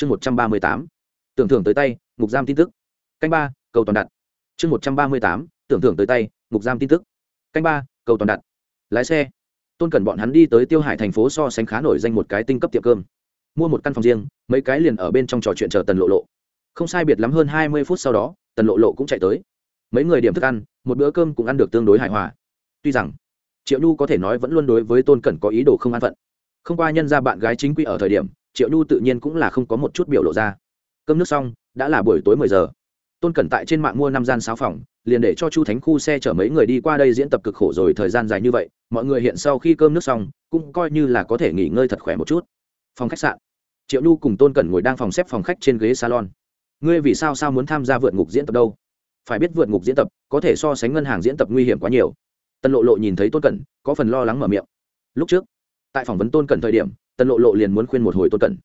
chương một trăm ba mươi tám, tưởng thưởng tới tay, ngục giam tin tức. Canh ba, cầu toàn đặt. Chương một trăm ba mươi tám, tưởng thưởng tới tay, ngục giam tin tức. Canh ba, cầu toàn đặt. Lái xe. Tôn cần bọn hắn đi tới tiêu hải thành phố so sánh khá nổi danh một cái tinh cấp tiệm cơm. Mua một căn phòng riêng, mấy cái liền ở bên trong trò chuyện chờ tần lộ lộ. Không sai biệt lắm hơn hai mươi phút sau đó, tần lộ lộ cũng chạy tới. Mấy người điểm thức ăn, một bữa cơm cũng ăn được tương đối hài hòa. Tuy rằng, triệu nhu có thể nói vẫn luôn đối với tôn cẩn có ý đồ không an phận. Không qua nhân ra bạn gái chính quy ở thời điểm triệu nhu tự nhiên cũng là không có một chút biểu lộ ra. Cơm nước xong, đã là buổi tối mười giờ. Tôn cẩn tại trên mạng mua năm gian sáu phòng, liền để cho chu thánh khu xe chở mấy người đi qua đây diễn tập cực khổ rồi thời gian dài như vậy, mọi người hiện sau khi cơm nước xong, cũng coi như là có thể nghỉ ngơi thật khỏe một chút. Phòng khách sạn. Triệu nhu cùng tôn cẩn ngồi đang phòng xếp phòng khách trên ghế salon. Ngươi vì sao sao muốn tham gia vượt ngục diễn tập đâu? Phải biết vượt ngục diễn tập có thể so sánh ngân hàng diễn tập nguy hiểm quá nhiều. Tân lộ lộ nhìn thấy tôn cẩn, có phần lo lắng mở miệng. Lúc trước, tại phỏng vấn tôn cẩn thời điểm Tần lộ lộ liền muốn khuyên một hồi tôn cẩn.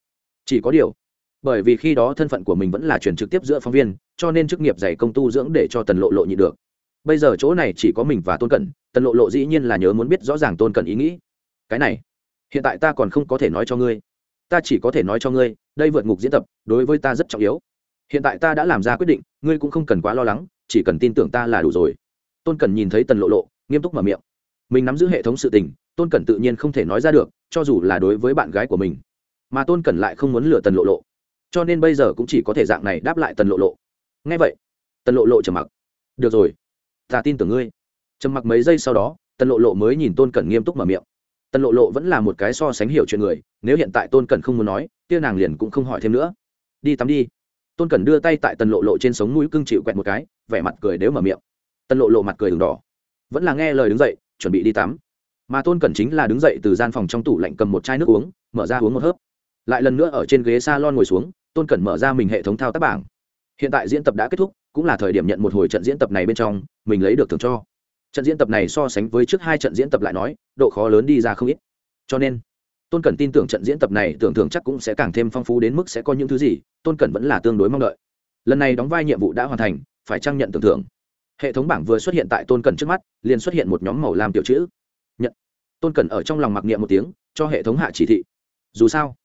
Chỉ có điều, bởi vì khi đó thân phận của mình vẫn là truyền trực tiếp giữa phóng viên, cho nên chức nghiệp dạy công tu dưỡng để cho tần lộ lộ nhị được. Bây giờ chỗ này chỉ có mình và tôn cẩn, tần lộ lộ dĩ nhiên là nhớ muốn biết rõ ràng tôn cẩn ý nghĩ. Cái này, hiện tại ta còn không có thể nói cho ngươi. Ta chỉ có thể nói cho ngươi, đây vượt ngục diễn tập, đối với ta rất trọng yếu. Hiện tại ta đã làm ra quyết định, ngươi cũng không cần quá lo lắng, chỉ cần tin tưởng ta là đủ rồi. Tôn cẩn nhìn thấy tần lộ lộ, nghiêm túc mở miệng. Mình nắm giữ hệ thống sự tình, tôn cẩn tự nhiên không thể nói ra được cho dù là đối với bạn gái của mình, mà tôn cẩn lại không muốn lừa tần lộ lộ. Cho nên bây giờ cũng chỉ có thể dạng này đáp lại tần lộ lộ. Ngay vậy, tần lộ lộ trầm mặc. Được rồi, ta tin tưởng ngươi. Trầm mặc mấy giây sau đó, tần lộ lộ mới nhìn tôn cẩn nghiêm túc mở miệng. Tần lộ lộ vẫn là một cái so sánh hiểu chuyện người, nếu hiện tại tôn cẩn không muốn nói, kia nàng liền cũng không hỏi thêm nữa. Đi tắm đi. Tôn cẩn đưa tay tại tần lộ lộ trên sống mũi cưng chịu quẹt một cái, vẻ mặt cười nếu mở miệng. Tần lộ lộ mặt cười đường đỏ. Vẫn là nghe lời đứng dậy, chuẩn bị đi tắm mà tôn cẩn chính là đứng dậy từ gian phòng trong tủ lạnh cầm một chai nước uống, mở ra uống một hớp. Lại lần nữa ở trên ghế s a lon ngồi xuống, tôn cẩn mở ra mình hệ thống thao tác bảng. Hiện tại diễn tập đã kết thúc, cũng là thời điểm nhận một hồi trận diễn tập này bên trong, mình lấy được thưởng cho. Trận diễn tập này so sánh với trước hai trận diễn tập lại nói, độ khó lớn đi ra không ít. Cho nên, tôn cẩn tin tưởng trận diễn tập này tưởng thưởng chắc cũng sẽ càng thêm phong phú đến mức sẽ có những thứ gì, tôn cẩn vẫn là tương đối mong đợi. Lần này đóng vai nhiệm vụ đã hoàn thành, phải trang nhận tưởng thưởng? Hệ thống bảng vừa xuất hiện tại tôn cẩn trước mắt, liền xuất hiện một nhóm màu làm tiểu chữ nhận. Tôn cẩn ở trong lòng mặc niệm một tiếng, cho hệ thống hạ chỉ thị. Dù sao,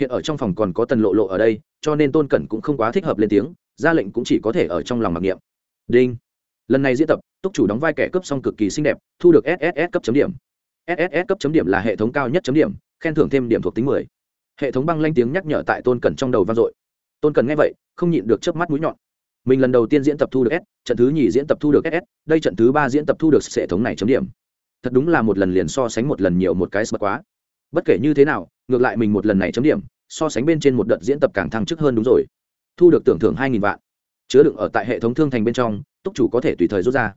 hiện ở trong phòng còn có tần lộ lộ ở đây, cho nên tôn cẩn cũng không quá thích hợp lên tiếng, ra lệnh cũng chỉ có thể ở trong lòng mặc niệm. Đinh. Lần này diễn tập, túc chủ đóng vai kẻ cấp xong cực kỳ xinh đẹp, thu được sss cấp chấm điểm. Sss cấp chấm điểm là hệ thống cao nhất chấm điểm, khen thưởng thêm điểm thuộc tính mười. Hệ thống băng lanh tiếng nhắc nhở tại tôn cẩn trong đầu vang dội. Tôn cẩn nghe vậy, không nhịn được chớp mắt mũi nhọn. Mình lần đầu tiên diễn tập thu được s, trận thứ nhì diễn tập thu được ss đây trận thứ ba diễn tập thu được hệ thống này chấm điểm thật đúng là một lần liền so sánh một lần nhiều một cái sợ quá. Bất kể như thế nào, ngược lại mình một lần này chấm điểm, so sánh bên trên một đợt diễn tập càng thăng chức hơn đúng rồi. Thu được tưởng thưởng hai nghìn vạn. Chứa đựng ở tại hệ thống thương thành bên trong, túc chủ có thể tùy thời rút ra.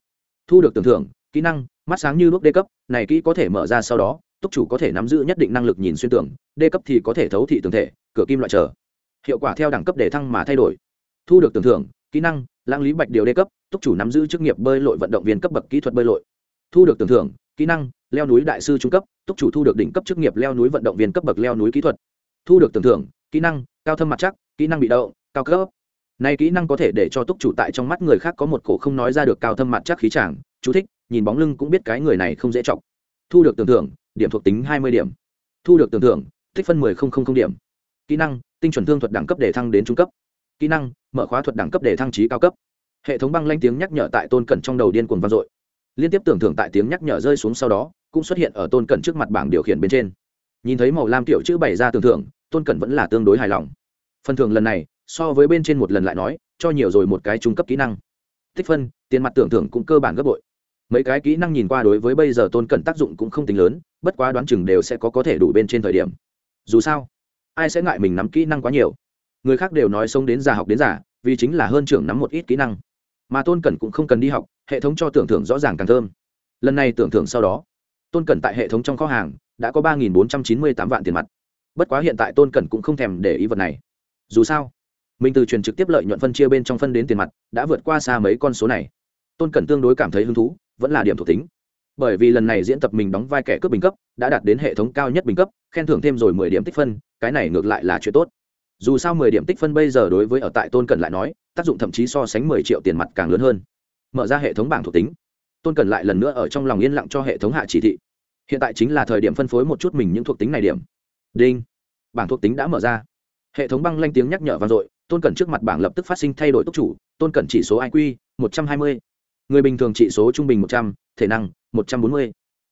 Thu được tưởng thưởng, kỹ năng, mắt sáng như đuốc đê cấp, này kỹ có thể mở ra sau đó, túc chủ có thể nắm giữ nhất định năng lực nhìn xuyên tưởng đê cấp thì có thể thấu thị tường thể, cửa kim loại trở. Hiệu quả theo đẳng cấp để thăng mà thay đổi. Thu được tưởng thưởng, kỹ năng, lãng lý bạch điều đê cấp, túc chủ nắm giữ chức nghiệp bơi lội vận động viên cấp bậc kỹ thuật bơi lội. Thu được tưởng thưởng kỹ năng leo núi đại sư trung cấp túc chủ thu được đỉnh cấp chức nghiệp leo núi vận động viên cấp bậc leo núi kỹ thuật. Thu được tưởng thưởng kỹ năng cao thâm mặt chắc kỹ năng bị động, cao cấp. Nay kỹ năng có thể để cho túc chủ tại trong mắt người khác có một cổ không nói ra được cao thâm mặt chắc khí chàng chú thích nhìn bóng lưng cũng biết cái người này không dễ chọc. Thu được tưởng thưởng điểm thuộc tính hai mươi điểm. Thu được tưởng thưởng tích phân mười không không không điểm. Kỹ năng tinh chuẩn thương thuật đẳng cấp để thăng đến trung cấp. Kỹ năng mở khóa thuật đẳng cấp để thăng trí cao cấp. Hệ thống băng lanh tiếng nhắc nhở tại tôn cẩn trong đầu điên cuồng vang dội liên tiếp tưởng thưởng tại tiếng nhắc nhở rơi xuống sau đó, cũng xuất hiện ở tôn cẩn trước mặt bảng điều khiển bên trên. Nhìn thấy màu lam tiểu chữ bày ra tưởng thưởng, tôn cẩn vẫn là tương đối hài lòng. Phần thưởng lần này, so với bên trên một lần lại nói, cho nhiều rồi một cái trung cấp kỹ năng. Tích phân, tiền mặt tưởng thưởng cũng cơ bản gấp bội. Mấy cái kỹ năng nhìn qua đối với bây giờ tôn cẩn tác dụng cũng không tính lớn, bất quá đoán chừng đều sẽ có có thể đủ bên trên thời điểm. Dù sao, ai sẽ ngại mình nắm kỹ năng quá nhiều? Người khác đều nói sống đến già học đến già, vì chính là hơn trưởng nắm một ít kỹ năng mà tôn cẩn cũng không cần đi học, hệ thống cho tưởng thưởng rõ ràng càng thơm. Lần này tưởng thưởng sau đó, tôn cẩn tại hệ thống trong kho hàng đã có ba bốn trăm chín mươi tám vạn tiền mặt. Bất quá hiện tại tôn cẩn cũng không thèm để ý vật này. Dù sao, mình từ truyền trực tiếp lợi nhuận phân chia bên trong phân đến tiền mặt đã vượt qua xa mấy con số này. Tôn cẩn tương đối cảm thấy hứng thú, vẫn là điểm thuộc tính. Bởi vì lần này diễn tập mình đóng vai kẻ cướp bình cấp đã đạt đến hệ thống cao nhất bình cấp, khen thưởng thêm rồi mười điểm tích phân, cái này ngược lại là chuyện tốt dù sao mười điểm tích phân bây giờ đối với ở tại tôn cẩn lại nói, tác dụng thậm chí so sánh mười triệu tiền mặt càng lớn hơn. Mở ra hệ thống bảng thuộc tính, tôn cẩn lại lần nữa ở trong lòng yên lặng cho hệ thống hạ chỉ thị. Hiện tại chính là thời điểm phân phối một chút mình những thuộc tính này điểm. Đinh. Bảng thuộc tính đã mở ra. Hệ thống băng lanh tiếng nhắc nhở vang dội, tôn cẩn trước mặt bảng lập tức phát sinh thay đổi tốc chủ, tôn cẩn chỉ số iq một trăm hai mươi. Người bình thường trị số trung bình một trăm, thể năng, một trăm bốn mươi.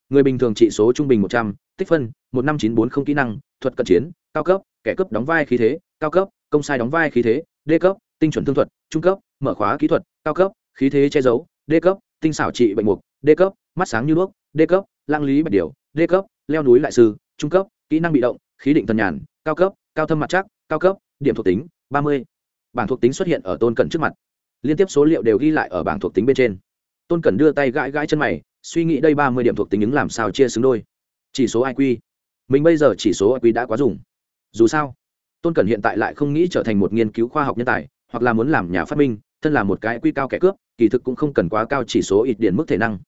Người bình thường trị số trung bình một trăm, tích phân, một năm chín bốn không kỹ năng, thuật cận chiến, cao cấp, kẻ cấp đóng vai khí thế cao cấp, công sai đóng vai khí thế, d cấp, tinh chuẩn thương thuật, trung cấp, mở khóa kỹ thuật, cao cấp, khí thế che giấu, d cấp, tinh xảo trị bệnh mục, d cấp, mắt sáng như đuốc, d cấp lang lý bạch điều d cấp, leo núi lại sư, trung cấp, kỹ năng bị động, khí định thần nhàn, cao cấp, cao thâm mặt chắc, cao cấp, điểm thuộc tính, ba mươi. Bảng thuộc tính xuất hiện ở tôn cẩn trước mặt. Liên tiếp số liệu đều ghi lại ở bảng thuộc tính bên trên. Tôn cẩn đưa tay gãi gãi chân mày, suy nghĩ đây ba mươi điểm thuộc tính ứng làm sao chia xứng đôi. Chỉ số iq mình bây giờ chỉ số iq đã quá dùng. Dù sao tôn cẩn hiện tại lại không nghĩ trở thành một nghiên cứu khoa học nhân tài hoặc là muốn làm nhà phát minh thân là một cái quy cao kẻ cướp kỳ thực cũng không cần quá cao chỉ số ít điện mức thể năng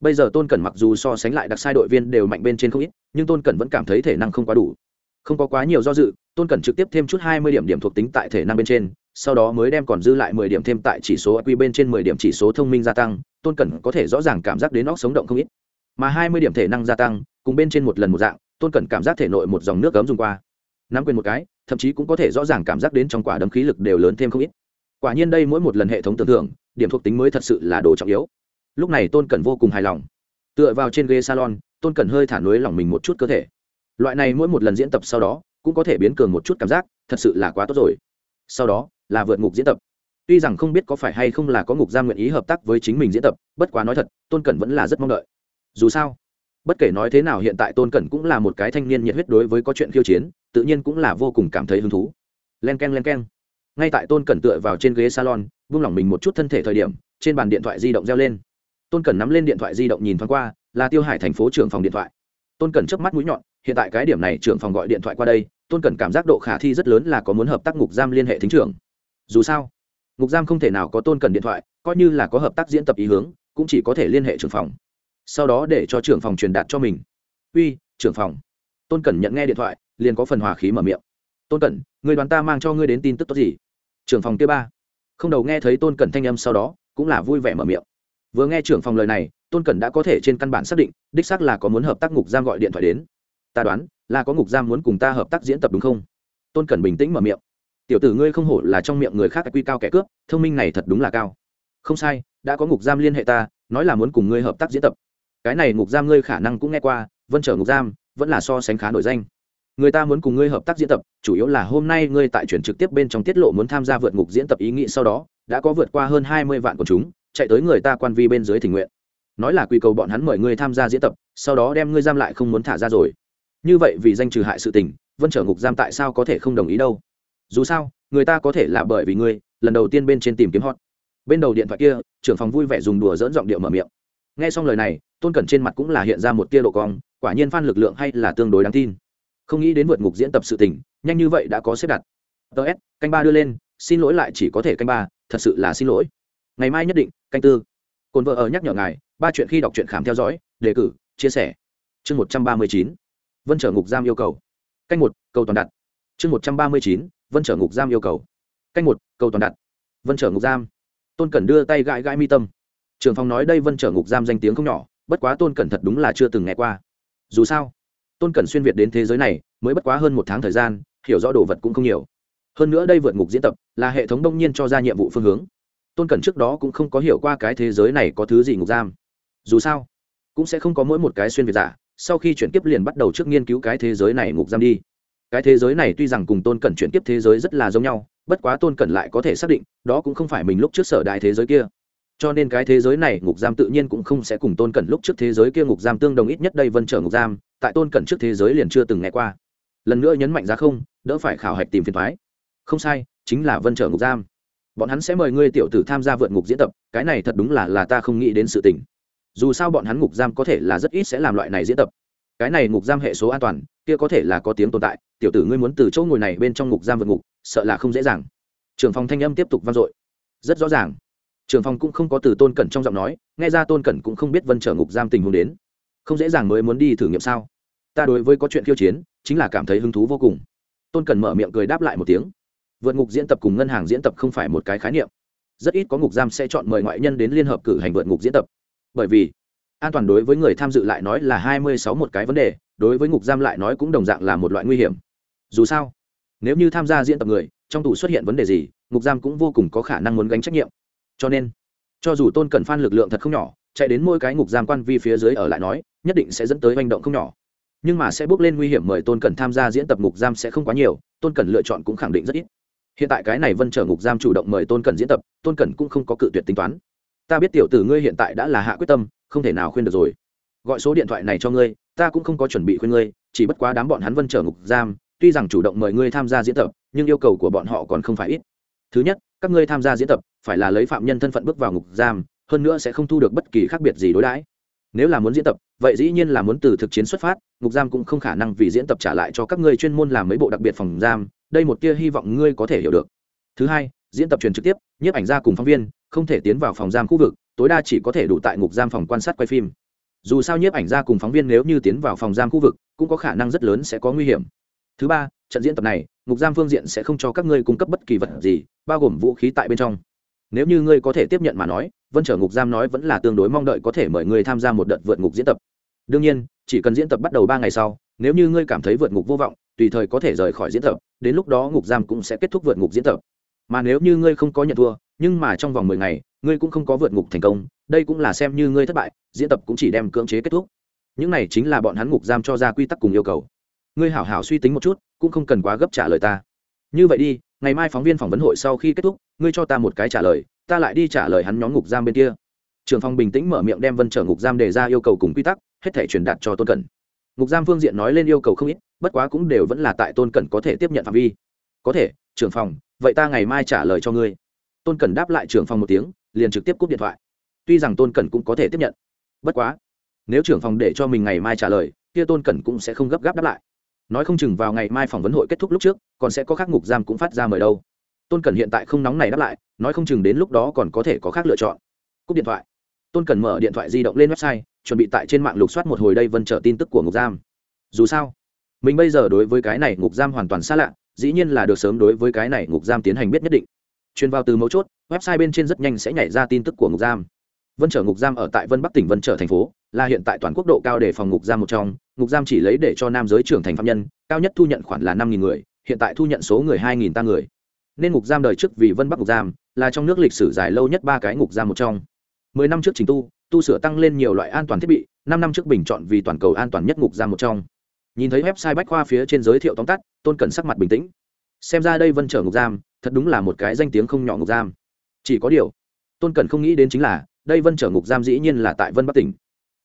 bây giờ tôn cẩn mặc dù so sánh lại đặc sai đội viên đều mạnh bên trên không ít nhưng tôn cẩn vẫn cảm thấy thể năng không quá đủ không có quá nhiều do dự tôn cẩn trực tiếp thêm chút hai mươi điểm điểm thuộc tính tại thể năng bên trên sau đó mới đem còn dư lại mười điểm thêm tại chỉ số q bên trên mười điểm chỉ số thông minh gia tăng, Tôn Cẩn có thể rõ ràng cảm giác đến óc sống động không ít. Mà hai mươi điểm thể năng gia tăng, cùng bên trên một lần một dạng, Tôn Cẩn cảm giác thể nội một dòng nước cấm dùng qua. Nắm quyền một cái, thậm chí cũng có thể rõ ràng cảm giác đến trong quả đấm khí lực đều lớn thêm không ít. Quả nhiên đây mỗi một lần hệ thống tưởng thưởng, điểm thuộc tính mới thật sự là đồ trọng yếu. Lúc này Tôn Cẩn vô cùng hài lòng. Tựa vào trên ghế salon, Tôn Cẩn hơi thả nuối lòng mình một chút cơ thể. Loại này mỗi một lần diễn tập sau đó, cũng có thể biến cường một chút cảm giác, thật sự là quá tốt rồi. Sau đó, là vượt ngục diễn tập tuy rằng không biết có phải hay không là có ngục giam nguyện ý hợp tác với chính mình diễn tập bất quá nói thật tôn cẩn vẫn là rất mong đợi dù sao bất kể nói thế nào hiện tại tôn cẩn cũng là một cái thanh niên nhiệt huyết đối với có chuyện khiêu chiến tự nhiên cũng là vô cùng cảm thấy hứng thú. Len k e n len k e n ngay tại tôn cẩn tựa vào trên ghế salon, vung lỏng mình một chút thân thể thời điểm, trên bàn điện thoại di động reo lên. Tôn cẩn nắm lên điện thoại di động nhìn thoáng qua, là tiêu hải thành phố trưởng phòng điện thoại. Tôn cẩn chớp mắt mũi nhọn, hiện tại cái điểm này trưởng phòng gọi điện thoại qua đây, tôn cẩn cảm giác độ khả thi rất lớn là có muốn hợp tác ngục giam liên hệ thính trưởng. Dù sao, ngục giam không thể nào có tôn cần điện thoại, coi như là có hợp tác diễn tập ý hướng, cũng chỉ có thể liên hệ trưởng phòng. Sau đó để cho trưởng phòng truyền đạt cho mình. Uy, trưởng phòng tôn cẩn nhận nghe điện thoại, liền có phần hòa khí mở miệng. Tôn cẩn, người đoàn ta mang cho ngươi đến tin tức tốt gì? Trưởng phòng kia ba. Không đầu nghe thấy tôn cẩn thanh âm sau đó, cũng là vui vẻ mở miệng. Vừa nghe trưởng phòng lời này, tôn cẩn đã có thể trên căn bản xác định, đích xác là có muốn hợp tác ngục giam gọi điện thoại đến. Ta đoán, là có ngục giam muốn cùng ta hợp tác diễn tập đúng không? Tôn cẩn bình tĩnh mở miệng. Tiểu tử ngươi không hổ là trong miệng người khác quy cao kẻ cướp, thông minh này thật đúng là cao. Không sai, đã có ngục giam liên hệ ta, nói là muốn cùng ngươi hợp tác diễn tập. Cái này ngục giam ngươi khả năng cũng nghe qua, vân trở ngục giam vẫn là so sánh khá nổi danh. Người ta muốn cùng ngươi hợp tác diễn tập, chủ yếu là hôm nay ngươi tại chuyển trực tiếp bên trong tiết lộ muốn tham gia vượt ngục diễn tập ý nghĩ sau đó, đã có vượt qua hơn hai mươi vạn của chúng, chạy tới người ta quan vi bên dưới tình nguyện. Nói là quy cầu bọn hắn mời ngươi tham gia diễn tập, sau đó đem ngươi giam lại không muốn thả ra rồi. Như vậy vì danh trừ hại sự tình, vân trở ngục giam tại sao có thể không đồng ý đâu? Dù sao, người ta có thể là bởi vì ngươi, lần đầu tiên bên trên tìm kiếm hot. Bên đầu điện thoại kia, trưởng phòng vui vẻ dùng đùa dỡn giọng điệu mở miệng. Nghe xong lời này, tôn cẩn trên mặt cũng là hiện ra một tia độ cong quả nhiên phan lực lượng hay là tương đối đáng tin. Không nghĩ đến vượt ngục diễn tập sự tình, nhanh như vậy đã có xếp đặt. Ts canh ba đưa lên, xin lỗi lại chỉ có thể canh ba, thật sự là xin lỗi. Ngày mai nhất định, canh tư. Cồn vợ ở nhắc nhở ngài, ba chuyện khi đọc truyện khám theo dõi, đề cử, chia sẻ. Chương một trăm ba mươi chín, vân trở ngục giam yêu cầu. Canh một, cầu toàn đặt. Chương một trăm ba mươi chín, vân trở ngục giam yêu cầu. Canh một, cầu toàn đặt. Vân trở ngục giam. Tôn cẩn đưa tay gãi gãi mi tâm. Trường phòng nói đây vân trở ngục giam danh tiếng không nhỏ, bất quá tôn cẩn thật đúng là chưa từng nghe qua dù sao, tôn cẩn xuyên việt đến thế giới này mới bất quá hơn một tháng thời gian, hiểu rõ đồ vật cũng không nhiều. Hơn nữa đây vượt ngục diễn tập là hệ thống đông nhiên cho ra nhiệm vụ phương hướng. Tôn cẩn trước đó cũng không có hiểu qua cái thế giới này có thứ gì ngục giam. Dù sao, cũng sẽ không có mỗi một cái xuyên việt giả, sau khi chuyển tiếp liền bắt đầu trước nghiên cứu cái thế giới này ngục giam đi. Cái thế giới này tuy rằng cùng tôn cẩn chuyển tiếp thế giới rất là giống nhau, bất quá tôn cẩn lại có thể xác định, đó cũng không phải mình lúc trước sở đại thế giới kia cho nên cái thế giới này ngục giam tự nhiên cũng không sẽ cùng tôn cẩn lúc trước thế giới kia ngục giam tương đồng ít nhất đây vân trở ngục giam, tại tôn cẩn trước thế giới liền chưa từng nghe qua. Lần nữa nhấn mạnh ra không, đỡ phải khảo hạch tìm phiền thoái không sai, chính là vân trở ngục giam. Bọn hắn sẽ mời ngươi tiểu tử tham gia vượt ngục diễn tập, cái này thật đúng là là ta không nghĩ đến sự tình. Dù sao bọn hắn ngục giam có thể là rất ít sẽ làm loại này diễn tập. Cái này ngục giam hệ số an toàn, kia có thể là có tiếng tồn tại, tiểu tử ngươi muốn từ chỗ ngồi này bên trong ngục giam vượt ngục, sợ là không dễ dàng. Trưởng phòng thanh âm tiếp tục vang dội. Rất rõ ràng trưởng phòng cũng không có từ tôn cẩn trong giọng nói, nghe ra tôn cẩn cũng không biết vân trở ngục giam tình huống đến. Không dễ dàng mới muốn đi thử nghiệm sao? Ta đối với có chuyện khiêu chiến, chính là cảm thấy hứng thú vô cùng. Tôn cẩn mở miệng cười đáp lại một tiếng. Vượt ngục diễn tập cùng ngân hàng diễn tập không phải một cái khái niệm. Rất ít có ngục giam sẽ chọn mời ngoại nhân đến liên hợp cử hành vượt ngục diễn tập. Bởi vì, an toàn đối với người tham dự lại nói là hai mươi sáu một cái vấn đề, đối với ngục giam lại nói cũng đồng dạng là một loại nguy hiểm. Dù sao, nếu như tham gia diễn tập người, trong tù xuất hiện vấn đề gì, ngục giam cũng vô cùng có khả năng muốn gánh trách nhiệm cho nên, cho dù tôn cần phan lực lượng thật không nhỏ, chạy đến mỗi cái ngục giam quan vi phía dưới ở lại nói, nhất định sẽ dẫn tới hành động không nhỏ. Nhưng mà sẽ bước lên nguy hiểm mời tôn cần tham gia diễn tập ngục giam sẽ không quá nhiều, tôn cần lựa chọn cũng khẳng định rất ít. Hiện tại cái này vân trở ngục giam chủ động mời tôn cần diễn tập, tôn cần cũng không có cự tuyệt tính toán. Ta biết tiểu tử ngươi hiện tại đã là hạ quyết tâm, không thể nào khuyên được rồi. Gọi số điện thoại này cho ngươi, ta cũng không có chuẩn bị khuyên ngươi, chỉ bất quá đám bọn hắn vân trở ngục giam, tuy rằng chủ động mời ngươi tham gia diễn tập, nhưng yêu cầu của bọn họ còn không phải ít. Thứ nhất, các ngươi tham gia diễn tập phải là lấy phạm nhân thân phận bước vào ngục giam, hơn nữa sẽ không thu được bất kỳ khác biệt gì đối đãi. Nếu là muốn diễn tập, vậy dĩ nhiên là muốn từ thực chiến xuất phát, ngục giam cũng không khả năng vì diễn tập trả lại cho các ngươi chuyên môn làm mấy bộ đặc biệt phòng giam, đây một tia hy vọng ngươi có thể hiểu được. Thứ hai, diễn tập truyền trực tiếp, nhiếp ảnh gia cùng phóng viên, không thể tiến vào phòng giam khu vực, tối đa chỉ có thể đủ tại ngục giam phòng quan sát quay phim. Dù sao nhiếp ảnh gia cùng phóng viên nếu như tiến vào phòng giam khu vực, cũng có khả năng rất lớn sẽ có nguy hiểm. Thứ ba, trận diễn tập này, ngục giam phương diện sẽ không cho các ngươi cung cấp bất kỳ vật gì, bao gồm vũ khí tại bên trong nếu như ngươi có thể tiếp nhận mà nói, vân trở ngục giam nói vẫn là tương đối mong đợi có thể mời ngươi tham gia một đợt vượt ngục diễn tập. Đương nhiên, chỉ cần diễn tập bắt đầu ba ngày sau, nếu như ngươi cảm thấy vượt ngục vô vọng, tùy thời có thể rời khỏi diễn tập, đến lúc đó ngục giam cũng sẽ kết thúc vượt ngục diễn tập. Mà nếu như ngươi không có nhận thua, nhưng mà trong vòng mười ngày, ngươi cũng không có vượt ngục thành công, đây cũng là xem như ngươi thất bại, diễn tập cũng chỉ đem cưỡng chế kết thúc. Những này chính là bọn hắn ngục giam cho ra quy tắc cùng yêu cầu. Ngươi hảo hảo suy tính một chút, cũng không cần quá gấp trả lời ta. Như vậy đi ngày mai phóng viên phỏng vấn hội sau khi kết thúc, ngươi cho ta một cái trả lời, ta lại đi trả lời hắn nhóm ngục giam bên kia. Trường phòng bình tĩnh mở miệng đem vân trở ngục giam đề ra yêu cầu cùng quy tắc, hết thể truyền đạt cho tôn cẩn. Ngục giam phương diện nói lên yêu cầu không ít, bất quá cũng đều vẫn là tại tôn cẩn có thể tiếp nhận phạm vi. Có thể trưởng phòng vậy ta ngày mai trả lời cho ngươi. Tôn cẩn đáp lại trưởng phòng một tiếng, liền trực tiếp cúp điện thoại. Tuy rằng tôn cẩn cũng có thể tiếp nhận, bất quá, nếu trưởng phòng để cho mình ngày mai trả lời, kia tôn cẩn cũng sẽ không gấp gáp đáp lại nói không chừng vào ngày mai phỏng vấn hội kết thúc lúc trước, còn sẽ có khác ngục giam cũng phát ra mời đâu. Tôn cần hiện tại không nóng này đáp lại, nói không chừng đến lúc đó còn có thể có khác lựa chọn. Cúp điện thoại. Tôn cần mở điện thoại di động lên website, chuẩn bị tại trên mạng lục soát một hồi đây vân trở tin tức của ngục giam. Dù sao, mình bây giờ đối với cái này ngục giam hoàn toàn xa lạ, dĩ nhiên là được sớm đối với cái này ngục giam tiến hành biết nhất định. Truyền vào từ mấu chốt, website bên trên rất nhanh sẽ nhảy ra tin tức của ngục giam vân trở ngục giam ở tại vân bắc tỉnh vân trở thành phố, là hiện tại toàn quốc độ cao để phòng ngục giam một trong. Ngục giam chỉ lấy để cho nam giới trưởng thành phạm nhân, cao nhất thu nhận khoản là năm người, hiện tại thu nhận số người hai ta người. Nên ngục giam đời trước vì vân bắc ngục giam, là trong nước lịch sử dài lâu nhất ba cái ngục giam một trong. Mười năm trước chính tu tu sửa tăng lên nhiều loại an toàn thiết bị, năm năm trước bình chọn vì toàn cầu an toàn nhất ngục giam một trong. Nhìn thấy website bách khoa phía trên giới thiệu tóm tắt, tôn cần sắc mặt bình tĩnh. Xem ra đây vân trở ngục giam, thật đúng là một cái danh tiếng không nhỏ ngục giam. Chỉ có điều, tôn cần không nghĩ đến chính là đây vân trở ngục giam dĩ nhiên là tại vân bắc tỉnh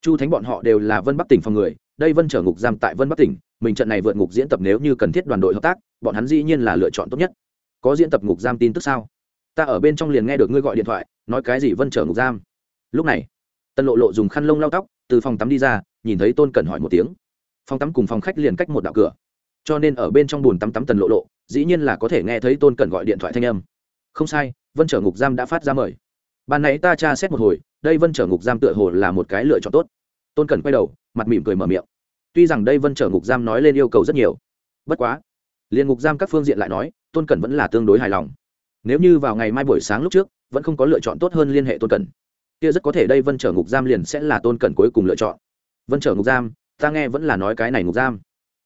chu thánh bọn họ đều là vân bắc tỉnh phòng người đây vân trở ngục giam tại vân bắc tỉnh mình trận này vượt ngục diễn tập nếu như cần thiết đoàn đội hợp tác bọn hắn dĩ nhiên là lựa chọn tốt nhất có diễn tập ngục giam tin tức sao ta ở bên trong liền nghe được ngươi gọi điện thoại nói cái gì vân trở ngục giam lúc này tân lộ lộ dùng khăn lông lau tóc từ phòng tắm đi ra nhìn thấy tôn cẩn hỏi một tiếng phòng tắm cùng phòng khách liền cách một đạo cửa cho nên ở bên trong bùn tắm tắm tần lộ lộ dĩ nhiên là có thể nghe thấy tôn cẩn gọi điện thoại thanh âm không sai vân trở ngục giam đã phát ra mời ban nãy ta tra xét một hồi, đây vân trở ngục giam tựa hồ là một cái lựa chọn tốt. Tôn cẩn quay đầu, mặt mỉm cười mở miệng. Tuy rằng đây vân trở ngục giam nói lên yêu cầu rất nhiều, bất quá, liền ngục giam các phương diện lại nói, tôn cẩn vẫn là tương đối hài lòng. Nếu như vào ngày mai buổi sáng lúc trước, vẫn không có lựa chọn tốt hơn liên hệ tôn cẩn, kia rất có thể đây vân trở ngục giam liền sẽ là tôn cẩn cuối cùng lựa chọn. Vân trở ngục giam, ta nghe vẫn là nói cái này ngục giam.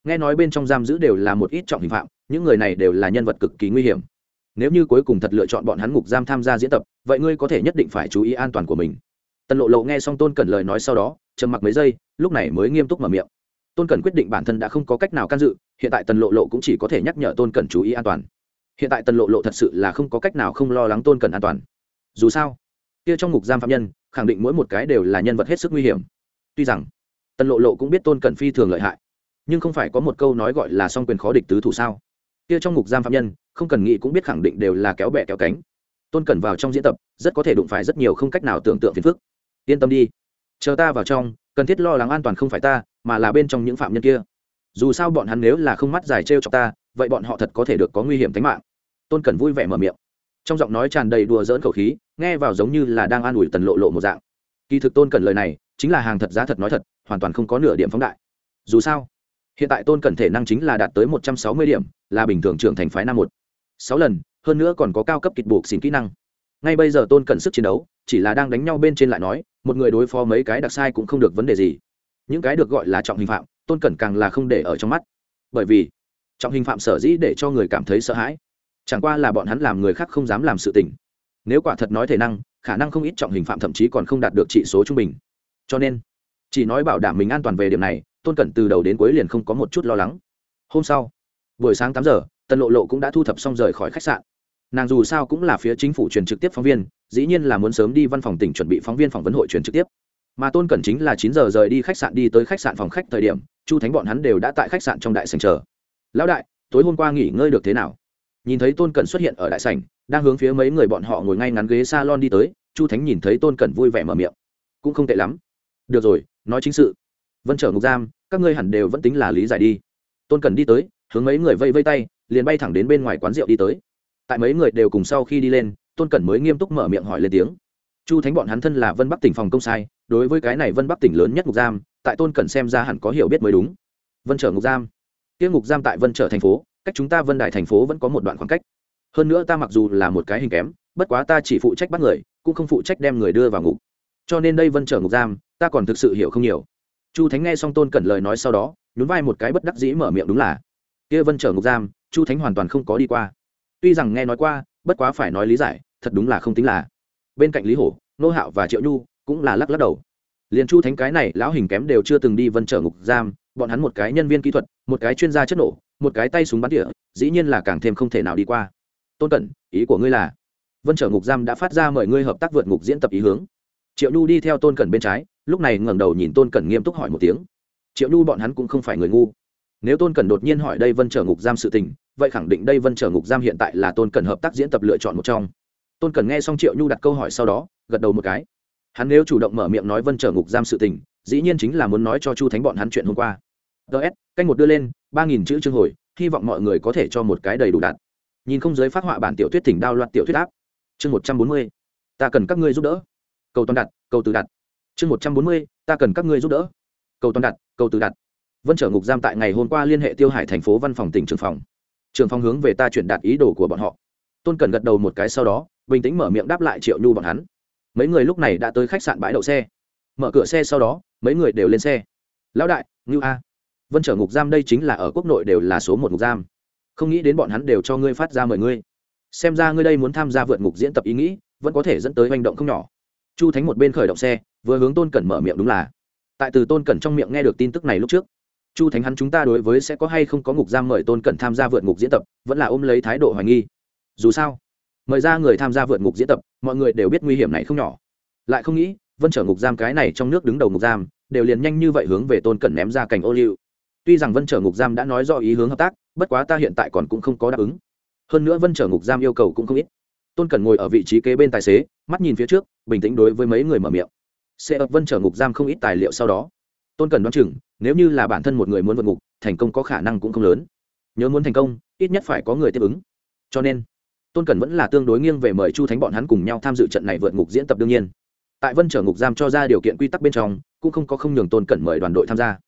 Nghe nói bên trong giam giữ đều là một ít trọng hình phạm, những người này đều là nhân vật cực kỳ nguy hiểm nếu như cuối cùng thật lựa chọn bọn hắn ngục giam tham gia diễn tập, vậy ngươi có thể nhất định phải chú ý an toàn của mình. Tần lộ lộ nghe xong tôn cẩn lời nói sau đó, trầm mặc mấy giây, lúc này mới nghiêm túc mở miệng. Tôn cẩn quyết định bản thân đã không có cách nào can dự, hiện tại tần lộ lộ cũng chỉ có thể nhắc nhở tôn cẩn chú ý an toàn. Hiện tại tần lộ lộ thật sự là không có cách nào không lo lắng tôn cẩn an toàn. Dù sao, kia trong ngục giam phạm nhân, khẳng định mỗi một cái đều là nhân vật hết sức nguy hiểm. Tuy rằng, tần lộ lộ cũng biết tôn cẩn phi thường lợi hại, nhưng không phải có một câu nói gọi là song quyền khó địch tứ thủ sao? Kia trong ngục giam phạm nhân, không cần nghĩ cũng biết khẳng định đều là kéo bẹ kéo cánh. Tôn cẩn vào trong diễn tập, rất có thể đụng phải rất nhiều không cách nào tưởng tượng phiền phức. Yên tâm đi. Chờ ta vào trong, cần thiết lo lắng an toàn không phải ta, mà là bên trong những phạm nhân kia. Dù sao bọn hắn nếu là không mắt dài trêu cho ta, vậy bọn họ thật có thể được có nguy hiểm tính mạng. Tôn cẩn vui vẻ mở miệng. Trong giọng nói tràn đầy đùa dỡn khẩu khí, nghe vào giống như là đang an ủi tần lộ lộ một dạng. Kỳ thực tôn cẩn lời này, chính là hàng thật giá thật nói thật, hoàn toàn không có nửa điểm phóng đại. Dù sao hiện tại tôn cẩn thể năng chính là đạt tới một trăm sáu mươi điểm, là bình thường trưởng thành phái năm một. Sáu lần, hơn nữa còn có cao cấp kịch buộc xin kỹ năng. Ngay bây giờ tôn cẩn sức chiến đấu, chỉ là đang đánh nhau bên trên lại nói, một người đối phó mấy cái đặc sai cũng không được vấn đề gì. Những cái được gọi là trọng hình phạm, tôn cẩn càng là không để ở trong mắt. Bởi vì, trọng hình phạm sở dĩ để cho người cảm thấy sợ hãi, chẳng qua là bọn hắn làm người khác không dám làm sự tình. Nếu quả thật nói thể năng, khả năng không ít trọng hình phạm thậm chí còn không đạt được trị số trung bình. Cho nên, chỉ nói bảo đảm mình an toàn về điểm này tôn cẩn từ đầu đến cuối liền không có một chút lo lắng. Hôm sau, buổi sáng tám giờ, tần lộ lộ cũng đã thu thập xong rời khỏi khách sạn. Nàng dù sao cũng là phía chính phủ truyền trực tiếp phóng viên, dĩ nhiên là muốn sớm đi văn phòng tỉnh chuẩn bị phóng viên phỏng vấn hội truyền trực tiếp. Mà tôn cẩn chính là chín giờ rời đi khách sạn đi tới khách sạn phòng khách thời điểm, chu thánh bọn hắn đều đã tại khách sạn trong đại sành chờ. Lão đại, tối hôm qua nghỉ ngơi được thế nào? Nhìn thấy tôn cẩn xuất hiện ở đại sành đang hướng phía mấy người bọn họ ngồi ngay ngắn ghế s a lon đi tới, chu thánh nhìn thấy tôn cẩn vui vẻ mở miệng. Cũng không tệ lắm. Được rồi, nói chính sự vân trở ngục giam, các ngươi hẳn đều vẫn tính là lý giải đi. Tôn cẩn đi tới, hướng mấy người vây vây tay, liền bay thẳng đến bên ngoài quán rượu đi tới. Tại mấy người đều cùng sau khi đi lên, tôn cẩn mới nghiêm túc mở miệng hỏi lên tiếng. Chu thánh bọn hắn thân là vân bắc tỉnh phòng công sai, đối với cái này vân bắc tỉnh lớn nhất ngục giam, tại tôn cẩn xem ra hẳn có hiểu biết mới đúng. Vân trở ngục giam. Tiêu ngục giam tại vân trở thành phố, cách chúng ta vân đại thành phố vẫn có một đoạn khoảng cách. Hơn nữa ta mặc dù là một cái hình kém, bất quá ta chỉ phụ trách bắt người, cũng không phụ trách đem người đưa vào ngục. Cho nên đây vân trở ngục giam, ta còn thực sự hiểu không nhiều chu thánh nghe xong tôn cẩn lời nói sau đó, nhún vai một cái bất đắc dĩ mở miệng đúng là, kia vân trở ngục giam, chu thánh hoàn toàn không có đi qua. Tuy rằng nghe nói qua, bất quá phải nói lý giải, thật đúng là không tính là. Bên cạnh lý hổ, nô hạo và triệu nhu cũng là lắc lắc đầu. Liền chu thánh cái này, lão hình kém đều chưa từng đi vân trở ngục giam, bọn hắn một cái nhân viên kỹ thuật, một cái chuyên gia chất nổ, một cái tay súng bắn tỉa, dĩ nhiên là càng thêm không thể nào đi qua. Tôn cẩn, ý của ngươi là, vân trở ngục giam đã phát ra mời ngươi hợp tác vượt ngục diễn tập ý hướng. Triệu nhu đi theo tôn cẩn bên trái lúc này ngẩng đầu nhìn tôn cẩn nghiêm túc hỏi một tiếng. Triệu nhu bọn hắn cũng không phải người ngu. Nếu tôn cẩn đột nhiên hỏi đây vân trở ngục giam sự tình, vậy khẳng định đây vân trở ngục giam hiện tại là tôn cẩn hợp tác diễn tập lựa chọn một trong. Tôn cẩn nghe xong triệu nhu đặt câu hỏi sau đó, gật đầu một cái. Hắn nếu chủ động mở miệng nói vân trở ngục giam sự tình, dĩ nhiên chính là muốn nói cho chu thánh bọn hắn chuyện hôm qua. Ts canh một đưa lên, ba nghìn chữ chương hồi, hy vọng mọi người có thể cho một cái đầy đủ đạt. Nhìn không giới phát họa bản tiểu thuyết thỉnh đao loạt tiểu thuyết áp chương một trăm bốn mươi, ta cần các ngươi giúp đỡ. Cầu toàn đặt cầu từ đặt chương một trăm bốn mươi, ta cần các ngươi giúp đỡ. Cầu toàn đặt, cầu từ đặt. Vân trở ngục giam tại ngày hôm qua liên hệ tiêu hải thành phố văn phòng tỉnh trường phòng. Trường phòng hướng về ta chuyển đạt ý đồ của bọn họ. Tôn cần gật đầu một cái sau đó, bình tĩnh mở miệng đáp lại triệu nhu bọn hắn. Mấy người lúc này đã tới khách sạn bãi đậu xe. Mở cửa xe sau đó, mấy người đều lên xe. Lão đại, ngưu a. Vân trở ngục giam đây chính là ở quốc nội đều là số một ngục giam. Không nghĩ đến bọn hắn đều cho ngươi phát ra mời ngươi. Xem ra ngươi đây muốn tham gia vượt ngục diễn tập ý nghĩ, vẫn có thể dẫn tới hành động không nhỏ. Chu thánh một bên khởi động xe vừa hướng tôn cẩn mở miệng đúng là tại từ tôn cẩn trong miệng nghe được tin tức này lúc trước chu thánh hắn chúng ta đối với sẽ có hay không có ngục giam mời tôn cẩn tham gia vượt ngục diễn tập vẫn là ôm lấy thái độ hoài nghi dù sao mời ra người tham gia vượt ngục diễn tập mọi người đều biết nguy hiểm này không nhỏ lại không nghĩ vân trở ngục giam cái này trong nước đứng đầu ngục giam đều liền nhanh như vậy hướng về tôn cẩn ném ra cảnh ô liu tuy rằng vân trở ngục giam đã nói do ý hướng hợp tác bất quá ta hiện tại còn cũng không có đáp ứng hơn nữa vân trở ngục giam yêu cầu cũng không ít tôn cẩn ngồi ở vị trí kế bên tài xế mắt nhìn phía trước bình tĩnh đối với mấy người mở miệng xe ập vân trở ngục giam không ít tài liệu sau đó. Tôn cẩn đoán chừng, nếu như là bản thân một người muốn vượt ngục, thành công có khả năng cũng không lớn. Nhớ muốn thành công, ít nhất phải có người tiếp ứng. Cho nên, tôn cẩn vẫn là tương đối nghiêng về mời chu thánh bọn hắn cùng nhau tham dự trận này vượt ngục diễn tập đương nhiên. Tại vân trở ngục giam cho ra điều kiện quy tắc bên trong, cũng không có không nhường tôn cẩn mời đoàn đội tham gia.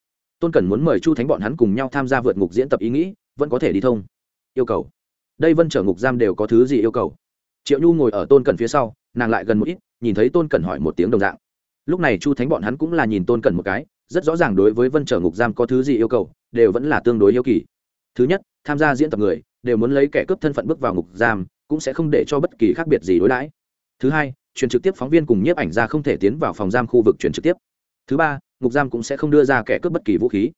Tôn cẩn muốn mời chu thánh bọn hắn cùng nhau tham gia vượt ngục diễn tập ý nghĩ, vẫn có thể đi thông. Yêu cầu. Đây vân trở ngục giam đều có thứ gì yêu cầu? Triệu nhu ngồi ở tôn cẩn phía sau, nàng lại gần một ít, nhìn thấy tôn cẩn hỏi một tiếng đồng dạng lúc này chu thánh bọn hắn cũng là nhìn tôn cẩn một cái, rất rõ ràng đối với vân trở ngục giam có thứ gì yêu cầu, đều vẫn là tương đối yêu kỳ. Thứ nhất, tham gia diễn tập người, đều muốn lấy kẻ cướp thân phận bước vào ngục giam, cũng sẽ không để cho bất kỳ khác biệt gì đối đãi. Thứ hai, truyền trực tiếp phóng viên cùng nhiếp ảnh ra không thể tiến vào phòng giam khu vực truyền trực tiếp. Thứ ba, ngục giam cũng sẽ không đưa ra kẻ cướp bất kỳ vũ khí.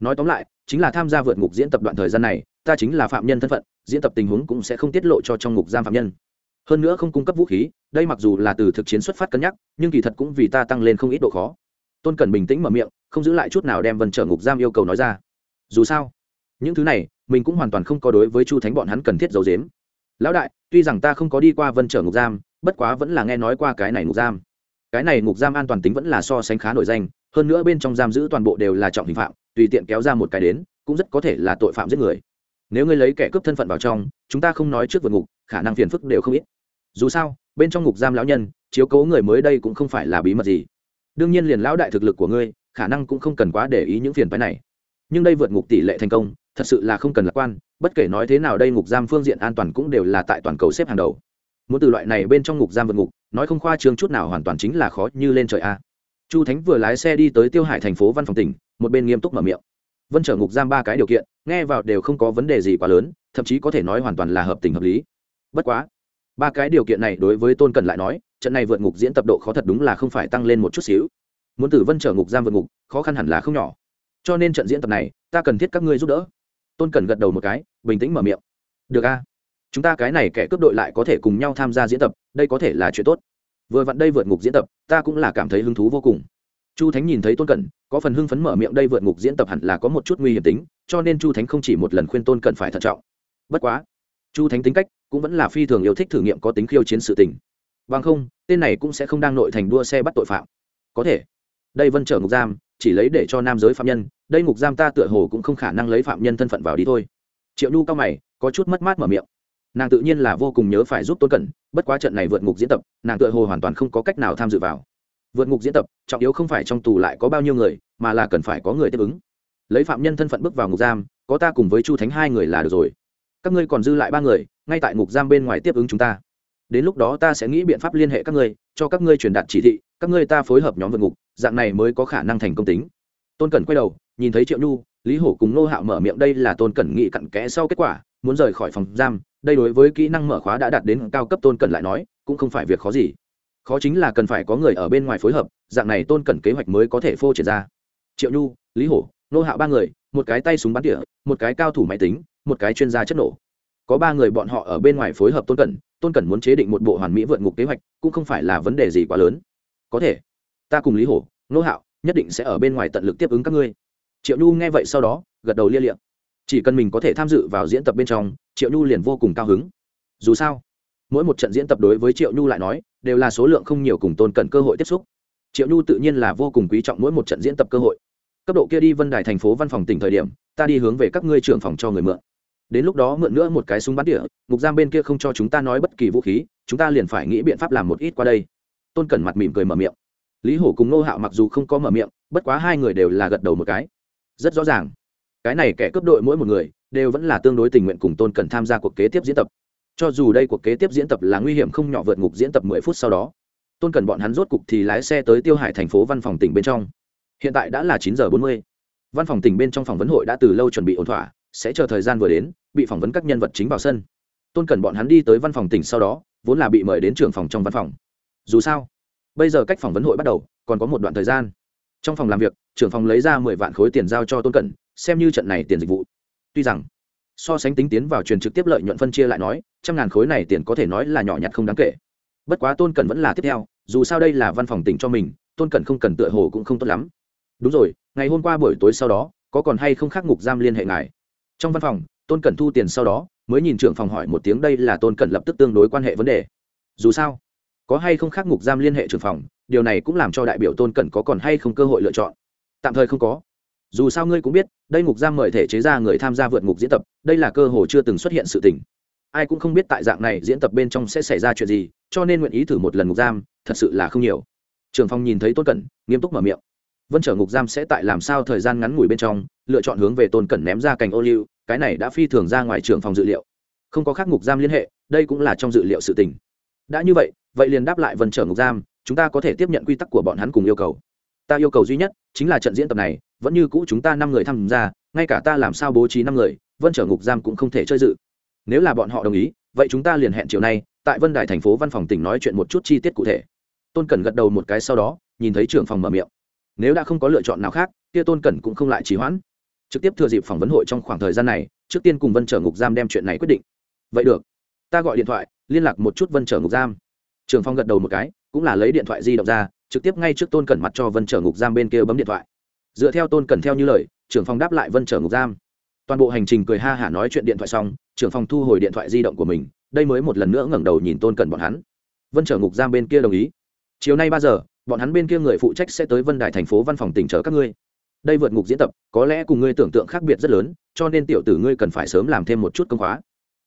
Nói tóm lại, chính là tham gia vượt ngục diễn tập đoạn thời gian này, ta chính là phạm nhân thân phận, diễn tập tình huống cũng sẽ không tiết lộ cho trong ngục giam phạm nhân hơn nữa không cung cấp vũ khí, đây mặc dù là từ thực chiến xuất phát cân nhắc, nhưng kỳ thật cũng vì ta tăng lên không ít độ khó. Tôn cần bình tĩnh mở miệng, không giữ lại chút nào đem vân trở ngục giam yêu cầu nói ra. Dù sao, những thứ này, mình cũng hoàn toàn không có đối với chu thánh bọn hắn cần thiết giấu dếm lão đại, tuy rằng ta không có đi qua vân trở ngục giam, bất quá vẫn là nghe nói qua cái này ngục giam. Cái này ngục giam an toàn tính vẫn là so sánh khá nổi danh, hơn nữa bên trong giam giữ toàn bộ đều là trọng hình phạm, tùy tiện kéo ra một cái đến, cũng rất có thể là tội phạm giết người. Nếu ngươi lấy kẻ cướp thân phận vào trong, chúng ta không nói trước vượt ngục, khả năng phiền phức đều không ít dù sao, bên trong ngục giam lão nhân, chiếu cố người mới đây cũng không phải là bí mật gì. Đương nhiên liền lão đại thực lực của ngươi, khả năng cũng không cần quá để ý những phiền phái này. Nhưng đây vượt ngục tỷ lệ thành công, thật sự là không cần lạc quan, bất kể nói thế nào đây ngục giam phương diện an toàn cũng đều là tại toàn cầu xếp hàng đầu. Muốn từ loại này bên trong ngục giam vượt ngục, nói không khoa trương chút nào hoàn toàn chính là khó như lên trời a. Chu thánh vừa lái xe đi tới tiêu hải thành phố văn phòng tỉnh, một bên nghiêm túc mở miệng. Vân trở ngục giam ba cái điều kiện, nghe vào đều không có vấn đề gì quá lớn, thậm chí có thể nói hoàn toàn là hợp tình hợp lý. Bất quá ba cái điều kiện này đối với tôn cần lại nói, trận này vượt ngục diễn tập độ khó thật đúng là không phải tăng lên một chút xíu. Muốn tử vân trở ngục giam vượt ngục, khó khăn hẳn là không nhỏ. Cho nên trận diễn tập này, ta cần thiết các ngươi giúp đỡ. Tôn cần gật đầu một cái, bình tĩnh mở miệng. Được a. Chúng ta cái này kẻ cướp đội lại có thể cùng nhau tham gia diễn tập, đây có thể là chuyện tốt. Vừa vặn đây vượt ngục diễn tập, ta cũng là cảm thấy hứng thú vô cùng. Chu thánh nhìn thấy tôn cẩn, có phần hưng phấn mở miệng đây vượt ngục diễn tập hẳn là có một chút nguy hiểm tính, cho nên chu thánh không chỉ một lần khuyên tôn cẩn phải thận trọng. Bất quá, chu thánh tính cách cũng vẫn là phi thường yêu thích thử nghiệm có tính khiêu chiến sự tình. Bằng không, tên này cũng sẽ không đang nội thành đua xe bắt tội phạm. Có thể. Đây vân trở ngục giam, chỉ lấy để cho nam giới phạm nhân, đây ngục giam ta tựa hồ cũng không khả năng lấy phạm nhân thân phận vào đi thôi. Triệu nhu cao mày, có chút mất mát mở miệng. Nàng tự nhiên là vô cùng nhớ phải giúp tôn cẩn, bất quá trận này vượt ngục diễn tập, nàng tựa hồ hoàn toàn không có cách nào tham dự vào. Vượt ngục diễn tập, trọng yếu không phải trong tù lại có bao nhiêu người, mà là cần phải có người tiếp ứng. Lấy phạm nhân thân phận bước vào ngục giam, có ta cùng với chu thánh hai người là được rồi. Các ngươi còn dư lại ba người ngay tại ngục giam bên ngoài tiếp ứng chúng ta. Đến lúc đó ta sẽ nghĩ biện pháp liên hệ các ngươi, cho các ngươi truyền đạt chỉ thị, các ngươi ta phối hợp nhóm vượt ngục, dạng này mới có khả năng thành công tính. Tôn cẩn quay đầu, nhìn thấy triệu nhu, lý hổ cùng nô hạo mở miệng đây là tôn cẩn nghị cặn kẽ sau kết quả, muốn rời khỏi phòng giam, đây đối với kỹ năng mở khóa đã đạt đến cao cấp tôn cẩn lại nói, cũng không phải việc khó gì. Khó chính là cần phải có người ở bên ngoài phối hợp, dạng này tôn cẩn kế hoạch mới có thể phô triển ra. Triệu nhu, lý hổ nô hạo ba người, một cái tay súng bắn tỉa, một cái cao thủ máy tính, một cái chuyên gia chất nổ có ba người bọn họ ở bên ngoài phối hợp tôn cẩn tôn cẩn muốn chế định một bộ hoàn mỹ vượt ngục kế hoạch, cũng không phải là vấn đề gì quá lớn. Có thể, ta cùng lý hổ, nô hạo nhất định sẽ ở bên ngoài tận lực tiếp ứng các ngươi. Triệu nhu nghe vậy sau đó, gật đầu lia liệm chỉ cần mình có thể tham dự vào diễn tập bên trong, triệu nhu liền vô cùng cao hứng. Dù sao, mỗi một trận diễn tập đối với triệu nhu lại nói, đều là số lượng không nhiều cùng tôn cẩn cơ hội tiếp xúc. Triệu nhu tự nhiên là vô cùng quý trọng mỗi một trận diễn tập cơ hội. Cấp độ kia đi vân đài thành phố văn phòng tỉnh thời điểm, ta đi hướng về các ngươi trưởng phòng cho người mượn đến lúc đó mượn nữa một cái súng bắn địa, ngục giam bên kia không cho chúng ta nói bất kỳ vũ khí chúng ta liền phải nghĩ biện pháp làm một ít qua đây. Tôn cẩn mặt mỉm cười mở miệng. Lý hổ cùng nô hạo mặc dù không có mở miệng bất quá hai người đều là gật đầu một cái. Rất rõ ràng. Cái này kẻ cướp đội mỗi một người đều vẫn là tương đối tình nguyện cùng tôn Cẩn tham gia cuộc kế tiếp diễn tập. Cho dù đây cuộc kế tiếp diễn tập là nguy hiểm không nhỏ vượt ngục diễn tập mười phút sau đó tôn Cẩn bọn hắn rốt cục thì lái xe tới tiêu hải thành phố văn phòng tỉnh bên trong. Hiện tại đã là chín giờ bốn mươi. Văn phòng tỉnh bên trong phòng vấn hội đã từ lâu chuẩn bị ổn thỏa sẽ chờ thời gian vừa đến, bị phỏng vấn các nhân vật chính vào sân. Tôn cần bọn hắn đi tới văn phòng tỉnh sau đó, vốn là bị mời đến trưởng phòng trong văn phòng. Dù sao, bây giờ cách phỏng vấn hội bắt đầu, còn có một đoạn thời gian. Trong phòng làm việc, trưởng phòng lấy ra mười vạn khối tiền giao cho tôn cẩn, xem như trận này tiền dịch vụ. Tuy rằng, so sánh tính tiến vào truyền trực tiếp lợi nhuận phân chia lại nói, trăm ngàn khối này tiền có thể nói là nhỏ nhặt không đáng kể. Bất quá tôn cẩn vẫn là tiếp theo, dù sao đây là văn phòng tỉnh cho mình, tôn cẩn không cần tựa hồ cũng không tốt lắm. Đúng rồi, ngày hôm qua buổi tối sau đó, có còn hay không khắc ngục giam liên hệ ngài? Trong văn phòng, tôn cẩn thu tiền sau đó, mới nhìn trưởng phòng hỏi một tiếng đây là tôn cẩn lập tức tương đối quan hệ vấn đề. Dù sao, có hay không khác ngục giam liên hệ trưởng phòng, điều này cũng làm cho đại biểu tôn cẩn có còn hay không cơ hội lựa chọn. Tạm thời không có. Dù sao ngươi cũng biết, đây ngục giam mời thể chế ra người tham gia vượt ngục diễn tập, đây là cơ hội chưa từng xuất hiện sự tình. Ai cũng không biết tại dạng này diễn tập bên trong sẽ xảy ra chuyện gì, cho nên nguyện ý thử một lần ngục giam, thật sự là không nhiều. Trưởng phòng nhìn thấy tôn cẩn, nghiêm túc mở miệng. Vân trở ngục giam sẽ tại làm sao thời gian ngắn ngủi bên trong, lựa chọn hướng về tôn cẩn ném ra cành ô liu cái này đã phi thường ra ngoài trường phòng dự liệu. Không có khác ngục giam liên hệ, đây cũng là trong dự liệu sự tình. Đã như vậy vậy liền đáp lại vân trở ngục giam, chúng ta có thể tiếp nhận quy tắc của bọn hắn cùng yêu cầu. Ta yêu cầu duy nhất chính là trận diễn tập này, vẫn như cũ chúng ta năm người tham gia, ngay cả ta làm sao bố trí năm người, vân trở ngục giam cũng không thể chơi dự. Nếu là bọn họ đồng ý, vậy chúng ta liền hẹn chiều nay, tại vân đài thành phố văn phòng tỉnh nói chuyện một chút chi tiết cụ thể. Tôn cẩn gật đầu một cái sau đó, nhìn thấy trưởng phòng mở miệng. Nếu đã không có lựa chọn nào khác, kia tôn cẩn cũng không lại trì hoãn trực tiếp thừa dịp phỏng vấn hội trong khoảng thời gian này, trước tiên cùng vân trở ngục giam đem chuyện này quyết định. Vậy được, ta gọi điện thoại, liên lạc một chút vân trở ngục giam. Trường phong gật đầu một cái, cũng là lấy điện thoại di động ra, trực tiếp ngay trước tôn cẩn mặt cho vân trở ngục giam bên kia bấm điện thoại. Dựa theo tôn cẩn theo như lời trưởng phòng đáp lại vân trở ngục giam. Toàn bộ hành trình cười ha hả nói chuyện điện thoại xong trưởng phòng thu hồi điện thoại di động của mình, đây mới một lần nữa ngẩng đầu nhìn tôn cẩn bọn hắn. Vân trở ngục giam bên kia đồng ý. Chiều nay ba giờ, bọn hắn bên kia người phụ trách sẽ tới vân đài thành phố văn phòng tỉnh chở các ngươi đây vượt ngục diễn tập, có lẽ cùng ngươi tưởng tượng khác biệt rất lớn, cho nên tiểu tử ngươi cần phải sớm làm thêm một chút công khóa.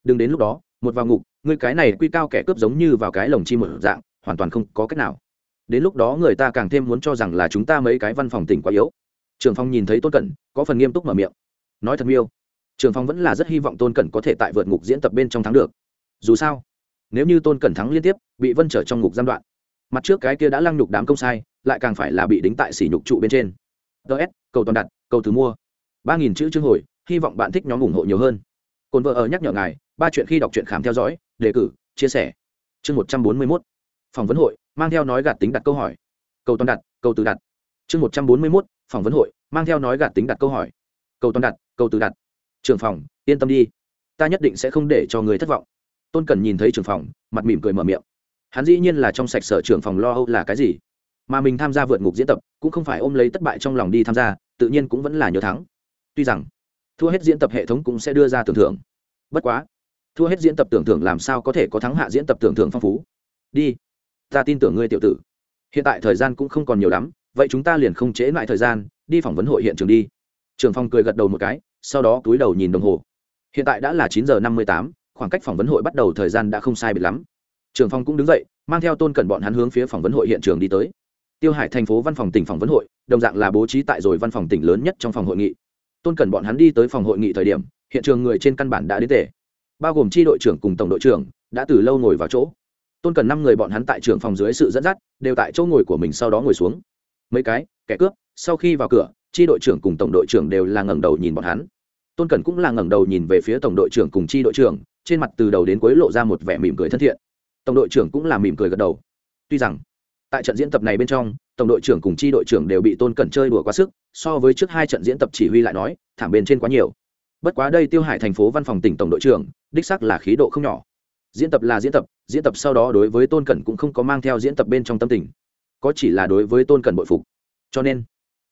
Đừng đến lúc đó, một vào ngục, ngươi cái này quy cao kẻ cướp giống như vào cái lồng chi một dạng, hoàn toàn không có cách nào. Đến lúc đó người ta càng thêm muốn cho rằng là chúng ta mấy cái văn phòng tỉnh quá yếu. Trường phong nhìn thấy tôn cẩn, có phần nghiêm túc mở miệng. Nói thật miêu, trường phong vẫn là rất hy vọng tôn cẩn có thể tại vượt ngục diễn tập bên trong thắng được. Dù sao, nếu như tôn cẩn thắng liên tiếp, bị vân trở trong ngục giam đoạn, mặt trước cái kia đã lăng nhục đám công sai, lại càng phải là bị đính tại sỉ nhục trụ bên trên. Ts cầu toàn đặt, cầu từ mua. Ba nghìn chữ chương hồi, hy vọng bạn thích nhóm ủng hộ nhiều hơn. Cồn vợ ở nhắc nhở ngài, ba chuyện khi đọc truyện khám theo dõi, đề cử, chia sẻ. Chương một trăm bốn mươi mốt. Phỏng vấn hội, mang theo nói gạt tính đặt câu hỏi. Cầu toàn đặt câu từ đặt. Chương một trăm bốn mươi mốt, phỏng vấn hội, mang theo nói gạt tính đặt câu hỏi. Cầu toàn đặt câu từ đặt. Trưởng phòng, yên tâm đi. Ta nhất định sẽ không để cho người thất vọng. Tôn cần nhìn thấy trưởng phòng, mặt mỉm cười mở miệng. Hắn dĩ nhiên là trong sạch sở trưởng phòng lo âu là cái gì? Mà mình tham gia vượt ngục diễn tập, cũng không phải ôm lấy thất bại trong lòng đi tham gia tự nhiên cũng vẫn là nhớ thắng. Tuy rằng, thua hết diễn tập hệ thống cũng sẽ đưa ra tưởng thưởng. Bất quá, thua hết diễn tập tưởng thưởng làm sao có thể có thắng hạ diễn tập tưởng thưởng phong phú? Đi, ta tin tưởng ngươi tiểu tử. Hiện tại thời gian cũng không còn nhiều lắm, vậy chúng ta liền không trễ lại thời gian, đi phỏng vấn hội hiện trường đi. Trường phong cười gật đầu một cái, sau đó túi đầu nhìn đồng hồ. Hiện tại đã là chín giờ năm mươi tám, khoảng cách phỏng vấn hội bắt đầu thời gian đã không sai biệt lắm. Trường phong cũng đứng dậy, mang theo tôn cẩn bọn hắn hướng phía phỏng vấn hội hiện trường đi tới tiêu hải thành phố văn phòng tỉnh phòng vấn hội, đồng dạng là bố trí tại rồi văn phòng tỉnh lớn nhất trong phòng hội nghị. Tôn cẩn bọn hắn đi tới phòng hội nghị thời điểm, hiện trường người trên căn bản đã đến tể bao gồm tri đội trưởng cùng tổng đội trưởng, đã từ lâu ngồi vào chỗ. Tôn cần năm người bọn hắn tại trường phòng dưới sự dẫn dắt, đều tại chỗ ngồi của mình sau đó ngồi xuống. Mấy cái, kẻ cướp, sau khi vào cửa tri đội trưởng cùng tổng đội trưởng đều là ngẩng đầu nhìn bọn hắn. Tôn cần cũng là ngẩng đầu nhìn về phía tổng đội trưởng cùng tri đội trưởng, trên mặt từ đầu đến cuối lộ ra một vẻ mỉm cười thân thiện. Tổng đội trưởng cũng là mỉm cười gật đầu. Tuy rằng tại trận diễn tập này bên trong, tổng đội trưởng cùng tri đội trưởng đều bị tôn cẩn chơi đùa quá sức, so với trước hai trận diễn tập chỉ huy lại nói, thảm bên trên quá nhiều. Bất quá đây tiêu hải thành phố văn phòng tỉnh tổng đội trưởng, đích sắc là khí độ không nhỏ. Diễn tập là diễn tập diễn tập sau đó đối với tôn cẩn cũng không có mang theo diễn tập bên trong tâm tình. Có chỉ là đối với tôn cẩn bội phục. Cho nên,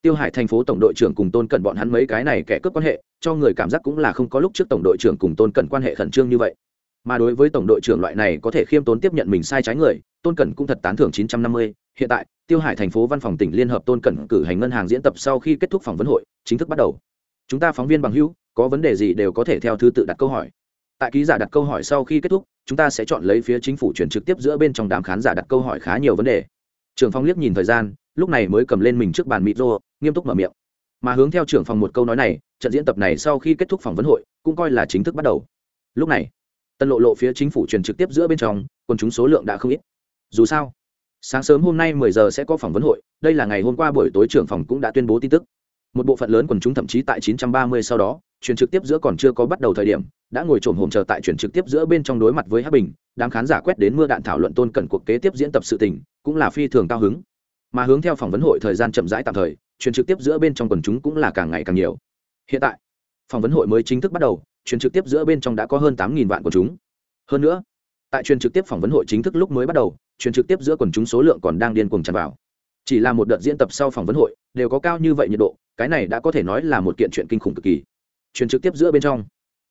tiêu hải thành phố tổng đội trưởng cùng tôn cẩn bọn hắn mấy cái này kẻ cướp quan hệ, cho người cảm giác cũng là không có lúc trước tổng đội trưởng cùng tôn cẩn quan hệ khẩn trương như vậy. Mà đối với tổng đội trưởng loại này có thể khiêm tốn tiếp nhận mình sai trái người tôn cẩn cũng thật tán thưởng 950. hiện tại, tiêu hải thành phố văn phòng tỉnh liên hợp tôn cẩn cử hành ngân hàng diễn tập sau khi kết thúc phỏng vấn hội, chính thức bắt đầu. Chúng ta phóng viên bằng hữu, có vấn đề gì đều có thể theo thứ tự đặt câu hỏi. Tại ký giả đặt câu hỏi sau khi kết thúc, chúng ta sẽ chọn lấy phía chính phủ chuyển trực tiếp giữa bên trong đám khán giả đặt câu hỏi khá nhiều vấn đề. Trưởng phòng liếc nhìn thời gian, lúc này mới cầm lên mình trước bàn mịt rô, nghiêm túc mở miệng. Mà hướng theo trưởng phòng một câu nói này, trận diễn tập này sau khi kết thúc phỏng vấn hội, cũng coi là chính thức bắt đầu. Lúc này, tân lộ lộ phía chính phủ truyền trực tiếp giữa bên trong quân chúng số lượng đã không ít dù sao, sáng sớm hôm nay 10 giờ sẽ có phỏng vấn hội, đây là ngày hôm qua buổi tối trưởng phòng cũng đã tuyên bố tin tức. Một bộ phận lớn quần chúng thậm chí tại 930 sau đó, truyền trực tiếp giữa còn chưa có bắt đầu thời điểm, đã ngồi trồn hồn chờ tại truyền trực tiếp giữa bên trong đối mặt với hắc bình, đám khán giả quét đến mưa đạn thảo luận tôn cẩn cuộc kế tiếp diễn tập sự tình, cũng là phi thường cao hứng. Mà hướng theo phỏng vấn hội thời gian chậm rãi tạm thời, truyền trực tiếp giữa bên trong quần chúng cũng là càng ngày càng nhiều. Hiện tại, phỏng vấn hội mới chính thức bắt đầu, truyền trực tiếp giữa bên trong đã có hơn tám vạn quần chúng. Hơn nữa, tại truyền trực tiếp phỏng vấn hội chính thức lúc mới bắt đầu truyền trực tiếp giữa quần chúng số lượng còn đang điên cuồng tràn vào. Chỉ là một đợt diễn tập sau phỏng vấn hội, đều có cao như vậy nhiệt độ, cái này đã có thể nói là một kiện chuyện kinh khủng cực kỳ. Truyền trực tiếp giữa bên trong.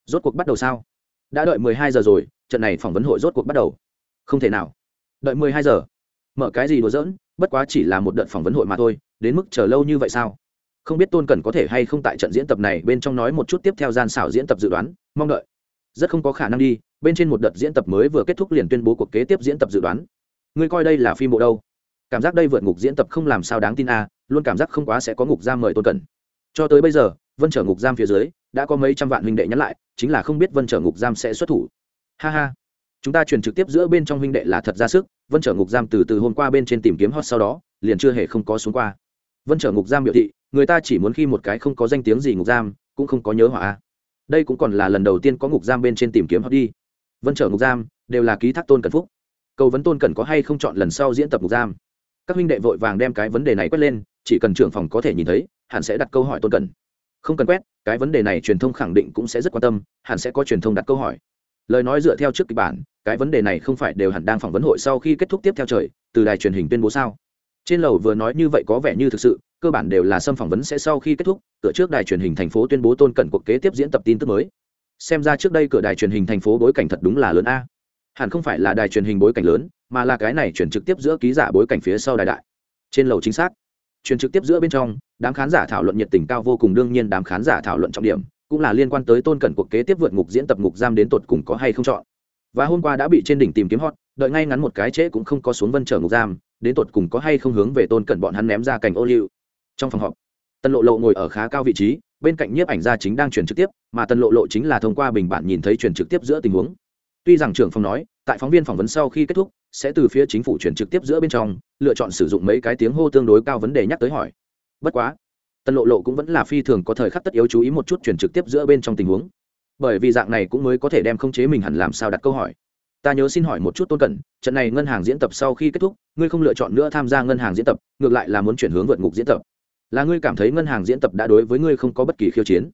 Rốt cuộc bắt đầu sao? Đã đợi mười hai giờ rồi, trận này phỏng vấn hội rốt cuộc bắt đầu. Không thể nào. Đợi mười hai giờ. Mở cái gì đùa giỡn, bất quá chỉ là một đợt phỏng vấn hội mà thôi, đến mức chờ lâu như vậy sao? Không biết tôn cần có thể hay không tại trận diễn tập này bên trong nói một chút tiếp theo gian xảo diễn tập dự đoán, mong đợi. Rất không có khả năng đi, bên trên một đợt diễn tập mới vừa kết thúc liền tuyên bố cuộc kế tiếp diễn tập dự đoán ngươi coi đây là phim bộ đâu? Cảm giác đây vượt ngục diễn tập không làm sao đáng tin a à, luôn cảm giác không quá sẽ có ngục giam mời tôn cần cho tới bây giờ vân trở ngục giam phía dưới đã có mấy trăm vạn huynh đệ nhắn lại chính là không biết vân trở ngục giam sẽ xuất thủ. Ha ha. Chúng ta truyền trực tiếp giữa bên trong huynh đệ là thật ra sức vân trở ngục giam từ từ hôm qua bên trên tìm kiếm hot sau đó liền chưa hề không có xuống qua. Vân trở ngục giam biểu thị người ta chỉ muốn khi một cái không có danh tiếng gì ngục giam cũng không có nhớ hỏa đây cũng còn là lần đầu tiên có ngục giam bên trên tìm kiếm hot đi. Vân trở ngục giam đều là ký thác tôn cần phúc cầu vấn tôn cần có hay không chọn lần sau diễn tập mục giam? Các huynh đệ vội vàng đem cái vấn đề này quét lên, chỉ cần trưởng phòng có thể nhìn thấy, hẳn sẽ đặt câu hỏi tôn cần. Không cần quét, cái vấn đề này truyền thông khẳng định cũng sẽ rất quan tâm, hẳn sẽ có truyền thông đặt câu hỏi. Lời nói dựa theo trước kịch bản, cái vấn đề này không phải đều hẳn đang phỏng vấn hội sau khi kết thúc tiếp theo trời, từ đài truyền hình tuyên bố sao? Trên lầu vừa nói như vậy có vẻ như thực sự, cơ bản đều là xâm phỏng vấn sẽ sau khi kết thúc, cửa trước đài truyền hình thành phố tuyên bố tôn cận cuộc kế tiếp diễn tập tin tức mới. Xem ra trước đây cửa đài truyền hình thành phố bối cảnh thật đúng là lớn a hẳn không phải là đài truyền hình bối cảnh lớn, mà là cái này chuyển trực tiếp giữa ký giả bối cảnh phía sau đài đại. Trên lầu chính xác. Truyền trực tiếp giữa bên trong, đám khán giả thảo luận nhiệt tình cao vô cùng đương nhiên đám khán giả thảo luận trọng điểm, cũng là liên quan tới tôn cẩn cuộc kế tiếp vượt ngục diễn tập ngục giam đến tột cùng có hay không chọn. Và hôm qua đã bị trên đỉnh tìm kiếm hot, đợi ngay ngắn một cái trễ cũng không có xuống vân trở ngục giam, đến tột cùng có hay không hướng về tôn cẩn bọn hắn ném ra cảnh ô liu. Trong phòng họp tân lộ lộ ngồi ở khá cao vị trí, bên cạnh nhiếp ảnh gia chính đang truyền trực tiếp, mà tân lộ lộ chính là thông qua bình bản nhìn thấy truyền trực tiếp giữa tình huống tuy rằng trưởng phòng nói, tại phóng viên phỏng vấn sau khi kết thúc, sẽ từ phía chính phủ chuyển trực tiếp giữa bên trong, lựa chọn sử dụng mấy cái tiếng hô tương đối cao vấn đề nhắc tới hỏi. Bất quá tân lộ lộ cũng vẫn là phi thường có thời khắc tất yếu chú ý một chút chuyển trực tiếp giữa bên trong tình huống. Bởi vì dạng này cũng mới có thể đem không chế mình hẳn làm sao đặt câu hỏi. Ta nhớ xin hỏi một chút tôn cẩn, trận này ngân hàng diễn tập sau khi kết thúc, ngươi không lựa chọn nữa tham gia ngân hàng diễn tập, ngược lại là muốn chuyển hướng vượt ngục diễn tập. Là ngươi cảm thấy ngân hàng diễn tập đã đối với ngươi không có bất kỳ khiêu chiến?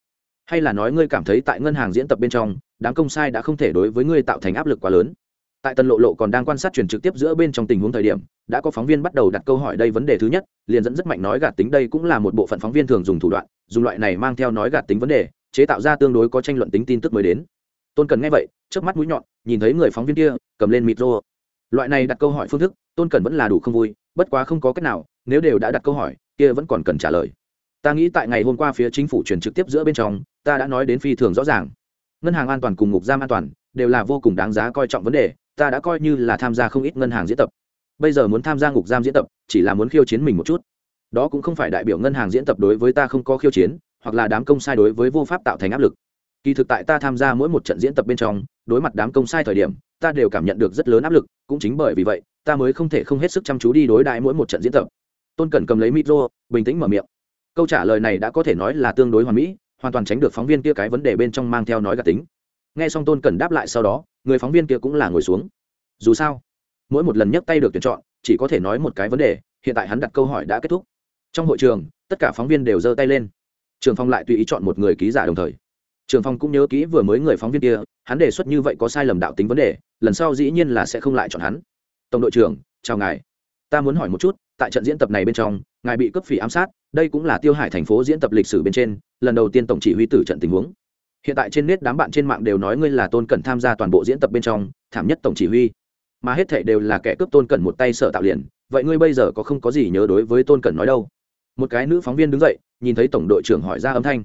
Hay là nói ngươi cảm thấy tại ngân hàng diễn tập bên trong đám công sai đã không thể đối với ngươi tạo thành áp lực quá lớn. Tại tần lộ lộ còn đang quan sát truyền trực tiếp giữa bên trong tình huống thời điểm, đã có phóng viên bắt đầu đặt câu hỏi đây vấn đề thứ nhất, liền dẫn rất mạnh nói gạt tính đây cũng là một bộ phận phóng viên thường dùng thủ đoạn, dùng loại này mang theo nói gạt tính vấn đề, chế tạo ra tương đối có tranh luận tính tin tức mới đến. Tôn cần nghe vậy trước mắt mũi nhọn, nhìn thấy người phóng viên kia, cầm lên micro loại này đặt câu hỏi phương thức, tôn cần vẫn là đủ không vui, bất quá không có cách nào, nếu đều đã đặt câu hỏi, kia vẫn còn cần trả lời. Ta nghĩ tại ngày hôm qua phía chính phủ truyền trực tiếp giữa bên trong, ta đã nói đến phi thường rõ ràng ngân hàng an toàn cùng ngục giam an toàn đều là vô cùng đáng giá coi trọng vấn đề, ta đã coi như là tham gia không ít ngân hàng diễn tập. Bây giờ muốn tham gia ngục giam diễn tập, chỉ là muốn khiêu chiến mình một chút. Đó cũng không phải đại biểu ngân hàng diễn tập đối với ta không có khiêu chiến, hoặc là đám công sai đối với vô pháp tạo thành áp lực. Kỳ thực tại ta tham gia mỗi một trận diễn tập bên trong, đối mặt đám công sai thời điểm, ta đều cảm nhận được rất lớn áp lực, cũng chính bởi vì vậy, ta mới không thể không hết sức chăm chú đi đối đãi mỗi một trận diễn tập. Tôn cẩn cầm lấy micro, bình tĩnh mở miệng. Câu trả lời này đã có thể nói là tương đối hoàn mỹ hoàn toàn tránh được phóng viên kia cái vấn đề bên trong mang theo nói gạt tính. Nghe xong tôn cần đáp lại sau đó, người phóng viên kia cũng là ngồi xuống. Dù sao, mỗi một lần nhấc tay được tuyển chọn, chỉ có thể nói một cái vấn đề, hiện tại hắn đặt câu hỏi đã kết thúc. Trong hội trường, tất cả phóng viên đều giơ tay lên. Trường phong lại tùy ý chọn một người ký giả đồng thời. Trường phong cũng nhớ kỹ vừa mới người phóng viên kia, hắn đề xuất như vậy có sai lầm đạo tính vấn đề, lần sau dĩ nhiên là sẽ không lại chọn hắn. Tổng đội trưởng, chào ngài. Ta muốn hỏi một chút, tại trận diễn tập này bên trong ngài bị cấp phỉ ám sát, đây cũng là tiêu hải thành phố diễn tập lịch sử bên trên, lần đầu tiên tổng chỉ huy tử trận tình huống. Hiện tại trên nét đám bạn trên mạng đều nói ngươi là tôn cẩn tham gia toàn bộ diễn tập bên trong, thảm nhất tổng chỉ huy. Mà hết thệ đều là kẻ cướp tôn cẩn một tay sợ tạo liền, vậy ngươi bây giờ có không có gì nhớ đối với tôn cẩn nói đâu? Một cái nữ phóng viên đứng dậy, nhìn thấy tổng đội trưởng hỏi ra âm thanh.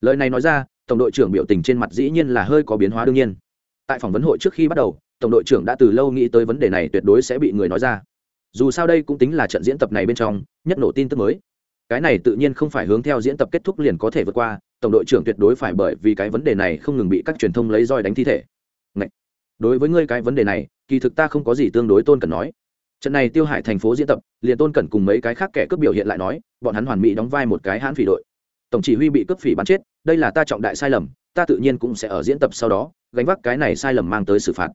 Lời này nói ra, tổng đội trưởng biểu tình trên mặt dĩ nhiên là hơi có biến hóa đương nhiên. Tại phỏng vấn hội trước khi bắt đầu, tổng đội trưởng đã từ lâu nghĩ tới vấn đề này tuyệt đối sẽ bị người nói ra dù sao đây cũng tính là trận diễn tập này bên trong, nhất nổ tin tức mới. Cái này tự nhiên không phải hướng theo diễn tập kết thúc liền có thể vượt qua, tổng đội trưởng tuyệt đối phải bởi vì cái vấn đề này không ngừng bị các truyền thông lấy roi đánh thi thể. Ngậy! đối với ngươi cái vấn đề này, kỳ thực ta không có gì tương đối tôn cần nói. Trận này tiêu hải thành phố diễn tập, liền tôn cẩn cùng mấy cái khác kẻ cướp biểu hiện lại nói, bọn hắn hoàn mỹ đóng vai một cái hãn phỉ đội. Tổng chỉ huy bị cướp phỉ bắn chết, đây là ta trọng đại sai lầm, ta tự nhiên cũng sẽ ở diễn tập sau đó, gánh vác cái này sai lầm mang tới xử phạt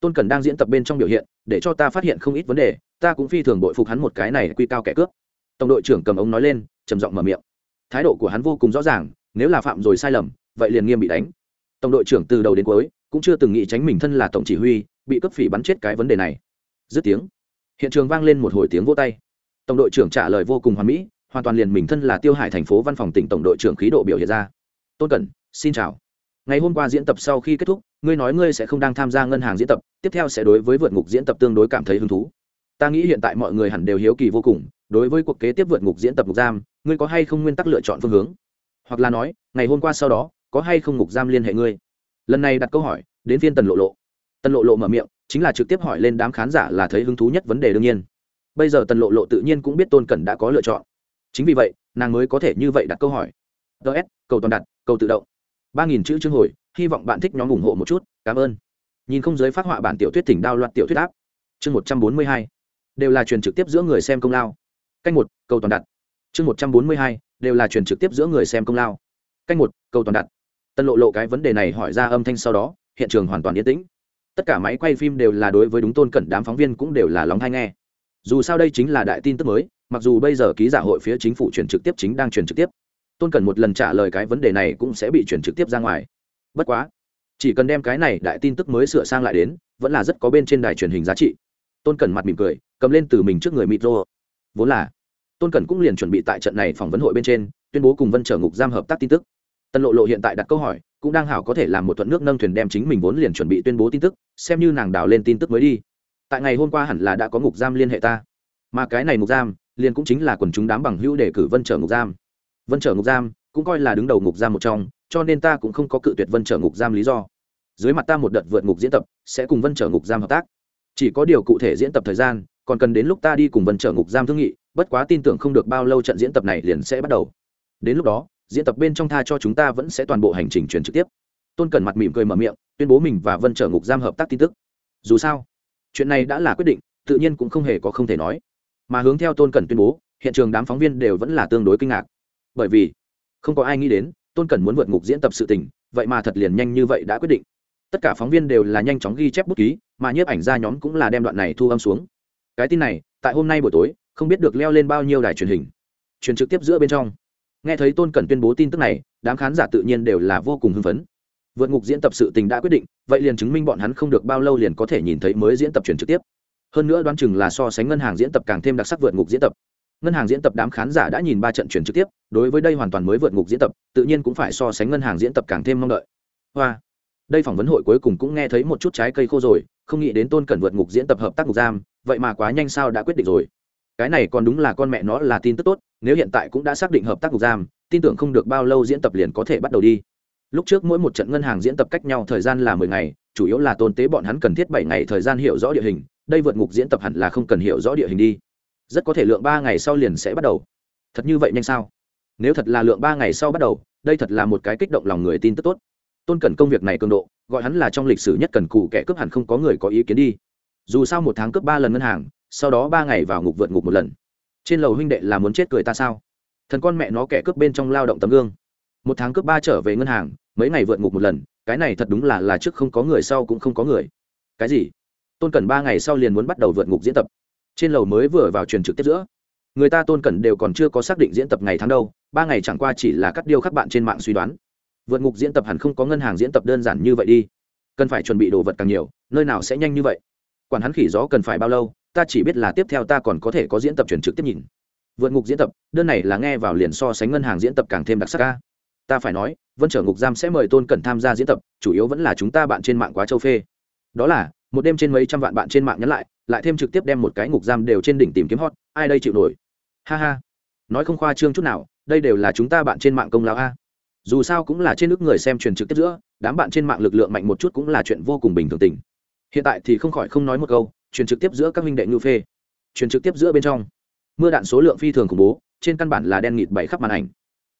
tôn cẩn đang diễn tập bên trong biểu hiện, để cho ta phát hiện không ít vấn đề, ta cũng phi thường bội phục hắn một cái này quy cao kẻ cướp. Tổng đội trưởng cầm ống nói lên, trầm giọng mở miệng. Thái độ của hắn vô cùng rõ ràng, nếu là phạm rồi sai lầm, vậy liền nghiêm bị đánh. Tổng đội trưởng từ đầu đến cuối, cũng chưa từng nghĩ tránh mình thân là tổng chỉ huy, bị cấp phỉ bắn chết cái vấn đề này. Dứt tiếng, hiện trường vang lên một hồi tiếng vô tay. Tổng đội trưởng trả lời vô cùng hoàn mỹ, hoàn toàn liền mình thân là tiêu hải thành phố văn phòng tỉnh tổng đội trưởng khí độ biểu hiện ra. Tôn cẩn xin chào ngày hôm qua diễn tập sau khi kết thúc, ngươi nói ngươi sẽ không đang tham gia ngân hàng diễn tập, tiếp theo sẽ đối với vượt ngục diễn tập tương đối cảm thấy hứng thú. Ta nghĩ hiện tại mọi người hẳn đều hiếu kỳ vô cùng, đối với cuộc kế tiếp vượt ngục diễn tập ngục giam, ngươi có hay không nguyên tắc lựa chọn phương hướng? Hoặc là nói, ngày hôm qua sau đó, có hay không ngục giam liên hệ ngươi? Lần này đặt câu hỏi, đến phiên tần lộ lộ. Tần lộ lộ mở miệng, chính là trực tiếp hỏi lên đám khán giả là thấy hứng thú nhất vấn đề đương nhiên. Bây giờ tần lộ lộ tự nhiên cũng biết tôn cẩn đã có lựa chọn. Chính vì vậy, nàng mới có thể như vậy đặt câu hỏi. Ts cầu toàn đặt, cầu tự động ba nghìn chữ chương hồi, hy vọng bạn thích nhóm ủng hộ một chút, cảm ơn. Nhìn không giới phát họa bản tiểu thuyết tỉnh đao loạt tiểu thuyết áp chương một trăm bốn mươi hai, đều là truyền trực tiếp giữa người xem công lao. Canh một, cầu toàn đặt. Chương một trăm bốn mươi hai, đều là truyền trực tiếp giữa người xem công lao. Canh một, cầu toàn đặt. Tân lộ lộ cái vấn đề này hỏi ra âm thanh sau đó, hiện trường hoàn toàn yên tĩnh. Tất cả máy quay phim đều là đối với đúng tôn cẩn đám phóng viên cũng đều là lóng hay nghe. Dù sao đây chính là đại tin tức mới, mặc dù bây giờ ký giả hội phía chính phủ truyền trực tiếp chính đang truyền trực tiếp tôn cẩn một lần trả lời cái vấn đề này cũng sẽ bị chuyển trực tiếp ra ngoài. Bất quá, chỉ cần đem cái này đại tin tức mới sửa sang lại đến, vẫn là rất có bên trên đài truyền hình giá trị. Tôn cẩn mặt mỉm cười, cầm lên từ mình trước người micro vốn là, tôn cẩn cũng liền chuẩn bị tại trận này phỏng vấn hội bên trên, tuyên bố cùng vân trở ngục giam hợp tác tin tức. Tân lộ lộ hiện tại đặt câu hỏi, cũng đang hảo có thể làm một thuận nước nâng thuyền đem chính mình vốn liền chuẩn bị tuyên bố tin tức, xem như nàng đào lên tin tức mới đi. Tại ngày hôm qua hẳn là đã có ngục giam liên hệ ta. Mà cái này ngục giam, liền cũng chính là quần chúng đám bằng hữu để cử vân trở ngục giam vân trở ngục giam cũng coi là đứng đầu ngục giam một trong, cho nên ta cũng không có cự tuyệt vân trở ngục giam lý do. Dưới mặt ta một đợt vượt ngục diễn tập sẽ cùng vân trở ngục giam hợp tác. Chỉ có điều cụ thể diễn tập thời gian, còn cần đến lúc ta đi cùng vân trở ngục giam thương nghị, bất quá tin tưởng không được bao lâu trận diễn tập này liền sẽ bắt đầu. Đến lúc đó, diễn tập bên trong tha cho chúng ta vẫn sẽ toàn bộ hành trình truyền trực tiếp. Tôn cần mặt mỉm cười mở miệng, tuyên bố mình và vân trở ngục giam hợp tác tin tức. Dù sao, chuyện này đã là quyết định, tự nhiên cũng không hề có không thể nói. Mà hướng theo tôn cần tuyên bố, hiện trường đám phóng viên đều vẫn là tương đối kinh ngạc bởi vì không có ai nghĩ đến, tôn cẩn muốn vượt ngục diễn tập sự tình, vậy mà thật liền nhanh như vậy đã quyết định. Tất cả phóng viên đều là nhanh chóng ghi chép bút ký, mà nhiếp ảnh ra nhóm cũng là đem đoạn này thu âm xuống. Cái tin này, tại hôm nay buổi tối, không biết được leo lên bao nhiêu đài truyền hình, truyền trực tiếp giữa bên trong. Nghe thấy tôn cẩn tuyên bố tin tức này, đám khán giả tự nhiên đều là vô cùng hưng phấn. Vượt ngục diễn tập sự tình đã quyết định, vậy liền chứng minh bọn hắn không được bao lâu liền có thể nhìn thấy mới diễn tập truyền trực tiếp. Hơn nữa đoán chừng là so sánh ngân hàng diễn tập càng thêm đặc sắc vượt ngục diễn tập ngân hàng diễn tập đám khán giả đã nhìn ba trận chuyển trực tiếp, đối với đây hoàn toàn mới vượt ngục diễn tập, tự nhiên cũng phải so sánh ngân hàng diễn tập càng thêm mong đợi. Hoa. Đây phỏng vấn hội cuối cùng cũng nghe thấy một chút trái cây khô rồi, không nghĩ đến tôn cẩn vượt ngục diễn tập hợp tác ngục giam, vậy mà quá nhanh sao đã quyết định rồi. Cái này còn đúng là con mẹ nó là tin tức tốt, nếu hiện tại cũng đã xác định hợp tác ngục giam, tin tưởng không được bao lâu diễn tập liền có thể bắt đầu đi. Lúc trước mỗi một trận ngân hàng diễn tập cách nhau thời gian là mười ngày, chủ yếu là tôn tế bọn hắn cần thiết bảy ngày thời gian hiểu rõ địa hình, đây vượt ngục diễn tập hẳn là không cần hiểu rõ địa hình đi rất có thể lượng ba ngày sau liền sẽ bắt đầu. Thật như vậy nhanh sao? Nếu thật là lượng ba ngày sau bắt đầu, đây thật là một cái kích động lòng người tin tức tốt. Tôn cần công việc này cường độ, gọi hắn là trong lịch sử nhất cần cụ kẻ cướp hẳn không có người có ý kiến đi. Dù sao một tháng cướp ba lần ngân hàng, sau đó ba ngày vào ngục vượt ngục một lần. Trên lầu huynh đệ là muốn chết cười ta sao? Thần con mẹ nó kẻ cướp bên trong lao động tấm gương. Một tháng cướp ba trở về ngân hàng, mấy ngày vượt ngục một lần, cái này thật đúng là là trước không có người, sau cũng không có người. Cái gì? Tôn cần ba ngày sau liền muốn bắt đầu vượt ngục diễn tập trên lầu mới vừa vào truyền trực tiếp giữa, người ta tôn cẩn đều còn chưa có xác định diễn tập ngày tháng đâu, ba ngày chẳng qua chỉ là cắt điêu khắc bạn trên mạng suy đoán. Vượt ngục diễn tập hẳn không có ngân hàng diễn tập đơn giản như vậy đi. Cần phải chuẩn bị đồ vật càng nhiều, nơi nào sẽ nhanh như vậy? Quản hắn khỉ gió cần phải bao lâu, ta chỉ biết là tiếp theo ta còn có thể có diễn tập truyền trực tiếp nhìn. Vượt ngục diễn tập, đơn này là nghe vào liền so sánh ngân hàng diễn tập càng thêm đặc sắc ca. Ta phải nói, vân trở ngục giam sẽ mời tôn cẩn tham gia diễn tập, chủ yếu vẫn là chúng ta bạn trên mạng quá châu phê. Đó là, một đêm trên mấy trăm vạn bạn trên mạng nhắn lại lại thêm trực tiếp đem một cái ngục giam đều trên đỉnh tìm kiếm hot, ai đây chịu nổi? Ha ha. Nói không khoa trương chút nào, đây đều là chúng ta bạn trên mạng công lao a. Dù sao cũng là trên nước người xem truyền trực tiếp giữa, đám bạn trên mạng lực lượng mạnh một chút cũng là chuyện vô cùng bình thường tình. Hiện tại thì không khỏi không nói một câu, truyền trực tiếp giữa các minh đệ ngư phê. Truyền trực tiếp giữa bên trong. Mưa đạn số lượng phi thường khủng bố, trên căn bản là đen nghịt bảy khắp màn ảnh.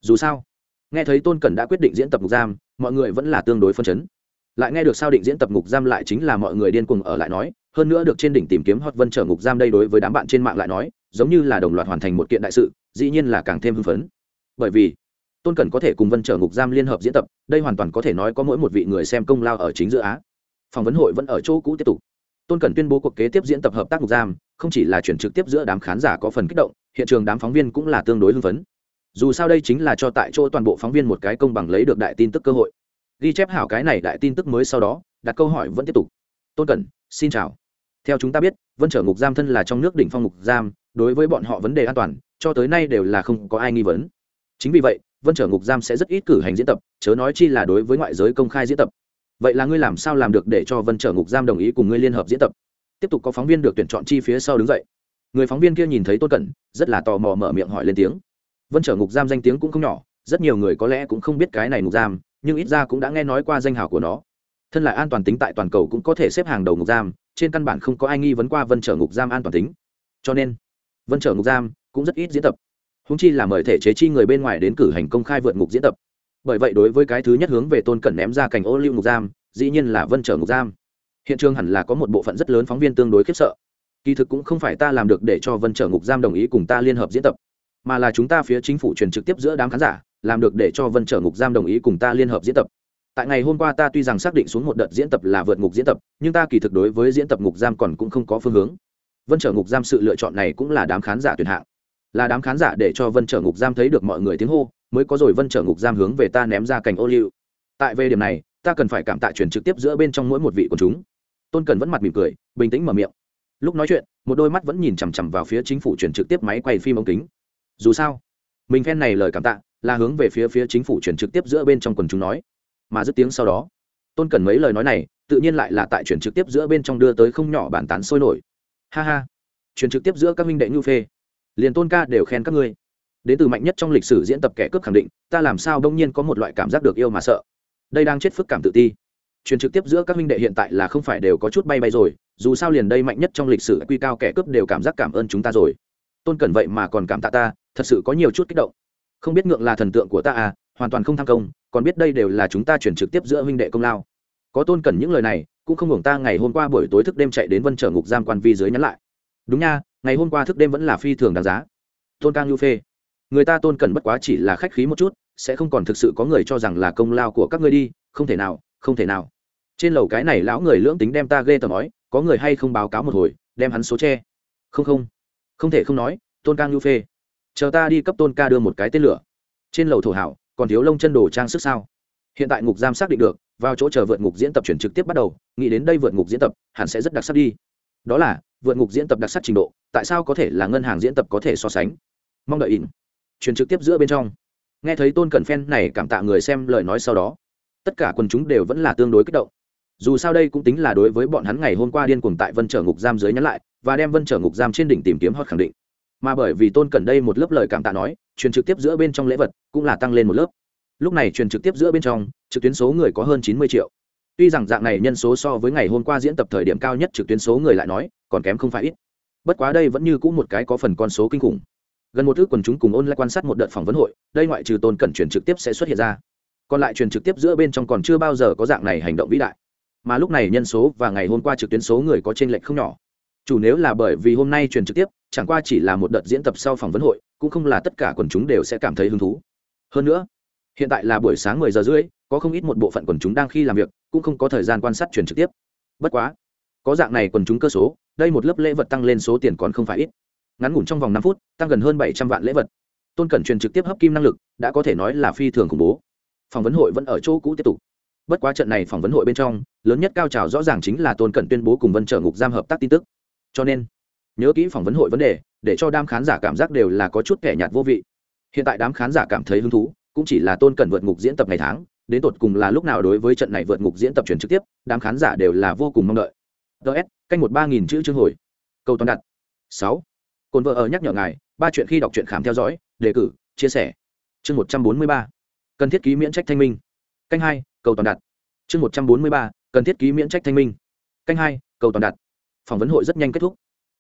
Dù sao, nghe thấy tôn cẩn đã quyết định diễn tập ngục giam, mọi người vẫn là tương đối phân chấn lại nghe được sao định diễn tập ngục giam lại chính là mọi người điên cuồng ở lại nói, hơn nữa được trên đỉnh tìm kiếm hot vân trở ngục giam đây đối với đám bạn trên mạng lại nói, giống như là đồng loạt hoàn thành một kiện đại sự, dĩ nhiên là càng thêm hưng phấn. Bởi vì, tôn cẩn có thể cùng vân trở ngục giam liên hợp diễn tập, đây hoàn toàn có thể nói có mỗi một vị người xem công lao ở chính giữa á. Phỏng vấn hội vẫn ở chỗ cũ tiếp tục. Tôn cẩn tuyên bố cuộc kế tiếp diễn tập hợp tác ngục giam, không chỉ là chuyển trực tiếp giữa đám khán giả có phần kích động, hiện trường đám phóng viên cũng là tương đối hưng phấn. Dù sao đây chính là cho tại chỗ toàn bộ phóng viên một cái công bằng lấy được đại tin tức cơ hội ghi chép hảo cái này đại tin tức mới sau đó, đặt câu hỏi vẫn tiếp tục. Tôn cẩn, xin chào. Theo chúng ta biết, vân trở ngục giam thân là trong nước đỉnh phong ngục giam, đối với bọn họ vấn đề an toàn, cho tới nay đều là không có ai nghi vấn. Chính vì vậy, vân trở ngục giam sẽ rất ít cử hành diễn tập, chớ nói chi là đối với ngoại giới công khai diễn tập. Vậy là ngươi làm sao làm được để cho vân trở ngục giam đồng ý cùng ngươi liên hợp diễn tập? Tiếp tục có phóng viên được tuyển chọn chi phía sau đứng dậy. Người phóng viên kia nhìn thấy tôn cẩn, rất là tò mò mở miệng hỏi lên tiếng. Vân trở ngục giam danh tiếng cũng không nhỏ, rất nhiều người có lẽ cũng không biết cái này ngục giam nhưng ít ra cũng đã nghe nói qua danh hào của nó. Thân là an toàn tính tại toàn cầu cũng có thể xếp hàng đầu ngục giam, trên căn bản không có ai nghi vấn qua vân trở ngục giam an toàn tính. Cho nên, vân trở ngục giam cũng rất ít diễn tập. Húng chi là mời thể chế chi người bên ngoài đến cử hành công khai vượt ngục diễn tập. Bởi vậy đối với cái thứ nhất hướng về tôn cẩn ném ra cành ô liu ngục giam, dĩ nhiên là vân trở ngục giam. Hiện trường hẳn là có một bộ phận rất lớn phóng viên tương đối khiếp sợ. Kỳ thực cũng không phải ta làm được để cho vân trở ngục giam đồng ý cùng ta liên hợp diễn tập, mà là chúng ta phía chính phủ truyền trực tiếp giữa đám khán giả làm được để cho vân trở ngục giam đồng ý cùng ta liên hợp diễn tập. Tại ngày hôm qua ta tuy rằng xác định xuống một đợt diễn tập là vượt ngục diễn tập, nhưng ta kỳ thực đối với diễn tập ngục giam còn cũng không có phương hướng. Vân trở ngục giam sự lựa chọn này cũng là đám khán giả tuyệt hạng. Là đám khán giả để cho vân trở ngục giam thấy được mọi người tiếng hô, mới có rồi vân trở ngục giam hướng về ta ném ra cành ô liu. Tại về điểm này, ta cần phải cảm tạ truyền trực tiếp giữa bên trong mỗi một vị của chúng. Tôn cần vẫn mặt mỉm cười, bình tĩnh mở miệng. Lúc nói chuyện, một đôi mắt vẫn nhìn chằm chằm vào phía chính phủ truyền trực tiếp máy quay phim ống kính. Dù sao, mình phen này lời cảm tạ là hướng về phía phía chính phủ chuyển trực tiếp giữa bên trong quần chúng nói. Mà dứt tiếng sau đó, tôn cần mấy lời nói này, tự nhiên lại là tại chuyển trực tiếp giữa bên trong đưa tới không nhỏ bản tán sôi nổi. Ha ha, chuyển trực tiếp giữa các minh đệ nhu phê, liền tôn ca đều khen các ngươi. Đến từ mạnh nhất trong lịch sử diễn tập kẻ cướp khẳng định, ta làm sao đông nhiên có một loại cảm giác được yêu mà sợ. Đây đang chết phức cảm tự ti. Truyền trực tiếp giữa các minh đệ hiện tại là không phải đều có chút bay bay rồi, dù sao liền đây mạnh nhất trong lịch sử quy cao kẻ cướp đều cảm giác cảm ơn chúng ta rồi. Tôn cần vậy mà còn cảm tạ ta, thật sự có nhiều chút kích động không biết ngượng là thần tượng của ta à hoàn toàn không tham công, còn biết đây đều là chúng ta chuyển trực tiếp giữa huynh đệ công lao. Có tôn cần những lời này, cũng không hưởng ta ngày hôm qua buổi tối thức đêm chạy đến vân trở ngục giam quan vi dưới nhắn lại. Đúng nha, ngày hôm qua thức đêm vẫn là phi thường đáng giá. Tôn cang lưu phê, người ta tôn cần bất quá chỉ là khách khí một chút, sẽ không còn thực sự có người cho rằng là công lao của các ngươi đi, không thể nào, không thể nào. Trên lầu cái này lão người lưỡng tính đem ta ghê tởm ói có người hay không báo cáo một hồi, đem hắn số che. Không không không thể không nói, tôn ca ngưu phê chờ ta đi cấp tôn ca đưa một cái tên lửa. Trên lầu thổ hảo, còn thiếu lông chân đồ trang sức sao? Hiện tại ngục giam xác định được, vào chỗ chờ vượt ngục diễn tập chuyển trực tiếp bắt đầu, nghĩ đến đây vượt ngục diễn tập, hẳn sẽ rất đặc sắc đi. Đó là, vượt ngục diễn tập đặc sắc trình độ, tại sao có thể là ngân hàng diễn tập có thể so sánh? Mong đợi in chuyển trực tiếp giữa bên trong. Nghe thấy tôn cẩn phen này cảm tạ người xem lời nói sau đó, tất cả quần chúng đều vẫn là tương đối kích động. Dù sao đây cũng tính là đối với bọn hắn ngày hôm qua điên cuồng tại vân trở ngục giam dưới nhắn lại, và đem vân trở ngục giam trên đỉnh tìm kiếm hot khẳng định mà bởi vì tôn cẩn đây một lớp lời cảm tạ nói, truyền trực tiếp giữa bên trong lễ vật cũng là tăng lên một lớp. Lúc này truyền trực tiếp giữa bên trong, trực tuyến số người có hơn chín mươi triệu. Tuy rằng dạng này nhân số so với ngày hôm qua diễn tập thời điểm cao nhất trực tuyến số người lại nói, còn kém không phải ít. Bất quá đây vẫn như cũ một cái có phần con số kinh khủng. Gần một thứ quần chúng cùng ôn lại quan sát một đợt phỏng vấn hội, đây ngoại trừ tôn cẩn truyền trực tiếp sẽ xuất hiện ra. Còn lại truyền trực tiếp giữa bên trong còn chưa bao giờ có dạng này hành động vĩ đại. Mà lúc này nhân số và ngày hôm qua trực tuyến số người có t r ê n lệch không nhỏ. Chủ nếu là bởi vì hôm nay truyền trực tiếp chẳng qua chỉ là một đợt diễn tập sau phỏng vấn hội, cũng không là tất cả quần chúng đều sẽ cảm thấy hứng thú. Hơn nữa, hiện tại là buổi sáng mười giờ rưỡi, có không ít một bộ phận quần chúng đang khi làm việc, cũng không có thời gian quan sát truyền trực tiếp. Bất quá, có dạng này quần chúng cơ số, đây một lớp lễ vật tăng lên số tiền còn không phải ít. Ngắn ngủn trong vòng năm phút, tăng gần hơn bảy trăm vạn lễ vật. Tôn cẩn truyền trực tiếp hấp kim năng lực, đã có thể nói là phi thường khủng bố. Phỏng vấn hội vẫn ở chỗ cũ tiếp tục. Bất quá trận này phỏng vấn hội bên trong, lớn nhất cao trào rõ ràng chính là tôn cẩn tuyên bố cùng vân trở ngục giam hợp tác tin tức. Cho nên nhớ kỹ phỏng vấn hội vấn đề, để cho đám khán giả cảm giác đều là có chút kẻ nhạt vô vị. Hiện tại đám khán giả cảm thấy hứng thú, cũng chỉ là tôn cần vượt ngục diễn tập ngày tháng, đến tột cùng là lúc nào đối với trận này vượt ngục diễn tập truyền trực tiếp, đám khán giả đều là vô cùng mong đợi. Ts canh một ba nghìn chữ chương hồi. Câu toàn đặt. Sáu. Cồn vợ ở nhắc nhở ngài, ba chuyện khi đọc truyện khám theo dõi, đề cử, chia sẻ. Chương một trăm bốn mươi ba. Cần thiết ký miễn trách thanh minh. Canh hai cầu toàn đặt. Chương một trăm bốn mươi ba, cần thiết ký miễn trách thanh minh. Canh hai cầu toàn đặt. Phỏng vấn hội rất nhanh kết thúc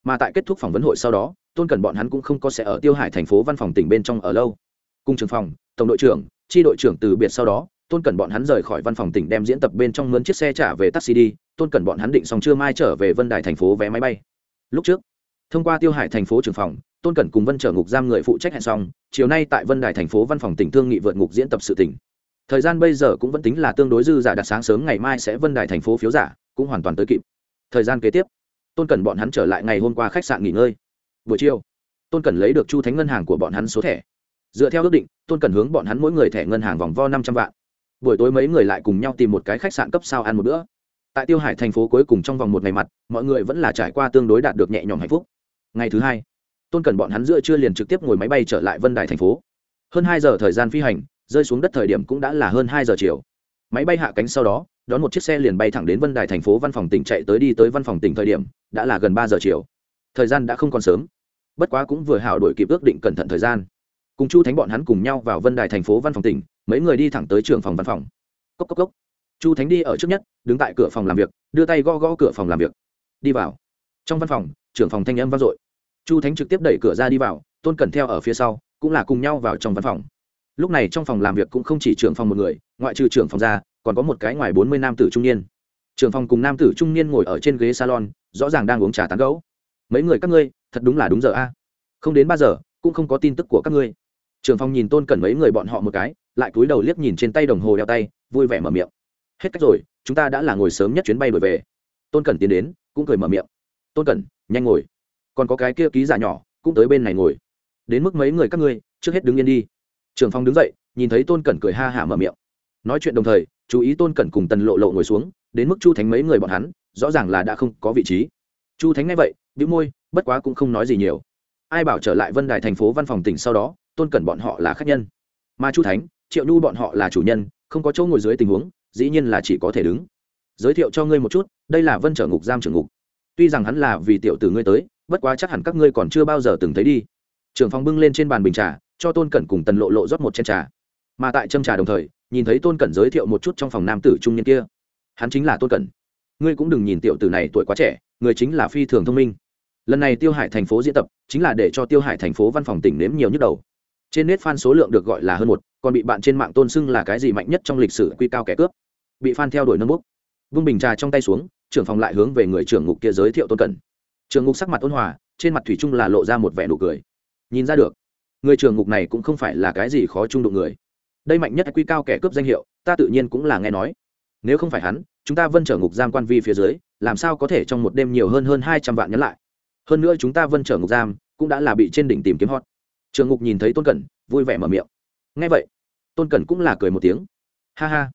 mà tại kết thúc phỏng vấn hội sau đó, tôn cần bọn hắn cũng không có sẽ ở tiêu hải thành phố văn phòng tỉnh bên trong ở lâu. Cung trường phòng, tổng đội trưởng tri đội trưởng từ biệt sau đó, tôn cần bọn hắn rời khỏi văn phòng tỉnh đem diễn tập bên trong mướn chiếc xe trả về taxi đi, tôn cần bọn hắn định xong trưa mai trở về vân đài thành phố vé máy bay. Lúc trước, thông qua tiêu hải thành phố trường phòng, tôn cẩn cùng vân trở ngục giam người phụ trách hẹn xong, chiều nay tại vân đài thành phố văn phòng tỉnh thương nghị vượt ngục diễn tập sự tỉnh. Thời gian bây giờ cũng vẫn tính là tương đối dư giả, đặt sáng sớm ngày mai sẽ vân đài thành phố phiếu giả, cũng hoàn toàn tới kịp. Thời gian kế tiếp tôn cẩn bọn hắn trở lại ngày hôm qua khách sạn nghỉ ngơi. Buổi chiều, tôn cẩn lấy được chu thánh ngân hàng của bọn hắn số thẻ. Dựa theo ước định, tôn cẩn hướng bọn hắn mỗi người thẻ ngân hàng vòng vo năm trăm vạn. Buổi tối mấy người lại cùng nhau tìm một cái khách sạn cấp sao ăn một bữa. Tại tiêu hải thành phố cuối cùng trong vòng một ngày mặt, mọi người vẫn là trải qua tương đối đạt được nhẹ nhõm hạnh phúc. Ngày thứ hai, tôn cần bọn hắn giữa trưa liền trực tiếp ngồi máy bay trở lại vân đài thành phố. Hơn hai giờ thời gian phi hành, rơi xuống đất thời điểm cũng đã là hơn hai giờ chiều máy bay hạ cánh sau đó, đón một chiếc xe liền bay thẳng đến vân đài thành phố văn phòng tỉnh chạy tới đi tới văn phòng tỉnh thời điểm, đã là gần ba giờ chiều. Thời gian đã không còn sớm. Bất quá cũng vừa hảo đổi kịp ước định cẩn thận thời gian. Cùng chu thánh bọn hắn cùng nhau vào vân đài thành phố văn phòng tỉnh, mấy người đi thẳng tới trưởng phòng văn phòng. Cốc cốc cốc. Chu thánh đi ở trước nhất, đứng tại cửa phòng làm việc, đưa tay gõ gõ cửa phòng làm việc. Đi vào. Trong văn phòng, trưởng phòng thanh âm vang dội. Chu thánh trực tiếp đẩy cửa ra đi vào, tôn cẩn theo ở phía sau, cũng là cùng nhau vào trong văn phòng lúc này trong phòng làm việc cũng không chỉ trưởng phòng một người, ngoại trừ trưởng phòng ra, còn có một cái ngoài bốn mươi nam tử trung niên. Trưởng phòng cùng nam tử trung niên ngồi ở trên ghế salon, rõ ràng đang uống trà tán gấu mấy người các ngươi, thật đúng là đúng giờ a. Không đến ba giờ, cũng không có tin tức của các ngươi. Trưởng phòng nhìn tôn cẩn mấy người bọn họ một cái, lại cúi đầu liếc nhìn trên tay đồng hồ đeo tay, vui vẻ mở miệng. Hết cách rồi, chúng ta đã là ngồi sớm nhất chuyến bay đổi về. Tôn cẩn tiến đến, cũng cười mở miệng. Tôn cẩn, nhanh ngồi. Còn có cái kia ký giả nhỏ, cũng tới bên này ngồi. Đến mức mấy người các ngươi, trước hết đứng yên đi trường phong đứng dậy, nhìn thấy tôn cẩn cười ha hả mở miệng. Nói chuyện đồng thời, chú ý tôn cẩn cùng tần lộ lộ ngồi xuống, đến mức chu thánh mấy người bọn hắn, rõ ràng là đã không có vị trí. Chu thánh nghe vậy, bĩu môi, bất quá cũng không nói gì nhiều. Ai bảo trở lại vân đài thành phố văn phòng tỉnh sau đó, tôn cẩn bọn họ là khách nhân. Mà chu thánh, triệu nhu bọn họ là chủ nhân, không có chỗ ngồi dưới tình huống, dĩ nhiên là chỉ có thể đứng. Giới thiệu cho ngươi một chút, đây là vân trở ngục giam trưởng ngục. Tuy rằng hắn là vì tiểu tử ngươi tới, bất quá chắc hẳn các ngươi còn chưa bao giờ từng thấy đi. Trưởng phòng bưng lên trên bàn bình trà cho tôn cẩn cùng tần lộ lộ rót một chén trà. Mà tại châm trà đồng thời, nhìn thấy tôn cẩn giới thiệu một chút trong phòng nam tử trung niên kia. Hắn chính là tôn cẩn. Ngươi cũng đừng nhìn tiểu tử này tuổi quá trẻ, người chính là phi thường thông minh. Lần này tiêu hải thành phố diễn tập, chính là để cho tiêu hải thành phố văn phòng tỉnh nếm nhiều nhức đầu. Trên nét fan số lượng được gọi là hơn một, còn bị bạn trên mạng tôn xưng là cái gì mạnh nhất trong lịch sử quy cao kẻ cướp. Bị fan theo đuổi nâng bút. Vung bình trà trong tay xuống, trưởng phòng lại hướng về người trưởng ngục kia giới thiệu tôn cẩn. Trưởng ngục sắc mặt ôn hòa, trên mặt thủy chung là lộ ra một vẻ nụ cười. Nhìn ra được người trường ngục này cũng không phải là cái gì khó trung đụng người. Đây mạnh nhất quy cao kẻ cướp danh hiệu, ta tự nhiên cũng là nghe nói. Nếu không phải hắn, chúng ta vân trở ngục giam quan vi phía dưới, làm sao có thể trong một đêm nhiều hơn hơn hai trăm vạn nhấn lại? Hơn nữa chúng ta vân trở ngục giam cũng đã là bị trên đỉnh tìm kiếm hot. Trường ngục nhìn thấy tôn cẩn, vui vẻ mở miệng. Ngay vậy, tôn cẩn cũng là cười một tiếng. Ha ha.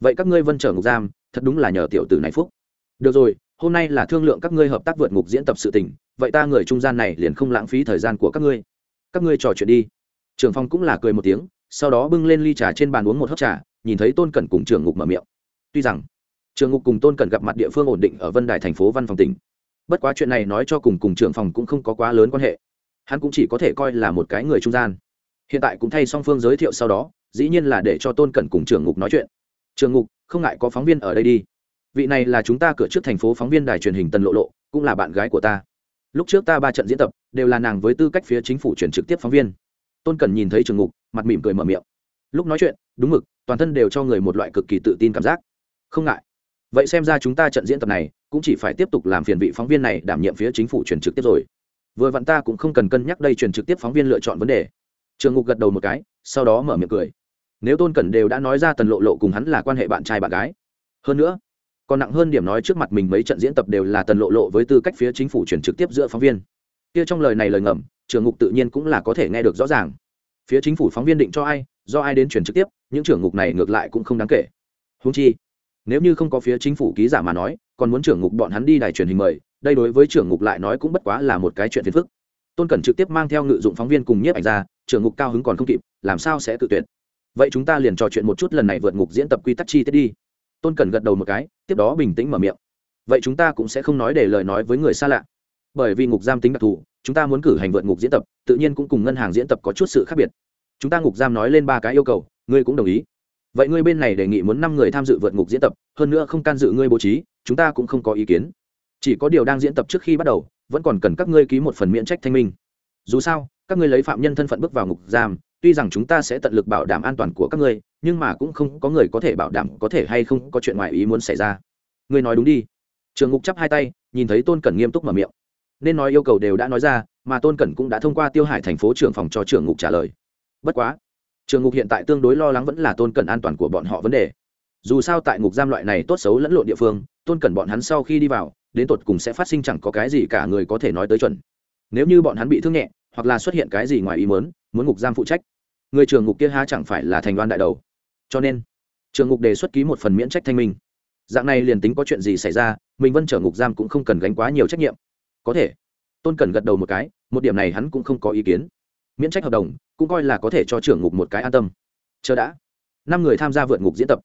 Vậy các ngươi vân trở ngục giam, thật đúng là nhờ tiểu tử này phúc. Được rồi, hôm nay là thương lượng các ngươi hợp tác vượt ngục diễn tập sự tình, vậy ta người trung gian này liền không lãng phí thời gian của các ngươi các ngươi trò chuyện đi. Trường phong cũng là cười một tiếng, sau đó bưng lên ly trà trên bàn uống một hớp trà, nhìn thấy tôn cẩn cùng trường ngục mở miệng. Tuy rằng trường ngục cùng tôn cẩn gặp mặt địa phương ổn định ở vân đài thành phố văn phòng tỉnh. Bất quá chuyện này nói cho cùng cùng trưởng phòng cũng không có quá lớn quan hệ. Hắn cũng chỉ có thể coi là một cái người trung gian. Hiện tại cũng thay song phương giới thiệu sau đó, dĩ nhiên là để cho tôn cẩn cùng trưởng ngục nói chuyện. Trường ngục, không ngại có phóng viên ở đây đi. Vị này là chúng ta cửa trước thành phố phóng viên đài truyền hình tần lộ lộ, cũng là bạn gái của ta lúc trước ta ba trận diễn tập, đều là nàng với tư cách phía chính phủ chuyển trực tiếp phóng viên. Tôn cẩn nhìn thấy trường ngục, mặt mỉm cười mở miệng. Lúc nói chuyện, đúng mực, toàn thân đều cho người một loại cực kỳ tự tin cảm giác. Không ngại. Vậy xem ra chúng ta trận diễn tập này, cũng chỉ phải tiếp tục làm phiền vị phóng viên này đảm nhiệm phía chính phủ chuyển trực tiếp rồi. Vừa vặn ta cũng không cần cân nhắc đây chuyển trực tiếp phóng viên lựa chọn vấn đề. Trường ngục gật đầu một cái, sau đó mở miệng cười. Nếu tôn cẩn đều đã nói ra tần lộ lộ cùng hắn là quan hệ bạn trai bạn gái. Hơn nữa còn nặng hơn điểm nói trước mặt mình mấy trận diễn tập đều là tần lộ lộ với tư cách phía chính phủ truyền trực tiếp giữa phóng viên. Kia trong lời này lời ngầm trường ngục tự nhiên cũng là có thể nghe được rõ ràng. Phía chính phủ phóng viên định cho ai, do ai đến truyền trực tiếp, những trưởng ngục này ngược lại cũng không đáng kể. Húng chi, nếu như không có phía chính phủ ký giả mà nói, còn muốn trưởng ngục bọn hắn đi đài truyền hình mời, đây đối với trưởng ngục lại nói cũng bất quá là một cái chuyện phiền phức. Tôn cẩn trực tiếp mang theo ngự dụng phóng viên cùng nhiếp ảnh ra, trưởng ngục cao hứng còn không kịp, làm sao sẽ tự tuyệt? Vậy chúng ta liền trò chuyện một chút lần này vượt ngục diễn tập quy tắc chi tiết đi tôn cẩn gật đầu một cái, tiếp đó bình tĩnh mở miệng. Vậy chúng ta cũng sẽ không nói để lời nói với người xa lạ. Bởi vì ngục giam tính đặc thù, chúng ta muốn cử hành vượt ngục diễn tập, tự nhiên cũng cùng ngân hàng diễn tập có chút sự khác biệt. Chúng ta ngục giam nói lên ba cái yêu cầu, ngươi cũng đồng ý. Vậy ngươi bên này đề nghị muốn năm người tham dự vượt ngục diễn tập, hơn nữa không can dự ngươi bố trí, chúng ta cũng không có ý kiến. Chỉ có điều đang diễn tập trước khi bắt đầu, vẫn còn cần các ngươi ký một phần miễn trách thanh minh. Dù sao, các ngươi lấy phạm nhân thân phận bước vào ngục giam tuy rằng chúng ta sẽ tận lực bảo đảm an toàn của các ngươi, nhưng mà cũng không có người có thể bảo đảm có thể hay không có chuyện ngoài ý muốn xảy ra. Ngươi nói đúng đi. Trường ngục chắp hai tay, nhìn thấy tôn cẩn nghiêm túc mở miệng. Nên nói yêu cầu đều đã nói ra, mà tôn cẩn cũng đã thông qua tiêu hải thành phố trưởng phòng cho Trường ngục trả lời. Bất quá, trường ngục hiện tại tương đối lo lắng vẫn là tôn cẩn an toàn của bọn họ vấn đề. Dù sao tại ngục giam loại này tốt xấu lẫn lộn địa phương, tôn cẩn bọn hắn sau khi đi vào, đến tột cùng sẽ phát sinh chẳng có cái gì cả người có thể nói tới chuẩn. Nếu như bọn hắn bị thương nhẹ, hoặc là xuất hiện cái gì ngoài ý mớn muốn ngục giam phụ trách người trường ngục kia há chẳng phải là thành đoan đại đầu. Cho nên, trường ngục đề xuất ký một phần miễn trách thanh minh. Dạng này liền tính có chuyện gì xảy ra, mình vân trở ngục giam cũng không cần gánh quá nhiều trách nhiệm. Có thể, tôn cần gật đầu một cái, một điểm này hắn cũng không có ý kiến. Miễn trách hợp đồng, cũng coi là có thể cho trưởng ngục một cái an tâm. Chờ đã. Năm người tham gia vượt ngục diễn tập.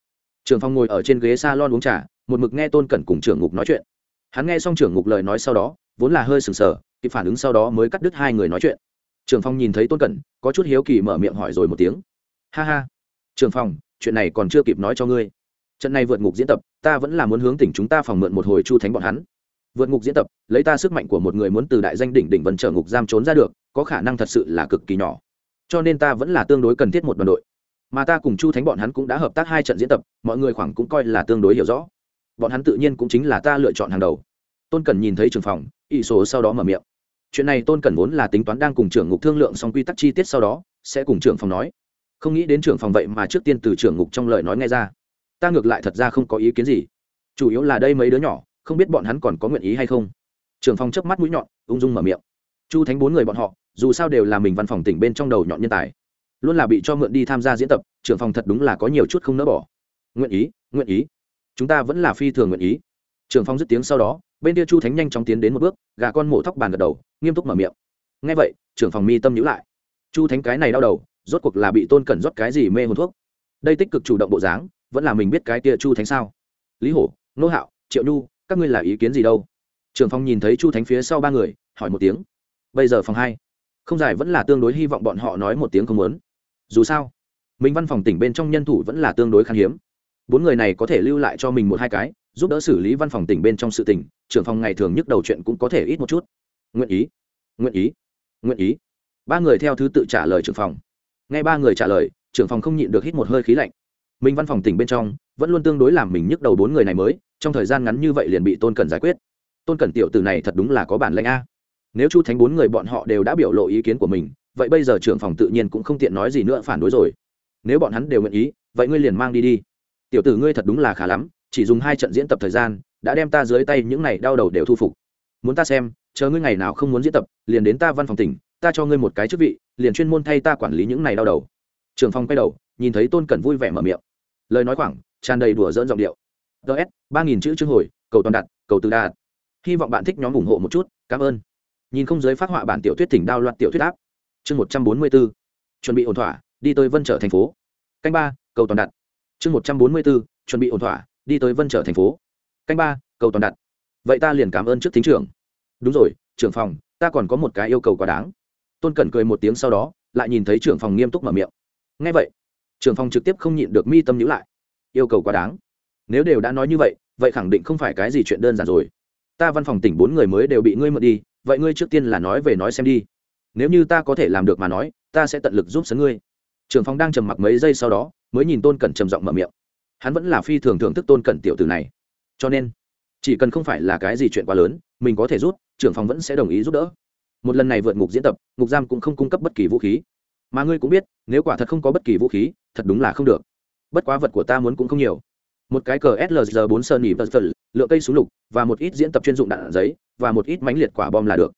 Trường phong ngồi ở trên ghế s a lon uống trà, một mực nghe tôn cẩn cùng trưởng ngục nói chuyện. Hắn nghe xong trưởng ngục lời nói sau đó, vốn là hơi sừng sờ, kịp phản ứng sau đó mới cắt đứt hai người nói chuyện trường phong nhìn thấy tôn cẩn, có chút hiếu kỳ mở miệng hỏi rồi một tiếng. Ha ha. Trường phong, chuyện này còn chưa kịp nói cho ngươi. Trận này vượt ngục diễn tập, ta vẫn là muốn hướng tỉnh chúng ta phòng mượn một hồi chu thánh bọn hắn. Vượt ngục diễn tập, lấy ta sức mạnh của một người muốn từ đại danh đỉnh đỉnh vần trở ngục giam trốn ra được, có khả năng thật sự là cực kỳ nhỏ. Cho nên ta vẫn là tương đối cần thiết một đoàn đội. Mà ta cùng chu thánh bọn hắn cũng đã hợp tác hai trận diễn tập, mọi người khoảng cũng coi là tương đối hiểu rõ. Bọn hắn tự nhiên cũng chính là ta lựa chọn hàng đầu. Tôn cần nhìn thấy trường phòng ỷ số sau đó mở miệng chuyện này tôn cần vốn là tính toán đang cùng trưởng ngục thương lượng xong quy tắc chi tiết sau đó, sẽ cùng trưởng phòng nói. Không nghĩ đến trưởng phòng vậy mà trước tiên từ trưởng ngục trong lời nói nghe ra. Ta ngược lại thật ra không có ý kiến gì. Chủ yếu là đây mấy đứa nhỏ, không biết bọn hắn còn có nguyện ý hay không. Trưởng phòng chớp mắt mũi nhọn, ung dung mở miệng. Chu thánh bốn người bọn họ, dù sao đều là mình văn phòng tỉnh bên trong đầu nhọn nhân tài. Luôn là bị cho mượn đi tham gia diễn tập, trưởng phòng thật đúng là có nhiều chút không nỡ bỏ. Nguyện ý nguyện ý. Chúng ta vẫn là phi thường nguyện ý. Trưởng phòng dứt tiếng sau đó bên kia chu thánh nhanh chóng tiến đến một bước, gà con mổ thóc bàn gật đầu, nghiêm túc mở miệng. Ngay vậy, trưởng phòng mi tâm nhữ lại. Chu thánh cái này đau đầu, rốt cuộc là bị tôn cẩn rót cái gì mê hồn thuốc? Đây tích cực chủ động bộ dáng, vẫn là mình biết cái tia chu thánh sao? Lý hổ, nô hạo, triệu nhu, các ngươi là ý kiến gì đâu? Trưởng phòng nhìn thấy chu thánh phía sau ba người, hỏi một tiếng. Bây giờ phòng hai, không giải vẫn là tương đối hy vọng bọn họ nói một tiếng không muốn. Dù sao, mình văn phòng tỉnh bên trong nhân thủ vẫn là tương đối khan hiếm. Bốn người này có thể lưu lại cho mình một hai cái giúp đỡ xử lý văn phòng tỉnh bên trong sự tỉnh trưởng phòng ngày thường nhức đầu chuyện cũng có thể ít một chút. Nguyện ý nguyện ý nguyện ý. Ba người theo thứ tự trả lời trưởng phòng. Ngay ba người trả lời, trưởng phòng không nhịn được hít một hơi khí lạnh. Mình văn phòng tỉnh bên trong, vẫn luôn tương đối làm mình nhức đầu bốn người này mới, trong thời gian ngắn như vậy liền bị tôn cần giải quyết. Tôn cần tiểu từ này thật đúng là có bản lệnh a. Nếu chu thánh bốn người bọn họ đều đã biểu lộ ý kiến của mình, vậy bây giờ trưởng phòng tự nhiên cũng không tiện nói gì nữa phản đối rồi. Nếu bọn hắn đều nguyện ý, vậy ngươi liền mang đi đi. Tiểu tử ngươi thật đúng là khá lắm chỉ dùng hai trận diễn tập thời gian, đã đem ta dưới tay những này đau đầu đều thu phục. Muốn ta xem, chờ ngươi ngày nào không muốn diễn tập, liền đến ta văn phòng tỉnh, ta cho ngươi một cái chức vị, liền chuyên môn thay ta quản lý những này đau đầu. Trường phong quay đầu, nhìn thấy tôn cẩn vui vẻ mở miệng. Lời nói khoảng, tràn đầy đùa dỡn giọng điệu. Ts ba nghìn chữ chương hồi, cầu toàn đặt, cầu từ đạt. Hy vọng bạn thích nhóm ủng hộ một chút, cảm ơn. Nhìn không giới phát họa bản tiểu thuyết tỉnh đao loạt tiểu thuyết áp chương một trăm bốn mươi b chuẩn bị ổn thỏa, đi tới vân trở thành phố. Canh ba, cầu toàn đặt. Chương một trăm bốn mươi b chuẩn bị ổn thỏa đi tới vân trở thành phố. Canh ba, cầu toàn đặt. Vậy ta liền cảm ơn trước thính trưởng. Đúng rồi, trưởng phòng, ta còn có một cái yêu cầu quá đáng. Tôn cẩn cười một tiếng sau đó, lại nhìn thấy trưởng phòng nghiêm túc mở miệng. Ngay vậy, trưởng phòng trực tiếp không nhịn được mi tâm nhữ lại. Yêu cầu quá đáng. Nếu đều đã nói như vậy vậy khẳng định không phải cái gì chuyện đơn giản rồi. Ta văn phòng tỉnh bốn người mới đều bị ngươi mượn đi, vậy ngươi trước tiên là nói về nói xem đi. Nếu như ta có thể làm được mà nói, ta sẽ tận lực giúp sấn ngươi. Trưởng phòng đang trầm mặc mấy giây sau đó, mới nhìn tôn cẩn trầm giọng mở miệng hắn vẫn là phi thường thưởng thức tôn cẩn tiểu tử này. Cho nên, chỉ cần không phải là cái gì chuyện quá lớn, mình có thể rút, trưởng phòng vẫn sẽ đồng ý giúp đỡ. Một lần này vượt ngục diễn tập, ngục giam cũng không cung cấp bất kỳ vũ khí. Mà ngươi cũng biết, nếu quả thật không có bất kỳ vũ khí, thật đúng là không được. Bất quá vật của ta muốn cũng không nhiều. Một cái cờ slg bốn sơn nỉ vật lượng cây súng lục, và một ít diễn tập chuyên dụng đạn giấy, và một ít mánh liệt quả bom là được.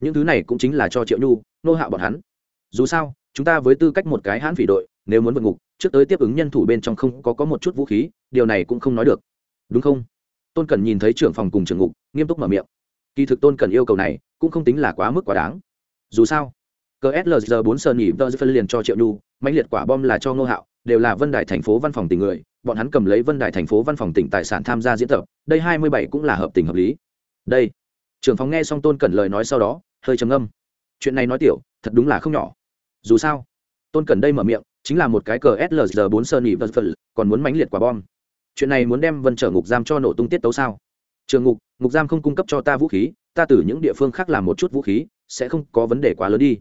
Những thứ này cũng chính là cho triệu nhu, nô hạo bọn hắn. Dù sao, chúng ta với tư cách một cái hãn phỉ đội nếu muốn vượt ngục, trước tới tiếp ứng nhân thủ bên trong không có có một chút vũ khí, điều này cũng không nói được. Đúng không? Tôn cần nhìn thấy trưởng phòng cùng trưởng ngục, nghiêm túc mở miệng. Kỳ thực tôn cần yêu cầu này cũng không tính là quá mức quá đáng. Dù sao cờ slg bốn sơn nhì tơ phân liền cho triệu nhu mạnh liệt quả bom là cho ngô hạo, đều là vân đài thành phố văn phòng tỉnh người, bọn hắn cầm lấy vân đài thành phố văn phòng tỉnh tài sản tham gia diễn tập, đây hai mươi bảy cũng là hợp tình hợp lý. Đây, trưởng phòng nghe xong tôn cẩn lời nói sau đó, hơi trầm âm chuyện này nói tiểu, thật đúng là không nhỏ. Dù sao, tôn cẩn đây mở miệng chính là một cái cờ slr bốn sơn nhị vân phật, còn muốn mãnh liệt quả bom. Chuyện này muốn đem vân trở ngục giam cho nổ tung tiết tấu sao? Trường ngục ngục giam không cung cấp cho ta vũ khí, ta từ những địa phương khác làm một chút vũ khí, sẽ không có vấn đề quá lớn đi.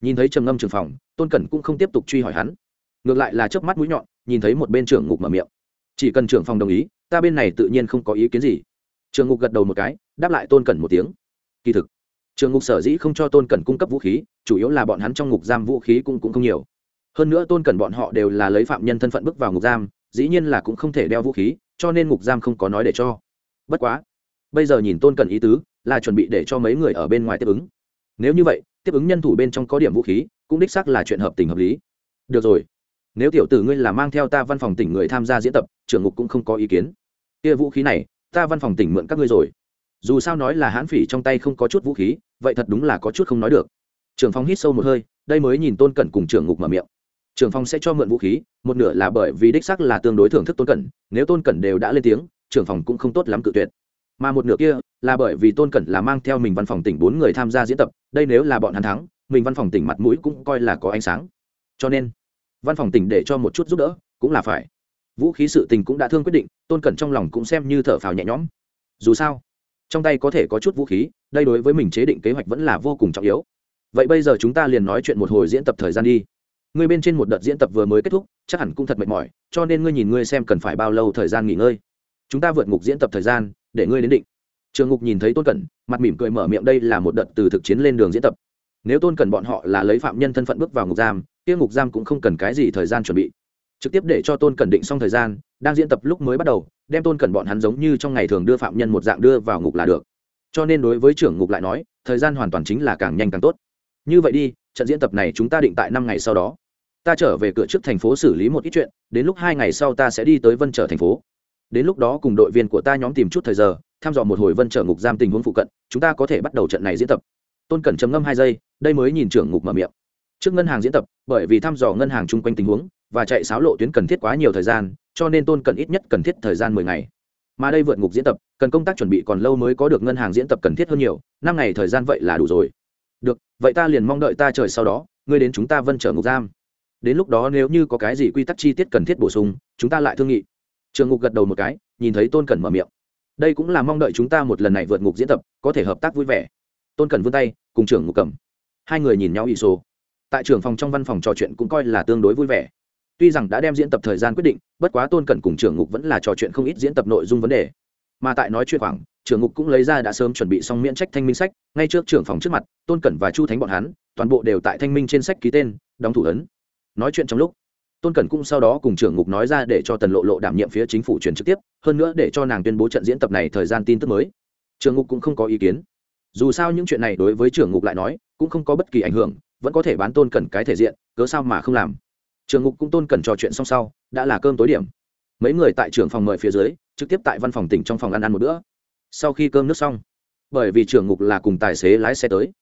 Nhìn thấy trầm ngâm trường phòng, tôn cẩn cũng không tiếp tục truy hỏi hắn. Ngược lại là chớp mắt mũi nhọn, nhìn thấy một bên trưởng ngục mở miệng. Chỉ cần trưởng phòng đồng ý, ta bên này tự nhiên không có ý kiến gì. Trường ngục gật đầu một cái, đáp lại tôn cẩn một tiếng. Kỳ thực, trường ngục sở dĩ không cho tôn cẩn cung cấp vũ khí, chủ yếu là bọn hắn trong ngục giam vũ khí cũng cũng không nhiều hơn nữa tôn cẩn bọn họ đều là lấy phạm nhân thân phận bước vào ngục giam, dĩ nhiên là cũng không thể đeo vũ khí, cho nên ngục giam không có nói để cho. Bất quá, bây giờ nhìn tôn cẩn ý tứ, là chuẩn bị để cho mấy người ở bên ngoài tiếp ứng. Nếu như vậy, tiếp ứng nhân thủ bên trong có điểm vũ khí, cũng đích xác là chuyện hợp tình hợp lý. Được rồi. Nếu tiểu tử ngươi là mang theo ta văn phòng tỉnh người tham gia diễn tập, trưởng ngục cũng không có ý kiến. Kia vũ khí này, ta văn phòng tỉnh mượn các ngươi rồi. Dù sao nói là hãn phỉ trong tay không có chút vũ khí, vậy thật đúng là có chút không nói được. Trưởng phòng hít sâu một hơi, đây mới nhìn tôn cẩn cùng trưởng ngục mở miệng trưởng phòng sẽ cho mượn vũ khí, một nửa là bởi vì đích sắc là tương đối thưởng thức tôn cẩn, nếu tôn cẩn đều đã lên tiếng trưởng phòng cũng không tốt lắm cự tuyệt. Mà một nửa kia là bởi vì tôn cẩn là mang theo mình văn phòng tỉnh bốn người tham gia diễn tập, đây nếu là bọn hắn thắng, mình văn phòng tỉnh mặt mũi cũng coi là có ánh sáng. Cho nên, văn phòng tỉnh để cho một chút giúp đỡ cũng là phải. Vũ khí sự tình cũng đã thương quyết định, tôn cẩn trong lòng cũng xem như thở phào nhẹ nhõm. Dù sao, trong tay có thể có chút vũ khí, đây đối với mình chế định kế hoạch vẫn là vô cùng trọng yếu. Vậy bây giờ chúng ta liền nói chuyện một hồi diễn tập thời gian đi ngươi bên trên một đợt diễn tập vừa mới kết thúc, chắc hẳn cũng thật mệt mỏi, cho nên ngươi nhìn ngươi xem cần phải bao lâu thời gian nghỉ ngơi. Chúng ta vượt ngục diễn tập thời gian, để ngươi đến định. Trường ngục nhìn thấy tôn cẩn, mặt mỉm cười mở miệng đây là một đợt từ thực chiến lên đường diễn tập. Nếu tôn cẩn bọn họ là lấy phạm nhân thân phận bước vào ngục giam, kia ngục giam cũng không cần cái gì thời gian chuẩn bị. Trực tiếp để cho tôn cẩn định xong thời gian, đang diễn tập lúc mới bắt đầu, đem tôn cẩn bọn hắn giống như trong ngày thường đưa phạm nhân một dạng đưa vào ngục là được. Cho nên đối với trưởng ngục lại nói, thời gian hoàn toàn chính là càng nhanh càng tốt. Như vậy đi trận diễn tập này chúng ta định tại năm ngày sau đó. Ta trở về cửa trước thành phố xử lý một ít chuyện, đến lúc hai ngày sau ta sẽ đi tới vân trở thành phố. Đến lúc đó cùng đội viên của ta nhóm tìm chút thời giờ, thăm dò một hồi vân trở ngục giam tình huống phụ cận, chúng ta có thể bắt đầu trận này diễn tập. Tôn cẩn trầm ngâm hai giây, đây mới nhìn trưởng ngục mở miệng. Trước ngân hàng diễn tập, bởi vì thăm dò ngân hàng chung quanh tình huống và chạy sáo lộ tuyến cần thiết quá nhiều thời gian, cho nên tôn cẩn ít nhất cần thiết thời gian mười ngày. Mà đây vượt ngục diễn tập, cần công tác chuẩn bị còn lâu mới có được ngân hàng diễn tập cần thiết hơn nhiều, năm ngày thời gian vậy là đủ rồi được, vậy ta liền mong đợi ta trời sau đó, ngươi đến chúng ta vân trở ngục giam. Đến lúc đó nếu như có cái gì quy tắc chi tiết cần thiết bổ sung, chúng ta lại thương nghị. Trường ngục gật đầu một cái, nhìn thấy tôn cẩn mở miệng. Đây cũng là mong đợi chúng ta một lần này vượt ngục diễn tập, có thể hợp tác vui vẻ. Tôn cẩn vươn tay, cùng trưởng ngục cầm. Hai người nhìn nhau ỷ số. Tại trưởng phòng trong văn phòng trò chuyện cũng coi là tương đối vui vẻ. Tuy rằng đã đem diễn tập thời gian quyết định, bất quá tôn cẩn cùng trưởng ngục vẫn là trò chuyện không ít diễn tập nội dung vấn đề. Mà tại nói chuyện khoảng trưởng ngục cũng lấy ra đã sớm chuẩn bị xong miễn trách thanh minh sách, ngay trước trưởng phòng trước mặt, tôn cẩn và chu thánh bọn hắn, toàn bộ đều tại thanh minh trên sách ký tên, đóng thủ ấn. Nói chuyện trong lúc, tôn cẩn cũng sau đó cùng trưởng ngục nói ra để cho tần lộ lộ đảm nhiệm phía chính phủ truyền trực tiếp, hơn nữa để cho nàng tuyên bố trận diễn tập này thời gian tin tức mới. Trưởng ngục cũng không có ý kiến. Dù sao những chuyện này đối với trưởng ngục lại nói, cũng không có bất kỳ ảnh hưởng, vẫn có thể bán tôn cẩn cái thể diện, cớ sao mà không làm. Trưởng ngục cũng tôn cẩn trò chuyện xong sau, đã là cơm tối điểm. Mấy người tại trưởng phòng mời phía dưới, trực tiếp tại văn phòng tỉnh trong phòng ăn ăn một bữa sau khi cơm nước xong, bởi vì trưởng ngục là cùng tài xế lái xe tới,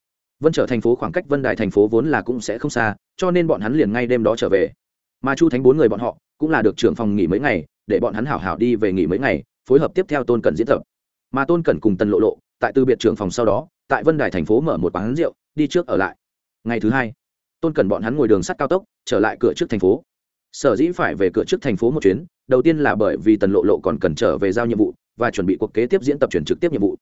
vân trở thành phố khoảng cách vân đài thành phố vốn là cũng sẽ không xa, cho nên bọn hắn liền ngay đêm đó trở về. Mà chu thánh bốn người bọn họ cũng là được trưởng phòng nghỉ mấy ngày, để bọn hắn hảo hảo đi về nghỉ mấy ngày, phối hợp tiếp theo tôn cẩn diễn tập. Mà tôn cẩn cùng tần lộ lộ, tại từ biệt trưởng phòng sau đó, tại vân đài thành phố mở một quán rượu, đi trước ở lại. Ngày thứ hai, tôn cẩn bọn hắn ngồi đường sắt cao tốc, trở lại cửa trước thành phố. Sở dĩ phải về cửa trước thành phố một chuyến, đầu tiên là bởi vì tần lộ lộ còn cần trở về giao nhiệm vụ và chuẩn bị cuộc kế tiếp diễn tập truyền trực tiếp nhiệm vụ.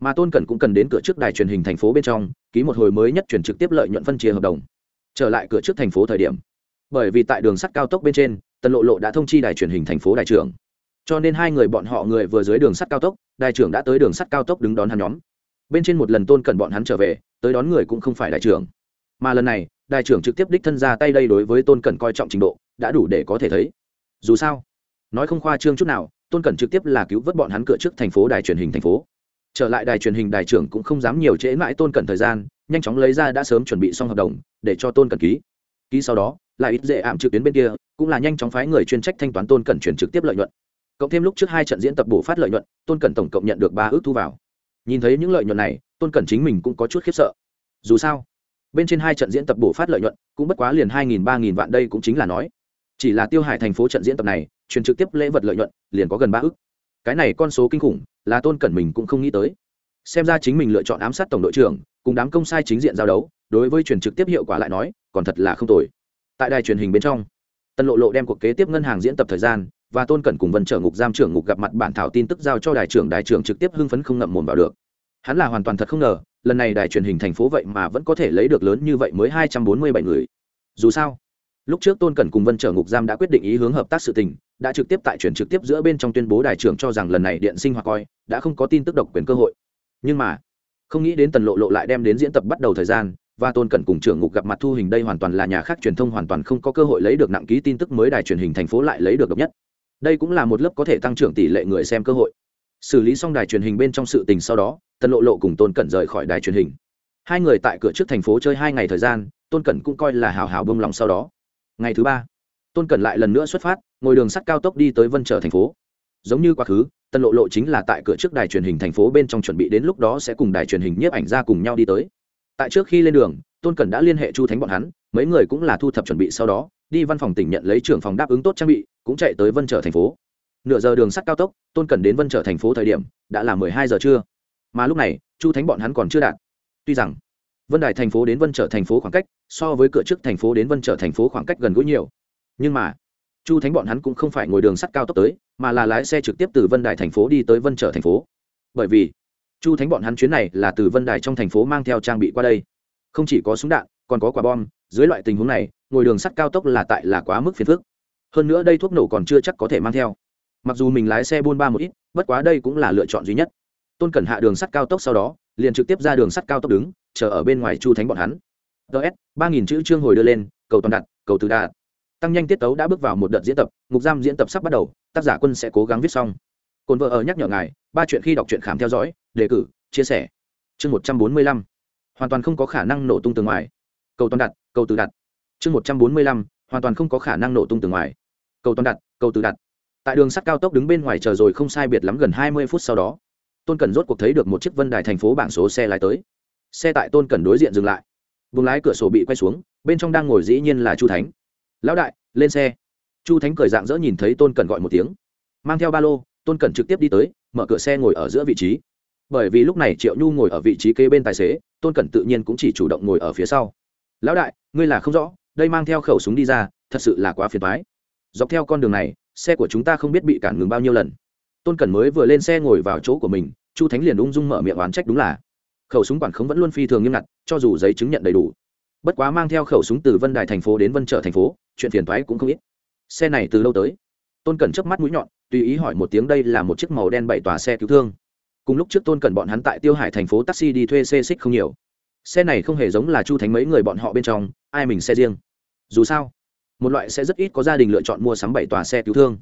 Mà tôn cẩn cũng cần đến cửa trước đài truyền hình thành phố bên trong, ký một hồi mới nhất truyền trực tiếp lợi nhuận phân chia hợp đồng. Trở lại cửa trước thành phố thời điểm. Bởi vì tại đường sắt cao tốc bên trên, tần lộ lộ đã thông chi đài truyền hình thành phố đại trưởng. Cho nên hai người bọn họ người vừa dưới đường sắt cao tốc đại trưởng đã tới đường sắt cao tốc đứng đón hắn nhóm. Bên trên một lần tôn cẩn bọn hắn trở về, tới đón người cũng không phải đại trưởng. Mà lần này đại trưởng trực tiếp đích thân ra tay đây đối với tôn cẩn coi trọng trình độ, đã đủ để có thể thấy. Dù sao, nói không khoa trương chút nào tôn Cẩn trực tiếp là cứu vớt bọn hắn cửa trước thành phố đài truyền hình thành phố. Trở lại đài truyền hình đài trưởng cũng không dám nhiều trễ mãi tôn Cẩn thời gian, nhanh chóng lấy ra đã sớm chuẩn bị xong hợp đồng, để cho tôn Cẩn ký. Ký sau đó, là ít dễ ảm trực tuyến bên kia, cũng là nhanh chóng phái người chuyên trách thanh toán tôn cẩn chuyển trực tiếp lợi nhuận. Cộng thêm lúc trước hai trận diễn tập bổ phát lợi nhuận, tôn cẩn tổng cộng nhận được ba ước thu vào. Nhìn thấy những lợi nhuận này, tôn cẩn chính mình cũng có chút khiếp sợ. Dù sao, bên trên hai trận diễn tập bổ phát lợi nhuận, cũng bất quá liền hai nghìn, ba nghìn vạn đây cũng chính là nói. Chỉ là tiêu hại thành phố trận diễn tập này truyền trực tiếp lễ vật lợi nhuận, liền có gần ba ước cái này con số kinh khủng, là tôn cẩn mình cũng không nghĩ tới. Xem ra chính mình lựa chọn ám sát tổng đội trưởng, cùng đám công sai chính diện giao đấu, đối với truyền trực tiếp hiệu quả lại nói, còn thật là không tồi. Tại đài truyền hình bên trong, tân lộ lộ đem cuộc kế tiếp ngân hàng diễn tập thời gian và tôn cẩn cùng vân trở ngục giam trưởng ngục gặp mặt bản thảo tin tức giao cho đài trưởng đài trưởng trực tiếp hưng phấn không ngậm mồm vào được. Hắn là hoàn toàn thật không ngờ, lần này đài truyền hình thành phố vậy mà vẫn có thể lấy được lớn như vậy mới hai trăm bốn mươi bảy người. Dù sao lúc trước tôn cẩn cùng vân trở ngục giam đã quyết định ý hướng hợp tác sự tình, đã trực tiếp tại chuyển trực tiếp giữa bên trong tuyên bố đài trưởng cho rằng lần này điện sinh hoạt coi, đã không có tin tức độc quyền cơ hội. Nhưng mà, không nghĩ đến tần lộ lộ lại đem đến diễn tập bắt đầu thời gian, và tôn cẩn cùng trưởng ngục gặp mặt thu hình đây hoàn toàn là nhà khác truyền thông hoàn toàn không có cơ hội lấy được nặng ký tin tức mới đài truyền hình thành phố lại lấy được độc nhất. Đây cũng là một lớp có thể tăng trưởng tỷ lệ người xem cơ hội. Xử lý xong đài truyền hình bên trong sự tình sau đó, tần lộ lộ cùng tôn cẩn rời khỏi đài truyền hình. Hai người tại cửa trước thành phố chơi hai ngày thời gian, tôn cẩn cũng coi là hào hào bông lòng sau đó ngày thứ ba, tôn cẩn lại lần nữa xuất phát, ngồi đường sắt cao tốc đi tới vân trở thành phố. Giống như quá khứ tân lộ lộ chính là tại cửa trước đài truyền hình thành phố bên trong chuẩn bị đến lúc đó sẽ cùng đài truyền hình nhiếp ảnh ra cùng nhau đi tới. Tại trước khi lên đường, tôn cẩn đã liên hệ chu thánh bọn hắn, mấy người cũng là thu thập chuẩn bị sau đó, đi văn phòng tỉnh nhận lấy trưởng phòng đáp ứng tốt trang bị, cũng chạy tới vân trở thành phố. Nửa giờ đường sắt cao tốc, tôn cẩn đến vân trở thành phố thời điểm, đã là mười hai giờ trưa. Mà lúc này, chu thánh bọn hắn còn chưa đạt. Tuy rằng vân đài thành phố đến vân trở thành phố khoảng cách, so với cửa trước thành phố đến vân trở thành phố khoảng cách gần gũi nhiều. Nhưng mà, chu thánh bọn hắn cũng không phải ngồi đường sắt cao tốc tới, mà là lái xe trực tiếp từ vân đài thành phố đi tới vân trở thành phố. Bởi vì, chu thánh bọn hắn chuyến này là từ vân đài trong thành phố mang theo trang bị qua đây. Không chỉ có súng đạn, còn có quả bom, dưới loại tình huống này, ngồi đường sắt cao tốc là tại là quá mức phiền phức. Hơn nữa đây thuốc nổ còn chưa chắc có thể mang theo. Mặc dù mình lái xe buôn ba một ít, bất quá đây cũng là lựa chọn duy nhất. Tôn cẩn hạ đường sắt cao tốc sau đó, liền trực tiếp ra đường sắt cao tốc đứng chờ ở bên ngoài chu thánh bọn hắn. Ts ba nghìn chữ chương hồi đưa lên, cầu toàn đặt cầu từ đạt. Tăng nhanh tiết tấu đã bước vào một đợt diễn tập, ngục giam diễn tập sắp bắt đầu, tác giả quân sẽ cố gắng viết xong. Cồn vợ ở nhắc nhở ngài, ba chuyện khi đọc truyện khám theo dõi, đề cử, chia sẻ. Chương một trăm bốn mươi lăm. Hoàn toàn không có khả năng nổ tung từ ngoài. Cầu toàn đặt cầu từ đặt chương một trăm bốn mươi lăm, hoàn toàn không có khả năng nổ tung từ ngoài. Cầu toàn đặt cầu từ đặt tại đường sắt cao tốc đứng bên ngoài chờ rồi không sai biệt lắm gần hai mươi phút sau đó, tôn cần rốt cuộc thấy được một chiếc vân đài thành phố bảng số xe lái tới xe tại tôn cần đối diện dừng lại. Vùng lái cửa sổ bị quay xuống, bên trong đang ngồi dĩ nhiên là chu thánh. Lão đại, lên xe. Chu thánh cười dạng dỡ nhìn thấy tôn cần gọi một tiếng. Mang theo ba lô, tôn cần trực tiếp đi tới, mở cửa xe ngồi ở giữa vị trí. Bởi vì lúc này triệu nhu ngồi ở vị trí kế bên tài xế, tôn cẩn tự nhiên cũng chỉ chủ động ngồi ở phía sau. Lão đại, ngươi là không rõ, đây mang theo khẩu súng đi ra, thật sự là quá phiền thoái dọc theo con đường này, xe của chúng ta không biết bị cản ngừng bao nhiêu lần. Tôn cẩn mới vừa lên xe ngồi vào chỗ của mình, chu thánh liền ung dung mở miệng oán trách đúng là khẩu súng quản khống vẫn luôn phi thường nghiêm ngặt, cho dù giấy chứng nhận đầy đủ. Bất quá mang theo khẩu súng từ vân đài thành phố đến vân trợ thành phố, chuyện phiền thoái cũng không ít. Xe này từ lâu tới. Tôn cẩn chớp mắt mũi nhọn, tùy ý hỏi một tiếng đây là một chiếc màu đen bảy tòa xe cứu thương. Cùng lúc trước tôn Cẩn bọn hắn tại tiêu hải thành phố taxi đi thuê xe xích không nhiều. Xe này không hề giống là chu thánh mấy người bọn họ bên trong, ai mình xe riêng. Dù sao, một loại xe rất ít có gia đình lựa chọn mua sắm bảy tòa xe cứu thương.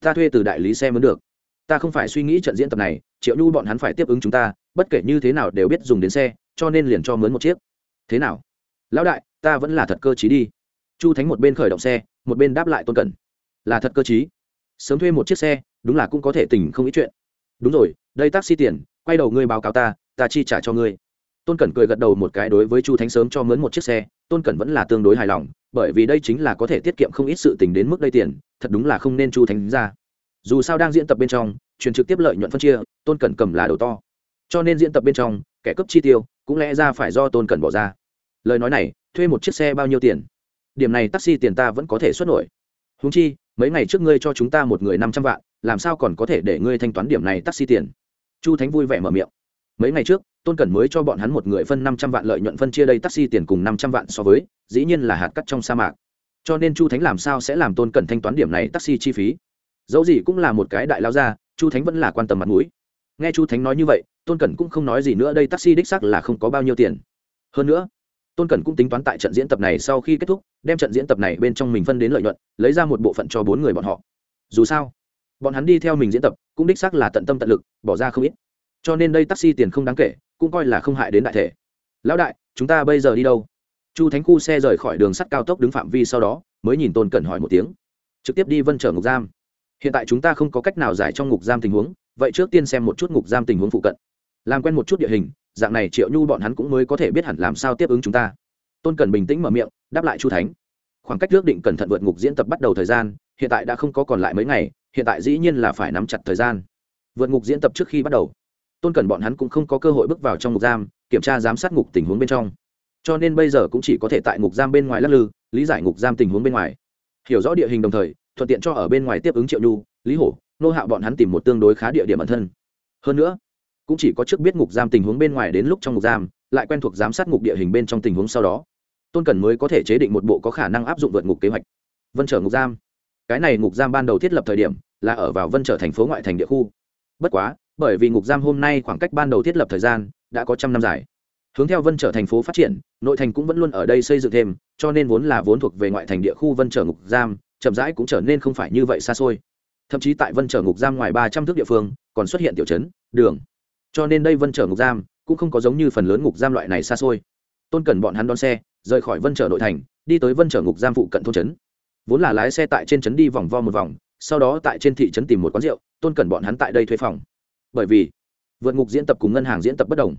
Ta thuê từ đại lý xe mới được. Ta không phải suy nghĩ trận diễn tập này, triệu nhu bọn hắn phải tiếp ứng chúng ta bất kể như thế nào đều biết dùng đến xe, cho nên liền cho mướn một chiếc. Thế nào? Lão đại, ta vẫn là thật cơ chí đi. Chu thánh một bên khởi động xe, một bên đáp lại tôn cẩn. Là thật cơ chí sớm thuê một chiếc xe, đúng là cũng có thể tỉnh không ít chuyện. Đúng rồi, đây taxi tiền, quay đầu ngươi báo cáo ta ta chi trả cho ngươi. Tôn cẩn cười gật đầu một cái đối với chu thánh sớm cho mướn một chiếc xe, tôn cẩn vẫn là tương đối hài lòng, bởi vì đây chính là có thể tiết kiệm không ít sự tình đến mức đây tiền, thật đúng là không nên chu thánh ra. Dù sao đang diễn tập bên trong, truyền trực tiếp lợi nhuận phân chia, tôn cẩn cầm là đầu to cho nên diễn tập bên trong, kẻ cấp chi tiêu cũng lẽ ra phải do tôn cần bỏ ra. Lời nói này, thuê một chiếc xe bao nhiêu tiền? Điểm này taxi tiền ta vẫn có thể xuất nổi. Húng chi, mấy ngày trước ngươi cho chúng ta một người năm trăm vạn, làm sao còn có thể để ngươi thanh toán điểm này taxi tiền? Chu thánh vui vẻ mở miệng. Mấy ngày trước, tôn cẩn mới cho bọn hắn một người phân năm trăm vạn lợi nhuận phân chia đây taxi tiền cùng năm trăm vạn so với, dĩ nhiên là hạt cắt trong sa mạc. Cho nên chu thánh làm sao sẽ làm tôn cẩn thanh toán điểm này taxi chi phí? Dẫu gì cũng là một cái đại lao ra chu thánh vẫn là quan tâm mặt mũi. Nghe chu thánh nói như vậy tôn cẩn cũng không nói gì nữa, đây taxi đích sắc là không có bao nhiêu tiền. Hơn nữa, tôn cẩn cũng tính toán tại trận diễn tập này sau khi kết thúc, đem trận diễn tập này bên trong mình phân đến lợi nhuận, lấy ra một bộ phận cho bốn người bọn họ. Dù sao, bọn hắn đi theo mình diễn tập, cũng đích xác là tận tâm tận lực, bỏ ra không ít. Cho nên đây taxi tiền không đáng kể, cũng coi là không hại đến đại thể. Lão đại, chúng ta bây giờ đi đâu? Chu thánh khu xe rời khỏi đường sắt cao tốc đứng phạm vi sau đó, mới nhìn tôn cẩn hỏi một tiếng. Trực tiếp đi vân trở ngục giam. Hiện tại chúng ta không có cách nào giải trong ngục giam tình huống, vậy trước tiên xem một chút ngục giam tình huống phụ cận làm quen một chút địa hình, dạng này triệu nhu bọn hắn cũng mới có thể biết hẳn làm sao tiếp ứng chúng ta. Tôn cần bình tĩnh mở miệng, đáp lại chu thánh. Khoảng cách ước định cẩn thận vượt ngục diễn tập bắt đầu thời gian, hiện tại đã không có còn lại mấy ngày, hiện tại dĩ nhiên là phải nắm chặt thời gian. Vượt ngục diễn tập trước khi bắt đầu. Tôn cần bọn hắn cũng không có cơ hội bước vào trong ngục giam, kiểm tra giám sát ngục tình huống bên trong. Cho nên bây giờ cũng chỉ có thể tại ngục giam bên ngoài lắc lư, lý giải ngục giam tình huống bên ngoài. Hiểu rõ địa hình đồng thời, thuận tiện cho ở bên ngoài tiếp ứng triệu nhu, lý hổ, nô hạo bọn hắn tìm một tương đối khá địa điểm ẩn thân. Hơn nữa cũng chỉ có trước biết ngục giam tình huống bên ngoài đến lúc trong ngục giam, lại quen thuộc giám sát ngục địa hình bên trong tình huống sau đó. Tôn cần mới có thể chế định một bộ có khả năng áp dụng vượt ngục kế hoạch. Vân trở ngục giam. Cái này ngục giam ban đầu thiết lập thời điểm, là ở vào vân trở thành phố ngoại thành địa khu. Bất quá, bởi vì ngục giam hôm nay khoảng cách ban đầu thiết lập thời gian đã có trăm năm dài. Hướng theo vân trở thành phố phát triển, nội thành cũng vẫn luôn ở đây xây dựng thêm, cho nên vốn là vốn thuộc về ngoại thành địa khu vân trở ngục giam, chậm rãi cũng trở nên không phải như vậy xa xôi. Thậm chí tại vân trở ngục giam ngoài ba trăm thước địa phương, còn xuất hiện tiểu trấn, đường cho nên đây vân trở ngục giam cũng không có giống như phần lớn ngục giam loại này xa xôi. Tôn cần bọn hắn đón xe, rời khỏi vân trở nội thành, đi tới vân trở ngục giam phụ cận thôn trấn. Vốn là lái xe tại trên trấn đi vòng vo một vòng, sau đó tại trên thị trấn tìm một quán rượu, tôn cần bọn hắn tại đây thuê phòng. Bởi vì, vượt ngục diễn tập cùng ngân hàng diễn tập bất đồng.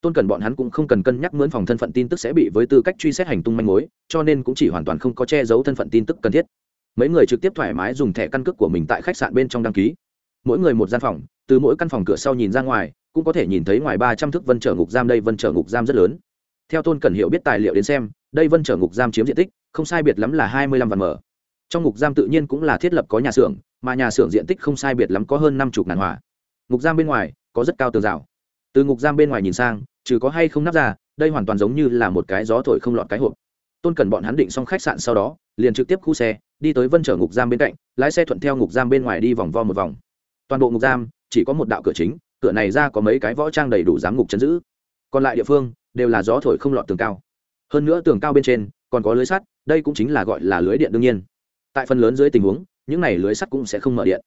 Tôn cần bọn hắn cũng không cần cân nhắc mướn phòng thân phận tin tức sẽ bị với tư cách truy xét hành tung manh mối, cho nên cũng chỉ hoàn toàn không có che giấu thân phận tin tức cần thiết. Mấy người trực tiếp thoải mái dùng thẻ căn cước của mình tại khách sạn bên trong đăng ký. Mỗi người một gian phòng, từ mỗi căn phòng cửa sau nhìn ra ngoài cũng có thể nhìn thấy ngoài ba trăm thước vân trở ngục giam, đây vân trở ngục giam rất lớn. Theo tôn cần hiểu biết tài liệu đến xem, đây vân trở ngục giam chiếm diện tích không sai biệt lắm là hai mươi lăm vạn mở trong ngục giam tự nhiên cũng là thiết lập có nhà xưởng, mà nhà xưởng diện tích không sai biệt lắm có hơn năm chục ngàn hòa ngục giam bên ngoài có rất cao tường rào. Từ ngục giam bên ngoài nhìn sang, trừ có hay không nắp ra, đây hoàn toàn giống như là một cái gió thổi không lọt cái hộp. Tôn cần bọn hắn định xong khách sạn sau đó, liền trực tiếp khu xe, đi tới vân trở ngục giam bên cạnh, lái xe thuận theo ngục giam bên ngoài đi vòng vo một vòng. Toàn bộ ngục giam chỉ có một đạo cửa chính cửa này ra có mấy cái võ trang đầy đủ giám ngục chấn giữ. Còn lại địa phương đều là gió thổi không lọt tường cao. Hơn nữa tường cao bên trên còn có lưới sắt, đây cũng chính là gọi là lưới điện đương nhiên. Tại phần lớn dưới tình huống, những này lưới sắt cũng sẽ không mở điện.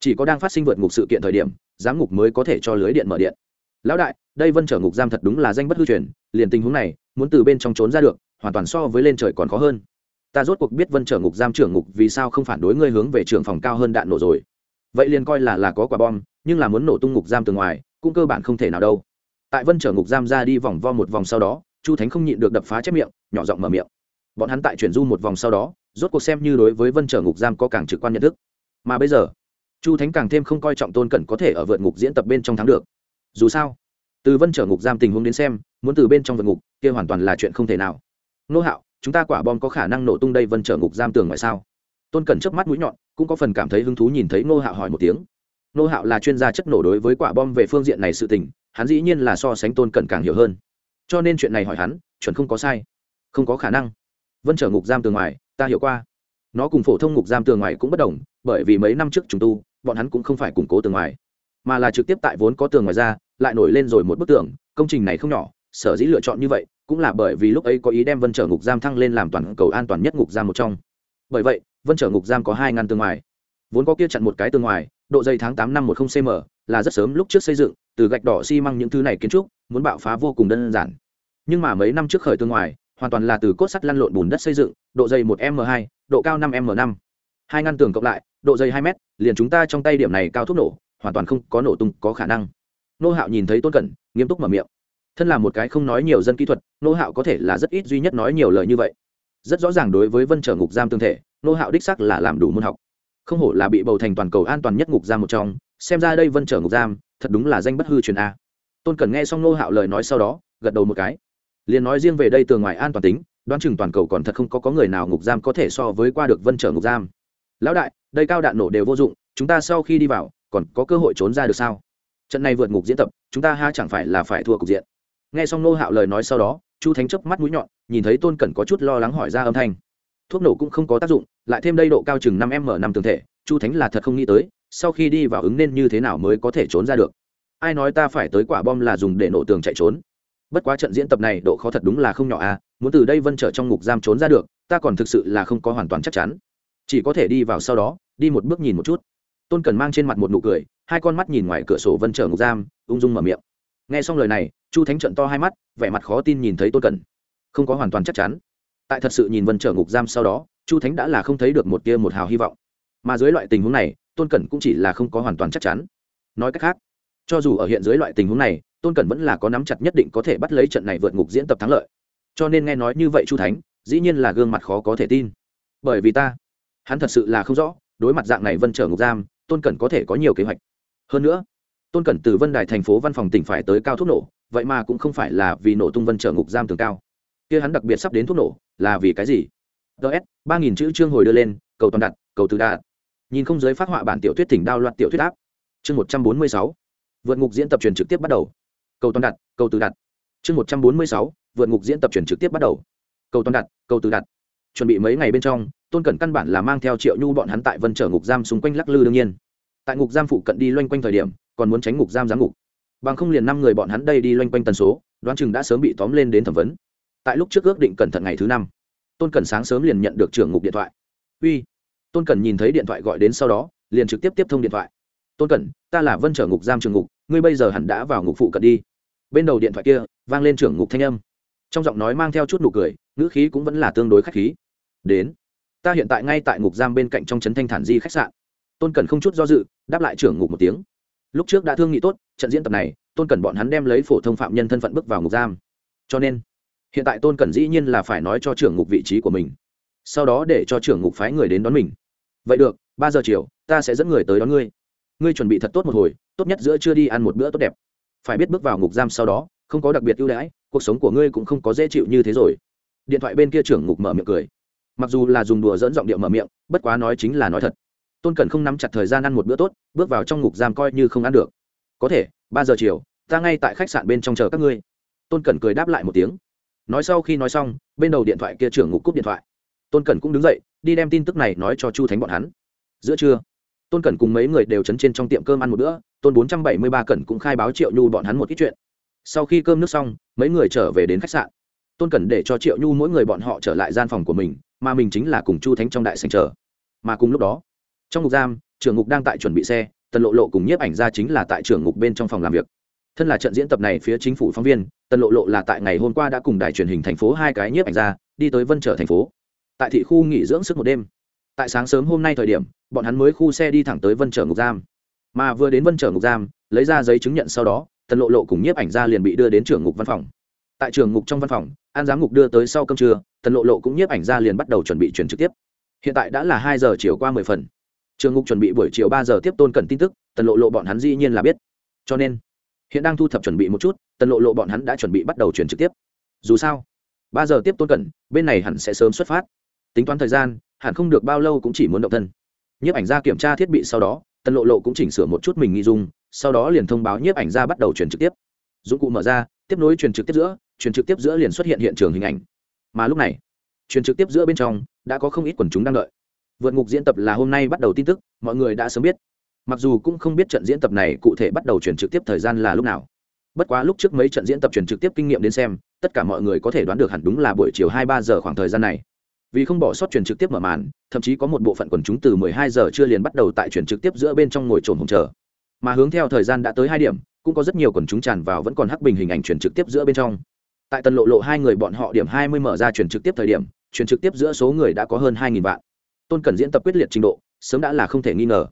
Chỉ có đang phát sinh vượt ngục sự kiện thời điểm, giám ngục mới có thể cho lưới điện mở điện. Lão đại, đây vân trở ngục giam thật đúng là danh bất hư truyền, liền tình huống này, muốn từ bên trong trốn ra được, hoàn toàn so với lên trời còn khó hơn. Ta rốt cuộc biết vân trở ngục giam trưởng ngục vì sao không phản đối ngươi hướng về trường phòng cao hơn đạn nổ rồi. Vậy liền coi là là có quả bom nhưng là muốn nổ tung ngục giam từ ngoài, cũng cơ bản không thể nào đâu. Tại vân trở ngục giam ra đi vòng vo một vòng sau đó, chu thánh không nhịn được đập phá chép miệng, nhỏ giọng mở miệng. Bọn hắn tại chuyển du một vòng sau đó, rốt cuộc xem như đối với vân trở ngục giam có càng trực quan nhận thức. Mà bây giờ, chu thánh càng thêm không coi trọng tôn cẩn có thể ở vượt ngục diễn tập bên trong thắng được. Dù sao, từ vân trở ngục giam tình huống đến xem, muốn từ bên trong vượt ngục, kia hoàn toàn là chuyện không thể nào. Nô hạo, chúng ta quả bom có khả năng nổ tung đây vân trở ngục giam tường ngoài sao? Tôn cẩn chớp mắt mũi nhọn, cũng có phần cảm thấy hứng thú nhìn thấy nô hạo hỏi một tiếng nô hạo là chuyên gia chất nổ đối với quả bom về phương diện này sự tình, hắn dĩ nhiên là so sánh tôn cẩn càng hiểu hơn. Cho nên chuyện này hỏi hắn, chuẩn không có sai. Không có khả năng. Vân trở ngục giam tường ngoài, ta hiểu qua. Nó cùng phổ thông ngục giam tường ngoài cũng bất đồng, bởi vì mấy năm trước chúng tu, bọn hắn cũng không phải củng cố tường ngoài, mà là trực tiếp tại vốn có tường ngoài ra, lại nổi lên rồi một bức tường, công trình này không nhỏ, sở dĩ lựa chọn như vậy, cũng là bởi vì lúc ấy có ý đem vân trở ngục giam thăng lên làm toàn cầu an toàn nhất ngục giam một trong. Bởi vậy, vân trở ngục giam có hai ngăn tường ngoài. Vốn có kia chặn một cái tường ngoài độ dày tháng tám năm một không cm là rất sớm lúc trước xây dựng, từ gạch đỏ xi măng những thứ này kiến trúc, muốn bạo phá vô cùng đơn giản. Nhưng mà mấy năm trước khởi từ ngoài, hoàn toàn là từ cốt sắt lăn lộn bùn đất xây dựng, độ dày một m hai, độ cao năm m năm. Hai ngăn tường cộng lại, độ dày hai m liền chúng ta trong tay điểm này cao thuốc nổ, hoàn toàn không có nổ tung có khả năng. Nô hạo nhìn thấy tôn cẩn, nghiêm túc mở miệng. Thân là một cái không nói nhiều dân kỹ thuật, nô hạo có thể là rất ít duy nhất nói nhiều lời như vậy. Rất rõ ràng đối với vân trở ngục giam tương thể, nô hạo đích sắc là làm đủ môn học không hổ là bị bầu thành toàn cầu an toàn nhất ngục giam một trong xem ra đây vân trở ngục giam thật đúng là danh bất hư truyền a. Tôn cần nghe xong nô hạo lời nói sau đó gật đầu một cái. Liền nói riêng về đây tường ngoài an toàn tính đoán chừng toàn cầu còn thật không có, có người nào ngục giam có thể so với qua được vân trở ngục giam. Lão đại đây cao đạn nổ đều vô dụng chúng ta sau khi đi vào còn có cơ hội trốn ra được sao? Trận này vượt ngục diễn tập chúng ta ha chẳng phải là phải thua cục diện? Nghe xong nô hạo lời nói sau đó chu thánh chấp mắt mũi nhọn nhìn thấy tôn cẩn có chút lo lắng hỏi ra âm thanh thuốc nổ cũng không có tác dụng, lại thêm đây độ cao chừng năm m năm tường thể, chu thánh là thật không nghĩ tới, sau khi đi vào ứng nên như thế nào mới có thể trốn ra được. Ai nói ta phải tới quả bom là dùng để nổ tường chạy trốn? Bất quá trận diễn tập này độ khó thật đúng là không nhỏ à muốn từ đây vân trở trong ngục giam trốn ra được, ta còn thực sự là không có hoàn toàn chắc chắn. Chỉ có thể đi vào sau đó, đi một bước nhìn một chút. Tôn cần mang trên mặt một nụ cười, hai con mắt nhìn ngoài cửa sổ vân trở ngục giam, ung dung mở miệng. Nghe xong lời này, chu thánh trận to hai mắt, vẻ mặt khó tin nhìn thấy tôn cần. Không có hoàn toàn chắc chắn tại thật sự nhìn vân trở ngục giam sau đó, chu thánh đã là không thấy được một tia một hào hy vọng. Mà dưới loại tình huống này, tôn cẩn cũng chỉ là không có hoàn toàn chắc chắn. Nói cách khác, cho dù ở hiện dưới loại tình huống này, tôn cẩn vẫn là có nắm chặt nhất định có thể bắt lấy trận này vượt ngục diễn tập thắng lợi. Cho nên nghe nói như vậy chu thánh, dĩ nhiên là gương mặt khó có thể tin. Bởi vì ta, hắn thật sự là không rõ, đối mặt dạng này vân trở ngục giam, tôn cẩn có thể có nhiều kế hoạch. Hơn nữa, tôn cẩn từ vân đài thành phố văn phòng tỉnh phải tới cao thuốc nổ, vậy mà cũng không phải là vì nổ tung vân trở ngục giam tường cao kia hắn đặc biệt sắp đến thuốc nổ, là vì cái gì? Ts ba nghìn chữ chương hồi đưa lên, cầu toàn đặt, cầu từ đạt. Nhìn không giới phát họa bản tiểu thuyết thỉnh đao loạt tiểu thuyết áp. Chương một trăm bốn mươi sáu, vượt ngục diễn tập truyền trực tiếp bắt đầu. Cầu toàn đặt, cầu từ đặt. Chương một trăm bốn mươi sáu, vượt ngục diễn tập truyền trực tiếp bắt đầu. Cầu toàn đặt, cầu từ đặt. Chuẩn bị mấy ngày bên trong, tôn cẩn căn bản là mang theo triệu nhu bọn hắn tại vân trở ngục giam xung quanh lắc lư đương nhiên. Tại ngục giam phụ cận đi loanh quanh thời điểm, còn muốn tránh ngục giam giám ngục. Bằng không liền năm người bọn hắn đây đi loanh quanh tần số, đoán chừng đã sớm bị tóm lên đến thẩm vấn tại lúc trước ước định cẩn thận ngày thứ năm, tôn cẩn sáng sớm liền nhận được trưởng ngục điện thoại. Uy. Tôn cẩn nhìn thấy điện thoại gọi đến sau đó, liền trực tiếp tiếp thông điện thoại. Tôn cẩn ta là vân trở ngục giam trường ngục, ngươi bây giờ hẳn đã vào ngục phụ cận đi. Bên đầu điện thoại kia, vang lên trưởng ngục thanh âm. Trong giọng nói mang theo chút nụ cười, ngữ khí cũng vẫn là tương đối khách khí. Đến. Ta hiện tại ngay tại ngục giam bên cạnh trong trấn thanh thản di khách sạn. Tôn cẩn không chút do dự, đáp lại trưởng ngục một tiếng. Lúc trước đã thương nghị tốt, trận diễn tập này, tôn cẩn bọn hắn đem lấy phổ thông phạm nhân thân phận bước vào ngục giam. Cho nên hiện tại tôn cẩn dĩ nhiên là phải nói cho trưởng ngục vị trí của mình. Sau đó để cho trưởng ngục phái người đến đón mình. Vậy được, ba giờ chiều, ta sẽ dẫn người tới đón ngươi. Ngươi chuẩn bị thật tốt một hồi, tốt nhất giữa chưa đi ăn một bữa tốt đẹp. Phải biết bước vào ngục giam sau đó, không có đặc biệt ưu đãi, cuộc sống của ngươi cũng không có dễ chịu như thế rồi. Điện thoại bên kia trưởng ngục mở miệng cười. Mặc dù là dùng đùa dẫn giọng điệu mở miệng, bất quá nói chính là nói thật. Tôn cần không nắm chặt thời gian ăn một bữa tốt, bước vào trong ngục giam coi như không ăn được. Có thể, ba giờ chiều, ta ngay tại khách sạn bên trong chờ các ngươi. Tôn cần cười đáp lại một tiếng nói sau khi nói xong, bên đầu điện thoại kia trưởng ngục cúp điện thoại. Tôn cẩn cũng đứng dậy, đi đem tin tức này nói cho chu thánh bọn hắn. Giữa trưa, tôn cẩn cùng mấy người đều chấn trên trong tiệm cơm ăn một bữa, tôn bốn trăm bảy mươi ba cẩn cũng khai báo triệu nhu bọn hắn một ít chuyện. Sau khi cơm nước xong, mấy người trở về đến khách sạn. Tôn cẩn để cho triệu nhu mỗi người bọn họ trở lại gian phòng của mình, mà mình chính là cùng chu thánh trong đại sành chờ. Mà cùng lúc đó, trong ngục giam, trưởng ngục đang tại chuẩn bị xe, tần lộ lộ cùng nhiếp ảnh ra chính là tại trưởng ngục bên trong phòng làm việc thân là trận diễn tập này phía chính phủ phóng viên, tần lộ lộ là tại ngày hôm qua đã cùng đài truyền hình thành phố hai cái nhiếp ảnh ra, đi tới vân trở thành phố. Tại thị khu nghỉ dưỡng sức một đêm. Tại sáng sớm hôm nay thời điểm, bọn hắn mới khu xe đi thẳng tới vân trở ngục giam. Mà vừa đến vân trở ngục giam, lấy ra giấy chứng nhận sau đó, tần lộ lộ cùng nhiếp ảnh ra liền bị đưa đến trưởng ngục văn phòng. Tại trường ngục trong văn phòng, an giám ngục đưa tới sau cơm trưa, tần lộ lộ cũng nhiếp ảnh ra liền bắt đầu chuẩn bị chuyển trực tiếp. Hiện tại đã là hai giờ chiều qua mười phần. Trường ngục chuẩn bị buổi chiều ba giờ tiếp tôn cần tin tức, tần lộ lộ bọn hắn dĩ nhiên là biết. Cho nên hiện đang thu thập chuẩn bị một chút, tần lộ lộ bọn hắn đã chuẩn bị bắt đầu chuyển trực tiếp. Dù sao, ba giờ tiếp tôn cẩn, bên này hẳn sẽ sớm xuất phát. Tính toán thời gian, hẳn không được bao lâu cũng chỉ muốn động thân. Nhiếp ảnh gia kiểm tra thiết bị sau đó, tần lộ lộ cũng chỉnh sửa một chút mình nghi dung, sau đó liền thông báo nhiếp ảnh gia bắt đầu truyền trực tiếp. Dụng cụ mở ra, tiếp nối truyền trực tiếp giữa truyền trực tiếp giữa liền xuất hiện hiện trường hình ảnh. Mà lúc này truyền trực tiếp giữa bên trong, đã có không ít quần chúng đang đợi. Vượt ngục diễn tập là hôm nay bắt đầu tin tức, mọi người đã sớm biết mặc dù cũng không biết trận diễn tập này cụ thể bắt đầu truyền trực tiếp thời gian là lúc nào. Bất quá lúc trước mấy trận diễn tập truyền trực tiếp kinh nghiệm đến xem, tất cả mọi người có thể đoán được hẳn đúng là buổi chiều hai ba giờ khoảng thời gian này. Vì không bỏ sót truyền trực tiếp mở màn, thậm chí có một bộ phận quần chúng từ 12 giờ chưa liền bắt đầu tại truyền trực tiếp giữa bên trong ngồi trồn hồng chờ. Mà hướng theo thời gian đã tới hai điểm, cũng có rất nhiều quần chúng tràn vào vẫn còn hắc bình hình ảnh truyền trực tiếp giữa bên trong. Tại tần lộ lộ hai người bọn họ điểm 20 mở ra truyền trực tiếp thời điểm truyền trực tiếp giữa số người đã có hơn 2.000 vạn. Tôn cần diễn tập quyết liệt trình độ, sớm đã là không thể nghi ngờ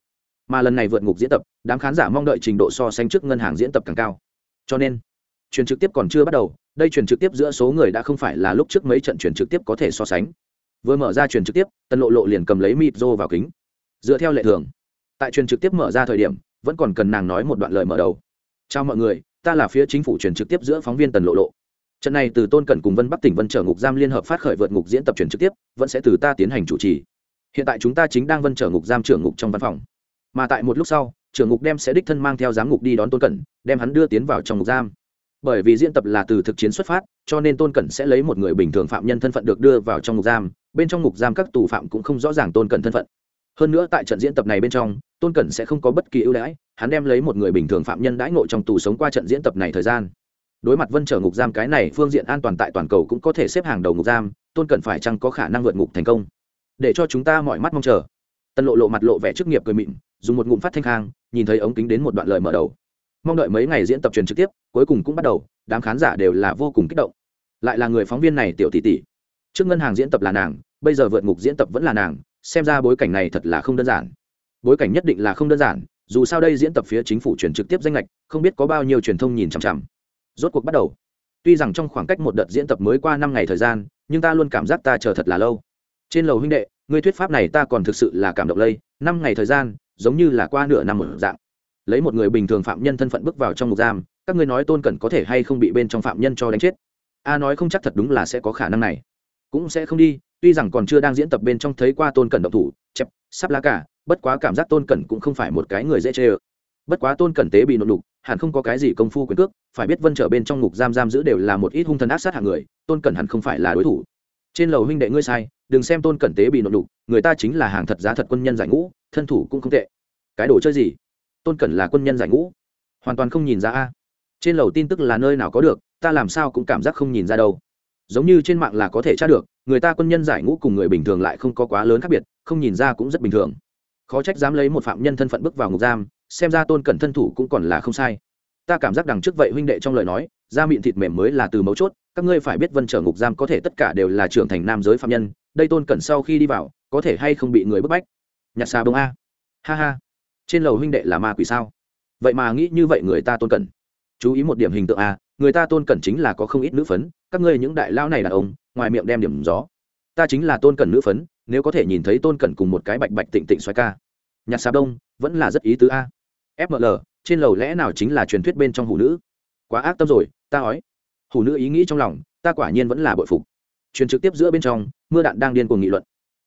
mà lần này vượt ngục diễn tập, đám khán giả mong đợi trình độ so sánh trước ngân hàng diễn tập càng cao. Cho nên, truyền trực tiếp còn chưa bắt đầu, đây truyền trực tiếp giữa số người đã không phải là lúc trước mấy trận truyền trực tiếp có thể so sánh. Vừa mở ra truyền trực tiếp, tân lộ lộ liền cầm lấy mịt rô vào kính. Dựa theo lệ thường, tại truyền trực tiếp mở ra thời điểm, vẫn còn cần nàng nói một đoạn lời mở đầu. Chào mọi người, ta là phía chính phủ truyền trực tiếp giữa phóng viên tần lộ lộ. Trận này từ tôn cẩn cùng vân bắc tỉnh vân trở ngục giam liên hợp phát khởi vượt ngục diễn tập truyền trực tiếp, vẫn sẽ từ ta tiến hành chủ trì. Hiện tại chúng ta chính đang vân trở ngục giam trưởng ngục trong văn phòng mà tại một lúc sau, trưởng ngục đem sẽ đích thân mang theo giám ngục đi đón tôn cẩn, đem hắn đưa tiến vào trong ngục giam. Bởi vì diễn tập là từ thực chiến xuất phát, cho nên tôn cẩn sẽ lấy một người bình thường phạm nhân thân phận được đưa vào trong ngục giam, bên trong ngục giam các tù phạm cũng không rõ ràng tôn cẩn thân phận. Hơn nữa tại trận diễn tập này bên trong, tôn cẩn sẽ không có bất kỳ ưu đãi, hắn đem lấy một người bình thường phạm nhân đãi ngộ trong tù sống qua trận diễn tập này thời gian. Đối mặt vân trở ngục giam cái này phương diện an toàn tại toàn cầu cũng có thể xếp hàng đầu ngục giam, tôn cẩn phải chăng có khả năng vượt ngục thành công? Để cho chúng ta mọi mắt mong chờ. Tân lộ lộ mặt lộ vẻ chức nghiệp cười mịn dùng một ngụm phát thanh khang, nhìn thấy ống kính đến một đoạn lời mở đầu. Mong đợi mấy ngày diễn tập truyền trực tiếp, cuối cùng cũng bắt đầu, đám khán giả đều là vô cùng kích động. Lại là người phóng viên này tiểu tỷ tỷ. Trước ngân hàng diễn tập là nàng, bây giờ vượt ngục diễn tập vẫn là nàng, xem ra bối cảnh này thật là không đơn giản. Bối cảnh nhất định là không đơn giản, dù sao đây diễn tập phía chính phủ truyền trực tiếp danh lệch không biết có bao nhiêu truyền thông nhìn chằm chằm. Rốt cuộc bắt đầu. Tuy rằng trong khoảng cách một đợt diễn tập mới qua năm ngày thời gian, nhưng ta luôn cảm giác ta chờ thật là lâu. Trên lầu huynh đệ, người thuyết pháp này ta còn thực sự là cảm động lây. Năm ngày thời gian giống như là qua nửa năm một dạng. Lấy một người bình thường phạm nhân thân phận bước vào trong ngục giam, các ngươi nói tôn cẩn có thể hay không bị bên trong phạm nhân cho đánh chết? A nói không chắc thật đúng là sẽ có khả năng này. Cũng sẽ không đi, tuy rằng còn chưa đang diễn tập bên trong thấy qua tôn cẩn động thủ chép sắp lá cả, bất quá cảm giác tôn cẩn cũng không phải một cái người dễ chê ơ. Bất quá tôn cẩn tế bị nội lục, hẳn không có cái gì công phu quyền cước, phải biết vân trở bên trong ngục giam giam giữ đều là một ít hung thần ác sát hạng người, tôn cẩn hẳn không phải là đối thủ. Trên lầu huynh đệ ngươi sai, đừng xem tôn cẩn tế bị nội lục, người ta chính là hàng thật giá thật quân nhân giải ngũ thân thủ cũng không tệ. Cái đồ chơi gì? Tôn cẩn là quân nhân giải ngũ. Hoàn toàn không nhìn ra a. Trên lầu tin tức là nơi nào có được, ta làm sao cũng cảm giác không nhìn ra đâu. Giống như trên mạng là có thể tra được, người ta quân nhân giải ngũ cùng người bình thường lại không có quá lớn khác biệt, không nhìn ra cũng rất bình thường. Khó trách dám lấy một phạm nhân thân phận bước vào ngục giam, xem ra tôn cẩn thân thủ cũng còn là không sai. Ta cảm giác đằng trước vậy huynh đệ trong lời nói, da miệng thịt mềm mới là từ mấu chốt, các ngươi phải biết vân trở ngục giam có thể tất cả đều là trưởng thành nam giới phạm nhân, đây tôn cẩn sau khi đi vào, có thể hay không bị người bức bách nhặt xa bông a. Ha ha. Trên lầu huynh đệ là ma quỷ sao? Vậy mà nghĩ như vậy người ta tôn cẩn. Chú ý một điểm hình tượng a, người ta tôn cẩn chính là có không ít nữ phấn, các ngươi những đại lao này đàn ông, ngoài miệng đem điểm gió. Ta chính là tôn cẩn nữ phấn, nếu có thể nhìn thấy tôn cẩn cùng một cái bạch bạch tịnh tịnh xoay ca. Nhạc xà đông vẫn là rất ý tứ a. Fml trên lầu lẽ nào chính là truyền thuyết bên trong hủ nữ? Quá ác tâm rồi, ta nói hủ nữ ý nghĩ trong lòng, ta quả nhiên vẫn là bội phục. Truyền trực tiếp giữa bên trong, mưa đạn đang điên cuồng nghị luận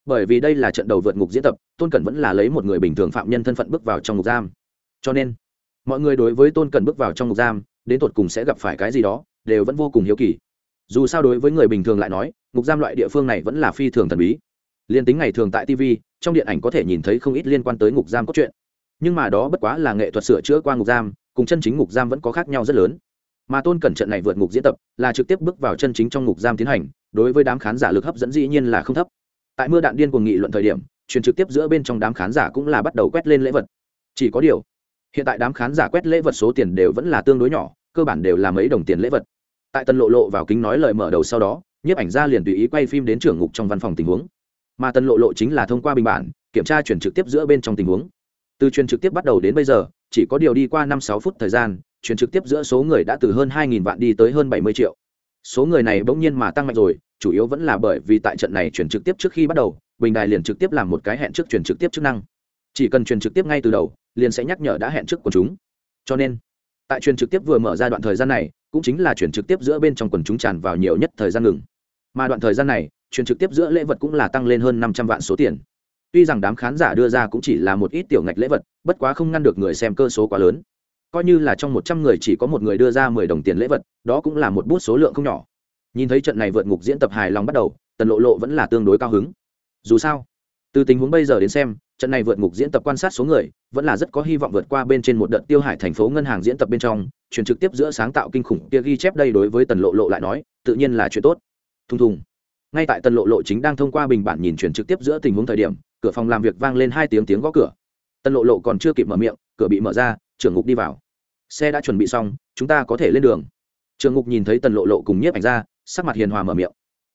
bởi vì đây là trận đầu vượt ngục diễn tập, tôn cẩn vẫn là lấy một người bình thường phạm nhân thân phận bước vào trong ngục giam. Cho nên, mọi người đối với tôn cẩn bước vào trong ngục giam, đến tột cùng sẽ gặp phải cái gì đó, đều vẫn vô cùng hiếu kỳ. Dù sao đối với người bình thường lại nói, ngục giam loại địa phương này vẫn là phi thường thần bí. Liên tính ngày thường tại tv trong điện ảnh có thể nhìn thấy không ít liên quan tới ngục giam cốt truyện. Nhưng mà đó bất quá là nghệ thuật sửa chữa qua ngục giam, cùng chân chính ngục giam vẫn có khác nhau rất lớn. Mà tôn cẩn trận này vượt ngục diễn tập là trực tiếp bước vào chân chính trong ngục giam tiến hành, đối với đám khán giả lực hấp dẫn dĩ nhiên là không thấp tại mưa đạn điên cuồng nghị luận thời điểm, truyền trực tiếp giữa bên trong đám khán giả cũng là bắt đầu quét lên lễ vật. Chỉ có điều, hiện tại đám khán giả quét lễ vật số tiền đều vẫn là tương đối nhỏ, cơ bản đều là mấy đồng tiền lễ vật. Tại tân lộ lộ vào kính nói lời mở đầu sau đó, nhiếp ảnh gia liền tùy ý quay phim đến trưởng ngục trong văn phòng tình huống. Mà tân lộ lộ chính là thông qua bình bản, kiểm tra chuyển trực tiếp giữa bên trong tình huống. Từ truyền trực tiếp bắt đầu đến bây giờ, chỉ có điều đi qua năm sáu phút thời gian, truyền trực tiếp giữa số người đã từ hơn hai vạn đi tới hơn bảy mươi triệu số người này bỗng nhiên mà tăng mạnh rồi, chủ yếu vẫn là bởi vì tại trận này chuyển trực tiếp trước khi bắt đầu, bình đài liền trực tiếp làm một cái hẹn trước chuyển trực tiếp chức năng. Chỉ cần truyền trực tiếp ngay từ đầu, liền sẽ nhắc nhở đã hẹn trước của chúng. Cho nên, tại truyền trực tiếp vừa mở ra đoạn thời gian này, cũng chính là chuyển trực tiếp giữa bên trong quần chúng tràn vào nhiều nhất thời gian ngừng. Mà đoạn thời gian này truyền trực tiếp giữa lễ vật cũng là tăng lên hơn năm trăm vạn số tiền. Tuy rằng đám khán giả đưa ra cũng chỉ là một ít tiểu ngạch lễ vật, bất quá không ngăn được người xem cơ số quá lớn coi như là trong một trăm người chỉ có một người đưa ra mười đồng tiền lễ vật, đó cũng là một bút số lượng không nhỏ. Nhìn thấy trận này vượt ngục diễn tập hài lòng bắt đầu, tần lộ lộ vẫn là tương đối cao hứng. Dù sao, từ tình huống bây giờ đến xem, trận này vượt ngục diễn tập quan sát số người, vẫn là rất có hy vọng vượt qua bên trên một đợt tiêu hải thành phố ngân hàng diễn tập bên trong truyền trực tiếp giữa sáng tạo kinh khủng kia ghi chép đây đối với tần lộ lộ lại nói, tự nhiên là chuyện tốt. Thùng thùng. Ngay tại tần lộ lộ chính đang thông qua bình bản nhìn truyền trực tiếp giữa tình huống thời điểm, cửa phòng làm việc vang lên hai tiếng tiếng gõ cửa. Tần lộ lộ còn chưa kịp mở miệng, cửa bị mở ra trưởng ngục đi vào. Xe đã chuẩn bị xong, chúng ta có thể lên đường. Trưởng ngục nhìn thấy tần lộ lộ cùng nhiếp ảnh ra, sắc mặt hiền hòa mở miệng.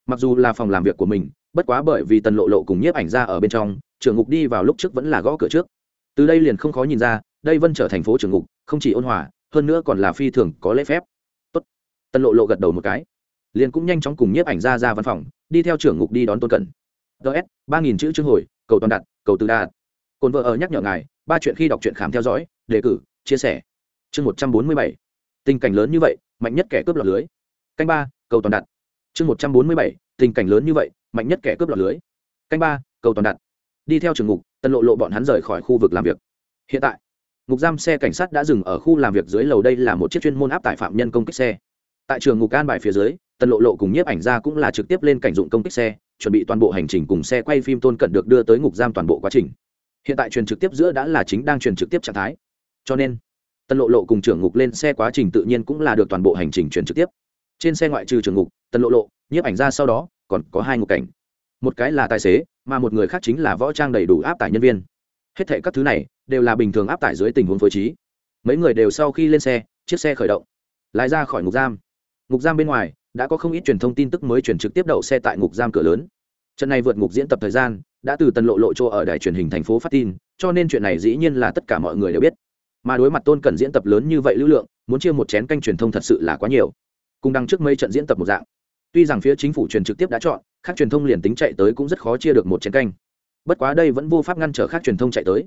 Mặc dù là phòng làm việc của mình, bất quá bởi vì tần lộ lộ cùng nhiếp ảnh ra ở bên trong trưởng ngục đi vào lúc trước vẫn là gõ cửa trước. Từ đây liền không khó nhìn ra, đây vân trở thành phố trưởng ngục, không chỉ ôn hòa, hơn nữa còn là phi thường có lễ phép. Tốt. Tần lộ lộ gật đầu một cái. Liền cũng nhanh chóng cùng nhiếp ảnh ra ra văn phòng, đi theo trưởng ngục đi đón tôn cẩn. Ts ba nghìn chữ chương hồi, cầu toàn đặt, cầu từ đạt. cồn vợ ở nhắc nhở ngài, ba chuyện khi đọc truyện khám theo dõi, đề cử chia sẻ. Chương một trăm bốn mươi bảy. Tình cảnh lớn như vậy, mạnh nhất kẻ cướp lọt lưới. Canh ba, cầu toàn đặt. Chương một trăm bốn mươi bảy. Tình cảnh lớn như vậy, mạnh nhất kẻ cướp lọt lưới. Canh ba, cầu toàn đặt. Đi theo trường ngục tân lộ lộ bọn hắn rời khỏi khu vực làm việc. Hiện tại, ngục giam xe cảnh sát đã dừng ở khu làm việc dưới lầu đây là một chiếc chuyên môn áp tải phạm nhân công kích xe. Tại trường ngục an bài phía dưới tân lộ lộ cùng nhiếp ảnh ra cũng là trực tiếp lên cảnh dụng công kích xe, chuẩn bị toàn bộ hành trình cùng xe quay phim tôn cận được đưa tới ngục giam toàn bộ quá trình. Hiện tại truyền trực tiếp giữa đã là chính đang truyền trực tiếp trạng thái cho nên tân lộ lộ cùng trưởng ngục lên xe quá trình tự nhiên cũng là được toàn bộ hành trình truyền trực tiếp. Trên xe ngoại trừ trưởng ngục, tân lộ lộ, nhiếp ảnh ra sau đó, còn có hai ngục cảnh. Một cái là tài xế, mà một người khác chính là võ trang đầy đủ áp tải nhân viên. Hết thệ các thứ này đều là bình thường áp tải dưới tình huống phối trí. Mấy người đều sau khi lên xe, chiếc xe khởi động, lái ra khỏi ngục giam. Ngục giam bên ngoài đã có không ít truyền thông tin tức mới truyền trực tiếp đậu xe tại ngục giam cửa lớn. Trận này vượt ngục diễn tập thời gian đã từ tần lộ lộ chỗ ở đài truyền hình thành phố phát tin, cho nên chuyện này dĩ nhiên là tất cả mọi người đều biết mà đối mặt tôn cần diễn tập lớn như vậy lưu lượng, muốn chia một chén canh truyền thông thật sự là quá nhiều. Cùng đăng trước mấy trận diễn tập một dạng. Tuy rằng phía chính phủ truyền trực tiếp đã chọn các truyền thông liền tính chạy tới cũng rất khó chia được một chén canh. Bất quá đây vẫn vô pháp ngăn trở các truyền thông chạy tới.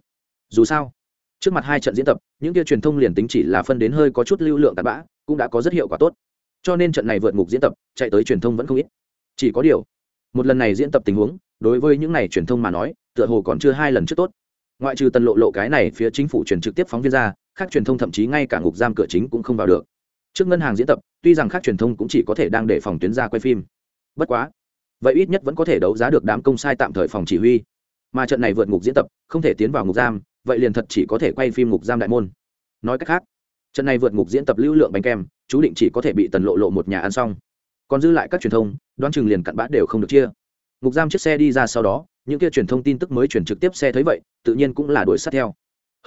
Dù sao, trước mặt hai trận diễn tập, những kia truyền thông liền tính chỉ là phân đến hơi có chút lưu lượng tạt bã, cũng đã có rất hiệu quả tốt. Cho nên trận này vượt ngục diễn tập, chạy tới truyền thông vẫn không ít. Chỉ có điều, một lần này diễn tập tình huống, đối với những này truyền thông mà nói, tựa hồ còn chưa hai lần trước tốt ngoại trừ tần lộ lộ cái này phía chính phủ truyền trực tiếp phóng viên ra các truyền thông thậm chí ngay cả ngục giam cửa chính cũng không vào được. Trước ngân hàng diễn tập, tuy rằng các truyền thông cũng chỉ có thể đang để phòng tuyến ra quay phim. Bất quá, vậy ít nhất vẫn có thể đấu giá được đám công sai tạm thời phòng chỉ huy. Mà trận này vượt ngục diễn tập, không thể tiến vào ngục giam, vậy liền thật chỉ có thể quay phim ngục giam đại môn. Nói cách khác, trận này vượt ngục diễn tập lưu lượng bánh kem, chú định chỉ có thể bị tần lộ lộ một nhà ăn xong. Còn dư lại các truyền thông, đoán chừng liền cặn bã đều không được chia. Ngục giam chiếc xe đi ra sau đó những kia truyền thông tin tức mới truyền trực tiếp xe thấy vậy, tự nhiên cũng là đuổi sát theo.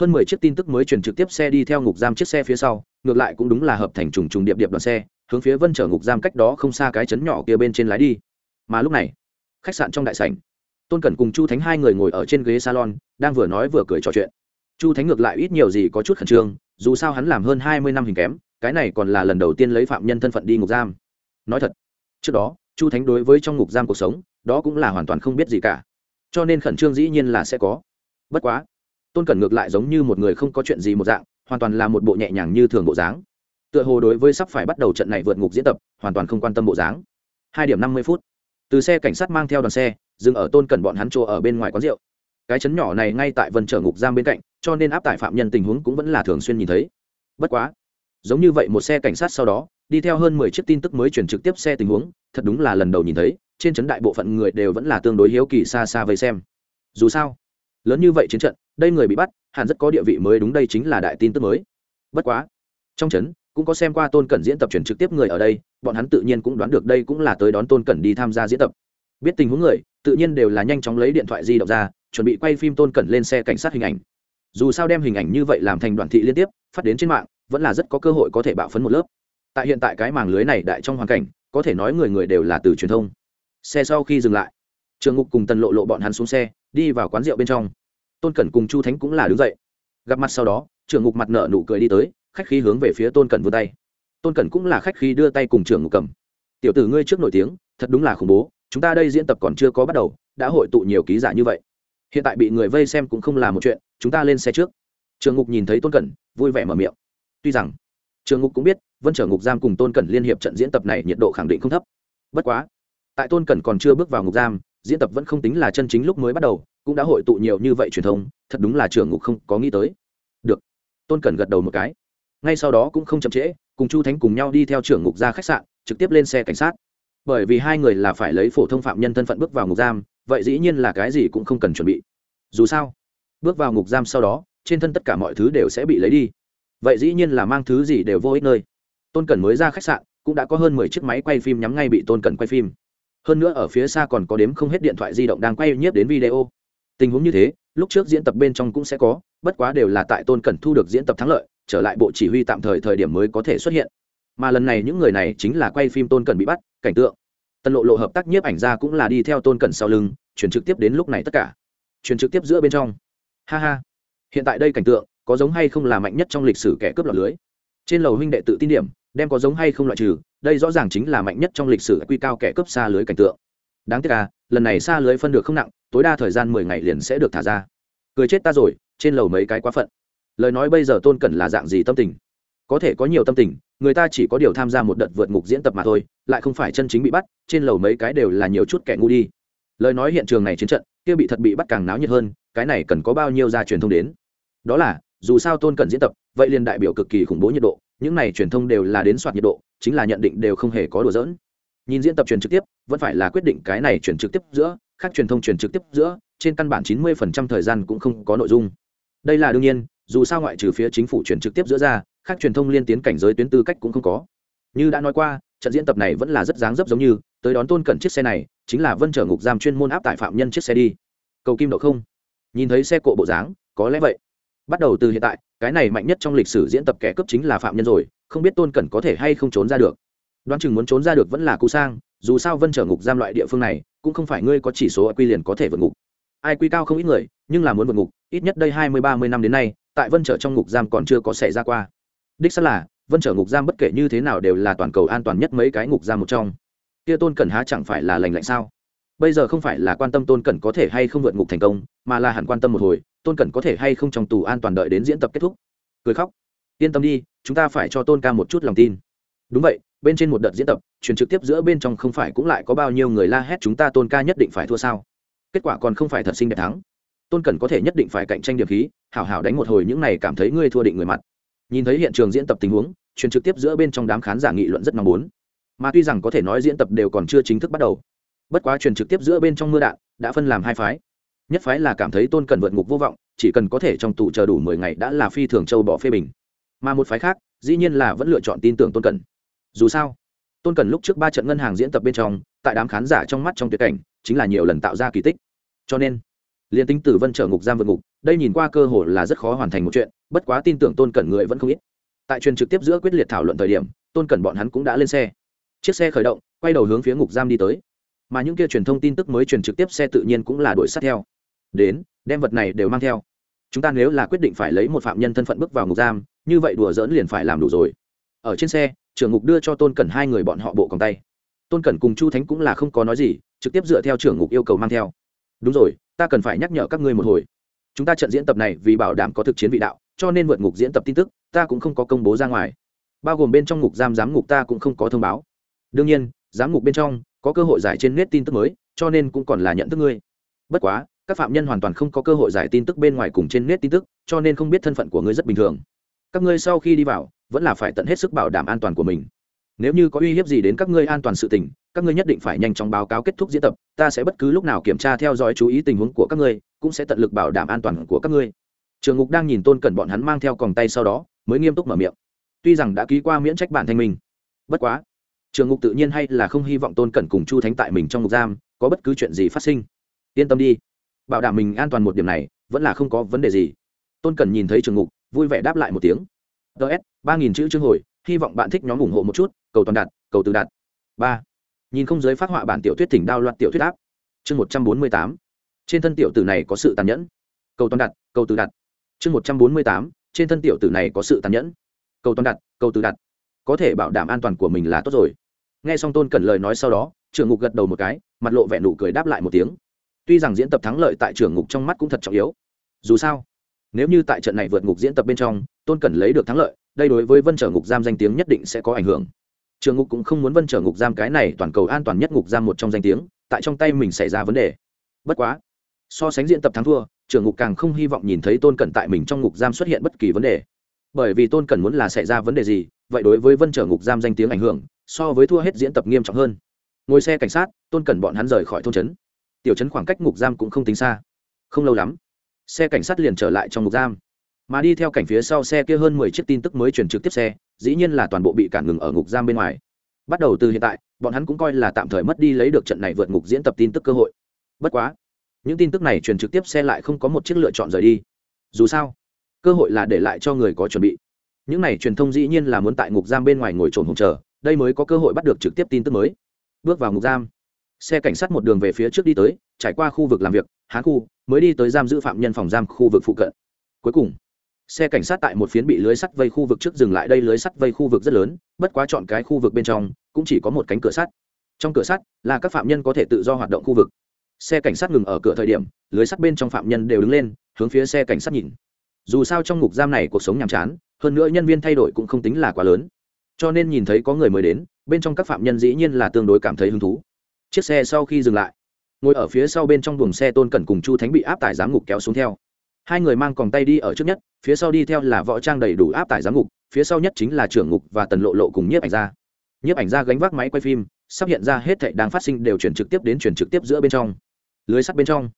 Hơn mười chiếc tin tức mới truyền trực tiếp xe đi theo ngục giam chiếc xe phía sau, ngược lại cũng đúng là hợp thành trùng trùng điệp điệp đoàn xe, hướng phía vân chở ngục giam cách đó không xa cái chấn nhỏ kia bên trên lái đi. Mà lúc này, khách sạn trong đại sảnh, tôn cẩn cùng chu thánh hai người ngồi ở trên ghế salon, đang vừa nói vừa cười trò chuyện. Chu thánh ngược lại ít nhiều gì có chút khẩn trương, dù sao hắn làm hơn hai mươi năm hình kém, cái này còn là lần đầu tiên lấy phạm nhân thân phận đi ngục giam. Nói thật, trước đó, chu thánh đối với trong ngục giam cuộc sống, đó cũng là hoàn toàn không biết gì cả cho nên khẩn trương dĩ nhiên là sẽ có. Bất quá, tôn cẩn ngược lại giống như một người không có chuyện gì một dạng, hoàn toàn là một bộ nhẹ nhàng như thường bộ dáng. Tựa hồ đối với sắp phải bắt đầu trận này vượt ngục diễn tập, hoàn toàn không quan tâm bộ dáng. Hai điểm năm mươi phút. Từ xe cảnh sát mang theo đoàn xe, dừng ở tôn cẩn bọn hắn chỗ ở bên ngoài quán rượu. Cái chấn nhỏ này ngay tại vân trở ngục giam bên cạnh, cho nên áp tải phạm nhân tình huống cũng vẫn là thường xuyên nhìn thấy. Bất quá, giống như vậy một xe cảnh sát sau đó, đi theo hơn mười chiếc tin tức mới chuyển trực tiếp xe tình huống, thật đúng là lần đầu nhìn thấy trên chấn đại bộ phận người đều vẫn là tương đối hiếu kỳ xa xa vây xem. Dù sao, lớn như vậy chiến trận, đây người bị bắt, hẳn rất có địa vị mới đúng đây chính là đại tin tức mới. Bất quá, trong trấn, cũng có xem qua tôn cẩn diễn tập chuyển trực tiếp người ở đây, bọn hắn tự nhiên cũng đoán được đây cũng là tới đón tôn cẩn đi tham gia diễn tập. Biết tình huống người, tự nhiên đều là nhanh chóng lấy điện thoại di động ra, chuẩn bị quay phim tôn cẩn lên xe cảnh sát hình ảnh. Dù sao đem hình ảnh như vậy làm thành đoạn thị liên tiếp, phát đến trên mạng, vẫn là rất có cơ hội có thể bạo phấn một lớp. Tại hiện tại cái màng lưới này đại trong hoàn cảnh, có thể nói người người đều là từ truyền thông xe sau khi dừng lại, trường ngục cùng tần lộ lộ bọn hắn xuống xe, đi vào quán rượu bên trong. Tôn cẩn cùng chu thánh cũng là đứng dậy. Gặp mặt sau đó, trường ngục mặt nợ nụ cười đi tới, khách khí hướng về phía tôn cẩn vươn tay. Tôn cẩn cũng là khách khí đưa tay cùng trường ngục cầm. Tiểu tử ngươi trước nổi tiếng, thật đúng là khủng bố, chúng ta đây diễn tập còn chưa có bắt đầu, đã hội tụ nhiều ký giả như vậy. Hiện tại bị người vây xem cũng không là một chuyện, chúng ta lên xe trước. Trường ngục nhìn thấy tôn cẩn, vui vẻ mở miệng. Tuy rằng, trường ngục cũng biết, vân trở ngục giam cùng tôn cẩn liên hiệp trận diễn tập này nhiệt độ khẳng định không thấp. Bất quá tại tôn cẩn còn chưa bước vào ngục giam, diễn tập vẫn không tính là chân chính lúc mới bắt đầu, cũng đã hội tụ nhiều như vậy truyền thông, thật đúng là trưởng ngục không có nghĩ tới. Được. Tôn cẩn gật đầu một cái. Ngay sau đó cũng không chậm trễ, cùng chu thánh cùng nhau đi theo trưởng ngục ra khách sạn, trực tiếp lên xe cảnh sát. Bởi vì hai người là phải lấy phổ thông phạm nhân thân phận bước vào ngục giam, vậy dĩ nhiên là cái gì cũng không cần chuẩn bị. Dù sao, bước vào ngục giam sau đó, trên thân tất cả mọi thứ đều sẽ bị lấy đi. Vậy dĩ nhiên là mang thứ gì đều vô ích nơi. Tôn cẩn mới ra khách sạn, cũng đã có hơn mười chiếc máy quay phim nhắm ngay bị tôn cẩn quay phim hơn nữa ở phía xa còn có đếm không hết điện thoại di động đang quay nhiếp đến video. Tình huống như thế, lúc trước diễn tập bên trong cũng sẽ có, bất quá đều là tại tôn cẩn thu được diễn tập thắng lợi, trở lại bộ chỉ huy tạm thời thời điểm mới có thể xuất hiện. Mà lần này những người này chính là quay phim tôn cẩn bị bắt, cảnh tượng. Tân lộ lộ hợp tác nhiếp ảnh ra cũng là đi theo tôn cẩn sau lưng, chuyển trực tiếp đến lúc này tất cả. Chuyển trực tiếp giữa bên trong. Ha ha. Hiện tại đây cảnh tượng, có giống hay không là mạnh nhất trong lịch sử kẻ cướp lọt lưới? Trên lầu huynh đệ tự tin điểm, đem có giống hay không loại trừ đây rõ ràng chính là mạnh nhất trong lịch sử quy cao kẻ cướp xa lưới cảnh tượng. Đáng tiếc à lần này xa lưới phân được không nặng, tối đa thời gian mười ngày liền sẽ được thả ra. Cười chết ta rồi, trên lầu mấy cái quá phận. Lời nói bây giờ tôn cẩn là dạng gì tâm tình? Có thể có nhiều tâm tình, người ta chỉ có điều tham gia một đợt vượt ngục diễn tập mà thôi, lại không phải chân chính bị bắt, trên lầu mấy cái đều là nhiều chút kẻ ngu đi. Lời nói hiện trường này chiến trận, kia bị thật bị bắt càng náo nhiệt hơn, cái này cần có bao nhiêu gia truyền thông đến? Đó là, dù sao tôn cẩn diễn tập, vậy liền đại biểu cực kỳ khủng bố nhiệt độ, những này truyền thông đều là đến soạt nhiệt độ chính là nhận định đều không hề có đùa giỡn. Nhìn diễn tập truyền trực tiếp, vẫn phải là quyết định cái này truyền trực tiếp giữa, khác truyền thông truyền trực tiếp giữa, trên căn bản chín mươi thời gian cũng không có nội dung. Đây là đương nhiên, dù sao ngoại trừ phía chính phủ truyền trực tiếp giữa ra, khác truyền thông liên tiến cảnh giới tuyến tư cách cũng không có. Như đã nói qua, trận diễn tập này vẫn là rất dáng dấp giống như, tới đón tôn cẩn chiếc xe này, chính là vân trở ngục giam chuyên môn áp tải phạm nhân chiếc xe đi. Cầu kim độ không? Nhìn thấy xe cộ bộ dáng, có lẽ vậy bắt đầu từ hiện tại, cái này mạnh nhất trong lịch sử diễn tập kẻ cướp chính là phạm nhân rồi, không biết tôn cẩn có thể hay không trốn ra được. Đoán chừng muốn trốn ra được vẫn là cú sang, dù sao vân trở ngục giam loại địa phương này, cũng không phải ngươi có chỉ số quy liền có thể vượt ngục. Ai quy cao không ít người, nhưng là muốn vượt ngục, ít nhất đây hai mươi, ba mươi năm đến nay, tại vân trở trong ngục giam còn chưa có xảy ra qua. Đích xác là, vân trở ngục giam bất kể như thế nào đều là toàn cầu an toàn nhất mấy cái ngục giam một trong. Kia tôn cẩn há chẳng phải là lành lạnh sao? Bây giờ không phải là quan tâm tôn cẩn có thể hay không vượt ngục thành công, mà là hẳn quan tâm một hồi tôn cẩn có thể hay không trong tù an toàn đợi đến diễn tập kết thúc. Cười khóc. Yên tâm đi, chúng ta phải cho tôn ca một chút lòng tin. Đúng vậy, bên trên một đợt diễn tập, truyền trực tiếp giữa bên trong không phải cũng lại có bao nhiêu người la hét chúng ta tôn ca nhất định phải thua sao? Kết quả còn không phải thật sinh đẹp thắng. Tôn cẩn có thể nhất định phải cạnh tranh điểm khí, hảo hảo đánh một hồi những này cảm thấy ngươi thua định người mặt. Nhìn thấy hiện trường diễn tập tình huống, truyền trực tiếp giữa bên trong đám khán giả nghị luận rất mong muốn mà tuy rằng có thể nói diễn tập đều còn chưa chính thức bắt đầu, bất quá truyền trực tiếp giữa bên trong mưa đạn đã phân làm hai phái nhất phái là cảm thấy tôn cần vượt ngục vô vọng, chỉ cần có thể trong tù chờ đủ mười ngày đã là phi thường châu bỏ phê bình. Mà một phái khác, dĩ nhiên là vẫn lựa chọn tin tưởng tôn cần. Dù sao, tôn cần lúc trước ba trận ngân hàng diễn tập bên trong, tại đám khán giả trong mắt trong tuyệt cảnh, chính là nhiều lần tạo ra kỳ tích. Cho nên, liền tính tử vân trở ngục giam vượt ngục, đây nhìn qua cơ hội là rất khó hoàn thành một chuyện, bất quá tin tưởng tôn cẩn người vẫn không ít. Tại truyền trực tiếp giữa quyết liệt thảo luận thời điểm, tôn cẩn bọn hắn cũng đã lên xe. Chiếc xe khởi động, quay đầu hướng phía ngục giam đi tới. Mà những kia truyền thông tin tức mới truyền trực tiếp xe tự nhiên cũng là đuổi sát theo đến, đem vật này đều mang theo. Chúng ta nếu là quyết định phải lấy một phạm nhân thân phận bước vào ngục giam, như vậy đùa dỡn liền phải làm đủ rồi. Ở trên xe, trưởng ngục đưa cho tôn cẩn hai người bọn họ bộ còng tay. Tôn cẩn cùng chu thánh cũng là không có nói gì, trực tiếp dựa theo trưởng ngục yêu cầu mang theo. Đúng rồi, ta cần phải nhắc nhở các ngươi một hồi. Chúng ta trận diễn tập này vì bảo đảm có thực chiến vị đạo, cho nên vượt ngục diễn tập tin tức, ta cũng không có công bố ra ngoài. Bao gồm bên trong ngục giam giám ngục ta cũng không có thông báo. Đương nhiên, giám ngục bên trong có cơ hội giải trên nét tin tức mới, cho nên cũng còn là nhận thức ngươi. Bất quá các phạm nhân hoàn toàn không có cơ hội giải tin tức bên ngoài cùng trên nét tin tức, cho nên không biết thân phận của ngươi rất bình thường. Các ngươi sau khi đi vào, vẫn là phải tận hết sức bảo đảm an toàn của mình. Nếu như có uy hiếp gì đến các ngươi an toàn sự tình, các ngươi nhất định phải nhanh chóng báo cáo kết thúc diễn tập, ta sẽ bất cứ lúc nào kiểm tra theo dõi chú ý tình huống của các ngươi, cũng sẽ tận lực bảo đảm an toàn của các ngươi. Trường ngục đang nhìn tôn cẩn bọn hắn mang theo còng tay sau đó, mới nghiêm túc mở miệng. Tuy rằng đã ký qua miễn trách bản thanh minh, bất quá, trường ngục tự nhiên hay là không hy vọng tôn cẩn cùng chu thánh tại mình trong ngục giam, có bất cứ chuyện gì phát sinh. Yên tâm đi bảo đảm mình an toàn một điểm này, vẫn là không có vấn đề gì. Tôn cẩn nhìn thấy trường ngục, vui vẻ đáp lại một tiếng. Ts ba nghìn chữ chương hồi, hy vọng bạn thích nhóm ủng hộ một chút, cầu toàn đạt, cầu từ đạt. Ba. Nhìn không giới phát họa bản tiểu thuyết tỉnh đao loạt tiểu thuyết áp. Chương một trăm bốn mươi tám. Trên thân tiểu tử này có sự tàn nhẫn. Cầu toàn đặt cầu từ đặt chương một trăm bốn mươi tám. Trên thân tiểu tử này có sự tàn nhẫn. Cầu toàn đặt cầu từ đặt có thể bảo đảm an toàn của mình là tốt rồi. Nghe xong tôn cẩn lời nói sau đó trưởng ngục gật đầu một cái, mặt lộ vẻ nụ cười đáp lại một tiếng tuy rằng diễn tập thắng lợi tại trưởng ngục trong mắt cũng thật trọng yếu. Dù sao, nếu như tại trận này vượt ngục diễn tập bên trong, tôn cần lấy được thắng lợi, đây đối với vân trở ngục giam danh tiếng nhất định sẽ có ảnh hưởng. Trường ngục cũng không muốn vân trở ngục giam cái này toàn cầu an toàn nhất ngục giam một trong danh tiếng, tại trong tay mình xảy ra vấn đề. Bất quá, so sánh diễn tập thắng thua, trường ngục càng không hy vọng nhìn thấy tôn cẩn tại mình trong ngục giam xuất hiện bất kỳ vấn đề. Bởi vì tôn cẩn muốn là xảy ra vấn đề gì, vậy đối với vân trở ngục giam danh tiếng ảnh hưởng, so với thua hết diễn tập nghiêm trọng hơn. Ngồi xe cảnh sát, tôn cẩn bọn hắn rời khỏi thôn trấn tiểu trấn khoảng cách ngục giam cũng không tính xa. Không lâu lắm, xe cảnh sát liền trở lại trong ngục giam. Mà đi theo cảnh phía sau xe kia hơn mười chiếc tin tức mới chuyển trực tiếp xe, dĩ nhiên là toàn bộ bị cản ngừng ở ngục giam bên ngoài. Bắt đầu từ hiện tại, bọn hắn cũng coi là tạm thời mất đi lấy được trận này vượt ngục diễn tập tin tức cơ hội. Bất quá, những tin tức này truyền trực tiếp xe lại không có một chiếc lựa chọn rời đi. Dù sao, cơ hội là để lại cho người có chuẩn bị. Những này truyền thông dĩ nhiên là muốn tại ngục giam bên ngoài ngồi trồn hồng chờ, đây mới có cơ hội bắt được trực tiếp tin tức mới. Bước vào ngục giam xe cảnh sát một đường về phía trước đi tới, trải qua khu vực làm việc hán khu, mới đi tới giam giữ phạm nhân phòng giam khu vực phụ cận. Cuối cùng, xe cảnh sát tại một phiến bị lưới sắt vây khu vực trước dừng lại. Đây lưới sắt vây khu vực rất lớn, bất quá chọn cái khu vực bên trong, cũng chỉ có một cánh cửa sắt. Trong cửa sắt là các phạm nhân có thể tự do hoạt động khu vực. Xe cảnh sát ngừng ở cửa thời điểm, lưới sắt bên trong phạm nhân đều đứng lên, hướng phía xe cảnh sát nhìn. Dù sao trong ngục giam này cuộc sống nhàm chán, hơn nữa nhân viên thay đổi cũng không tính là quá lớn. Cho nên nhìn thấy có người mới đến, bên trong các phạm nhân dĩ nhiên là tương đối cảm thấy hứng thú chiếc xe sau khi dừng lại, ngồi ở phía sau bên trong buồng xe tôn cẩn cùng chu thánh bị áp tải giám ngục kéo xuống theo. Hai người mang còng tay đi ở trước nhất, phía sau đi theo là võ trang đầy đủ áp tải giám ngục, phía sau nhất chính là trưởng ngục và tần lộ lộ cùng nhiếp ảnh gia. Nhiếp ảnh gia gánh vác máy quay phim, sắp hiện ra hết thảy đang phát sinh đều chuyển trực tiếp đến chuyển trực tiếp giữa bên trong. Lưới sắt bên trong,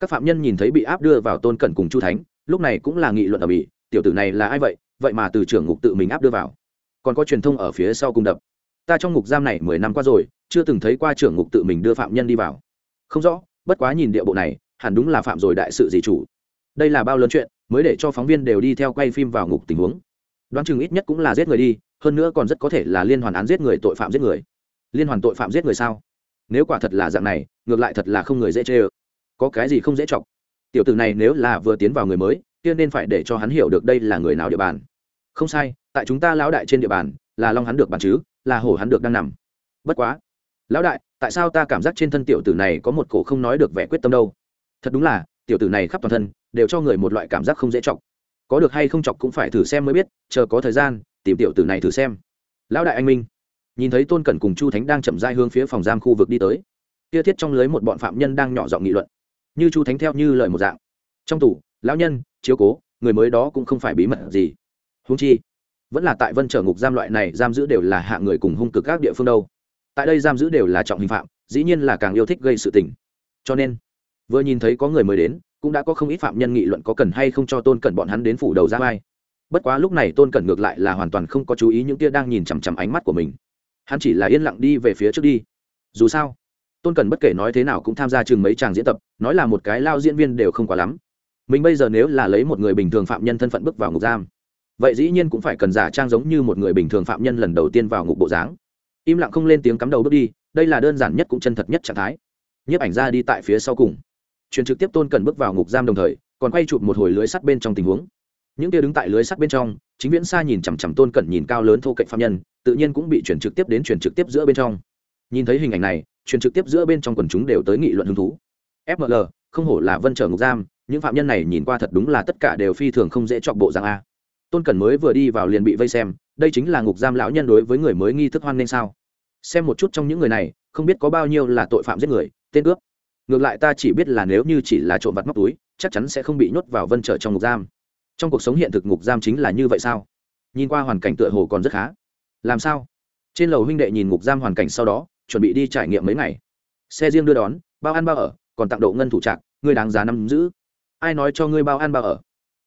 các phạm nhân nhìn thấy bị áp đưa vào tôn cẩn cùng chu thánh, lúc này cũng là nghị luận ở bỉ, tiểu tử này là ai vậy? Vậy mà từ trưởng ngục tự mình áp đưa vào. Còn có truyền thông ở phía sau cùng đập ta trong ngục giam này mười năm qua rồi, chưa từng thấy qua trưởng ngục tự mình đưa phạm nhân đi vào. Không rõ, bất quá nhìn địa bộ này, hẳn đúng là phạm rồi đại sự gì chủ. Đây là bao lớn chuyện, mới để cho phóng viên đều đi theo quay phim vào ngục tình huống. Đoán chừng ít nhất cũng là giết người đi, hơn nữa còn rất có thể là liên hoàn án giết người tội phạm giết người. Liên hoàn tội phạm giết người sao? Nếu quả thật là dạng này, ngược lại thật là không người dễ chê ơ. Có cái gì không dễ chọc? Tiểu tử này nếu là vừa tiến vào người mới tiên nên phải để cho hắn hiểu được đây là người nào địa bàn. Không sai, tại chúng ta lão đại trên địa bàn là long hắn được bàn chứ, là hổ hắn được đang nằm. Bất quá, lão đại, tại sao ta cảm giác trên thân tiểu tử này có một cổ không nói được vẻ quyết tâm đâu? Thật đúng là, tiểu tử này khắp toàn thân đều cho người một loại cảm giác không dễ chọc. Có được hay không chọc cũng phải thử xem mới biết, chờ có thời gian, tìm tiểu tử này thử xem. Lão đại anh minh, nhìn thấy tôn cẩn cùng chu thánh đang chậm dai hướng phía phòng giam khu vực đi tới. Kia thiết trong lưới một bọn phạm nhân đang nhỏ giọng nghị luận. Như chu thánh theo như lời một dạng. Trong tủ lão nhân, chiếu cố, người mới đó cũng không phải bí mật gì. Húng chi vẫn là tại vân trở ngục giam loại này, giam giữ đều là hạ người cùng hung cực các địa phương đâu. Tại đây giam giữ đều là trọng hình phạm, dĩ nhiên là càng yêu thích gây sự tình. Cho nên, vừa nhìn thấy có người mới đến, cũng đã có không ít phạm nhân nghị luận có cần hay không cho tôn cẩn bọn hắn đến phủ đầu ra vai. Bất quá lúc này tôn cẩn ngược lại là hoàn toàn không có chú ý những tia đang nhìn chằm chằm ánh mắt của mình. Hắn chỉ là yên lặng đi về phía trước đi. Dù sao, tôn cẩn bất kể nói thế nào cũng tham gia chừng mấy chàng diễn tập, nói là một cái lao diễn viên đều không quá lắm. Mình bây giờ nếu là lấy một người bình thường phạm nhân thân phận bước vào ngục giam vậy dĩ nhiên cũng phải cần giả trang giống như một người bình thường phạm nhân lần đầu tiên vào ngục bộ dáng. Im lặng không lên tiếng cắm đầu bước đi, đây là đơn giản nhất cũng chân thật nhất trạng thái. Nhiếp ảnh ra đi tại phía sau cùng. Truyền trực tiếp tôn cần bước vào ngục giam đồng thời, còn quay chụp một hồi lưới sắt bên trong tình huống. Những kia đứng tại lưới sắt bên trong, chính viễn xa nhìn chằm chằm tôn cẩn nhìn cao lớn thô cạnh phạm nhân, tự nhiên cũng bị chuyển trực tiếp đến chuyển trực tiếp giữa bên trong. Nhìn thấy hình ảnh này chuyển trực tiếp giữa bên trong quần chúng đều tới nghị luận hứng thú. Fml không hổ là vân trở ngục giam, những phạm nhân này nhìn qua thật đúng là tất cả đều phi thường không dễ chọc bộ dạng a tôn cẩn mới vừa đi vào liền bị vây xem, đây chính là ngục giam lão nhân đối với người mới nghi thức hoan nên sao? Xem một chút trong những người này, không biết có bao nhiêu là tội phạm giết người, tên cướp. Ngược lại ta chỉ biết là nếu như chỉ là trộm vặt móc túi, chắc chắn sẽ không bị nhốt vào vân trở trong ngục giam. Trong cuộc sống hiện thực ngục giam chính là như vậy sao? Nhìn qua hoàn cảnh tựa hồ còn rất khá. Làm sao? Trên lầu huynh đệ nhìn ngục giam hoàn cảnh sau đó, chuẩn bị đi trải nghiệm mấy ngày. Xe riêng đưa đón, bao ăn bao ở, còn tặng độ ngân thủ trạc ngươi đáng giá năm giữ. Ai nói cho ngươi bao ăn bao ở?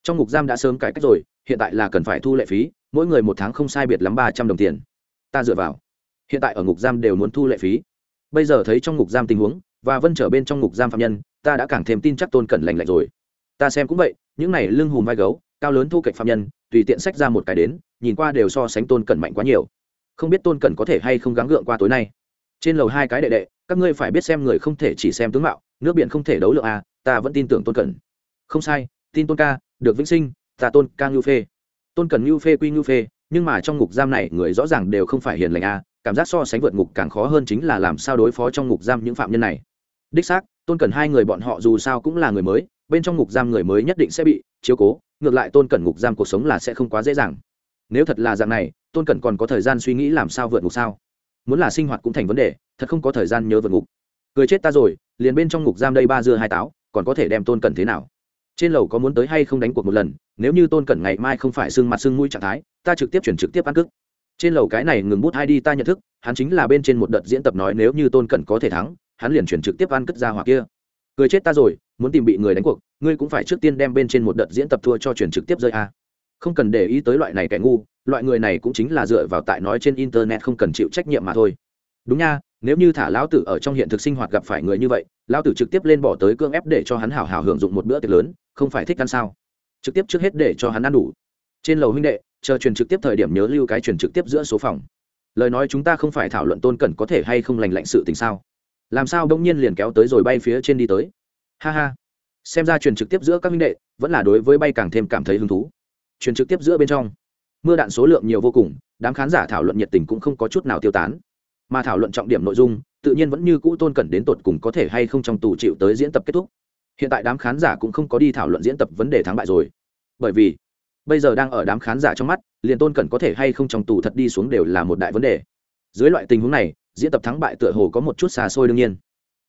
Trong ngục giam đã sớm cải cách rồi, hiện tại là cần phải thu lệ phí, mỗi người một tháng không sai biệt lắm ba trăm đồng tiền. Ta dựa vào. Hiện tại ở ngục giam đều muốn thu lệ phí. Bây giờ thấy trong ngục giam tình huống, và vân trở bên trong ngục giam phạm nhân, ta đã càng thêm tin chắc tôn cẩn lành lạnh rồi. Ta xem cũng vậy, những này lưng hùm vai gấu, cao lớn thu cạnh phạm nhân, tùy tiện sách ra một cái đến, nhìn qua đều so sánh tôn cẩn mạnh quá nhiều. Không biết tôn cẩn có thể hay không gắng gượng qua tối nay. Trên lầu hai cái đệ đệ, các ngươi phải biết xem người không thể chỉ xem tướng mạo, nước biển không thể đấu lượng à ta vẫn tin tưởng tôn cẩn. Không sai, tin tôn ca được vĩnh sinh, ta tôn ca ngưu phê. Tôn cần ngưu phê quy ngưu phê, nhưng mà trong ngục giam này người rõ ràng đều không phải hiền lành à cảm giác so sánh vượt ngục càng khó hơn chính là làm sao đối phó trong ngục giam những phạm nhân này. Đích xác, tôn cần hai người bọn họ dù sao cũng là người mới, bên trong ngục giam người mới nhất định sẽ bị chiếu cố, ngược lại tôn cần ngục giam cuộc sống là sẽ không quá dễ dàng. Nếu thật là dạng này, tôn cần còn có thời gian suy nghĩ làm sao vượt ngục sao? Muốn là sinh hoạt cũng thành vấn đề, thật không có thời gian nhớ vượt ngục. Cười chết ta rồi, liền bên trong ngục giam đây ba dưa hai táo, còn có thể đem tôn cần thế nào? Trên lầu có muốn tới hay không đánh cuộc một lần, nếu như tôn cẩn ngày mai không phải xương mặt xương mũi trạng thái, ta trực tiếp chuyển trực tiếp ăn cức trên lầu cái này ngừng bút hai đi ta nhận thức, hắn chính là bên trên một đợt diễn tập nói nếu như tôn cẩn có thể thắng, hắn liền chuyển trực tiếp ăn cất ra hoặc kia. Cười chết ta rồi, muốn tìm bị người đánh cuộc, ngươi cũng phải trước tiên đem bên trên một đợt diễn tập thua cho chuyển trực tiếp rơi a. Không cần để ý tới loại này kẻ ngu, loại người này cũng chính là dựa vào tại nói trên internet không cần chịu trách nhiệm mà thôi. Đúng nha nếu như thả lão tử ở trong hiện thực sinh hoạt gặp phải người như vậy, lão tử trực tiếp lên bỏ tới cương ép để cho hắn hảo hảo hưởng dụng một bữa tiệc lớn, không phải thích ăn sao? Trực tiếp trước hết để cho hắn ăn đủ. Trên lầu huynh đệ, chờ truyền trực tiếp thời điểm nhớ lưu cái truyền trực tiếp giữa số phòng. Lời nói chúng ta không phải thảo luận tôn cẩn có thể hay không lành lạnh sự tình sao? Làm sao đông nhiên liền kéo tới rồi bay phía trên đi tới? Ha ha. Xem ra truyền trực tiếp giữa các huynh đệ, vẫn là đối với bay càng thêm cảm thấy hứng thú. Truyền trực tiếp giữa bên trong, mưa đạn số lượng nhiều vô cùng, đám khán giả thảo luận nhiệt tình cũng không có chút nào tiêu tán mà thảo luận trọng điểm nội dung, tự nhiên vẫn như cũ tôn cẩn đến tột cùng có thể hay không trong tù chịu tới diễn tập kết thúc. Hiện tại đám khán giả cũng không có đi thảo luận diễn tập vấn đề thắng bại rồi. Bởi vì, bây giờ đang ở đám khán giả trong mắt, liền tôn cẩn có thể hay không trong tù thật đi xuống đều là một đại vấn đề. Dưới loại tình huống này, diễn tập thắng bại tựa hồ có một chút xa xôi đương nhiên.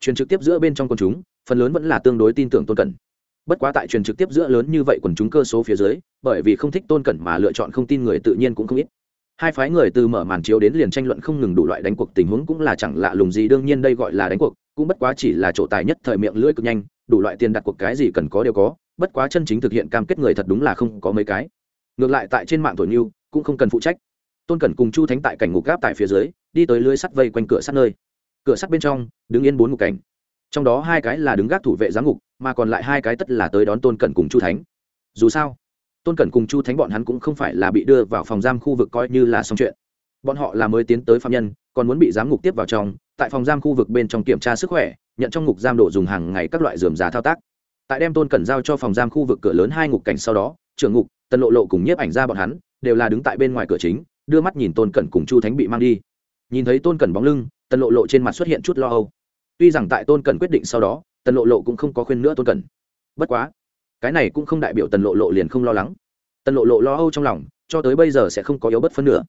Truyền trực tiếp giữa bên trong quần chúng, phần lớn vẫn là tương đối tin tưởng tôn cẩn. Bất quá tại truyền trực tiếp giữa lớn như vậy quần chúng cơ số phía dưới, bởi vì không thích tôn cẩn mà lựa chọn không tin người tự nhiên cũng không ít hai phái người từ mở màn chiếu đến liền tranh luận không ngừng đủ loại đánh cuộc, tình huống cũng là chẳng lạ lùng gì, đương nhiên đây gọi là đánh cuộc, cũng bất quá chỉ là chỗ tài nhất thời miệng lưỡi cực nhanh, đủ loại tiền đặt cuộc cái gì cần có đều có, bất quá chân chính thực hiện cam kết người thật đúng là không có mấy cái. Ngược lại tại trên mạng thổi nhiêu cũng không cần phụ trách. Tôn cẩn cùng chu thánh tại cảnh ngục gáp tại phía dưới, đi tới lưới sắt vây quanh cửa sắt nơi. Cửa sắt bên trong, đứng yên bốn ngục cảnh. Trong đó hai cái là đứng gác thủ vệ giám ngục, mà còn lại hai cái tất là tới đón tôn cẩn cùng chu thánh. Dù sao tôn cẩn cùng chu thánh bọn hắn cũng không phải là bị đưa vào phòng giam khu vực coi như là xong chuyện. Bọn họ là mới tiến tới phạm nhân, còn muốn bị giám ngục tiếp vào trong, tại phòng giam khu vực bên trong kiểm tra sức khỏe, nhận trong ngục giam đồ dùng hàng ngày các loại dườm giá thao tác. Tại đem tôn cẩn giao cho phòng giam khu vực cửa lớn hai ngục cảnh sau đó, trưởng ngục, tần lộ lộ cùng nhiếp ảnh ra bọn hắn, đều là đứng tại bên ngoài cửa chính, đưa mắt nhìn tôn cẩn cùng chu thánh bị mang đi. Nhìn thấy tôn cẩn bóng lưng, tần lộ lộ trên mặt xuất hiện chút lo âu. Tuy rằng tại tôn cẩn quyết định sau đó, tần lộ lộ cũng không có khuyên nữa tôn cẩn. Bất quá cái này cũng không đại biểu tần lộ lộ liền không lo lắng. Tần lộ lộ lo âu trong lòng, cho tới bây giờ sẽ không có yếu bất phân nữa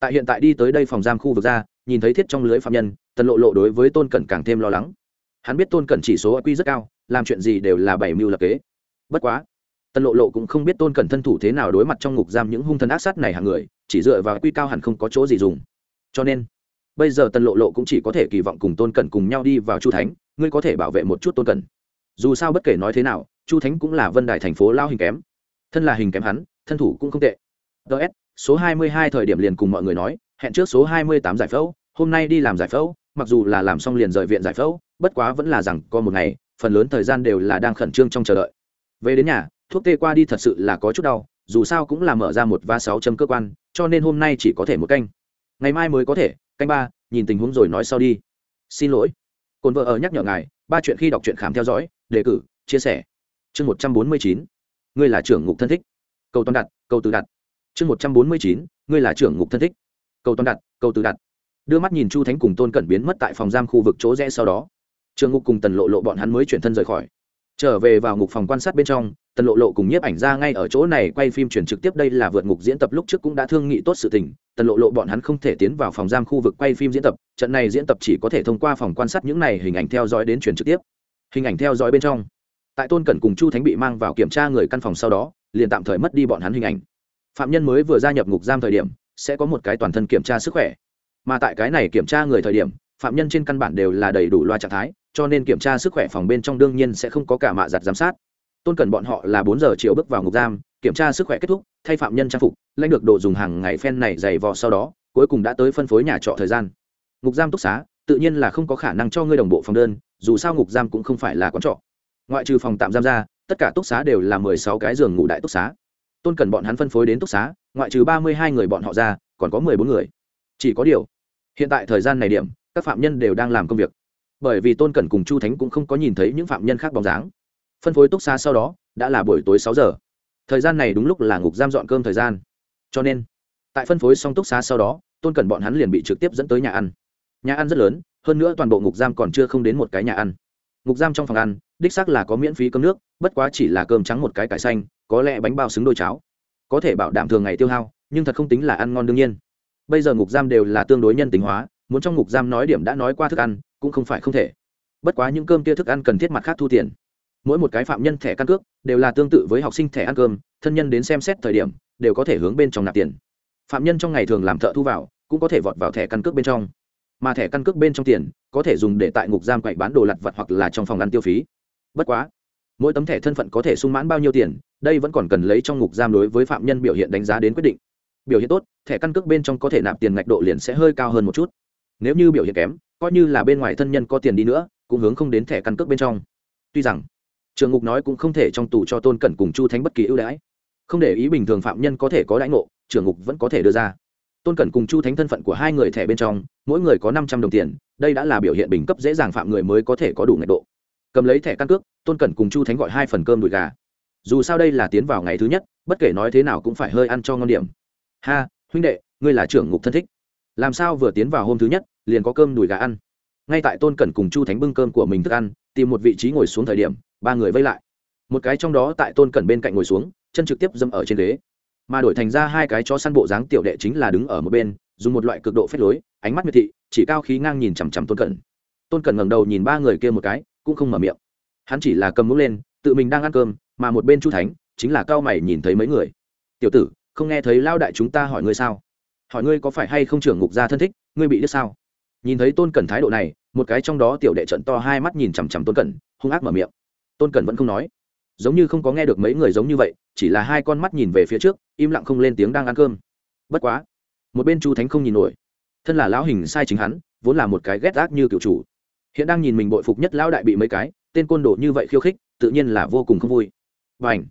tại hiện tại đi tới đây phòng giam khu vực ra, nhìn thấy thiết trong lưới phạm nhân, tần lộ lộ đối với tôn cẩn càng thêm lo lắng. Hắn biết tôn cẩn chỉ số quy rất cao, làm chuyện gì đều là bảy mưu lập kế. Bất quá, tần lộ lộ cũng không biết tôn cẩn thân thủ thế nào đối mặt trong ngục giam những hung thần ác sát này hàng người, chỉ dựa vào quy cao hẳn không có chỗ gì dùng. Cho nên, bây giờ tần lộ lộ cũng chỉ có thể kỳ vọng cùng tôn cẩn cùng nhau đi vào chu thánh, ngươi có thể bảo vệ một chút tôn cẩn dù sao bất kể nói thế nào, chu thánh cũng là vân đài thành phố lao hình kém. Thân là hình kém hắn, thân thủ cũng không tệ. Ts số hai mươi hai thời điểm liền cùng mọi người nói, hẹn trước số hai mươi tám giải phẫu, hôm nay đi làm giải phẫu, mặc dù là làm xong liền rời viện giải phẫu, bất quá vẫn là rằng có một ngày, phần lớn thời gian đều là đang khẩn trương trong chờ đợi. Về đến nhà, thuốc tê qua đi thật sự là có chút đau, dù sao cũng là mở ra một va sáu châm cơ quan, cho nên hôm nay chỉ có thể một canh. Ngày mai mới có thể, canh ba, nhìn tình huống rồi nói sau đi. Xin lỗi. Cồn vợ ở nhắc nhở ngài, ba chuyện khi đọc truyện khám theo dõi đề cử, chia sẻ. Chương một trăm bốn mươi chín, ngươi là trưởng ngục thân thích. Câu toàn đặt câu từ đặt. Chương một trăm bốn mươi chín, ngươi là trưởng ngục thân thích. Câu toàn đặt câu từ đặt. Đưa mắt nhìn chu thánh cùng tôn cẩn biến mất tại phòng giam khu vực chỗ rẽ sau đó. Trường ngục cùng tần lộ lộ bọn hắn mới chuyển thân rời khỏi. Trở về vào ngục phòng quan sát bên trong, tần lộ lộ cùng nhiếp ảnh ra ngay ở chỗ này quay phim chuyển trực tiếp đây là vượt ngục diễn tập lúc trước cũng đã thương nghị tốt sự tình. Tần lộ lộ bọn hắn không thể tiến vào phòng giam khu vực quay phim diễn tập, trận này diễn tập chỉ có thể thông qua phòng quan sát những này hình ảnh theo dõi đến chuyển trực tiếp hình ảnh theo dõi bên trong. Tại tôn cẩn cùng chu thánh bị mang vào kiểm tra người căn phòng sau đó, liền tạm thời mất đi bọn hắn hình ảnh. Phạm nhân mới vừa gia nhập ngục giam thời điểm, sẽ có một cái toàn thân kiểm tra sức khỏe. Mà tại cái này kiểm tra người thời điểm, phạm nhân trên căn bản đều là đầy đủ loa trạng thái, cho nên kiểm tra sức khỏe phòng bên trong đương nhiên sẽ không có cả mạ giặt giám sát. Tôn cần bọn họ là bốn giờ chiều bước vào ngục giam, kiểm tra sức khỏe kết thúc, thay phạm nhân trang phục lãnh được đồ dùng hàng ngày phen này dày vò sau đó, cuối cùng đã tới phân phối nhà trọ thời gian. Ngục giam túc xá, tự nhiên là không có khả năng cho ngươi đồng bộ phòng đơn dù sao ngục giam cũng không phải là quán trọ. Ngoại trừ phòng tạm giam ra, tất cả túc xá đều là mười sáu cái giường ngủ đại túc xá. Tôn cần bọn hắn phân phối đến túc xá, ngoại trừ ba mươi hai người bọn họ ra, còn có mười bốn người. Chỉ có điều, hiện tại thời gian này điểm, các phạm nhân đều đang làm công việc. Bởi vì tôn cẩn cùng chu thánh cũng không có nhìn thấy những phạm nhân khác bóng dáng. Phân phối túc xa sau đó, đã là buổi tối sáu giờ. Thời gian này đúng lúc là ngục giam dọn cơm thời gian. Cho nên, tại phân phối xong túc xá sau đó, tôn cẩn bọn hắn liền bị trực tiếp dẫn tới nhà ăn. Nhà ăn rất lớn hơn nữa toàn bộ ngục giam còn chưa không đến một cái nhà ăn. Ngục giam trong phòng ăn, đích xác là có miễn phí cơm nước, bất quá chỉ là cơm trắng một cái cải xanh, có lẽ bánh bao xứng đôi cháo. Có thể bảo đảm thường ngày tiêu hao, nhưng thật không tính là ăn ngon đương nhiên. Bây giờ ngục giam đều là tương đối nhân tính hóa, muốn trong ngục giam nói điểm đã nói qua thức ăn, cũng không phải không thể. Bất quá những cơm kia thức ăn cần thiết mặt khác thu tiền. Mỗi một cái phạm nhân thẻ căn cước đều là tương tự với học sinh thẻ ăn cơm, thân nhân đến xem xét thời điểm đều có thể hướng bên trong nạp tiền. Phạm nhân trong ngày thường làm thợ thu vào, cũng có thể vọt vào thẻ căn cước bên trong mà thẻ căn cước bên trong tiền có thể dùng để tại ngục giam quậy bán đồ lặt vặt hoặc là trong phòng ăn tiêu phí. Bất quá, mỗi tấm thẻ thân phận có thể sung mãn bao nhiêu tiền, đây vẫn còn cần lấy trong ngục giam đối với phạm nhân biểu hiện đánh giá đến quyết định. Biểu hiện tốt, thẻ căn cước bên trong có thể nạp tiền ngạch độ liền sẽ hơi cao hơn một chút. Nếu như biểu hiện kém, coi như là bên ngoài thân nhân có tiền đi nữa, cũng hướng không đến thẻ căn cước bên trong. Tuy rằng, trường ngục nói cũng không thể trong tù cho tôn cẩn cùng chu thánh bất kỳ ưu đãi. Không để ý bình thường phạm nhân có thể có đãi ngộ, trường ngục vẫn có thể đưa ra tôn cẩn cùng chu thánh thân phận của hai người thẻ bên trong, mỗi người có năm trăm đồng tiền, đây đã là biểu hiện bình cấp dễ dàng phạm người mới có thể có đủ ngạch độ. Cầm lấy thẻ căn cước, tôn cẩn cùng chu thánh gọi hai phần cơm đùi gà. Dù sao đây là tiến vào ngày thứ nhất, bất kể nói thế nào cũng phải hơi ăn cho ngon điểm. Ha, huynh đệ, ngươi là trưởng ngục thân thích. Làm sao vừa tiến vào hôm thứ nhất, liền có cơm đùi gà ăn? Ngay tại tôn cẩn cùng chu thánh bưng cơm của mình thức ăn, tìm một vị trí ngồi xuống thời điểm, ba người vây lại. Một cái trong đó tại tôn cẩn bên cạnh ngồi xuống, chân trực tiếp dâm ở trên ghế mà đổi thành ra hai cái cho săn bộ dáng tiểu đệ chính là đứng ở một bên, dùng một loại cực độ phép lối, ánh mắt miệt thị, chỉ cao khí ngang nhìn chằm chằm tôn cẩn. Tôn cẩn ngẩng đầu nhìn ba người kia một cái, cũng không mở miệng. Hắn chỉ là cầm mũ lên, tự mình đang ăn cơm, mà một bên chu thánh chính là cao mày nhìn thấy mấy người. Tiểu tử, không nghe thấy lao đại chúng ta hỏi ngươi sao? Hỏi ngươi có phải hay không trưởng ngục gia thân thích, ngươi bị đứt sao? Nhìn thấy tôn cẩn thái độ này, một cái trong đó tiểu đệ trận to hai mắt nhìn chằm chằm tôn cẩn, hung ác mở miệng. Tôn cẩn vẫn không nói giống như không có nghe được mấy người giống như vậy, chỉ là hai con mắt nhìn về phía trước, im lặng không lên tiếng đang ăn cơm. Bất quá, một bên chu thánh không nhìn nổi. Thân là lão hình sai chính hắn, vốn là một cái ghét ác như cựu chủ. Hiện đang nhìn mình bội phục nhất lão đại bị mấy cái, tên côn đồ như vậy khiêu khích, tự nhiên là vô cùng không vui. Và ảnh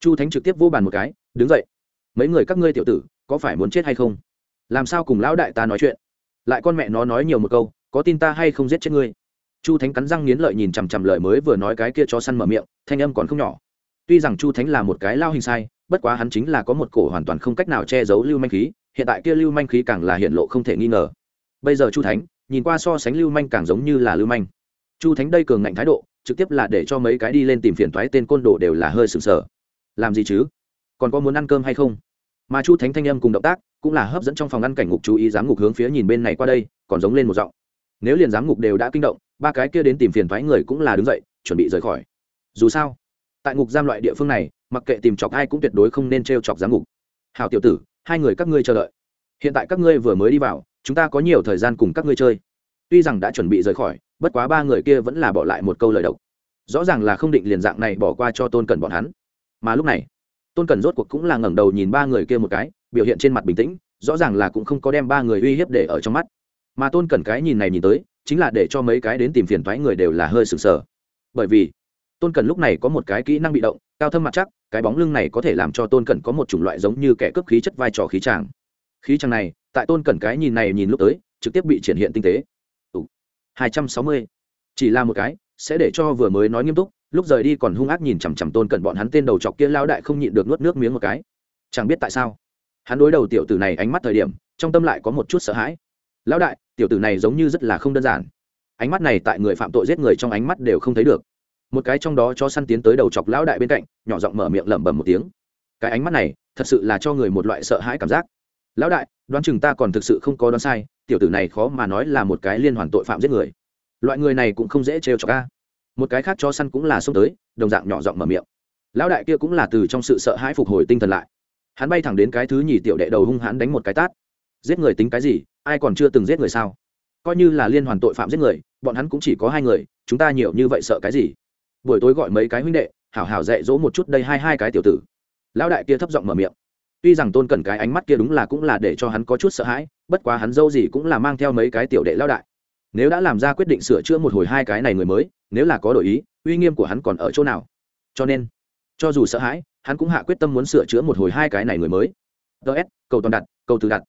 chu thánh trực tiếp vô bàn một cái, đứng dậy. Mấy người các ngươi tiểu tử, có phải muốn chết hay không? Làm sao cùng lão đại ta nói chuyện? Lại con mẹ nó nói nhiều một câu, có tin ta hay không giết chết ngươi? Chu thánh cắn răng nghiến lợi nhìn chằm chằm lời mới vừa nói cái kia cho săn mở miệng, thanh âm còn không nhỏ. Tuy rằng chu thánh là một cái lao hình sai, bất quá hắn chính là có một cổ hoàn toàn không cách nào che giấu lưu manh khí, hiện tại kia lưu manh khí càng là hiện lộ không thể nghi ngờ. Bây giờ chu thánh, nhìn qua so sánh lưu manh càng giống như là lưu manh. Chu thánh đây cường ngạnh thái độ, trực tiếp là để cho mấy cái đi lên tìm phiền toái tên côn đồ đều là hơi sừng sờ. Làm gì chứ? Còn có muốn ăn cơm hay không? Mà chu thánh thanh âm cùng động tác, cũng là hấp dẫn trong phòng ăn cảnh ngục chú ý giám ngục hướng phía nhìn bên này qua đây, còn giống lên một giọng. Nếu liền giám ngục đều đã kinh động ba cái kia đến tìm phiền thoái người cũng là đứng dậy, chuẩn bị rời khỏi. Dù sao, tại ngục giam loại địa phương này, mặc kệ tìm chọc ai cũng tuyệt đối không nên t r e o chọc giám ngục. Hào tiểu tử, hai người các ngươi chờ đợi. Hiện tại các ngươi vừa mới đi vào, chúng ta có nhiều thời gian cùng các ngươi chơi. Tuy rằng đã chuẩn bị rời khỏi, bất quá ba người kia vẫn là bỏ lại một câu lời độc. Rõ ràng là không định liền dạng này bỏ qua cho tôn cần bọn hắn. Mà lúc này, tôn cần rốt cuộc cũng là ngẩng đầu nhìn ba người kia một cái, biểu hiện trên mặt bình tĩnh, rõ ràng là cũng không có đem ba người uy hiếp để ở trong mắt. Mà tôn cần cái nhìn này nhìn tới chính là để cho mấy cái đến tìm phiền thoái người đều là hơi sừng sờ. Bởi vì, tôn cần lúc này có một cái kỹ năng bị động, cao thâm mặt chắc, cái bóng lưng này có thể làm cho tôn cần có một chủng loại giống như kẻ cướp khí chất vai trò khí tràng khí tràng này, tại tôn cần cái nhìn này nhìn lúc tới, trực tiếp bị triển hiện tinh tế. Hai trăm sáu mươi. Chỉ là một cái, sẽ để cho vừa mới nói nghiêm túc, lúc rời đi còn hung ác nhìn chằm chằm tôn cẩn bọn hắn tên đầu chọc kia lao đại không nhịn được nuốt nước miếng một cái. Chẳng biết tại sao, hắn đối đầu tiểu tử này ánh mắt thời điểm, trong tâm lại có một chút sợ hãi lão đại, tiểu tử này giống như rất là không đơn giản. Ánh mắt này tại người phạm tội giết người trong ánh mắt đều không thấy được. Một cái trong đó cho săn tiến tới đầu chọc lão đại bên cạnh, nhỏ giọng mở miệng lẩm bẩm một tiếng. Cái ánh mắt này, thật sự là cho người một loại sợ hãi cảm giác. Lão đại, đoán chừng ta còn thực sự không có đoán sai, tiểu tử này khó mà nói là một cái liên hoàn tội phạm giết người. Loại người này cũng không dễ trêu cho ca một cái khác cho săn cũng là xông tới, đồng dạng nhỏ giọng mở miệng. Lão đại kia cũng là từ trong sự sợ hãi phục hồi tinh thần lại. Hắn bay thẳng đến cái thứ nhì tiểu đệ đầu hung hãn đánh một cái tát. Giết người tính cái gì? Ai còn chưa từng giết người sao? Coi như là liên hoàn tội phạm giết người, bọn hắn cũng chỉ có hai người, chúng ta nhiều như vậy sợ cái gì? Buổi tối gọi mấy cái huynh đệ, hảo hảo dạy dỗ một chút đây hai hai cái tiểu tử. Lão đại kia thấp giọng mở miệng. Tuy rằng tôn cần cái ánh mắt kia đúng là cũng là để cho hắn có chút sợ hãi, bất quá hắn dâu gì cũng là mang theo mấy cái tiểu đệ lão đại. Nếu đã làm ra quyết định sửa chữa một hồi hai cái này người mới, nếu là có đổi ý, uy nghiêm của hắn còn ở chỗ nào? Cho nên, cho dù sợ hãi, hắn cũng hạ quyết tâm muốn sửa chữa một hồi hai cái này người mới. Ts cầu toàn đặt, cầu từ đặt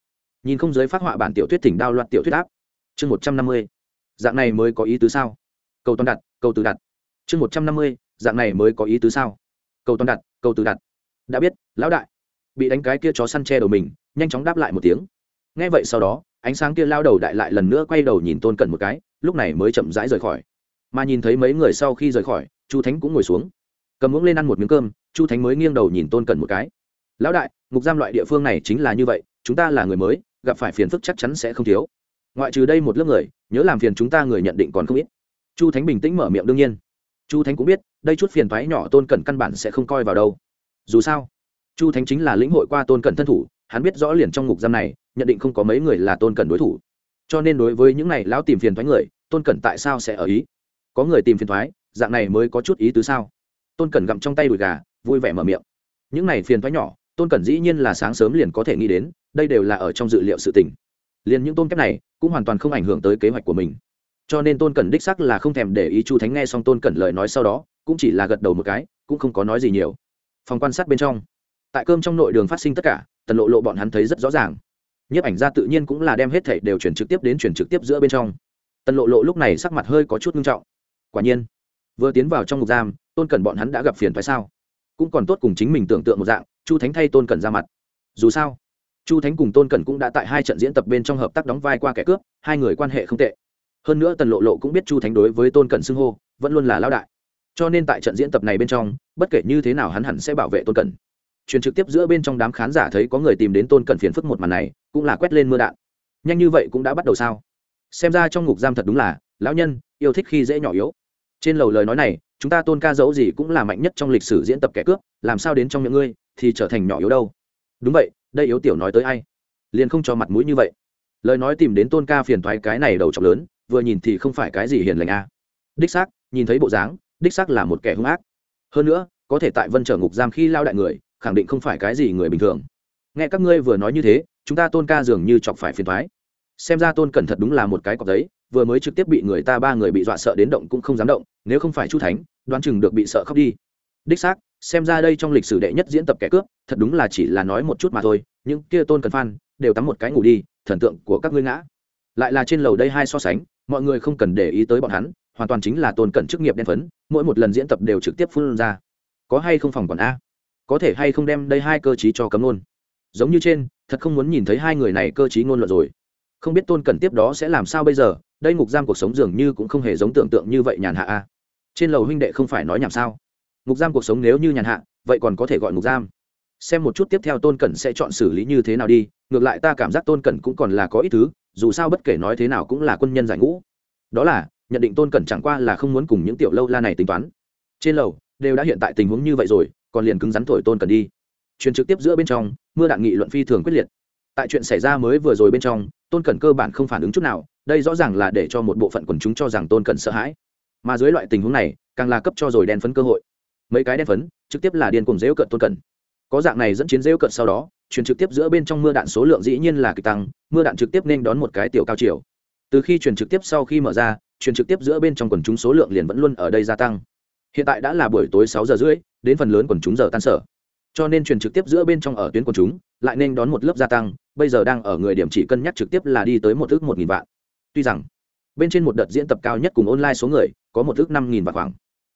nhìn không giới phát họa bản tiểu thuyết thỉnh đao loạt tiểu thuyết áp. Chương một trăm năm mươi, dạng này mới có ý tứ sao? Cầu toàn đặt, cầu từ đặt. Chương một trăm năm mươi, dạng này mới có ý tứ sao? Cầu toàn đặt, cầu từ đặt. Đã biết, lão đại. Bị đánh cái kia chó săn che đầu mình, nhanh chóng đáp lại một tiếng. Nghe vậy sau đó, ánh sáng kia lao đầu đại lại lần nữa quay đầu nhìn tôn cẩn một cái, lúc này mới chậm rãi rời khỏi. Mà nhìn thấy mấy người sau khi rời khỏi, chu thánh cũng ngồi xuống. Cầm muỗng lên ăn một miếng cơm, chu thánh mới nghiêng đầu nhìn tôn cẩn một cái. Lão đại, ngục giam loại địa phương này chính là như vậy, chúng ta là người mới gặp phải phiền phức chắc chắn sẽ không thiếu. Ngoại trừ đây một lớp người, nhớ làm phiền chúng ta người nhận định còn không ít. Chu thánh bình tĩnh mở miệng đương nhiên. Chu thánh cũng biết, đây chút phiền thoái nhỏ tôn cẩn căn bản sẽ không coi vào đâu. Dù sao, chu thánh chính là lĩnh hội qua tôn cẩn thân thủ, hắn biết rõ liền trong ngục giam này, nhận định không có mấy người là tôn cẩn đối thủ. Cho nên đối với những này lão tìm phiền thoái người, tôn cẩn tại sao sẽ ở ý? Có người tìm phiền thoái dạng này mới có chút ý tứ sao? Tôn cẩn gặm trong tay đùi gà, vui vẻ mở miệng. Những này phiền thoái nhỏ, tôn cẩn dĩ nhiên là sáng sớm liền có thể nghĩ đến đây đều là ở trong dự liệu sự tình. Liền những tôn kép này cũng hoàn toàn không ảnh hưởng tới kế hoạch của mình. Cho nên tôn cẩn đích sắc là không thèm để ý chu thánh nghe xong tôn cẩn lời nói sau đó, cũng chỉ là gật đầu một cái, cũng không có nói gì nhiều. Phòng quan sát bên trong, tại cơm trong nội đường phát sinh tất cả, tần lộ lộ bọn hắn thấy rất rõ ràng. Nhiếp ảnh ra tự nhiên cũng là đem hết thảy đều chuyển trực tiếp đến chuyển trực tiếp giữa bên trong. Tần lộ lộ lúc này sắc mặt hơi có chút nghiêm trọng. Quả nhiên, vừa tiến vào trong ngục giam, tôn cẩn bọn hắn đã gặp phiền phải sao? Cũng còn tốt cùng chính mình tưởng tượng một dạng, chu thánh thay tôn cẩn ra mặt. Dù sao chu thánh cùng tôn cẩn cũng đã tại hai trận diễn tập bên trong hợp tác đóng vai qua kẻ cướp, hai người quan hệ không tệ. Hơn nữa tần lộ lộ cũng biết chu thánh đối với tôn cẩn xưng hô, vẫn luôn là lao đại. Cho nên tại trận diễn tập này bên trong, bất kể như thế nào hắn hẳn sẽ bảo vệ tôn cẩn. Truyền trực tiếp giữa bên trong đám khán giả thấy có người tìm đến tôn cẩn phiền phức một màn này, cũng là quét lên mưa đạn. Nhanh như vậy cũng đã bắt đầu sao? Xem ra trong ngục giam thật đúng là, lão nhân, yêu thích khi dễ nhỏ yếu. Trên lầu lời nói này, chúng ta tôn ca dẫu gì cũng là mạnh nhất trong lịch sử diễn tập kẻ cướp, làm sao đến trong những ngươi thì trở thành nhỏ yếu đâu? Đúng vậy đây yếu tiểu nói tới ai? Liền không cho mặt mũi như vậy. Lời nói tìm đến tôn ca phiền thoái cái này đầu chọc lớn, vừa nhìn thì không phải cái gì hiền lành a. À. đích xác, nhìn thấy bộ dáng, đích xác là một kẻ hung ác. Hơn nữa, có thể tại vân trở ngục giam khi lao đại người, khẳng định không phải cái gì người bình thường. Nghe các ngươi vừa nói như thế, chúng ta tôn ca dường như chọc phải phiền thoái. Xem ra tôn cẩn thật đúng là một cái cọc giấy, vừa mới trực tiếp bị người ta ba người bị dọa sợ đến động cũng không dám động, nếu không phải chu thánh, đoán chừng được bị sợ khóc đi. Đích xác xem ra đây trong lịch sử đệ nhất diễn tập kẻ cướp, thật đúng là chỉ là nói một chút mà thôi, những kia tôn cần phan, đều tắm một cái ngủ đi, thần tượng của các ngươi ngã. Lại là trên lầu đây hai so sánh, mọi người không cần để ý tới bọn hắn, hoàn toàn chính là tôn cẩn chức nghiệp đen phấn, mỗi một lần diễn tập đều trực tiếp phun ra. Có hay không phòng còn a? Có thể hay không đem đây hai cơ chí cho cấm luôn? Giống như trên, thật không muốn nhìn thấy hai người này cơ chí ngôn luận rồi. Không biết tôn cẩn tiếp đó sẽ làm sao bây giờ, đây ngục giam cuộc sống dường như cũng không hề giống tưởng tượng như vậy nhàn hạ a. Trên lầu huynh đệ không phải nói nhảm sao? Ngục giam cuộc sống nếu như nhàn hạ, vậy còn có thể gọi ngục giam. Xem một chút tiếp theo tôn cẩn sẽ chọn xử lý như thế nào đi, ngược lại ta cảm giác tôn cẩn cũng còn là có ít thứ, dù sao bất kể nói thế nào cũng là quân nhân giải ngũ. Đó là, nhận định tôn cẩn chẳng qua là không muốn cùng những tiểu lâu la này tính toán. Trên lầu, đều đã hiện tại tình huống như vậy rồi, còn liền cứng rắn thổi tôn cẩn đi. Truyền trực tiếp giữa bên trong, mưa đạn nghị luận phi thường quyết liệt. Tại chuyện xảy ra mới vừa rồi bên trong, tôn cẩn cơ bản không phản ứng chút nào, đây rõ ràng là để cho một bộ phận quần chúng cho rằng tôn cẩn sợ hãi. Mà dưới loại tình huống này, càng là cấp cho rồi đen phấn cơ hội mấy cái đen phấn, trực tiếp là điên cùng dễu cận tôn cẩn có dạng này dẫn chiến dễu cận sau đó chuyển trực tiếp giữa bên trong mưa đạn số lượng dĩ nhiên là kịch tăng, mưa đạn trực tiếp nên đón một cái tiểu cao chiều từ khi chuyển trực tiếp sau khi mở ra chuyển trực tiếp giữa bên trong quần chúng số lượng liền vẫn luôn ở đây gia tăng. Hiện tại đã là buổi tối sáu giờ rưỡi, đến phần lớn quần chúng giờ tan sở. Cho nên truyền trực tiếp giữa bên trong ở tuyến quần chúng, lại nên đón một lớp gia tăng, bây giờ đang ở người điểm chỉ cân nhắc trực tiếp là đi tới một ước một nghìn vạn. Tuy rằng, bên trên một đợt diễn tập cao nhất cùng online số người, có một ước năm nghìn vạn khoảng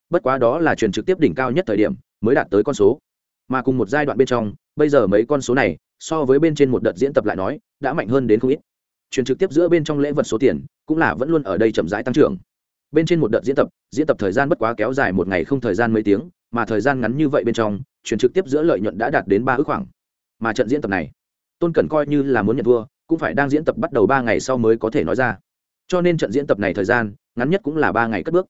bất quá đó là truyền trực tiếp đỉnh cao nhất thời điểm, mới đạt tới con số. Mà cùng một giai đoạn bên trong, bây giờ mấy con số này, so với bên trên một đợt diễn tập lại nói, đã mạnh hơn đến không ít. Truyền trực tiếp giữa bên trong lễ vật số tiền, cũng là vẫn luôn ở đây chậm rãi tăng trưởng. Bên trên một đợt diễn tập diễn tập thời gian bất quá kéo dài một ngày không thời gian mấy tiếng, mà thời gian ngắn như vậy bên trong, truyền trực tiếp giữa lợi nhuận đã đạt đến ba ước khoảng. Mà trận diễn tập này, tôn cẩn coi như là muốn nhận thua, cũng phải đang diễn tập bắt đầu ba ngày sau mới có thể nói ra. Cho nên trận diễn tập này thời gian, ngắn nhất cũng là ba ngày cất bước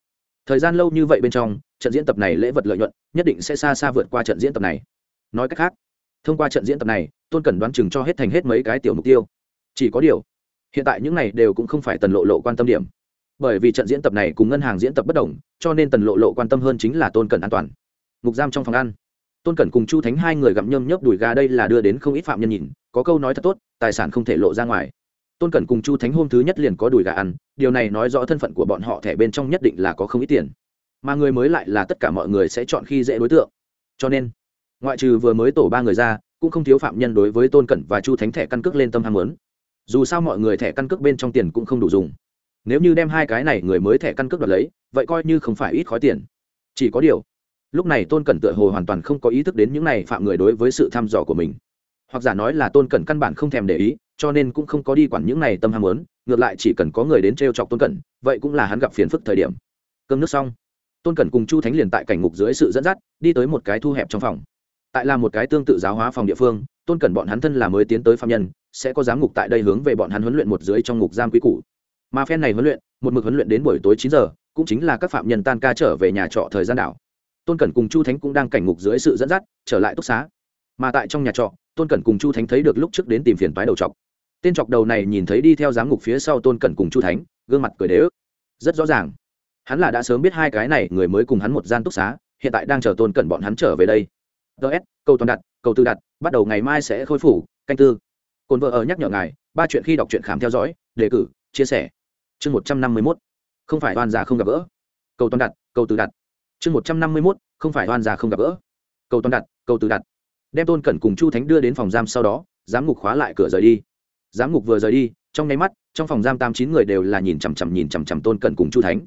thời gian lâu như vậy bên trong, trận diễn tập này lễ vật lợi nhuận nhất định sẽ xa xa vượt qua trận diễn tập này. Nói cách khác, thông qua trận diễn tập này, tôn cẩn đoán chừng cho hết thành hết mấy cái tiểu mục tiêu. Chỉ có điều, hiện tại những này đều cũng không phải tần lộ lộ quan tâm điểm. Bởi vì trận diễn tập này cùng ngân hàng diễn tập bất đồng, cho nên tần lộ lộ quan tâm hơn chính là tôn cẩn an toàn. Ngục giam trong phòng ăn. Tôn cẩn cùng chu thánh hai người gặm nhâm nhấp đùi gà đây là đưa đến không ít phạm nhân nhìn, có câu nói thật tốt, tài sản không thể lộ ra ngoài tôn cẩn cùng chu thánh hôm thứ nhất liền có đùi gà ăn, điều này nói rõ thân phận của bọn họ thẻ bên trong nhất định là có không ít tiền. Mà người mới lại là tất cả mọi người sẽ chọn khi dễ đối tượng. Cho nên, ngoại trừ vừa mới tổ ba người ra, cũng không thiếu phạm nhân đối với tôn cẩn và chu thánh thẻ căn cước lên tâm ham muốn. Dù sao mọi người thẻ căn cước bên trong tiền cũng không đủ dùng. Nếu như đem hai cái này người mới thẻ căn cước đoạt lấy, vậy coi như không phải ít khói tiền. Chỉ có điều, lúc này tôn cẩn tựa hồ hoàn toàn không có ý thức đến những này phạm người đối với sự thăm dò của mình hoặc giả nói là tôn cẩn căn bản không thèm để ý, cho nên cũng không có đi quản những này tâm ham muốn, ngược lại chỉ cần có người đến t r e o chọc tôn cẩn, vậy cũng là hắn gặp phiền phức thời điểm. Cơm nước xong, tôn cẩn cùng chu thánh liền tại cảnh ngục dưới sự dẫn dắt, đi tới một cái thu hẹp trong phòng. Tại là một cái tương tự giáo hóa phòng địa phương, tôn cẩn bọn hắn thân là mới tiến tới phạm nhân, sẽ có giám ngục tại đây hướng về bọn hắn huấn luyện một dưới trong ngục giam quý cũ mà phen này huấn luyện, một mực huấn luyện đến buổi tối chín giờ, cũng chính là các phạm nhân tan ca trở về nhà trọ thời gian đảo. Tôn cẩn cùng chu thánh cũng đang cảnh ngục dưới sự dẫn dắt, trở lại túc xá. Mà tại trong nhà trọ tôn cẩn cùng chu thánh thấy được lúc trước đến tìm phiền toái đầu chọc, tên chọc đầu này nhìn thấy đi theo giám ngục phía sau tôn cẩn cùng chu thánh gương mặt cười đế ức. Rất rõ ràng. Hắn là đã sớm biết hai cái này người mới cùng hắn một gian túc xá hiện tại đang chờ tôn cẩn bọn hắn trở về đây. Ts câu toàn đặt câu tư đặt bắt đầu ngày mai sẽ khôi phủ canh tư. Cồn vợ ở nhắc nhở ngài ba chuyện khi đọc truyện khám theo dõi đề cử chia sẻ. Chương một trăm năm mươi mốt không phải oan già không gặp gỡ. Câu toàn đặt câu tư đặt. Chương một trăm năm mươi mốt không phải oan già không gặp gỡ. Câu toàn đặt câu tư đặt đem tôn cẩn cùng chu thánh đưa đến phòng giam sau đó, giám ngục khóa lại cửa rời đi. Giám ngục vừa rời đi, trong nháy mắt, trong phòng giam tám chín người đều là nhìn chằm chằm nhìn chằm chằm tôn cẩn cùng chu thánh.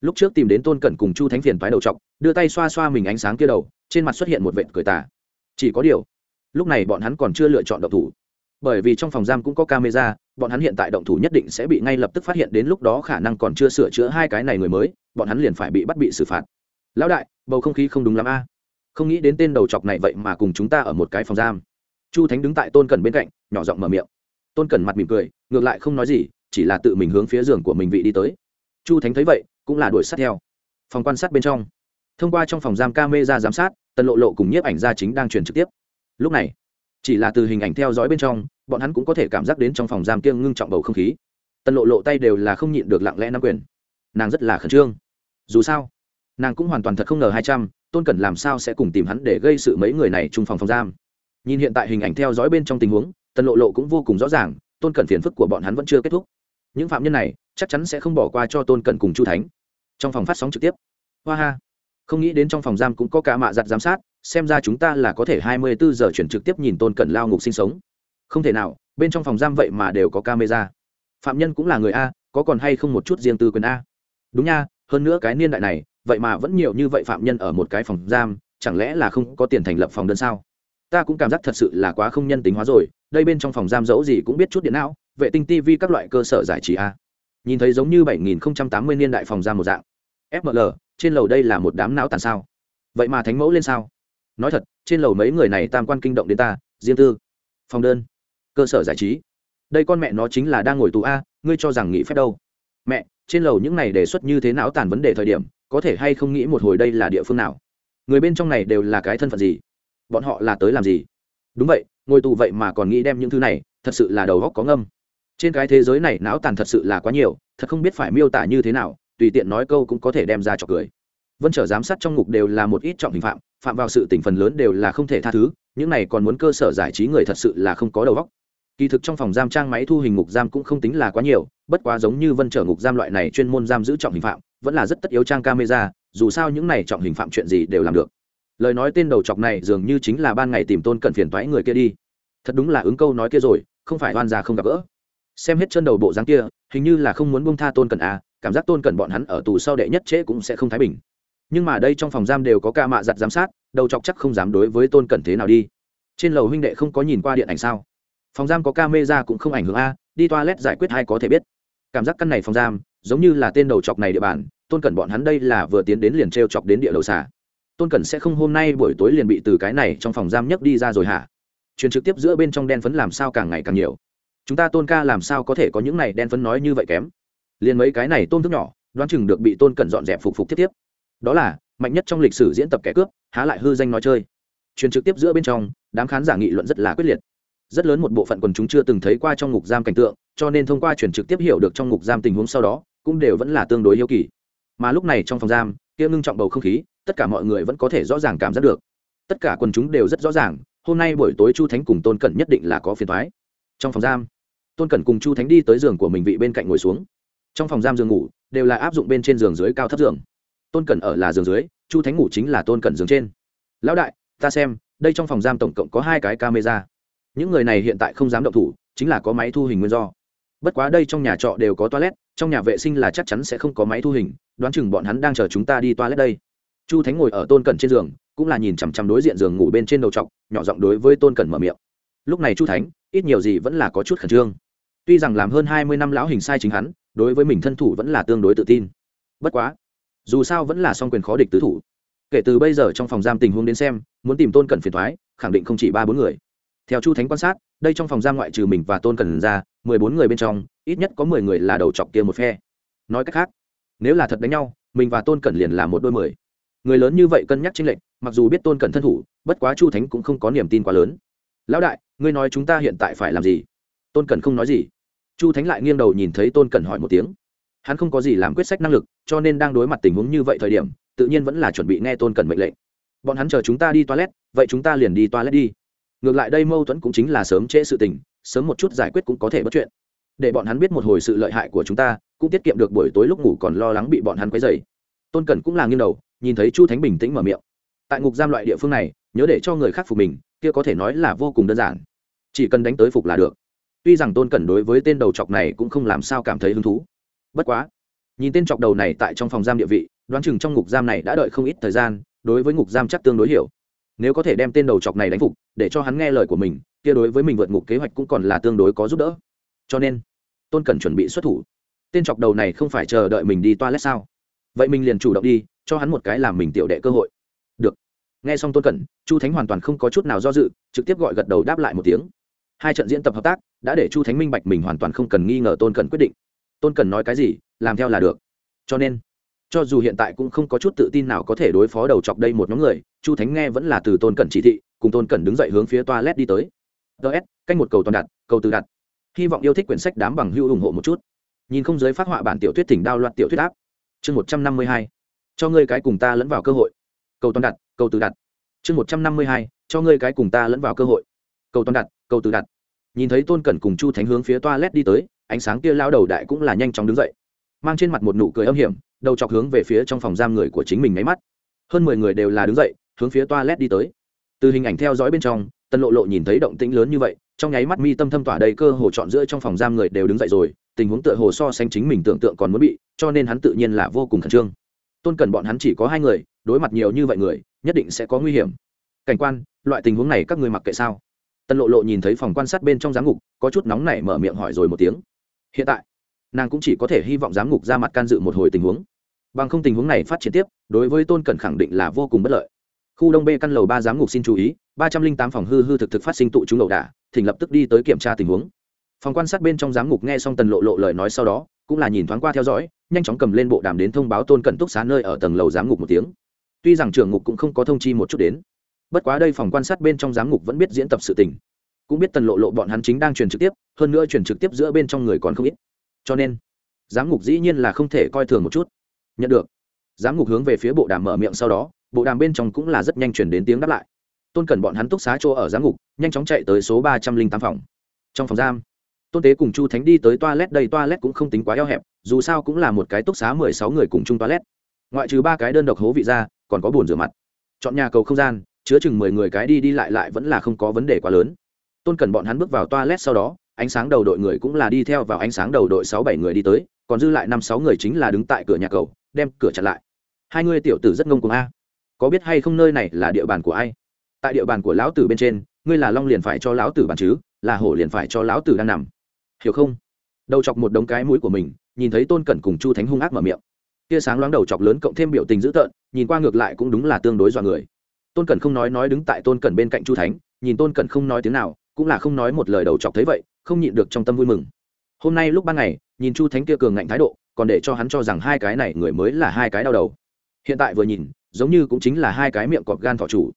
Lúc trước tìm đến tôn cẩn cùng chu thánh phiền thoái đầu t đưa tay xoa xoa mình ánh sáng kia đầu, trên mặt xuất hiện một vệt cười tà. Chỉ có điều, lúc này bọn hắn còn chưa lựa chọn động thủ. Bởi vì trong phòng giam cũng có camera, bọn hắn hiện tại động thủ nhất định sẽ bị ngay lập tức phát hiện, đến lúc đó khả năng còn chưa sửa chữa hai cái này người mới, bọn hắn liền phải bị bắt bị xử phạt. Lão đại, bầu không khí không đúng lắm a không nghĩ đến tên đầu chọc này vậy mà cùng chúng ta ở một cái phòng giam. Chu thánh đứng tại tôn cẩn bên cạnh, nhỏ giọng mở miệng. Tôn cẩn mặt mỉm cười, ngược lại không nói gì, chỉ là tự mình hướng phía giường của mình vị đi tới. Chu thánh thấy vậy, cũng là đuổi sát theo. Phòng quan sát bên trong. Thông qua trong phòng giam ca mê ra giám sát, tần lộ lộ cùng nhiếp ảnh gia chính đang truyền trực tiếp. Lúc này, chỉ là từ hình ảnh theo dõi bên trong, bọn hắn cũng có thể cảm giác đến trong phòng giam kiêng ngưng trọng bầu không khí. Tần lộ lộ tay đều là không nhịn được lặng lẽ nắm quyền. Nàng rất là khẩn trương. Dù sao, nàng cũng hoàn toàn thật không ngờ hai trăm tôn cẩn làm sao sẽ cùng tìm hắn để gây sự mấy người này chung phòng phòng giam? Nhìn hiện tại hình ảnh theo dõi bên trong tình huống, tần lộ lộ cũng vô cùng rõ ràng, tôn cẩn phiền phức của bọn hắn vẫn chưa kết thúc. Những phạm nhân này chắc chắn sẽ không bỏ qua cho tôn cẩn cùng chu thánh. Trong phòng phát sóng trực tiếp. Hoa ha. Không nghĩ đến trong phòng giam cũng có cả mạ giặt giám sát, xem ra chúng ta là có thể hai mươi bốn giờ chuyển trực tiếp nhìn tôn cẩn lao ngục sinh sống. Không thể nào, bên trong phòng giam vậy mà đều có camera. Phạm nhân cũng là người a, có còn hay không một chút riêng tư quyền a? Đúng nha, hơn nữa cái niên đại này vậy mà vẫn nhiều như vậy phạm nhân ở một cái phòng giam, chẳng lẽ là không có tiền thành lập phòng đơn sao? Ta cũng cảm giác thật sự là quá không nhân tính hóa rồi, đây bên trong phòng giam dẫu gì cũng biết chút điện não, vệ tinh tv các loại cơ sở giải trí a. Nhìn thấy giống như bảy nghìn tám mươi niên đại phòng giam một dạng. Fml trên lầu đây là một đám não tàn sao? Vậy mà thánh mẫu lên sao? Nói thật, trên lầu mấy người này tam quan kinh động đến ta riêng tư. Phòng đơn, cơ sở giải trí. Đây con mẹ nó chính là đang ngồi tù a, ngươi cho rằng nghĩ phép đâu? Mẹ trên lầu những này đề xuất như thế não tàn vấn đề thời điểm, có thể hay không nghĩ một hồi đây là địa phương nào? Người bên trong này đều là cái thân phận gì? Bọn họ là tới làm gì? Đúng vậy, ngồi tù vậy mà còn nghĩ đem những thứ này, thật sự là đầu góc có ngâm. Trên cái thế giới này não tàn thật sự là quá nhiều, thật không biết phải miêu tả như thế nào, tùy tiện nói câu cũng có thể đem ra trọc cười. Vân trở giám sát trong ngục đều là một ít trọng hình phạm phạm vào sự tỉnh phần lớn đều là không thể tha thứ, những này còn muốn cơ sở giải trí người thật sự là không có đầu óc kỳ thực trong phòng giam trang máy thu hình ngục giam cũng không tính là quá nhiều, bất quá giống như vân trở ngục giam loại này chuyên môn giam giữ trọng hình phạm, vẫn là rất tất yếu trang camera, dù sao những này trọng hình phạm chuyện gì đều làm được. Lời nói tên đầu chọc này dường như chính là ban ngày tìm tôn cận phiền toái người kia đi. Thật đúng là ứng câu nói kia rồi, không phải oan già không gặp gỡ. Xem hết chân đầu bộ dáng kia, hình như là không muốn bông tha tôn cận à cảm giác tôn cận bọn hắn ở tù sau đệ nhất trễ cũng sẽ không thái bình. Nhưng mà đây trong phòng giam đều có ca mạ giặt giám sát, đầu chọc chắc không dám đối với tôn cận thế nào đi. Trên lầu huynh đệ không có nhìn qua điện ảnh sao? Phòng giam có ca mê ra cũng không ảnh hưởng a, đi toilet giải quyết hay có thể biết. Cảm giác căn này phòng giam, giống như là tên đầu chọc này địa bàn, tôn cẩn bọn hắn đây là vừa tiến đến liền t r e o chọc đến địa đầu xả tôn cẩn sẽ không hôm nay buổi tối liền bị từ cái này trong phòng giam nhấc đi ra rồi hả? Truyền trực tiếp giữa bên trong đen phấn làm sao càng ngày càng nhiều. Chúng ta tôn ca làm sao có thể có những này đen phấn nói như vậy kém? Liền mấy cái này tôn thức nhỏ, đoán chừng được bị tôn cẩn dọn dẹp phục phục tiếp tiếp. Đó là, mạnh nhất trong lịch sử diễn tập kẻ cướp, há lại hư danh nói chơi. Truyền trực tiếp giữa bên trong, đám khán giả nghị luận rất là quyết liệt rất lớn một bộ phận quần chúng chưa từng thấy qua trong ngục giam cảnh tượng, cho nên thông qua truyền trực tiếp hiểu được trong ngục giam tình huống sau đó, cũng đều vẫn là tương đối hiếu kỳ. Mà lúc này trong phòng giam, kia ngưng trọng bầu không khí, tất cả mọi người vẫn có thể rõ ràng cảm giác được. Tất cả quần chúng đều rất rõ ràng, hôm nay buổi tối chu thánh cùng tôn cẩn nhất định là có phiền thoái trong phòng giam, tôn cẩn cùng chu thánh đi tới giường của mình vị bên cạnh ngồi xuống. Trong phòng giam giường ngủ, đều là áp dụng bên trên giường dưới cao thấp giường. Tôn cẩn ở là giường dưới, chu thánh ngủ chính là tôn cẩn giường trên. Lão đại, ta xem, đây trong phòng giam tổng cộng có hai cái camera những người này hiện tại không dám động thủ, chính là có máy thu hình nguyên do. Bất quá đây trong nhà trọ đều có toilet, trong nhà vệ sinh là chắc chắn sẽ không có máy thu hình, đoán chừng bọn hắn đang chờ chúng ta đi toilet đây. Chu thánh ngồi ở tôn cẩn trên giường, cũng là nhìn chằm chằm đối diện giường ngủ bên trên đầu t nhỏ giọng đối với tôn cẩn mở miệng. Lúc này chu thánh, ít nhiều gì vẫn là có chút khẩn trương. Tuy rằng làm hơn hai mươi năm lão hình sai chính hắn, đối với mình thân thủ vẫn là tương đối tự tin. Bất quá, dù sao vẫn là song quyền khó địch tứ thủ. Kể từ bây giờ trong phòng giam tình huống đến xem, muốn tìm tôn cẩn phiền thoái, khẳng định không chỉ ba bốn người theo chu thánh quan sát, đây trong phòng giam ngoại trừ mình và tôn cần ra mười bốn người bên trong, ít nhất có mười người là đầu chọc kia một phe. Nói cách khác, nếu là thật đánh nhau, mình và tôn cẩn liền là một đôi mười. Người lớn như vậy cân nhắc tranh lệch, mặc dù biết tôn cẩn thân thủ, bất quá chu thánh cũng không có niềm tin quá lớn. Lão đại, ngươi nói chúng ta hiện tại phải làm gì? Tôn cẩn không nói gì. Chu thánh lại nghiêng đầu nhìn thấy tôn cẩn hỏi một tiếng. Hắn không có gì làm quyết sách năng lực, cho nên đang đối mặt tình huống như vậy thời điểm, tự nhiên vẫn là chuẩn bị nghe tôn cẩn mệnh lệnh. Bọn hắn chờ chúng ta đi toilet, vậy chúng ta liền đi toilet đi ngược lại đây mâu thuẫn cũng chính là sớm trễ sự tình, sớm một chút giải quyết cũng có thể bất chuyện. Để bọn hắn biết một hồi sự lợi hại của chúng ta, cũng tiết kiệm được buổi tối lúc ngủ còn lo lắng bị bọn hắn quấy dày tôn cẩn cũng là nghiêng đầu, nhìn thấy chu thánh bình tĩnh mở miệng. Tại ngục giam loại địa phương này, nhớ để cho người khác phục mình, kia có thể nói là vô cùng đơn giản. Chỉ cần đánh tới phục là được. Tuy rằng tôn cẩn đối với tên đầu chọc này cũng không làm sao cảm thấy hứng thú. Bất quá, nhìn tên chọc đầu này tại trong phòng giam địa vị, đoán chừng trong ngục giam này đã đợi không ít thời gian, đối với ngục giam chắc tương đối hiểu nếu có thể đem tên đầu chọc này đánh phục, để cho hắn nghe lời của mình, kia đối với mình vượt ngục kế hoạch cũng còn là tương đối có giúp đỡ. Cho nên, tôn cần chuẩn bị xuất thủ. Tên chọc đầu này không phải chờ đợi mình đi toilet sao? Vậy mình liền chủ động đi, cho hắn một cái làm mình tiểu đệ cơ hội. Được. Nghe xong tôn cẩn, chu thánh hoàn toàn không có chút nào do dự, trực tiếp gọi gật đầu đáp lại một tiếng. Hai trận diễn tập hợp tác, đã để chu thánh minh bạch mình hoàn toàn không cần nghi ngờ tôn cẩn quyết định. Tôn cẩn nói cái gì, làm theo là được. Cho nên cho dù hiện tại cũng không có chút tự tin nào có thể đối phó đầu chọc đây một nhóm người, chu thánh nghe vẫn là từ tôn cẩn chỉ thị, cùng tôn cẩn đứng dậy hướng phía toilet đi tới. Ts canh một cầu toàn đặt, cầu từ đặt. Hy vọng yêu thích quyển sách đám bằng hưu ủng hộ một chút. Nhìn không giới phát họa bản tiểu thuyết thỉnh đao loạt tiểu thuyết áp. Chương một trăm năm mươi hai, cho ngươi cái cùng ta lẫn vào cơ hội. Cầu toàn đặt, cầu từ đặt. Chương một trăm năm mươi hai, cho ngươi cái cùng ta lẫn vào cơ hội. Cầu toàn đặt, cầu từ đặt. Nhìn thấy tôn cẩn cùng chu thánh hướng phía toilet đi tới, ánh sáng kia lao đầu đại cũng là nhanh chóng đứng dậy, mang trên mặt một nụ cười âm hiểm đầu chọc hướng về phía trong phòng giam người của chính mình nháy mắt. Hơn mười người đều là đứng dậy, hướng phía toilet đi tới. Từ hình ảnh theo dõi bên trong tân lộ lộ nhìn thấy động tĩnh lớn như vậy, trong nháy mắt mi tâm thâm tỏa đầy cơ hồ chọn giữa trong phòng giam người đều đứng dậy rồi, tình huống tựa hồ so sánh chính mình tưởng tượng còn muốn bị, cho nên hắn tự nhiên là vô cùng khẩn trương. Tôn cần bọn hắn chỉ có hai người, đối mặt nhiều như vậy người, nhất định sẽ có nguy hiểm. Cảnh quan, loại tình huống này các người mặc kệ sao? Tân lộ lộ nhìn thấy phòng quan sát bên trong giám ngục, có chút nóng nảy mở miệng hỏi rồi một tiếng. Hiện tại, nàng cũng chỉ có thể hy vọng giám ngục ra mặt can dự một hồi tình huống bằng không tình huống này phát triển tiếp, đối với tôn cẩn khẳng định là vô cùng bất lợi. Khu đông b căn lầu ba giám ngục xin chú ý, ba trăm linh tám phòng hư hư thực thực phát sinh tụ chúng ẩu đả, thỉnh lập tức đi tới kiểm tra tình huống. Phòng quan sát bên trong giám ngục nghe xong tần lộ lộ lời nói sau đó, cũng là nhìn thoáng qua theo dõi, nhanh chóng cầm lên bộ đàm đến thông báo tôn cẩn túc xá nơi ở tầng lầu giám ngục một tiếng. Tuy rằng trưởng ngục cũng không có thông chi một chút đến, bất quá đây phòng quan sát bên trong giám ngục vẫn biết diễn tập sự tình. Cũng biết tần lộ lộ bọn hắn chính đang truyền trực tiếp, hơn nữa truyền trực tiếp giữa bên trong người còn không ít. Cho nên, giám ngục dĩ nhiên là không thể coi thường một chút nhận được. Giám ngục hướng về phía bộ đàm mở miệng sau đó, bộ đàm bên trong cũng là rất nhanh chuyển đến tiếng đáp lại. Tôn cần bọn hắn túc xá chỗ ở giám ngục, nhanh chóng chạy tới số ba trăm linh tám phòng. Trong phòng giam, tôn tế cùng chu thánh đi tới toilet đây, toilet cũng không tính quá eo hẹp, dù sao cũng là một cái túc xá mười sáu người cùng chung toilet. Ngoại trừ ba cái đơn độc hố vị ra, còn có bồn rửa mặt. Chọn nhà cầu không gian, chứa chừng mười người cái đi đi lại lại vẫn là không có vấn đề quá lớn. Tôn cần bọn hắn bước vào toilet sau đó, ánh sáng đầu đội người cũng là đi theo vào ánh sáng đầu đội sáu bảy người đi tới, còn dư lại năm sáu người chính là đứng tại cửa nhà cầu đem cửa chặn lại. Hai ngươi tiểu tử rất ngông cuồng a. Có biết hay không nơi này là địa bàn của ai? Tại địa bàn của lão tử bên trên, ngươi là long liền phải cho lão tử bàn chứ, là hổ liền phải cho lão tử đang nằm. Hiểu không? Đầu chọc một đống cái mũi của mình, nhìn thấy tôn cẩn cùng chu thánh hung ác mở miệng. Tia sáng loáng đầu chọc lớn cộng thêm biểu tình dữ tợn, nhìn qua ngược lại cũng đúng là tương đối dọa người. Tôn cẩn không nói nói đứng tại tôn cẩn bên cạnh chu thánh, nhìn tôn cẩn không nói tiếng nào, cũng là không nói một lời đầu chọc thấy vậy, không nhịn được trong tâm vui mừng. Hôm nay lúc ban ngày, nhìn chu thánh kia cường ngạnh thái độ còn để cho hắn cho rằng hai cái này người mới là hai cái đau đầu. Hiện tại vừa nhìn, giống như cũng chính là hai cái miệng cọp gan thọ chủ.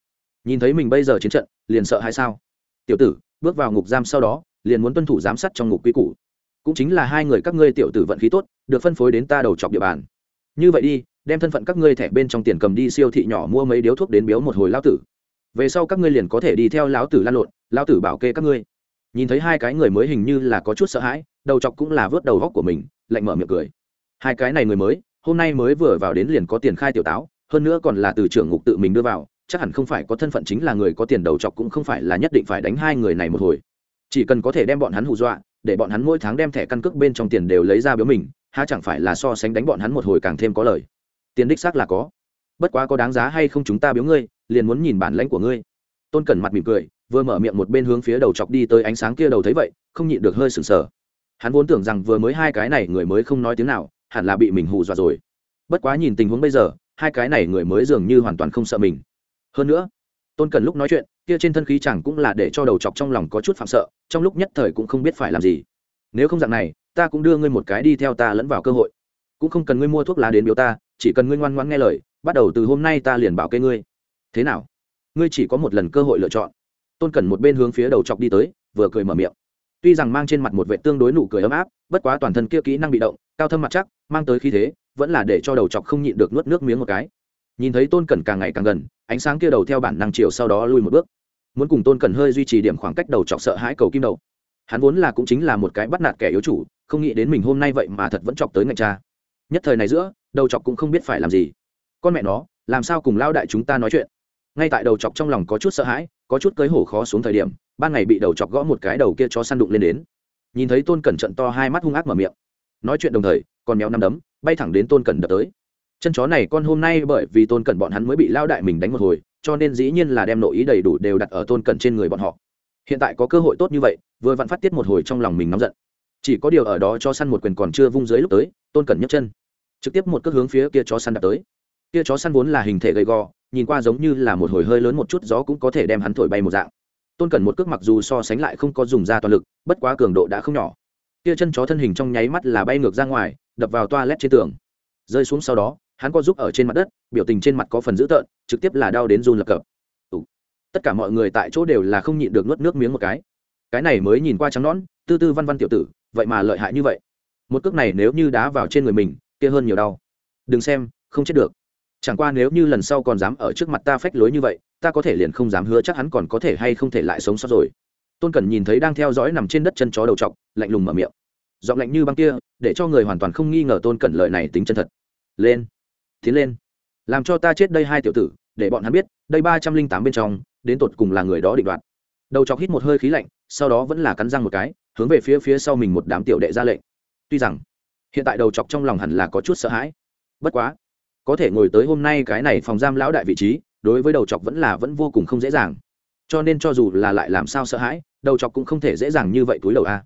Nhìn thấy mình bây giờ chiến trận, liền sợ hay sao? Tiểu tử, bước vào ngục giam sau đó, liền muốn tuân thủ giám sát trong ngục quy củ. Cũng chính là hai người các ngươi tiểu tử vận khí tốt, được phân phối đến ta đầu chọc địa bàn. Như vậy đi, đem thân phận các ngươi thẻ bên trong tiền cầm đi siêu thị nhỏ mua mấy điếu thuốc đến biếu một hồi lão tử. Về sau các ngươi liền có thể đi theo lão tử lan lộn, lão tử bảo kê các ngươi. Nhìn thấy hai cái người mới hình như là có chút sợ hãi, đầu chọc cũng là vớt đầu góc của mình, lạnh mở miệng cười hai cái này người mới, hôm nay mới vừa vào đến liền có tiền khai tiểu táo, hơn nữa còn là từ trưởng ngục tự mình đưa vào, chắc hẳn không phải có thân phận chính là người có tiền đầu chọc cũng không phải là nhất định phải đánh hai người này một hồi. Chỉ cần có thể đem bọn hắn hù dọa, để bọn hắn mỗi tháng đem thẻ căn cước bên trong tiền đều lấy ra biếu mình, há chẳng phải là so sánh đánh bọn hắn một hồi càng thêm có lời. Tiền đích xác là có. Bất quá có đáng giá hay không chúng ta biếu ngươi, liền muốn nhìn bản lãnh của ngươi. Tôn cẩn mặt mỉm cười, vừa mở miệng một bên hướng phía đầu chọc đi tới ánh sáng kia đầu thấy vậy, không nhịn được hơi sừng sờ hắn vốn tưởng rằng vừa mới hai cái này người mới không nói tiếng nào hẳn là bị mình hù dọa rồi. Bất quá nhìn tình huống bây giờ, hai cái này người mới dường như hoàn toàn không sợ mình. Hơn nữa, tôn cần lúc nói chuyện, kia trên thân khí chẳng cũng là để cho đầu chọc trong lòng có chút phạm sợ, trong lúc nhất thời cũng không biết phải làm gì. Nếu không dạng này, ta cũng đưa ngươi một cái đi theo ta lẫn vào cơ hội. Cũng không cần ngươi mua thuốc lá đến biểu ta, chỉ cần ngươi ngoan ngoãn nghe lời, bắt đầu từ hôm nay ta liền bảo kê ngươi. Thế nào? Ngươi chỉ có một lần cơ hội lựa chọn. Tôn cần một bên hướng phía đầu chọc đi tới, vừa cười mở miệng tuy rằng mang trên mặt một vệ tương đối nụ cười ấm áp, bất quá toàn thân kia kỹ năng bị động, cao thâm mặt chắc, mang tới khí thế, vẫn là để cho đầu chọc không nhịn được nuốt nước miếng một cái. Nhìn thấy tôn cẩn càng ngày càng gần, ánh sáng kia đầu theo bản năng chiều sau đó lui một bước. Muốn cùng tôn cẩn hơi duy trì điểm khoảng cách đầu chọc sợ hãi cầu kim đầu. Hắn vốn là cũng chính là một cái bắt nạt kẻ yếu chủ, không nghĩ đến mình hôm nay vậy mà thật vẫn chọc tới ngạch cha. Nhất thời này giữa, đầu chọc cũng không biết phải làm gì. Con mẹ nó, làm sao cùng lao đại chúng ta nói chuyện? Ngay tại đầu chọc trong lòng có chút sợ hãi, có chút cưới hổ khó xuống thời điểm ban ngày bị đầu chọc gõ một cái đầu kia chó săn đụng lên đến. Nhìn thấy tôn cẩn trận to hai mắt hung ác mở miệng. Nói chuyện đồng thời còn méo năm đấm bay thẳng đến tôn cẩn đập tới. Chân chó này con hôm nay bởi vì tôn cẩn bọn hắn mới bị lao đại mình đánh một hồi, cho nên dĩ nhiên là đem nội ý đầy đủ đều đặt ở tôn cẩn trên người bọn họ. Hiện tại có cơ hội tốt như vậy, vừa vặn phát tiết một hồi trong lòng mình nóng giận. Chỉ có điều ở đó cho săn một quyền còn chưa vung dưới lúc tới, tôn cẩn nhấc chân, trực tiếp một cước hướng phía kia chó săn đập tới. Kia chó săn vốn là hình thể gầy gò, nhìn qua giống như là một hồi hơi lớn một chút gió cũng có thể đem hắn thổi bay một dạng tôn cẩn một cước mặc dù so sánh lại không có dùng ra toàn lực, bất quá cường độ đã không nhỏ. Kia chân chó thân hình trong nháy mắt là bay ngược ra ngoài, đập vào toa lét trên tường. Rơi xuống sau đó, hắn có giúp ở trên mặt đất, biểu tình trên mặt có phần dữ tợn, trực tiếp là đau đến run lập cập. Tất cả mọi người tại chỗ đều là không nhịn được nuốt nước miếng một cái. Cái này mới nhìn qua trắng nón tư tư văn văn tiểu tử, vậy mà lợi hại như vậy. Một cước này nếu như đá vào trên người mình, kia hơn nhiều đau. Đừng xem, không chết được. Chẳng qua nếu như lần sau còn dám ở trước mặt ta phách lối như vậy ta có thể liền không dám hứa chắc hắn còn có thể hay không thể lại sống sót rồi. Tôn cẩn nhìn thấy đang theo dõi nằm trên đất chân chó đầu t lạnh lùng mở miệng. Giọng lạnh như băng kia, để cho người hoàn toàn không nghi ngờ tôn cẩn lời này tính chân thật. Lên, tiến lên. Làm cho ta chết đây hai tiểu tử, để bọn hắn biết, đây ba trăm linh tám bên trong, đến tột cùng là người đó định đoạt. Đầu chọc hít một hơi khí lạnh, sau đó vẫn là cắn răng một cái, hướng về phía phía sau mình một đám tiểu đệ ra lệnh. Tuy rằng, hiện tại đầu chọc trong lòng hẳn là có chút sợ hãi. Bất quá, có thể ngồi tới hôm nay cái này phòng giam lão đại vị trí đối với đầu chọc vẫn là vẫn vô cùng không dễ dàng. Cho nên cho dù là lại làm sao sợ hãi, đầu chọc cũng không thể dễ dàng như vậy túi đầu a.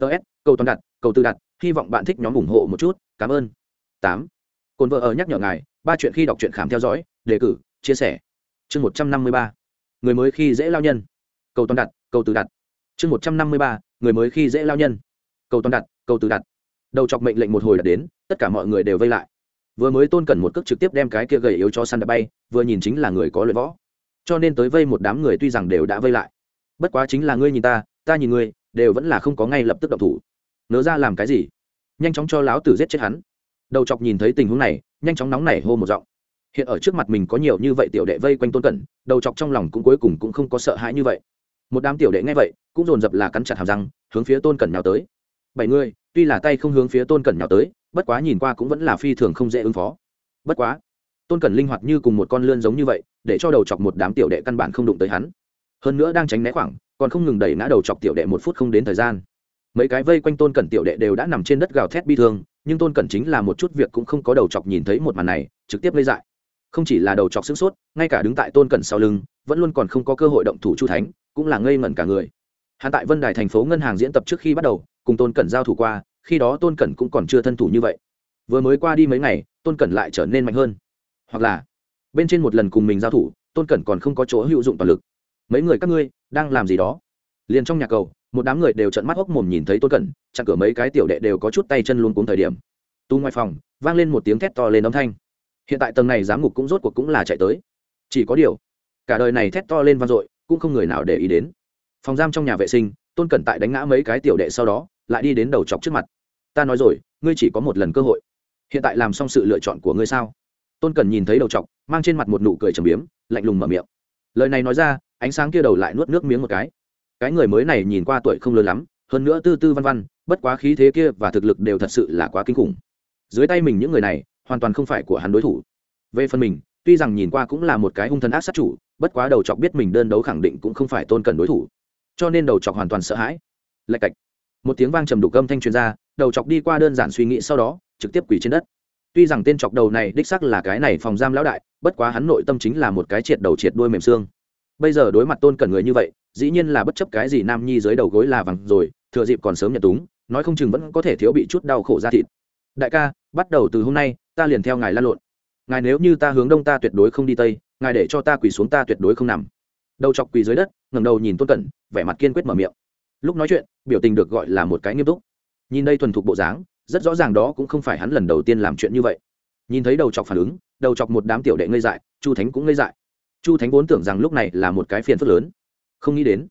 Ts cầu toàn đặt, cầu tư đặt, hy vọng bạn thích nhóm ủng hộ một chút, cảm ơn. Tám. Cồn vợ ở nhắc nhở ngài, ba chuyện khi đọc truyện khám theo dõi, đề cử, chia sẻ. Chương một trăm năm mươi ba. Người mới khi dễ lao nhân. Cầu toàn đặt, cầu từ đặt. Chương một trăm năm mươi ba. Người mới khi dễ lao nhân. Cầu toàn đặt, cầu từ đặt. Đầu chọc mệnh lệnh một hồi đặt đến, tất cả mọi người đều vây lại vừa mới tôn cần một cước trực tiếp đem cái kia gầy yếu cho săn đã bay, vừa nhìn chính là người có luyện võ. Cho nên tới vây một đám người tuy rằng đều đã vây lại, bất quá chính là ngươi nhìn ta ta nhìn ngươi, đều vẫn là không có ngay lập tức động thủ. Nỡ ra làm cái gì? Nhanh chóng cho láo tử giết chết hắn. Đầu chọc nhìn thấy tình huống này, nhanh chóng nóng nảy hô một giọng. Hiện ở trước mặt mình có nhiều như vậy tiểu đệ vây quanh tôn cẩn, đầu chọc trong lòng cũng cuối cùng cũng không có sợ hãi như vậy. Một đám tiểu đệ nghe vậy, cũng dồn dập là cắn chặt hàm răng, hướng phía tôn cẩn nào tới bảy người, tuy là tay không hướng phía tôn cẩn nhào tới, bất quá nhìn qua cũng vẫn là phi thường không dễ ứng phó. Bất quá, tôn cẩn linh hoạt như cùng một con lươn giống như vậy, để cho đầu chọc một đám tiểu đệ căn bản không đụng tới hắn. Hơn nữa đang tránh né khoảng, còn không ngừng đẩy ngã đầu chọc tiểu đệ một phút không đến thời gian. Mấy cái vây quanh tôn cẩn tiểu đệ đều đã nằm trên đất gào thét bi thương, nhưng tôn cẩn chính là một chút việc cũng không có đầu chọc nhìn thấy một màn này, trực tiếp lấy dại. Không chỉ là đầu chọc sửng sốt, ngay cả đứng tại tôn cẩn sau lưng, vẫn luôn còn không có cơ hội động thủ chu thánh, cũng là ngây ngẩn cả người. Hạ tại vân đài thành phố ngân hàng diễn tập trước khi bắt đầu cùng tôn cẩn giao thủ qua, khi đó tôn cẩn cũng còn chưa thân thủ như vậy. Vừa mới qua đi mấy ngày, tôn cẩn lại trở nên mạnh hơn. Hoặc là, bên trên một lần cùng mình giao thủ, tôn cẩn còn không có chỗ hữu dụng toàn lực. Mấy người các ngươi, đang làm gì đó? Liền trong nhà cầu, một đám người đều trận mắt hốc mồm nhìn thấy tôn cẩn, chặn cửa mấy cái tiểu đệ đều có chút tay chân luôn cuống thời điểm. Tu ngoài phòng, vang lên một tiếng thét to lên âm thanh. Hiện tại tầng này giám ngục cũng rốt cuộc cũng là chạy tới. Chỉ có điều, cả đời này thét to lên vang dội, cũng không người nào để ý đến. Phòng giam trong nhà vệ sinh, tôn cẩn tại đánh ngã mấy cái tiểu đệ sau đó lại đi đến đầu chọc trước mặt. Ta nói rồi, ngươi chỉ có một lần cơ hội. Hiện tại làm xong sự lựa chọn của ngươi sao? Tôn cần nhìn thấy đầu chọc, mang trên mặt một nụ cười trầm biếm, lạnh lùng mở miệng. Lời này nói ra, ánh sáng kia đầu lại nuốt nước miếng một cái. Cái người mới này nhìn qua tuổi không lớn lắm, hơn nữa tư tư văn văn, bất quá khí thế kia và thực lực đều thật sự là quá kinh khủng. Dưới tay mình những người này, hoàn toàn không phải của hắn đối thủ. Về phần mình, tuy rằng nhìn qua cũng là một cái hung thần ác sát chủ, bất quá đầu chọc biết mình đơn đấu khẳng định cũng không phải tôn cần đối thủ. Cho nên đầu chọc hoàn toàn sợ hãi. Lạch cạch một tiếng vang trầm đục âm thanh truyền ra, đầu chọc đi qua đơn giản suy nghĩ sau đó, trực tiếp quỳ trên đất. Tuy rằng tên chọc đầu này đích sắc là cái này phòng giam lão đại, bất quá hắn nội tâm chính là một cái triệt đầu triệt đuôi mềm xương. Bây giờ đối mặt tôn cần người như vậy, dĩ nhiên là bất chấp cái gì nam nhi dưới đầu gối là vàng rồi, thừa dịp còn sớm nhận túng, nói không chừng vẫn có thể thiếu bị chút đau khổ ra thịt. Đại ca, bắt đầu từ hôm nay, ta liền theo ngài lan lộn. Ngài nếu như ta hướng đông ta tuyệt đối không đi tây, ngài để cho ta quỳ xuống ta tuyệt đối không nằm. Đầu chọc quỳ dưới đất ngầm đầu nhìn tôn cẩn, vẻ mặt kiên quyết mở miệng lúc nói chuyện, biểu tình được gọi là một cái nghiêm túc. Nhìn đây thuần thục bộ dáng, rất rõ ràng đó cũng không phải hắn lần đầu tiên làm chuyện như vậy. Nhìn thấy đầu chọc phản ứng, đầu chọc một đám tiểu đệ ngây dại, chu thánh cũng ngây dại. Chu thánh vốn tưởng rằng lúc này là một cái phiền phức lớn. Không nghĩ đến,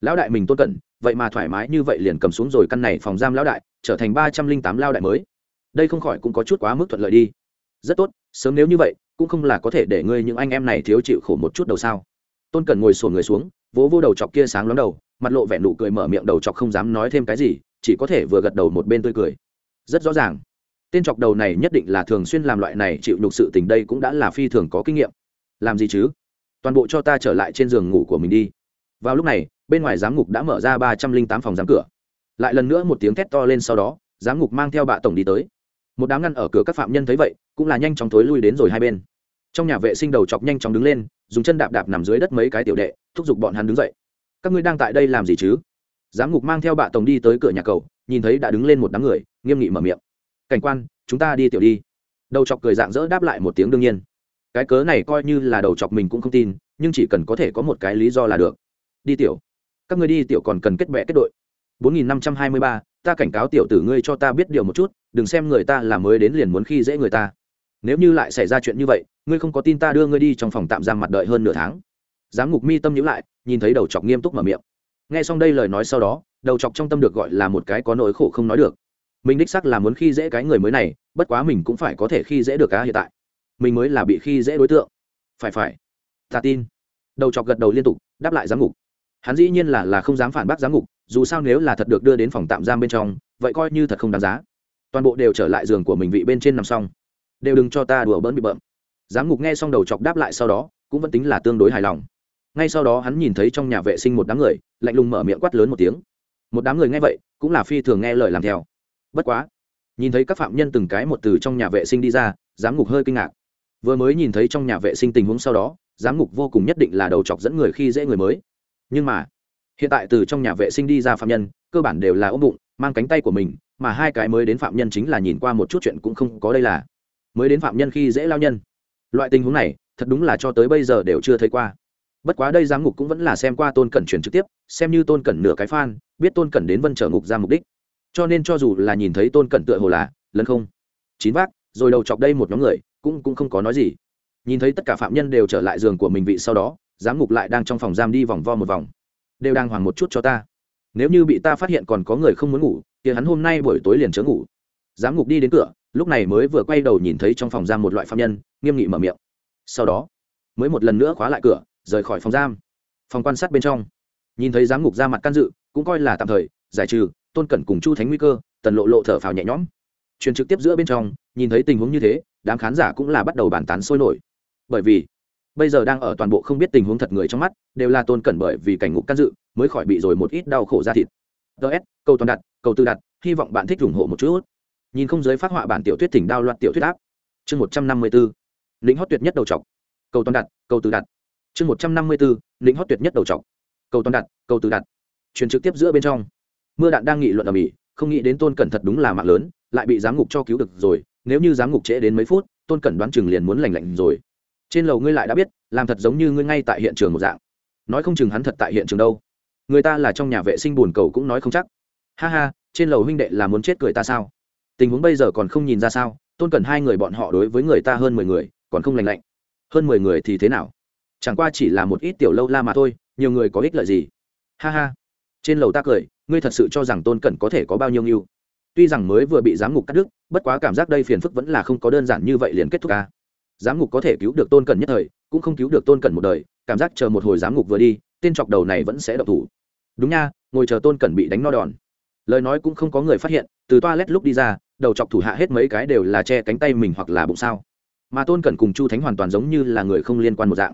lão đại mình tôn cẩn vậy mà thoải mái như vậy liền cầm xuống rồi căn này phòng giam lão đại, trở thành ba trăm linh tám lao đại mới. Đây không khỏi cũng có chút quá mức thuận lợi đi. Rất tốt, sớm nếu như vậy, cũng không là có thể để ngươi những anh em này thiếu chịu khổ một chút đầu sao. Tôn cẩn ngồi sổn người xuống vỗ vô đầu chọc kia sáng lóng đầu, mặt lộ vẻ nụ cười mở miệng đầu chọc không dám nói thêm cái gì, chỉ có thể vừa gật đầu một bên tươi cười. Rất rõ ràng. Tên chọc đầu này nhất định là thường xuyên làm loại này chịu nhục sự tình đây cũng đã là phi thường có kinh nghiệm. Làm gì chứ? Toàn bộ cho ta trở lại trên giường ngủ của mình đi. Vào lúc này, bên ngoài giám ngục đã mở ra ba trăm linh tám phòng giám cửa. Lại lần nữa một tiếng thét to lên sau đó, giám ngục mang theo bạ tổng đi tới. Một đám ngăn ở cửa các phạm nhân thấy vậy, cũng là nhanh chóng thối lui đến rồi hai bên. Trong nhà vệ sinh đầu chọc nhanh chóng đứng lên, dùng chân đạp đạp nằm dưới đất mấy cái tiểu đệ thúc giục bọn hắn đứng dậy. Các ngươi đang tại đây làm gì chứ? Giám ngục mang theo bạ tổng đi tới cửa nhà cầu nhìn thấy đã đứng lên một đám người nghiêm nghị mở miệng. Cảnh quan chúng ta đi tiểu đi. Đầu chọc cười dạng dỡ đáp lại một tiếng đương nhiên. Cái cớ này coi như là đầu chọc mình cũng không tin nhưng chỉ cần có thể có một cái lý do là được. Đi tiểu. Các ngươi đi tiểu còn cần kết bệ kết đội. 4523, ta cảnh cáo tiểu tử ngươi cho ta biết điều một chút đừng xem người ta là mới đến liền muốn khi dễ người ta. Nếu như lại xảy ra chuyện như vậy ngươi không có tin ta đưa ngươi đi trong phòng tạm giam mặt đợi hơn nửa tháng giám ngục mi tâm nhíu lại, nhìn thấy đầu chọc nghiêm túc mở miệng. Nghe xong đây lời nói sau đó, đầu chọc trong tâm được gọi là một cái có nỗi khổ không nói được. Mình đích sắc là muốn khi dễ cái người mới này, bất quá mình cũng phải có thể khi dễ được cá hiện tại. Mình mới là bị khi dễ đối tượng. Phải phải. Ta tin. Đầu chọc gật đầu liên tục, đáp lại giám ngục. Hắn dĩ nhiên là là không dám phản bác giám ngục, dù sao nếu là thật được đưa đến phòng tạm giam bên trong, vậy coi như thật không đáng giá. Toàn bộ đều trở lại giường của mình vị bên trên nằm xong. Đều đừng cho ta đùa bỡn bị bợm. Giám ngục nghe xong đầu chọc đáp lại sau đó, cũng vẫn tính là tương đối hài lòng ngay sau đó hắn nhìn thấy trong nhà vệ sinh một đám người, lạnh lùng mở miệng quát lớn một tiếng. Một đám người nghe vậy, cũng là phi thường nghe lời làm theo. Bất quá, nhìn thấy các phạm nhân từng cái một từ trong nhà vệ sinh đi ra, giám ngục hơi kinh ngạc. Vừa mới nhìn thấy trong nhà vệ sinh tình huống sau đó, giám ngục vô cùng nhất định là đầu chọc dẫn người khi dễ người mới. Nhưng mà, hiện tại từ trong nhà vệ sinh đi ra phạm nhân, cơ bản đều là ôm bụng, mang cánh tay của mình, mà hai cái mới đến phạm nhân chính là nhìn qua một chút chuyện cũng không có đây là. Mới đến phạm nhân khi dễ lao nhân. Loại tình huống này, thật đúng là cho tới bây giờ đều chưa thấy qua bất quá đây giám ngục cũng vẫn là xem qua tôn cẩn chuyển trực tiếp, xem như tôn cẩn nửa cái phan biết tôn cẩn đến vân trở ngục ra mục đích. Cho nên cho dù là nhìn thấy tôn cẩn tựa hồ là, lấn không. Chín vác, rồi đầu chọc đây một nhóm người, cũng cũng không có nói gì. Nhìn thấy tất cả phạm nhân đều trở lại giường của mình vị sau đó, giám ngục lại đang trong phòng giam đi vòng vo một vòng. Đều đang hoàng một chút cho ta. Nếu như bị ta phát hiện còn có người không muốn ngủ thì hắn hôm nay buổi tối liền chớ ngủ. Giám ngục đi đến cửa, lúc này mới vừa quay đầu nhìn thấy trong phòng giam một loại phạm nhân, nghiêm nghị mở miệng. Sau đó, mới một lần nữa khóa lại cửa rời khỏi phòng giam. Phòng quan sát bên trong. Nhìn thấy giám ngục ra mặt can dự, cũng coi là tạm thời, giải trừ, tôn cẩn cùng chu thánh nguy cơ, tần lộ lộ thở phào nhẹ nhõm. Truyền trực tiếp giữa bên trong, nhìn thấy tình huống như thế, đám khán giả cũng là bắt đầu bàn tán sôi nổi. Bởi vì, bây giờ đang ở toàn bộ không biết tình huống thật người trong mắt, đều là tôn cẩn bởi vì cảnh ngục can dự, mới khỏi bị rồi một ít đau khổ ra thịt. Ts câu toàn đặt câu tư đặt, hy vọng bạn thích ủng hộ một chút. Nhìn không giới phát họa bản tiểu thuyết thỉnh đao loạt tiểu thuyết áp chương một trăm năm mươi bốn lính hót tuyệt nhất đầu chọc câu toàn đặt câu tư đặt chương một trăm năm mươi bốn lính hót tuyệt nhất đầu trọc. Cầu toàn đặt, cầu tư đặt. Truyền trực tiếp giữa bên trong. Mưa đạn đang nghị luận ở mỹ, không nghĩ đến tôn cẩn thật đúng là mạng lớn, lại bị giám ngục cho cứu được rồi, nếu như giám ngục trễ đến mấy phút, tôn cẩn đoán chừng liền muốn lành lạnh rồi. Trên lầu ngươi lại đã biết, làm thật giống như ngươi ngay tại hiện trường một dạng. Nói không chừng hắn thật tại hiện trường đâu. Người ta là trong nhà vệ sinh buồn cầu cũng nói không chắc. Ha ha, trên lầu huynh đệ là muốn chết cười ta sao? Tình huống bây giờ còn không nhìn ra sao, tôn cẩn hai người bọn họ đối với người ta hơn mười người, còn không lành lạnh. Hơn mười người thì thế nào? Chẳng qua chỉ là một ít tiểu lâu la mà thôi, nhiều người có ích lợi gì? Ha ha. Trên lầu ta cười, ngươi thật sự cho rằng tôn cẩn có thể có bao nhiêu ưu? tuy rằng mới vừa bị giám ngục cắt đứt, bất quá cảm giác đây phiền phức vẫn là không có đơn giản như vậy liền kết thúc ca giám ngục có thể cứu được tôn cẩn nhất thời, cũng không cứu được tôn cẩn một đời, cảm giác chờ một hồi giám ngục vừa đi, tên chọc đầu này vẫn sẽ độc thủ. Đúng nha, ngồi chờ tôn cẩn bị đánh no đòn. Lời nói cũng không có người phát hiện, từ toa lét lúc đi ra, đầu chọc thủ hạ hết mấy cái đều là che cánh tay mình hoặc là bụng sao. Mà tôn cẩn cùng chu thánh hoàn toàn giống như là người không liên quan một dạng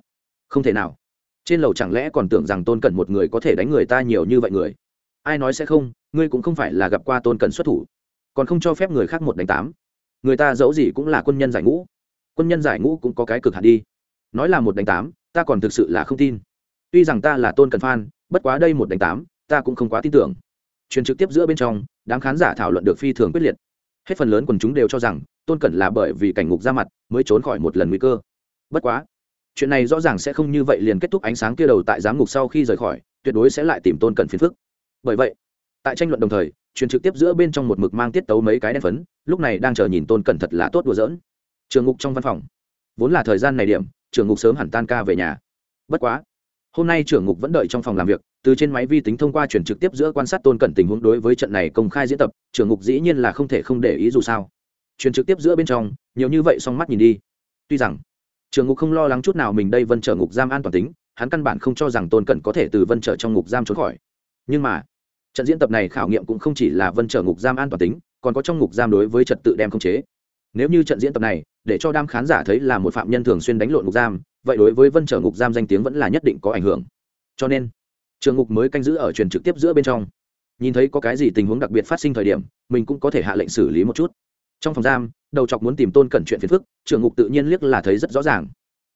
không thể nào. Trên lầu chẳng lẽ còn tưởng rằng tôn cẩn một người có thể đánh người ta nhiều như vậy người? Ai nói sẽ không, ngươi cũng không phải là gặp qua tôn cẩn xuất thủ. Còn không cho phép người khác một đánh tám. Người ta dẫu gì cũng là quân nhân giải ngũ. Quân nhân giải ngũ cũng có cái cực hạn đi. Nói là một đánh tám, ta còn thực sự là không tin. Tuy rằng ta là tôn cần phan bất quá đây một đánh tám, ta cũng không quá tin tưởng. Truyền trực tiếp giữa bên trong, đám khán giả thảo luận được phi thường quyết liệt. Hết phần lớn quần chúng đều cho rằng, tôn cẩn là bởi vì cảnh ngục ra mặt, mới trốn khỏi một lần nguy cơ. Bất quá chuyện này rõ ràng sẽ không như vậy liền kết thúc ánh sáng kia đầu tại giám ngục sau khi rời khỏi, tuyệt đối sẽ lại tìm tôn cẩn phiền phức. Bởi vậy, tại tranh luận đồng thời, truyền trực tiếp giữa bên trong một mực mang tiết tấu mấy cái đen phấn, lúc này đang chờ nhìn tôn cẩn thật là tốt đùa giỡn. Trường ngục trong văn phòng. Vốn là thời gian này điểm, trường ngục sớm hẳn tan ca về nhà. Bất quá, hôm nay trưởng ngục vẫn đợi trong phòng làm việc, từ trên máy vi tính thông qua chuyển trực tiếp giữa quan sát tôn cẩn tình huống đối với trận này công khai diễn tập trưởng ngục dĩ nhiên là không thể không để ý dù sao. Chuyển trực tiếp giữa bên trong, nhiều như vậy song mắt nhìn đi. Tuy rằng trường ngục không lo lắng chút nào mình đây vân trở ngục giam an toàn tính, hắn căn bản không cho rằng tôn cẩn có thể từ vân trở trong ngục giam trốn khỏi. Nhưng mà, trận diễn tập này khảo nghiệm cũng không chỉ là vân trở ngục giam an toàn tính, còn có trong ngục giam đối với trật tự đem không chế. Nếu như trận diễn tập này, để cho đám khán giả thấy là một phạm nhân thường xuyên đánh lộn ngục giam, vậy đối với vân trở ngục giam danh tiếng vẫn là nhất định có ảnh hưởng. Cho nên, trường ngục mới canh giữ ở truyền trực tiếp giữa bên trong. Nhìn thấy có cái gì tình huống đặc biệt phát sinh thời điểm, mình cũng có thể hạ lệnh xử lý một chút trong phòng giam, đầu chọc muốn tìm tôn cẩn chuyện phiền phức, trưởng ngục tự nhiên liếc là thấy rất rõ ràng.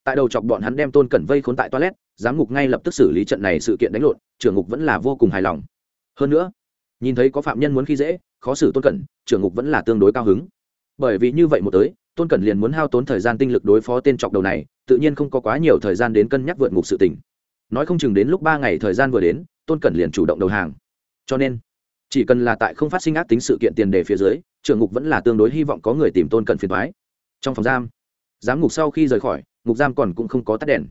Tại đầu chọc bọn hắn đem tôn cẩn vây khốn tại toilet, giám ngục ngay lập tức xử lý trận này sự kiện đánh lộn, trưởng ngục vẫn là vô cùng hài lòng. Hơn nữa, nhìn thấy có phạm nhân muốn khi dễ, khó xử tôn cẩn, trưởng ngục vẫn là tương đối cao hứng. Bởi vì như vậy một tới, tôn cẩn liền muốn hao tốn thời gian tinh lực đối phó tên chọc đầu này, tự nhiên không có quá nhiều thời gian đến cân nhắc vượt ngục sự tình. Nói không chừng đến lúc ba ngày thời gian vừa đến, tôn cẩn liền chủ động đầu hàng. Cho nên chỉ cần là tại không phát sinh ác tính sự kiện tiền đề phía dưới, trưởng ngục vẫn là tương đối hy vọng có người tìm tôn cận phiền thoái trong phòng giam, giám ngục sau khi rời khỏi, ngục giam còn cũng không có tắt đèn.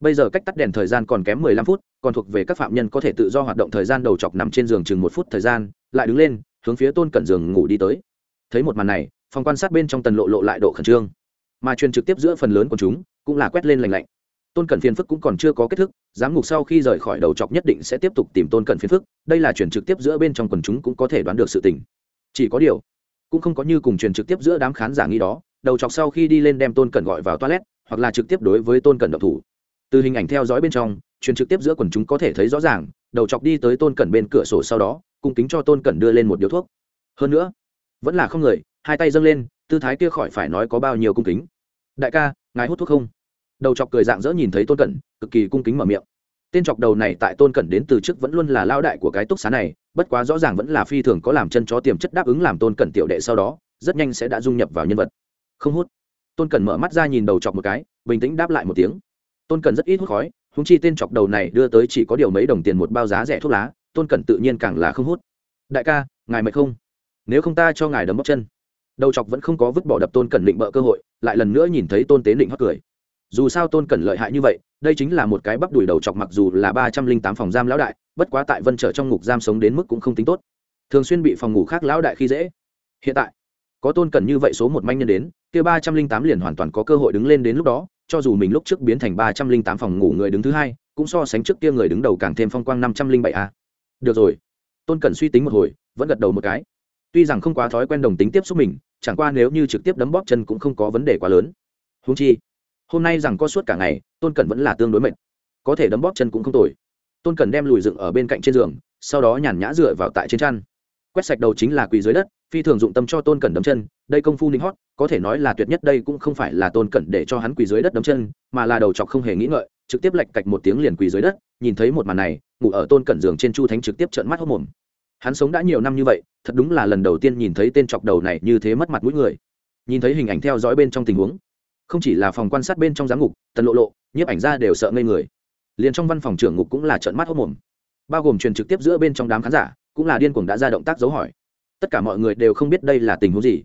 Bây giờ cách tắt đèn thời gian còn kém mười lăm phút, còn thuộc về các phạm nhân có thể tự do hoạt động thời gian đầu chọc nằm trên giường chừng một phút thời gian, lại đứng lên, hướng phía tôn cận giường ngủ đi tới. Thấy một màn này, phòng quan sát bên trong tần lộ lộ lại độ khẩn trương. Mà truyền trực tiếp giữa phần lớn của chúng cũng là quét lên lành lạnh tôn cẩn phiền phức cũng còn chưa có kết thúc, giám ngục sau khi rời khỏi đầu chọc nhất định sẽ tiếp tục tìm tôn cẩn phiền phức, đây là truyền trực tiếp giữa bên trong quần chúng cũng có thể đoán được sự tình. Chỉ có điều, cũng không có như cùng truyền trực tiếp giữa đám khán giả nghĩ đó, đầu chọc sau khi đi lên đem tôn cẩn gọi vào toilet, hoặc là trực tiếp đối với tôn cẩn độc thủ. Từ hình ảnh theo dõi bên trong truyền trực tiếp giữa quần chúng có thể thấy rõ ràng, đầu chọc đi tới tôn cẩn bên cửa sổ sau đó, cung kính cho tôn cẩn đưa lên một điếu thuốc. Hơn nữa, vẫn là không người, hai tay dâng lên, tư thái kia khỏi phải nói có bao nhiêu cung kính. Đại ca, ngài hút thuốc không? Đầu chọc cười dạng dỡ nhìn thấy tôn cẩn, cực kỳ cung kính mở miệng. Tên chọc đầu này tại tôn cẩn đến từ trước vẫn luôn là lao đại của cái túc xá này, bất quá rõ ràng vẫn là phi thường có làm chân chó tiềm chất đáp ứng làm tôn cẩn tiểu đệ sau đó, rất nhanh sẽ đã dung nhập vào nhân vật. Không hút. Tôn cẩn mở mắt ra nhìn đầu chọc một cái, bình tĩnh đáp lại một tiếng. Tôn cẩn rất ít hút khói húng chi tên chọc đầu này đưa tới chỉ có điều mấy đồng tiền một bao giá rẻ thuốc lá, tôn cẩn tự nhiên càng là không hút. Đại ca, ngài mệt không? Nếu không ta cho ngài đấm bóc chân. Đầu chọc vẫn không có vứt bỏ đập tôn cẩn định bợ cơ hội, lại lần nữa nhìn thấy tôn tế định hót cười dù sao tôn cẩn lợi hại như vậy, đây chính là một cái bắp đùi đầu chọc mặc dù là ba trăm linh tám phòng giam lão đại, bất quá tại vân trở trong ngục giam sống đến mức cũng không tính tốt. Thường xuyên bị phòng ngủ khác lão đại khi dễ. Hiện tại, có tôn cẩn như vậy số một manh nhân đến, kia ba trăm linh tám liền hoàn toàn có cơ hội đứng lên đến lúc đó, cho dù mình lúc trước biến thành ba trăm linh tám phòng ngủ người đứng thứ hai, cũng so sánh trước kia người đứng đầu càng thêm phong quang năm trăm linh bảy a. Được rồi. Tôn cẩn suy tính một hồi, vẫn gật đầu một cái. Tuy rằng không quá thói quen đồng tính tiếp xúc mình, chẳng qua nếu như trực tiếp đấm bóp chân cũng không có vấn đề quá lớn. Húng chi hôm nay rằng có suốt cả ngày, tôn cẩn vẫn là tương đối mệt. Có thể đấm bóp chân cũng không tồi. Tôn cẩn đem lùi dựng ở bên cạnh trên giường, sau đó nhàn nhã dựa vào tại trên chăn. Quét sạch đầu chính là quỳ dưới đất, phi thường dụng tâm cho tôn cẩn đấm chân, đây công phu ninh hót, có thể nói là tuyệt nhất đây cũng không phải là tôn cẩn để cho hắn quỳ dưới đất đấm chân, mà là đầu chọc không hề nghĩ ngợi, trực tiếp lạch cạch một tiếng liền quỳ dưới đất, nhìn thấy một màn này, ngủ ở tôn cẩn giường trên chu thánh trực tiếp trợn mắt hốc mồm. Hắn sống đã nhiều năm như vậy, thật đúng là lần đầu tiên nhìn thấy tên chọc đầu này như thế mất mặt mũi người. Nhìn thấy hình ảnh theo dõi bên trong tình huống không chỉ là phòng quan sát bên trong giám ngục, tần lộ lộ, nhiếp ảnh ra đều sợ ngây người. Liền trong văn phòng trưởng ngục cũng là trận mắt hốc mồm. Bao gồm truyền trực tiếp giữa bên trong đám khán giả, cũng là điên cuồng đã ra động tác dấu hỏi. Tất cả mọi người đều không biết đây là tình huống gì.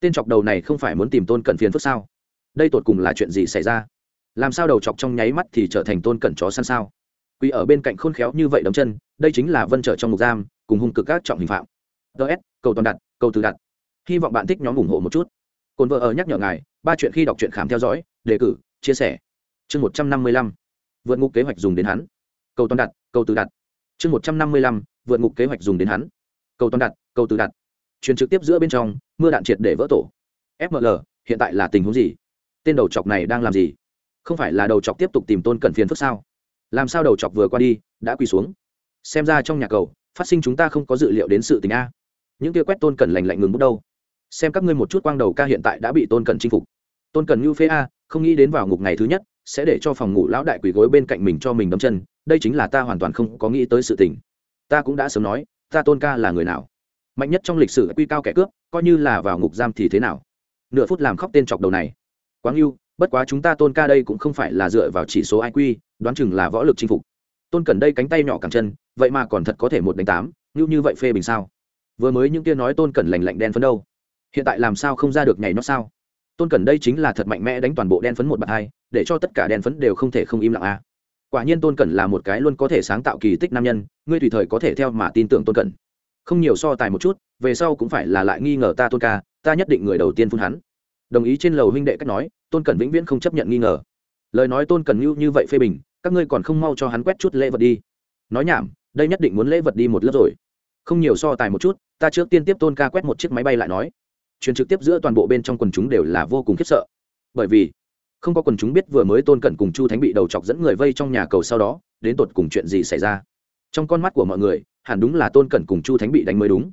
Tên chọc đầu này không phải muốn tìm tôn cận phiền phức sao? Đây tột cùng là chuyện gì xảy ra? Làm sao đầu chọc trong nháy mắt thì trở thành tôn cận chó săn sao? Quỳ ở bên cạnh khôn khéo như vậy đấm chân, đây chính là vân trở trong ngục giam, cùng hung cực các trọng hình phạm. Ts cầu toàn đặt, cầu từ đặt. Hy vọng bạn thích nhóm ủng hộ một chút cồn vợ ở nhắc nhở ngài, ba chuyện khi đọc truyện khám theo dõi, đề cử, chia sẻ. Chương một trăm năm mươi lăm, vượt ngục kế hoạch dùng đến hắn. Cầu toàn đặt, cầu từ đặt. Chương một trăm năm mươi lăm, vượt ngục kế hoạch dùng đến hắn. Cầu toàn đặt, cầu từ đặt. Truyền trực tiếp giữa bên trong, mưa đạn triệt để vỡ tổ. Fml hiện tại là tình huống gì? Tên đầu chọc này đang làm gì? Không phải là đầu chọc tiếp tục tìm tôn cẩn phiền phức sao? Làm sao đầu chọc vừa qua đi, đã quỳ xuống? Xem ra trong nhà cầu, phát sinh chúng ta không có dự liệu đến sự tình a. Những kia quét tôn cẩn lành lạnh ngừng bút đâu? Xem các ngươi một chút quang đầu ca hiện tại đã bị tôn cần chinh phục. Tôn cần như phê a, không nghĩ đến vào ngục ngày thứ nhất, sẽ để cho phòng ngủ lão đại quỳ gối bên cạnh mình cho mình đấm chân, đây chính là ta hoàn toàn không có nghĩ tới sự tình. Ta cũng đã sớm nói, ta tôn ca là người nào? Mạnh nhất trong lịch sử quy cao kẻ cướp, coi như là vào ngục giam thì thế nào? Nửa phút làm khóc tên chọc đầu này. Quáng yêu bất quá chúng ta tôn ca đây cũng không phải là dựa vào chỉ số iq đoán chừng là võ lực chinh phục. Tôn cần đây cánh tay nhỏ càng chân, vậy mà còn thật có thể một đánh tám như như vậy phê bình sao? Vừa mới những kia nói tôn cần lành lạnh đen phấn đâu? Hiện tại làm sao không ra được nhảy nó sao? Tôn Cẩn đây chính là thật mạnh mẽ đánh toàn bộ đen phấn một bạt hai, để cho tất cả đen phấn đều không thể không im lặng a quả nhiên tôn cẩn là một cái luôn có thể sáng tạo kỳ tích nam nhân, ngươi tùy thời có thể theo mà tin tưởng tôn cẩn. Không nhiều so tài một chút, về sau cũng phải là lại nghi ngờ ta tôn ca, ta nhất định người đầu tiên phun hắn. Đồng ý trên lầu huynh đệ cách nói, tôn cẩn vĩnh viễn không chấp nhận nghi ngờ. Lời nói tôn cẩn như như vậy phê bình, các ngươi còn không mau cho hắn quét chút lễ vật đi. Nói nhảm, đây nhất định muốn lễ vật đi một lớp rồi. Không nhiều so tài một chút, ta trước tiên tiếp tôn ca quét một chiếc máy bay lại nói truyền trực tiếp giữa toàn bộ bên trong quần chúng đều là vô cùng khiếp sợ. Bởi vì, không có quần chúng biết vừa mới tôn cẩn cùng chu thánh bị đầu chọc dẫn người vây trong nhà cầu sau đó, đến tột cùng chuyện gì xảy ra. Trong con mắt của mọi người, hẳn đúng là tôn cẩn cùng chu thánh bị đánh mới đúng.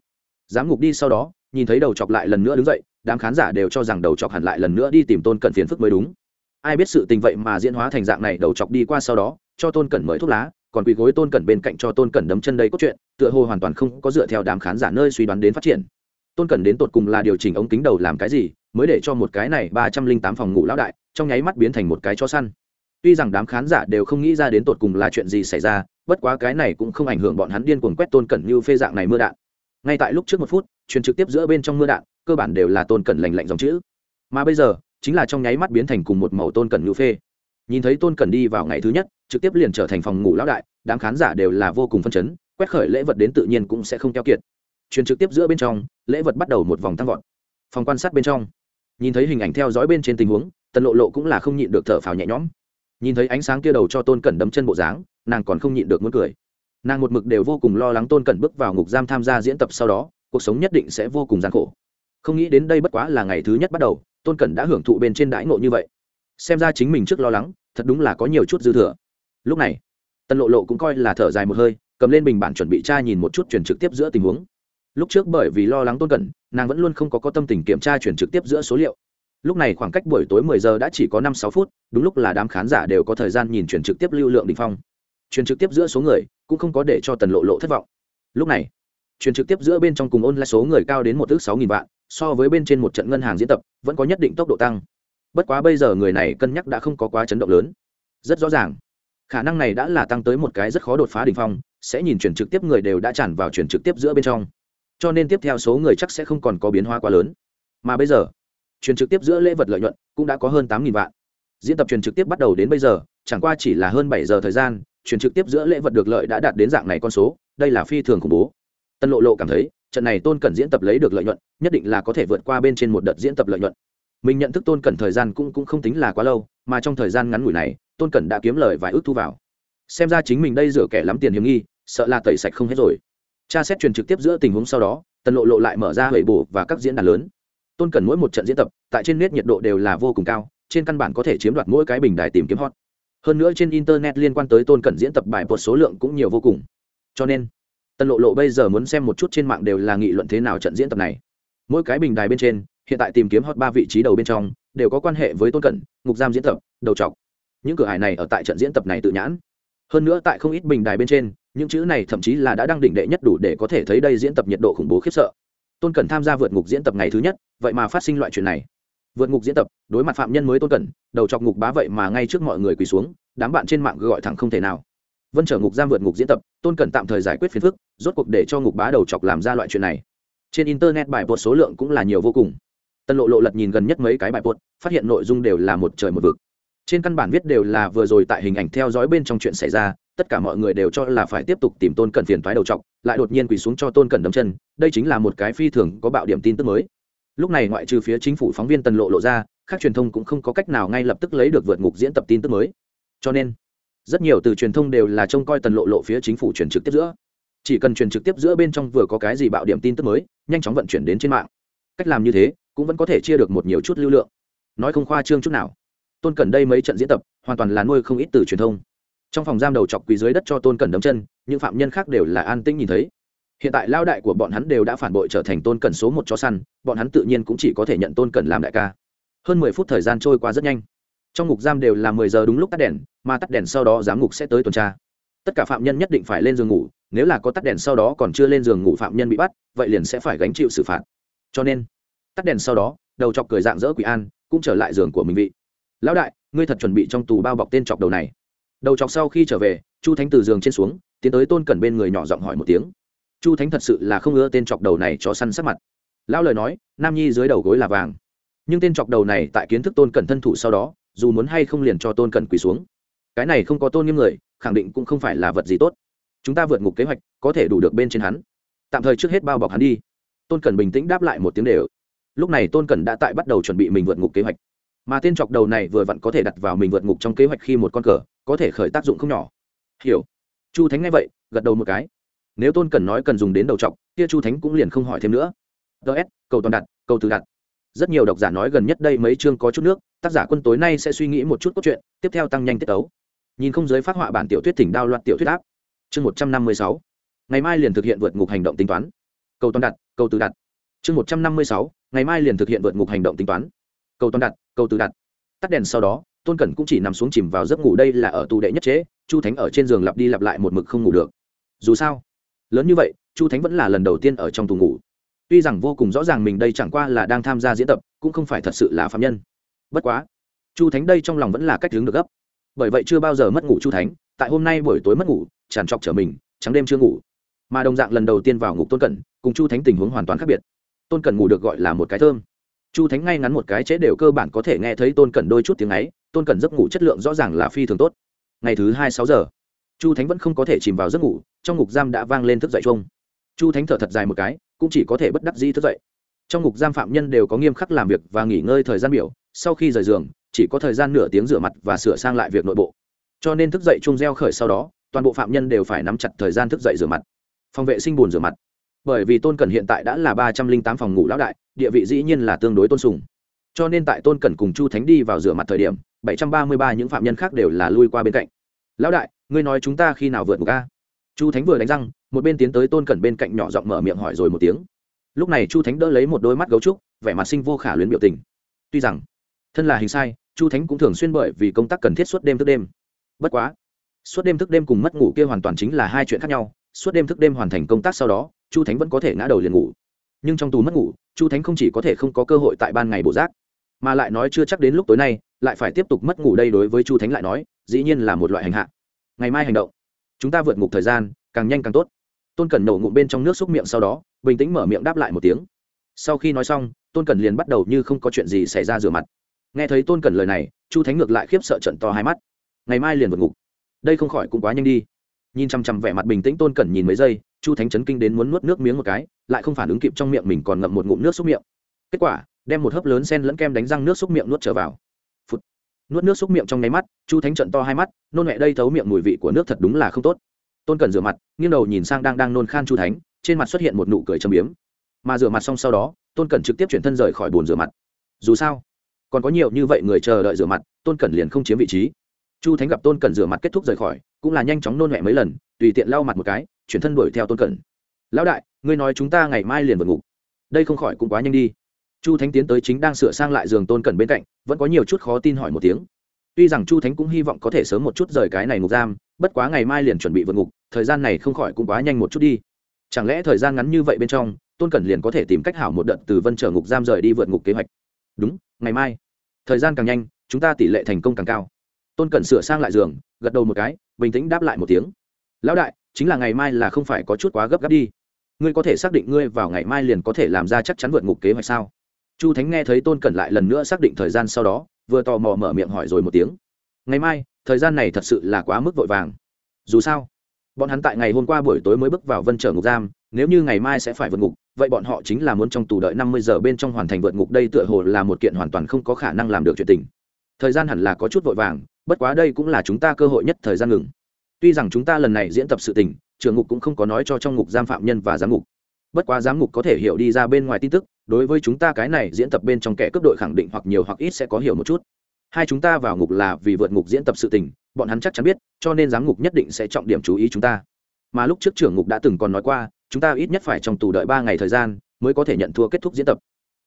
Giám ngục đi sau đó, nhìn thấy đầu chọc lại lần nữa đứng dậy, đám khán giả đều cho rằng đầu chọc hẳn lại lần nữa đi tìm tôn cẩn phiền phức mới đúng. Ai biết sự tình vậy mà diễn hóa thành dạng này, đầu chọc đi qua sau đó, cho tôn cẩn mới thuốc lá, còn quỳ gối tôn cẩn bên cạnh cho tôn cẩn đấm chân đây cốt truyện, tựa hồ hoàn toàn không có dựa theo đám khán giả nơi suy đoán đến phát triển tôn cẩn đến tột cùng là điều chỉnh ống kính đầu làm cái gì, mới để cho một cái này ba trăm linh tám phòng ngủ lão đại, trong nháy mắt biến thành một cái cho săn. Tuy rằng đám khán giả đều không nghĩ ra đến tột cùng là chuyện gì xảy ra, bất quá cái này cũng không ảnh hưởng bọn hắn điên cuồng quét tôn cẩn như phê dạng này mưa đạn. Ngay tại lúc trước một phút, truyền trực tiếp giữa bên trong mưa đạn, cơ bản đều là tôn cẩn lành lạnh dòng chữ. Mà bây giờ, chính là trong nháy mắt biến thành cùng một màu tôn cẩn như phê. Nhìn thấy tôn cẩn đi vào ngày thứ nhất, trực tiếp liền trở thành phòng ngủ lão đại, đám khán giả đều là vô cùng phân chấn, quét khởi lễ vật đến tự nhiên cũng sẽ không keo kiệt. Truyền trực tiếp giữa bên trong lễ vật bắt đầu một vòng tăng vọt. Phòng quan sát bên trong, nhìn thấy hình ảnh theo dõi bên trên tình huống, tần lộ lộ cũng là không nhịn được thở phào nhẹ nhõm. Nhìn thấy ánh sáng kia đầu cho tôn cẩn đấm chân bộ dáng, nàng còn không nhịn được muốn cười. Nàng một mực đều vô cùng lo lắng tôn cẩn bước vào ngục giam tham gia diễn tập sau đó, cuộc sống nhất định sẽ vô cùng gian khổ. Không nghĩ đến đây bất quá là ngày thứ nhất bắt đầu, tôn cẩn đã hưởng thụ bên trên đãi ngộ như vậy. Xem ra chính mình trước lo lắng, thật đúng là có nhiều chút dư thừa. Lúc này, tần lộ lộ cũng coi là thở dài một hơi, cầm lên bình bản chuẩn bị tra nhìn một chút chuyển trực tiếp giữa tình huống lúc trước bởi vì lo lắng tôn cẩn, nàng vẫn luôn không có có tâm tình kiểm tra chuyển trực tiếp giữa số liệu. Lúc này khoảng cách buổi tối 10 giờ đã chỉ có năm sáu phút, đúng lúc là đám khán giả đều có thời gian nhìn chuyển trực tiếp lưu lượng đ ỉ n h phong. Chuyển trực tiếp giữa số người cũng không có để cho tần lộ lộ thất vọng. Lúc này, chuyển trực tiếp giữa bên trong cùng ôn lại số người cao đến một thước sáu nghìn vạn, so với bên trên một trận ngân hàng diễn tập, vẫn có nhất định tốc độ tăng. Bất quá bây giờ người này cân nhắc đã không có quá chấn động lớn. Rất rõ ràng, khả năng này đã là tăng tới một cái rất khó đột phá đ ỉ n h phong, sẽ nhìn chuyển trực tiếp người đều đã tràn vào chuyển trực tiếp giữa bên trong cho nên tiếp theo số người chắc sẽ không còn có biến hóa quá lớn. Mà bây giờ, truyền trực tiếp giữa lễ vật lợi nhuận cũng đã có hơn tám vạn. Diễn tập truyền trực tiếp bắt đầu đến bây giờ, chẳng qua chỉ là hơn bảy giờ thời gian, truyền trực tiếp giữa lễ vật được lợi đã đạt đến dạng này con số, đây là phi thường khủng bố. Tân lộ lộ cảm thấy, trận này tôn cẩn diễn tập lấy được lợi nhuận, nhất định là có thể vượt qua bên trên một đợt diễn tập lợi nhuận. Mình nhận thức tôn cẩn thời gian cũng cũng không tính là quá lâu, mà trong thời gian ngắn ngủi này, tôn cẩn đã kiếm lời vài ước thu vào. Xem ra chính mình đây rửa kẻ lắm tiền hiểm nghi, sợ là tẩy sạch không hết rồi tra xét truyền trực tiếp giữa tình huống sau đó, tần lộ lộ lại mở ra hủy bổ và các diễn đàn lớn. Tôn cần mỗi một trận diễn tập, tại trên nét nhiệt độ đều là vô cùng cao, trên căn bản có thể chiếm đoạt mỗi cái bình đài tìm kiếm hot. Hơn nữa trên internet liên quan tới tôn cần diễn tập bài một số lượng cũng nhiều vô cùng. Cho nên, tần lộ lộ bây giờ muốn xem một chút trên mạng đều là nghị luận thế nào trận diễn tập này. Mỗi cái bình đài bên trên, hiện tại tìm kiếm hot ba vị trí đầu bên trong, đều có quan hệ với tôn cẩn, ngục giam diễn tập, đầu trọc. Những cửa hải này ở tại trận diễn tập này tự nhãn hơn nữa tại không ít bình đài bên trên, những chữ này thậm chí là đã đăng đỉnh đệ nhất đủ để có thể thấy đây diễn tập nhiệt độ khủng bố khiếp sợ. Tôn cẩn tham gia vượt ngục diễn tập ngày thứ nhất, vậy mà phát sinh loại chuyện này. Vượt ngục diễn tập, đối mặt phạm nhân mới tôn cẩn, đầu chọc ngục bá vậy mà ngay trước mọi người quỳ xuống, đám bạn trên mạng gọi thẳng không thể nào. Vân trở ngục giam vượt ngục diễn tập, tôn cẩn tạm thời giải quyết phiền phức, rốt cuộc để cho ngục bá đầu chọc làm ra loại chuyện này. Trên internet bài bột số lượng cũng là nhiều vô cùng. Tân lộ lộ lật nhìn gần nhất mấy cái bài bột phát hiện nội dung đều là một trời một vực trên căn bản viết đều là vừa rồi tại hình ảnh theo dõi bên trong chuyện xảy ra, tất cả mọi người đều cho là phải tiếp tục tìm tôn cẩn phiền thoái đầu trọc, lại đột nhiên quỳ xuống cho tôn cẩn đấm chân, đây chính là một cái phi thường có bạo điểm tin tức mới. Lúc này ngoại trừ phía chính phủ phóng viên tần lộ lộ ra các truyền thông cũng không có cách nào ngay lập tức lấy được vượt ngục diễn tập tin tức mới. Cho nên, rất nhiều từ truyền thông đều là trông coi tần lộ lộ phía chính phủ truyền trực tiếp giữa. Chỉ cần truyền trực tiếp giữa bên trong vừa có cái gì bạo điểm tin tức mới, nhanh chóng vận chuyển đến trên mạng. Cách làm như thế, cũng vẫn có thể chia được một nhiều chút lưu lượng. Nói không khoa trương chút nào tôn cẩn đây mấy trận diễn tập, hoàn toàn là nuôi không ít từ truyền thông. Trong phòng giam đầu chọc quỳ dưới đất cho tôn cẩn đấm chân, những phạm nhân khác đều là an tĩnh nhìn thấy. Hiện tại lao đại của bọn hắn đều đã phản bội trở thành tôn cẩn số một chó săn, bọn hắn tự nhiên cũng chỉ có thể nhận tôn cẩn làm đại ca. Hơn mười phút thời gian trôi qua rất nhanh. Trong ngục giam đều là mười giờ đúng lúc tắt đèn, mà tắt đèn sau đó giám ngục sẽ tới tuần tra. Tất cả phạm nhân nhất định phải lên giường ngủ, nếu là có tắt đèn sau đó còn chưa lên giường ngủ phạm nhân bị bắt, vậy liền sẽ phải gánh chịu xử phạt. Cho nên, tắt đèn sau đó, đầu chọc cười dạng dỡ quỷ an, cũng trở lại giường của mình vị lão đại, ngươi thật chuẩn bị trong tù bao bọc tên chọc đầu này. Đầu chọc sau khi trở về, chu thánh từ giường trên xuống, tiến tới tôn cẩn bên người nhỏ giọng hỏi một tiếng. Chu thánh thật sự là không ưa tên chọc đầu này cho săn sắc mặt. Lão lời nói, nam nhi dưới đầu gối là vàng. Nhưng tên chọc đầu này tại kiến thức tôn cẩn thân thủ sau đó, dù muốn hay không liền cho tôn cẩn quỳ xuống. Cái này không có tôn nghiêm người, khẳng định cũng không phải là vật gì tốt. Chúng ta vượt ngục kế hoạch, có thể đủ được bên trên hắn. Tạm thời trước hết bao bọc hắn đi. Tôn cẩn bình tĩnh đáp lại một tiếng đều. Lúc này tôn cẩn đã tại bắt đầu chuẩn bị mình vượt ngục kế hoạch mà tên chọc đầu này vừa vặn có thể đặt vào mình vượt ngục trong kế hoạch khi một con cờ có thể khởi tác dụng không nhỏ. Hiểu. Chu thánh nghe vậy, gật đầu một cái. Nếu tôn cần nói cần dùng đến đầu chọc, kia chu thánh cũng liền không hỏi thêm nữa. Ts cầu toàn đặt, cầu từ đặt. Rất nhiều độc giả nói gần nhất đây mấy chương có chút nước, tác giả quân tối nay sẽ suy nghĩ một chút cốt truyện, tiếp theo tăng nhanh tiết ấu nhìn không giới phát họa bản tiểu thuyết thỉnh đao loạt tiểu thuyết áp. Chương một trăm năm mươi sáu. Ngày mai liền thực hiện vượt ngục hành động tính toán. Cầu toàn đặt, cầu từ đặt. Chương một trăm năm mươi sáu. Ngày mai liền thực hiện vượt ngục hành động tính toán. Cầu toàn đặt câu từ đặt. Tắt đèn sau đó, tôn cẩn cũng chỉ nằm xuống chìm vào giấc ngủ đây là ở tù đệ nhất chế, chu thánh ở trên giường lặp đi lặp lại một mực không ngủ được. Dù sao, lớn như vậy, chu thánh vẫn là lần đầu tiên ở trong tù ngủ. Tuy rằng vô cùng rõ ràng mình đây chẳng qua là đang tham gia diễn tập, cũng không phải thật sự là phạm nhân. Bất quá, chu thánh đây trong lòng vẫn là cách hướng được gấp. Bởi vậy chưa bao giờ mất ngủ chu thánh, tại hôm nay buổi tối mất ngủ, tràn trọc trở mình, trắng đêm chưa ngủ. Mà đồng dạng lần đầu tiên vào ngục tôn cẩn, cùng chu thánh tình huống hoàn toàn khác biệt. Tôn cẩn ngủ được gọi là một cái thơm chu thánh ngay ngắn một cái chế đều cơ bản có thể nghe thấy tôn cẩn đôi chút tiếng ấy, tôn cẩn giấc ngủ chất lượng rõ ràng là phi thường tốt. Ngày thứ hai sáu giờ, chu thánh vẫn không có thể chìm vào giấc ngủ, trong ngục giam đã vang lên thức dậy chung chu thánh thở thật dài một cái, cũng chỉ có thể bất đắc dĩ thức dậy. Trong ngục giam phạm nhân đều có nghiêm khắc làm việc và nghỉ ngơi thời gian biểu, sau khi rời giường, chỉ có thời gian nửa tiếng rửa mặt và sửa sang lại việc nội bộ. Cho nên thức dậy chung reo khởi sau đó, toàn bộ phạm nhân đều phải nắm chặt thời gian thức dậy rửa mặt. Phòng vệ sinh bùn rửa mặt bởi vì tôn cẩn hiện tại đã là ba trăm linh tám phòng ngủ lão đại, địa vị dĩ nhiên là tương đối tôn sùng. Cho nên tại tôn cẩn cùng chu thánh đi vào rửa mặt thời điểm, bảy trăm ba mươi ba những phạm nhân khác đều là lui qua bên cạnh. Lão đại, ngươi nói chúng ta khi nào vượt một ca chu thánh vừa đánh răng, một bên tiến tới tôn cẩn bên cạnh nhỏ giọng mở miệng hỏi rồi một tiếng. Lúc này chu thánh đỡ lấy một đôi mắt gấu trúc, vẻ mặt sinh vô khả luyến biểu tình. Tuy rằng, thân là hình sai, chu thánh cũng thường xuyên bởi vì công tác cần thiết suốt đêm thức đêm. Bất quá, suốt đêm thức đêm cùng mất ngủ kia hoàn toàn chính là hai chuyện khác nhau, suốt đêm thức đêm hoàn thành công tác sau đó chu thánh vẫn có thể ngã đầu liền ngủ. Nhưng trong tù mất ngủ, chu thánh không chỉ có thể không có cơ hội tại ban ngày bổ giác, mà lại nói chưa chắc đến lúc tối nay, lại phải tiếp tục mất ngủ đây đối với chu thánh lại nói, dĩ nhiên là một loại hành hạ. Ngày mai hành động. Chúng ta vượt ngục thời gian, càng nhanh càng tốt. Tôn cẩn nổ ngụm bên trong nước xúc miệng sau đó, bình tĩnh mở miệng đáp lại một tiếng. Sau khi nói xong, tôn cẩn liền bắt đầu như không có chuyện gì xảy ra rửa mặt. Nghe thấy tôn cẩn lời này, chu thánh ngược lại khiếp sợ trận to hai mắt. Ngày mai liền vượt ngục. Đây không khỏi cũng quá nhanh đi. Nhìn chăm chăm vẻ mặt bình tĩnh tôn cẩn nhìn mấy giây chu thánh chấn kinh đến muốn nuốt nước miếng một cái, lại không phản ứng kịp trong miệng mình còn ngậm một ngụm nước xúc miệng. Kết quả, đem một hớp lớn sen lẫn kem đánh răng nước xúc miệng nuốt trở vào. Phụt. nuốt nước xúc miệng trong nháy mắt, chu thánh trận to hai mắt, nôn mẹ đây thấu miệng mùi vị của nước thật đúng là không tốt. Tôn cần rửa mặt, nghiêng đầu nhìn sang đang đang nôn khan chu thánh, trên mặt xuất hiện một nụ cười châm biếm. Mà rửa mặt xong sau đó, tôn cần trực tiếp chuyển thân rời khỏi bồn rửa mặt. Dù sao, còn có nhiều như vậy người chờ đợi rửa mặt, tôn cẩn liền không chiếm vị trí. Chu thánh gặp tôn cẩn rửa mặt kết thúc rời khỏi, cũng là nhanh chóng nôn mẹ mấy lần, tùy tiện lau mặt một cái chuyển thân đuổi theo tôn cẩn. Lão đại, ngươi nói chúng ta ngày mai liền vượt ngục. Đây không khỏi cũng quá nhanh đi. Chu thánh tiến tới chính đang sửa sang lại giường tôn cẩn bên cạnh, vẫn có nhiều chút khó tin hỏi một tiếng. Tuy rằng chu thánh cũng hy vọng có thể sớm một chút rời cái này ngục giam, bất quá ngày mai liền chuẩn bị vượt ngục, thời gian này không khỏi cũng quá nhanh một chút đi. Chẳng lẽ thời gian ngắn như vậy bên trong, tôn cẩn liền có thể tìm cách hảo một đợt từ vân trở ngục giam rời đi vượt ngục kế hoạch? Đúng, ngày mai. Thời gian càng nhanh, chúng ta tỷ lệ thành công càng cao. Tôn cẩn sửa sang lại giường, gật đầu một cái, bình tĩnh đáp lại một tiếng. Lão đại chính là ngày mai là không phải có chút quá gấp gáp đi. Ngươi có thể xác định ngươi vào ngày mai liền có thể làm ra chắc chắn vượt ngục kế hoạch sao? Chu thánh nghe thấy tôn cẩn lại lần nữa xác định thời gian sau đó, vừa tò mò mở miệng hỏi rồi một tiếng. Ngày mai, thời gian này thật sự là quá mức vội vàng. Dù sao, bọn hắn tại ngày hôm qua buổi tối mới bước vào vân trở ngục giam, nếu như ngày mai sẽ phải vượt ngục, vậy bọn họ chính là muốn trong tù đợi năm mươi giờ bên trong hoàn thành vượt ngục, đây tựa hồ là một kiện hoàn toàn không có khả năng làm được chuyện tình. Thời gian hẳn là có chút vội vàng, bất quá đây cũng là chúng ta cơ hội nhất thời gian ngừng tuy rằng chúng ta lần này diễn tập sự tình trường ngục cũng không có nói cho trong ngục giam phạm nhân và giám ngục. Bất quá giám ngục có thể hiểu đi ra bên ngoài tin tức, đối với chúng ta cái này diễn tập bên trong kẻ cấp đội khẳng định hoặc nhiều hoặc ít sẽ có hiểu một chút. Hai chúng ta vào ngục là vì vượt ngục diễn tập sự tình, bọn hắn chắc chắn biết, cho nên giám ngục nhất định sẽ trọng điểm chú ý chúng ta. Mà lúc trước trưởng ngục đã từng còn nói qua, chúng ta ít nhất phải trong tù đợi ba ngày thời gian mới có thể nhận thua kết thúc diễn tập.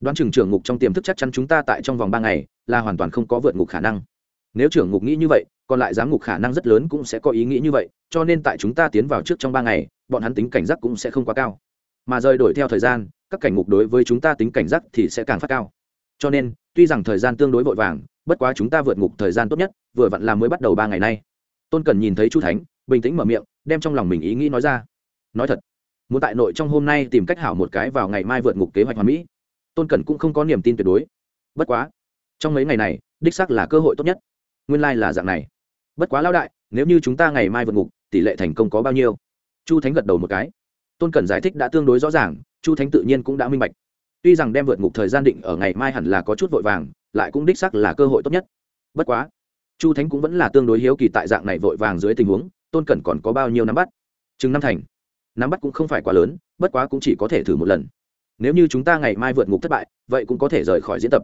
Đoán chừng trưởng ngục trong tiềm thức chắc chắn chúng ta tại trong vòng ba ngày là hoàn toàn không có vượt ngục khả năng nếu trưởng ngục nghĩ như vậy, còn lại giám ngục khả năng rất lớn cũng sẽ có ý nghĩ như vậy, cho nên tại chúng ta tiến vào trước trong ba ngày, bọn hắn tính cảnh giác cũng sẽ không quá cao. Mà rời đổi theo thời gian, các cảnh ngục đối với chúng ta tính cảnh giác thì sẽ càng phát cao. Cho nên, tuy rằng thời gian tương đối vội vàng, bất quá chúng ta vượt ngục thời gian tốt nhất, vừa vặn là mới bắt đầu ba ngày nay. Tôn cần nhìn thấy chu thánh, bình tĩnh mở miệng, đem trong lòng mình ý nghĩ nói ra. Nói thật, muốn tại nội trong hôm nay tìm cách hảo một cái vào ngày mai vượt ngục kế hoạch hoàn mỹ, tôn cẩn cũng không có niềm tin tuyệt đối. Bất quá, trong mấy ngày này, đích xác là cơ hội tốt nhất nguyên lai、like、là dạng này. Bất quá lao đại, nếu như chúng ta ngày mai vượt ngục, tỷ lệ thành công có bao nhiêu? Chu thánh gật đầu một cái. Tôn cẩn giải thích đã tương đối rõ ràng, chu thánh tự nhiên cũng đã minh bạch. Tuy rằng đem vượt ngục thời gian định ở ngày mai hẳn là có chút vội vàng, lại cũng đích sắc là cơ hội tốt nhất. Bất quá, chu thánh cũng vẫn là tương đối hiếu kỳ tại dạng này vội vàng dưới tình huống, tôn cẩn còn có bao nhiêu nắm bắt? Chừng năm thành. Nắm bắt cũng không phải quá lớn, bất quá cũng chỉ có thể thử một lần. Nếu như chúng ta ngày mai vượt ngục thất bại, vậy cũng có thể rời khỏi diễn tập.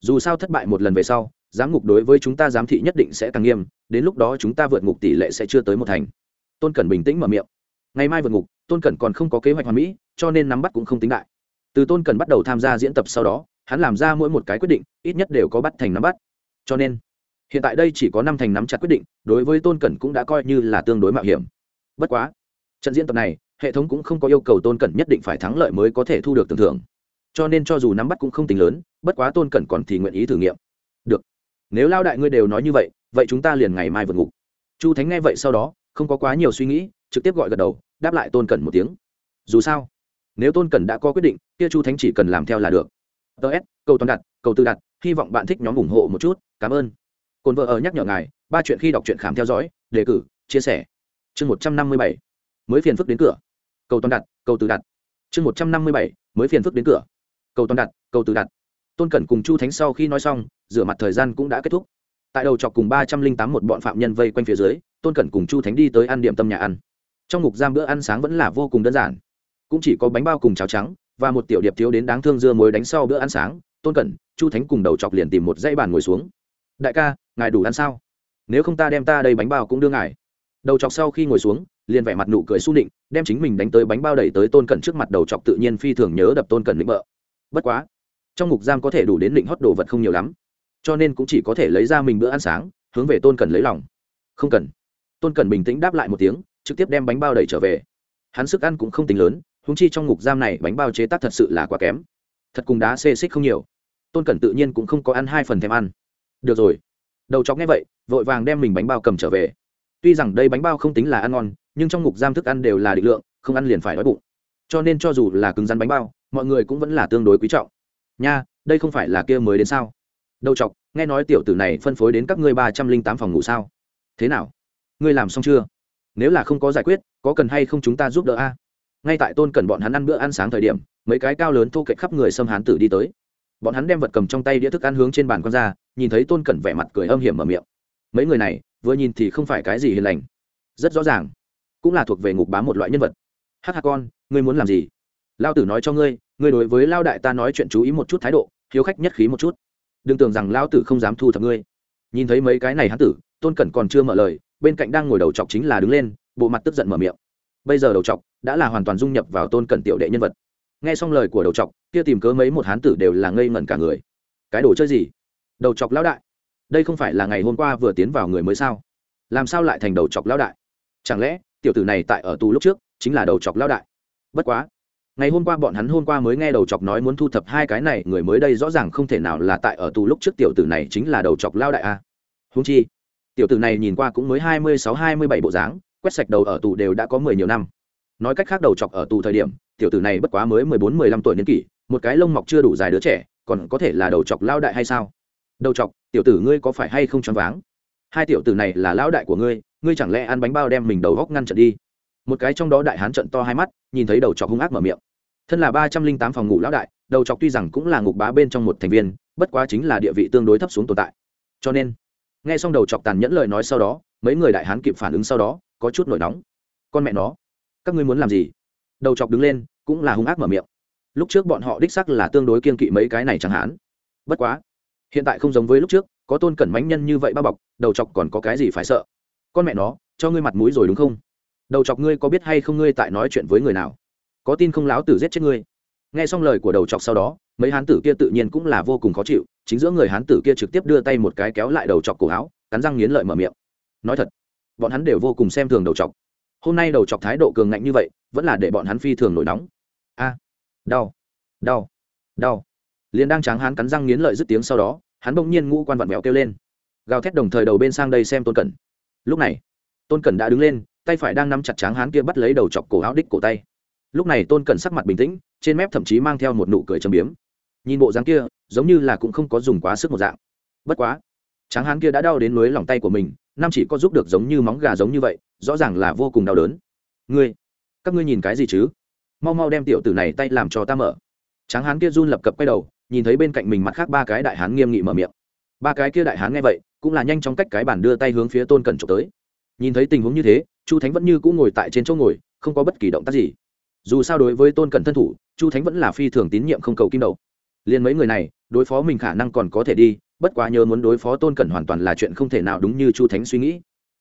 Dù sao thất bại một lần về sau giám ngục đối với chúng ta giám thị nhất định sẽ càng nghiêm, đến lúc đó chúng ta vượt ngục tỷ lệ sẽ chưa tới một thành. Tôn cẩn bình tĩnh mở miệng. Ngày mai vượt ngục, tôn cẩn còn không có kế hoạch hoàn mỹ, cho nên nắm bắt cũng không tính đại. Từ tôn cẩn bắt đầu tham gia diễn tập sau đó, hắn làm ra mỗi một cái quyết định, ít nhất đều có bắt thành nắm bắt. Cho nên, hiện tại đây chỉ có năm thành nắm chặt quyết định, đối với tôn cẩn cũng đã coi như là tương đối mạo hiểm. Bất quá, trận diễn tập này, hệ thống cũng không có yêu cầu tôn cẩn nhất định phải thắng lợi mới có thể thu được tưởng thưởng. Cho nên cho dù nắm bắt cũng không tính lớn, bất quá tôn cẩn còn thì nguyện ý thử nghiệm. Được nếu lao đại ngươi đều nói như vậy vậy chúng ta liền ngày mai vượt ngục. Chu thánh nghe vậy sau đó, không có quá nhiều suy nghĩ, trực tiếp gọi gật đầu, đáp lại tôn cẩn một tiếng. Dù sao, nếu tôn cẩn đã có quyết định, kia chu thánh chỉ cần làm theo là được. Ts cầu toàn đặt, cầu tự đặt, hy vọng bạn thích nhóm ủng hộ một chút, cảm ơn. Cồn vợ ở nhắc nhở ngài, ba chuyện khi đọc truyện khám theo dõi, đề cử, chia sẻ. Chương một trăm năm mươi bảy, mới phiền phức đến cửa. Cầu toàn đặt, cầu tự đặt. Chương một trăm năm mươi bảy, mới phiền phức đến cửa. Cầu toàn đặt, cầu tự đặt tôn cẩn cùng chu thánh sau khi nói xong, rửa mặt thời gian cũng đã kết thúc. Tại đầu chọc cùng ba trăm linh tám một bọn phạm nhân vây quanh phía dưới, tôn cẩn cùng chu thánh đi tới ăn điểm tâm nhà ăn. Trong ngục giam bữa ăn sáng vẫn là vô cùng đơn giản. Cũng chỉ có bánh bao cùng cháo trắng, và một tiểu điệp thiếu đến đáng thương dưa muối đánh sau bữa ăn sáng, tôn cẩn, chu thánh cùng đầu chọc liền tìm một dãy bàn ngồi xuống. Đại ca, ngài đủ ăn sao? Nếu không ta đem ta đây bánh bao cũng đưa ngài. Đầu chọc sau khi ngồi xuống, liền vẻ mặt nụ cười s định đem chính mình đánh tới bánh bao đẩy tới tôn cẩn trước mặt đầu chọc tự nhiên phi thường nhớ đập tôn cẩn lĩnh bợ bất quá trong ngục giam có thể đủ đến định hót đồ vật không nhiều lắm, cho nên cũng chỉ có thể lấy ra mình bữa ăn sáng, hướng về tôn cần lấy lòng. Không cần. Tôn cần bình tĩnh đáp lại một tiếng, trực tiếp đem bánh bao đẩy trở về. Hắn sức ăn cũng không tính lớn húng chi trong ngục giam này bánh bao chế tác thật sự là quá kém. Thật cùng đá xê xích không nhiều. Tôn cẩn tự nhiên cũng không có ăn hai phần thèm ăn. Được rồi. Đầu chó nghe vậy, vội vàng đem mình bánh bao cầm trở về. Tuy rằng đây bánh bao không tính là ăn ngon, nhưng trong ngục giam thức ăn đều là định lượng, không ăn liền phải đói bụng. Cho nên cho dù là cứng rắn bánh bao, mọi người cũng vẫn là tương đối quý trọng nha, đây không phải là kia mới đến sao? Đầu chọc, nghe nói tiểu tử này phân phối đến các ngươi ba trăm linh tám phòng ngủ sao? Thế nào? Ngươi làm xong chưa? Nếu là không có giải quyết, có cần hay không chúng ta giúp đỡ a? Ngay tại tôn cần bọn hắn ăn bữa ăn sáng thời điểm, mấy cái cao lớn thô kệch khắp người xâm hán tử đi tới. Bọn hắn đem vật cầm trong tay đĩa thức ăn hướng trên bàn con ra, nhìn thấy tôn cẩn vẻ mặt cười âm hiểm mở miệng. Mấy người này, vừa nhìn thì không phải cái gì hiền lành. Rất rõ ràng, cũng là thuộc về ngục bám một loại nhân vật. Hắc hắc con, ngươi muốn làm gì? Lao tử nói cho ngươi ngươi đối với lao đại ta nói chuyện chú ý một chút thái độ, hiếu khách nhất khí một chút. Đừng tưởng rằng lao tử không dám thu thập ngươi. Nhìn thấy mấy cái này hán tử, tôn cẩn còn chưa mở lời, bên cạnh đang ngồi đầu chọc chính là đứng lên, bộ mặt tức giận mở miệng. Bây giờ đầu chọc đã là hoàn toàn dung nhập vào tôn cẩn tiểu đệ nhân vật. Nghe xong lời của đầu chọc, kia tìm cớ mấy một hán tử đều là ngây ngẩn cả người. Cái đồ chơi gì? Đầu chọc lão đại. Đây không phải là ngày hôm qua vừa tiến vào người mới sao? Làm sao lại thành đầu chọc lão đại? Chẳng lẽ tiểu tử này tại ở tù lúc trước chính là đầu chọc lão đại? Bất quá ngày hôm qua bọn hắn hôm qua mới nghe đầu chọc nói muốn thu thập hai cái này, người mới đây rõ ràng không thể nào là tại ở tù lúc trước tiểu tử này chính là đầu chọc lao đại a. Húng chi, tiểu tử này nhìn qua cũng mới hai mươi sáu, hai mươi bảy bộ dáng, quét sạch đầu ở tù đều đã có mười nhiều năm. Nói cách khác đầu chọc ở tù thời điểm, tiểu tử này bất quá mới mười bốn, mười lăm tuổi niên kỷ, một cái lông mọc chưa đủ dài đứa trẻ, còn có thể là đầu chọc lao đại hay sao? Đầu chọc, tiểu tử ngươi có phải hay không choáng váng? Hai tiểu tử này là lao đại của ngươi ngươi chẳng lẽ ăn bánh bao đem mình đầu góc ngăn trận đi? Một cái trong đó đại hán trận to hai mắt, nhìn thấy đầu chọc hung ác mở miệng thân là ba trăm linh tám phòng ngủ lão đại, đầu chọc tuy rằng cũng là ngục bá bên trong một thành viên, bất quá chính là địa vị tương đối thấp xuống tồn tại. Cho nên, nghe xong đầu chọc tàn nhẫn lời nói sau đó, mấy người đại hán kịp phản ứng sau đó, có chút nổi nóng. Con mẹ nó, các ngươi muốn làm gì? Đầu chọc đứng lên, cũng là hung ác mở miệng. Lúc trước bọn họ đích sắc là tương đối kiên kỵ mấy cái này chẳng hạn. Bất quá, hiện tại không giống với lúc trước, có tôn cẩn mánh nhân như vậy bao bọc, đầu chọc còn có cái gì phải sợ? Con mẹ nó, cho ngươi mặt mũi rồi đúng không? Đầu chọc ngươi có biết hay không ngươi tại nói chuyện với người nào? Có tin không láo tử giết chết ngươi. Nghe xong lời của đầu chọc sau đó, mấy hán tử kia tự nhiên cũng là vô cùng khó chịu, chính giữa người hán tử kia trực tiếp đưa tay một cái kéo lại đầu chọc cổ áo, cắn răng nghiến lợi mở miệng. Nói thật, bọn hắn đều vô cùng xem thường đầu chọc. Hôm nay đầu chọc thái độ cường ngạnh như vậy, vẫn là để bọn hắn phi thường nổi nóng. A, đau đau đau. Liền đang tráng hán cắn răng nghiến lợi dứt tiếng sau đó, hắn bỗng nhiên ngũ quan vặn mẹo kêu lên. Gào thét đồng thời đầu bên sang đây xem tôn cẩn. Lúc này, tôn cẩn đã đứng lên, tay phải đang nắm chặt tráng hán kia bắt lấy đầu chọc cổ áo đích cổ tay lúc này tôn cẩn sắc mặt bình tĩnh, trên mép thậm chí mang theo một nụ cười châm biếm. Nhìn bộ dáng kia, giống như là cũng không có dùng quá sức một dạng. Bất quá, tráng hán kia đã đau đến núi lòng tay của mình, năm chỉ có giúp được giống như móng gà giống như vậy, rõ ràng là vô cùng đau đớn. Ngươi, các ngươi nhìn cái gì chứ? Mau mau đem tiểu tử này tay làm cho ta mở. Tráng hán kia run lập cập quay đầu, nhìn thấy bên cạnh mình mặt khác ba cái đại hán nghiêm nghị mở miệng. Ba cái kia đại hán nghe vậy, cũng là nhanh chóng cách cái bàn đưa tay hướng phía tôn cẩn trộm tới. Nhìn thấy tình huống như thế, chu thánh vẫn như cũng ngồi tại trên chỗ ngồi, không có bất kỳ động tác gì dù sao đối với tôn cẩn thân thủ, chu thánh vẫn là phi thường tín nhiệm không cầu kim đầu. Liền mấy người này, đối phó mình khả năng còn có thể đi, bất quá nhớ muốn đối phó tôn cẩn hoàn toàn là chuyện không thể nào đúng như chu thánh suy nghĩ.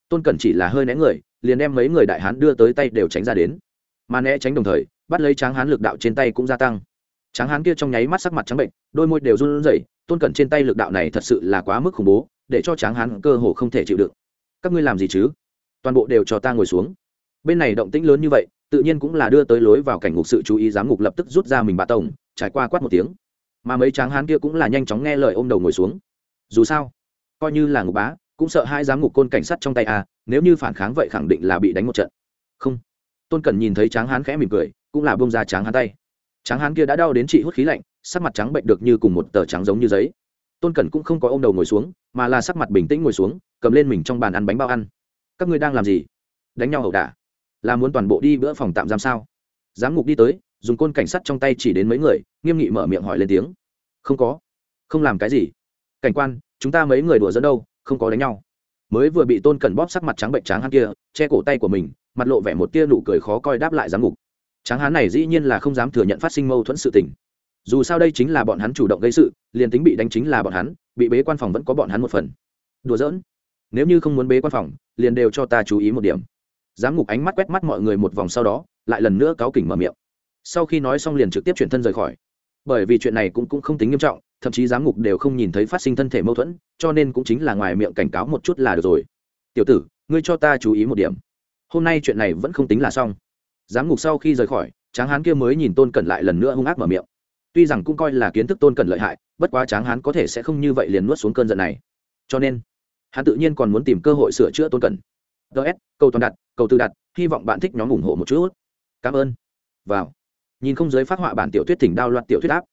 Tôn cẩn chỉ là hơi né người, liền đem mấy người đại hán đưa tới tay đều tránh ra đến. Mà né tránh đồng thời, bắt lấy tráng hán lực đạo trên tay cũng gia tăng. Tráng hán kia trong nháy mắt sắc mặt trắng bệnh, đôi môi đều run rẩy, tôn cẩn trên tay lực đạo này thật sự là quá mức khủng bố, để cho tráng hán cơ hồ không thể chịu đựng. Các ngươi làm gì chứ? Toàn bộ đều cho ta ngồi xuống. Bên này động tĩnh lớn như vậy tự nhiên cũng là đưa tới lối vào cảnh ngục sự chú ý, giám ngục lập tức rút ra mình bà tổng, trải qua quát một tiếng. Mà mấy tráng hán kia cũng là nhanh chóng nghe lời ôm đầu ngồi xuống. Dù sao, coi như là ngục bá, cũng sợ hai giám ngục côn cảnh sát trong tay à nếu như phản kháng vậy khẳng định là bị đánh một trận. Không. Tôn cẩn nhìn thấy tráng hán khẽ mỉm cười, cũng là bông ra tráng hán tay. Tráng hán kia đã đau đến chị hút khí lạnh, sắc mặt trắng bệnh được như cùng một tờ trắng giống như giấy. Tôn cẩn cũng không có ô m đầu ngồi xuống, mà là sắc mặt bình tĩnh ngồi xuống, cầm lên mình trong bàn ăn bánh bao ăn. Các ngươi đang làm gì? Đánh nhau ẩu đả là muốn toàn bộ đi bữa phòng tạm giam sao? Giám ngục đi tới, dùng côn cảnh sát trong tay chỉ đến mấy người, nghiêm nghị mở miệng hỏi lên tiếng. Không có. Không làm cái gì. Cảnh quan, chúng ta mấy người đùa dẫn đâu, không có đánh nhau. Mới vừa bị tôn cẩn bóp sắc mặt trắng bệnh tráng hắn kia, che cổ tay của mình, mặt lộ vẻ một tia nụ cười khó coi đáp lại giám ngục tráng hán này dĩ nhiên là không dám thừa nhận phát sinh mâu thuẫn sự tình. Dù sao đây chính là bọn hắn chủ động gây sự, liền tính bị đánh chính là bọn hắn, bị bế quan phòng vẫn có bọn hắn một phần. Đùa giỡn. Nếu như không muốn bế quan phòng, liền đều cho ta chú ý một điểm giám ngục ánh mắt quét mắt mọi người một vòng sau đó lại lần nữa cáo kỉnh mở miệng. Sau khi nói xong liền trực tiếp chuyển thân rời khỏi. Bởi vì chuyện này cũng, cũng không tính nghiêm trọng thậm chí giám ngục đều không nhìn thấy phát sinh thân thể mâu thuẫn cho nên cũng chính là ngoài miệng cảnh cáo một chút là được rồi. Tiểu tử ngươi cho ta chú ý một điểm. Hôm nay chuyện này vẫn không tính là xong. Giám ngục sau khi rời khỏi tráng hán kia mới nhìn tôn cẩn lại lần nữa hung ác mở miệng. Tuy rằng cũng coi là kiến thức tôn cẩn lợi hại bất quá tráng hán có thể sẽ không như vậy liền nuốt xuống cơn giận này. Cho nên hắn tự nhiên còn muốn tìm cơ hội sửa chữa tôn cẩn ts cầu toàn đặt, cầu tự đặt, hy vọng bạn thích nhóm ủng hộ một chút. Cảm ơn. Vào. Nhìn không giới phát họa bản tiểu thuyết thỉnh đao loạt tiểu thuyết áp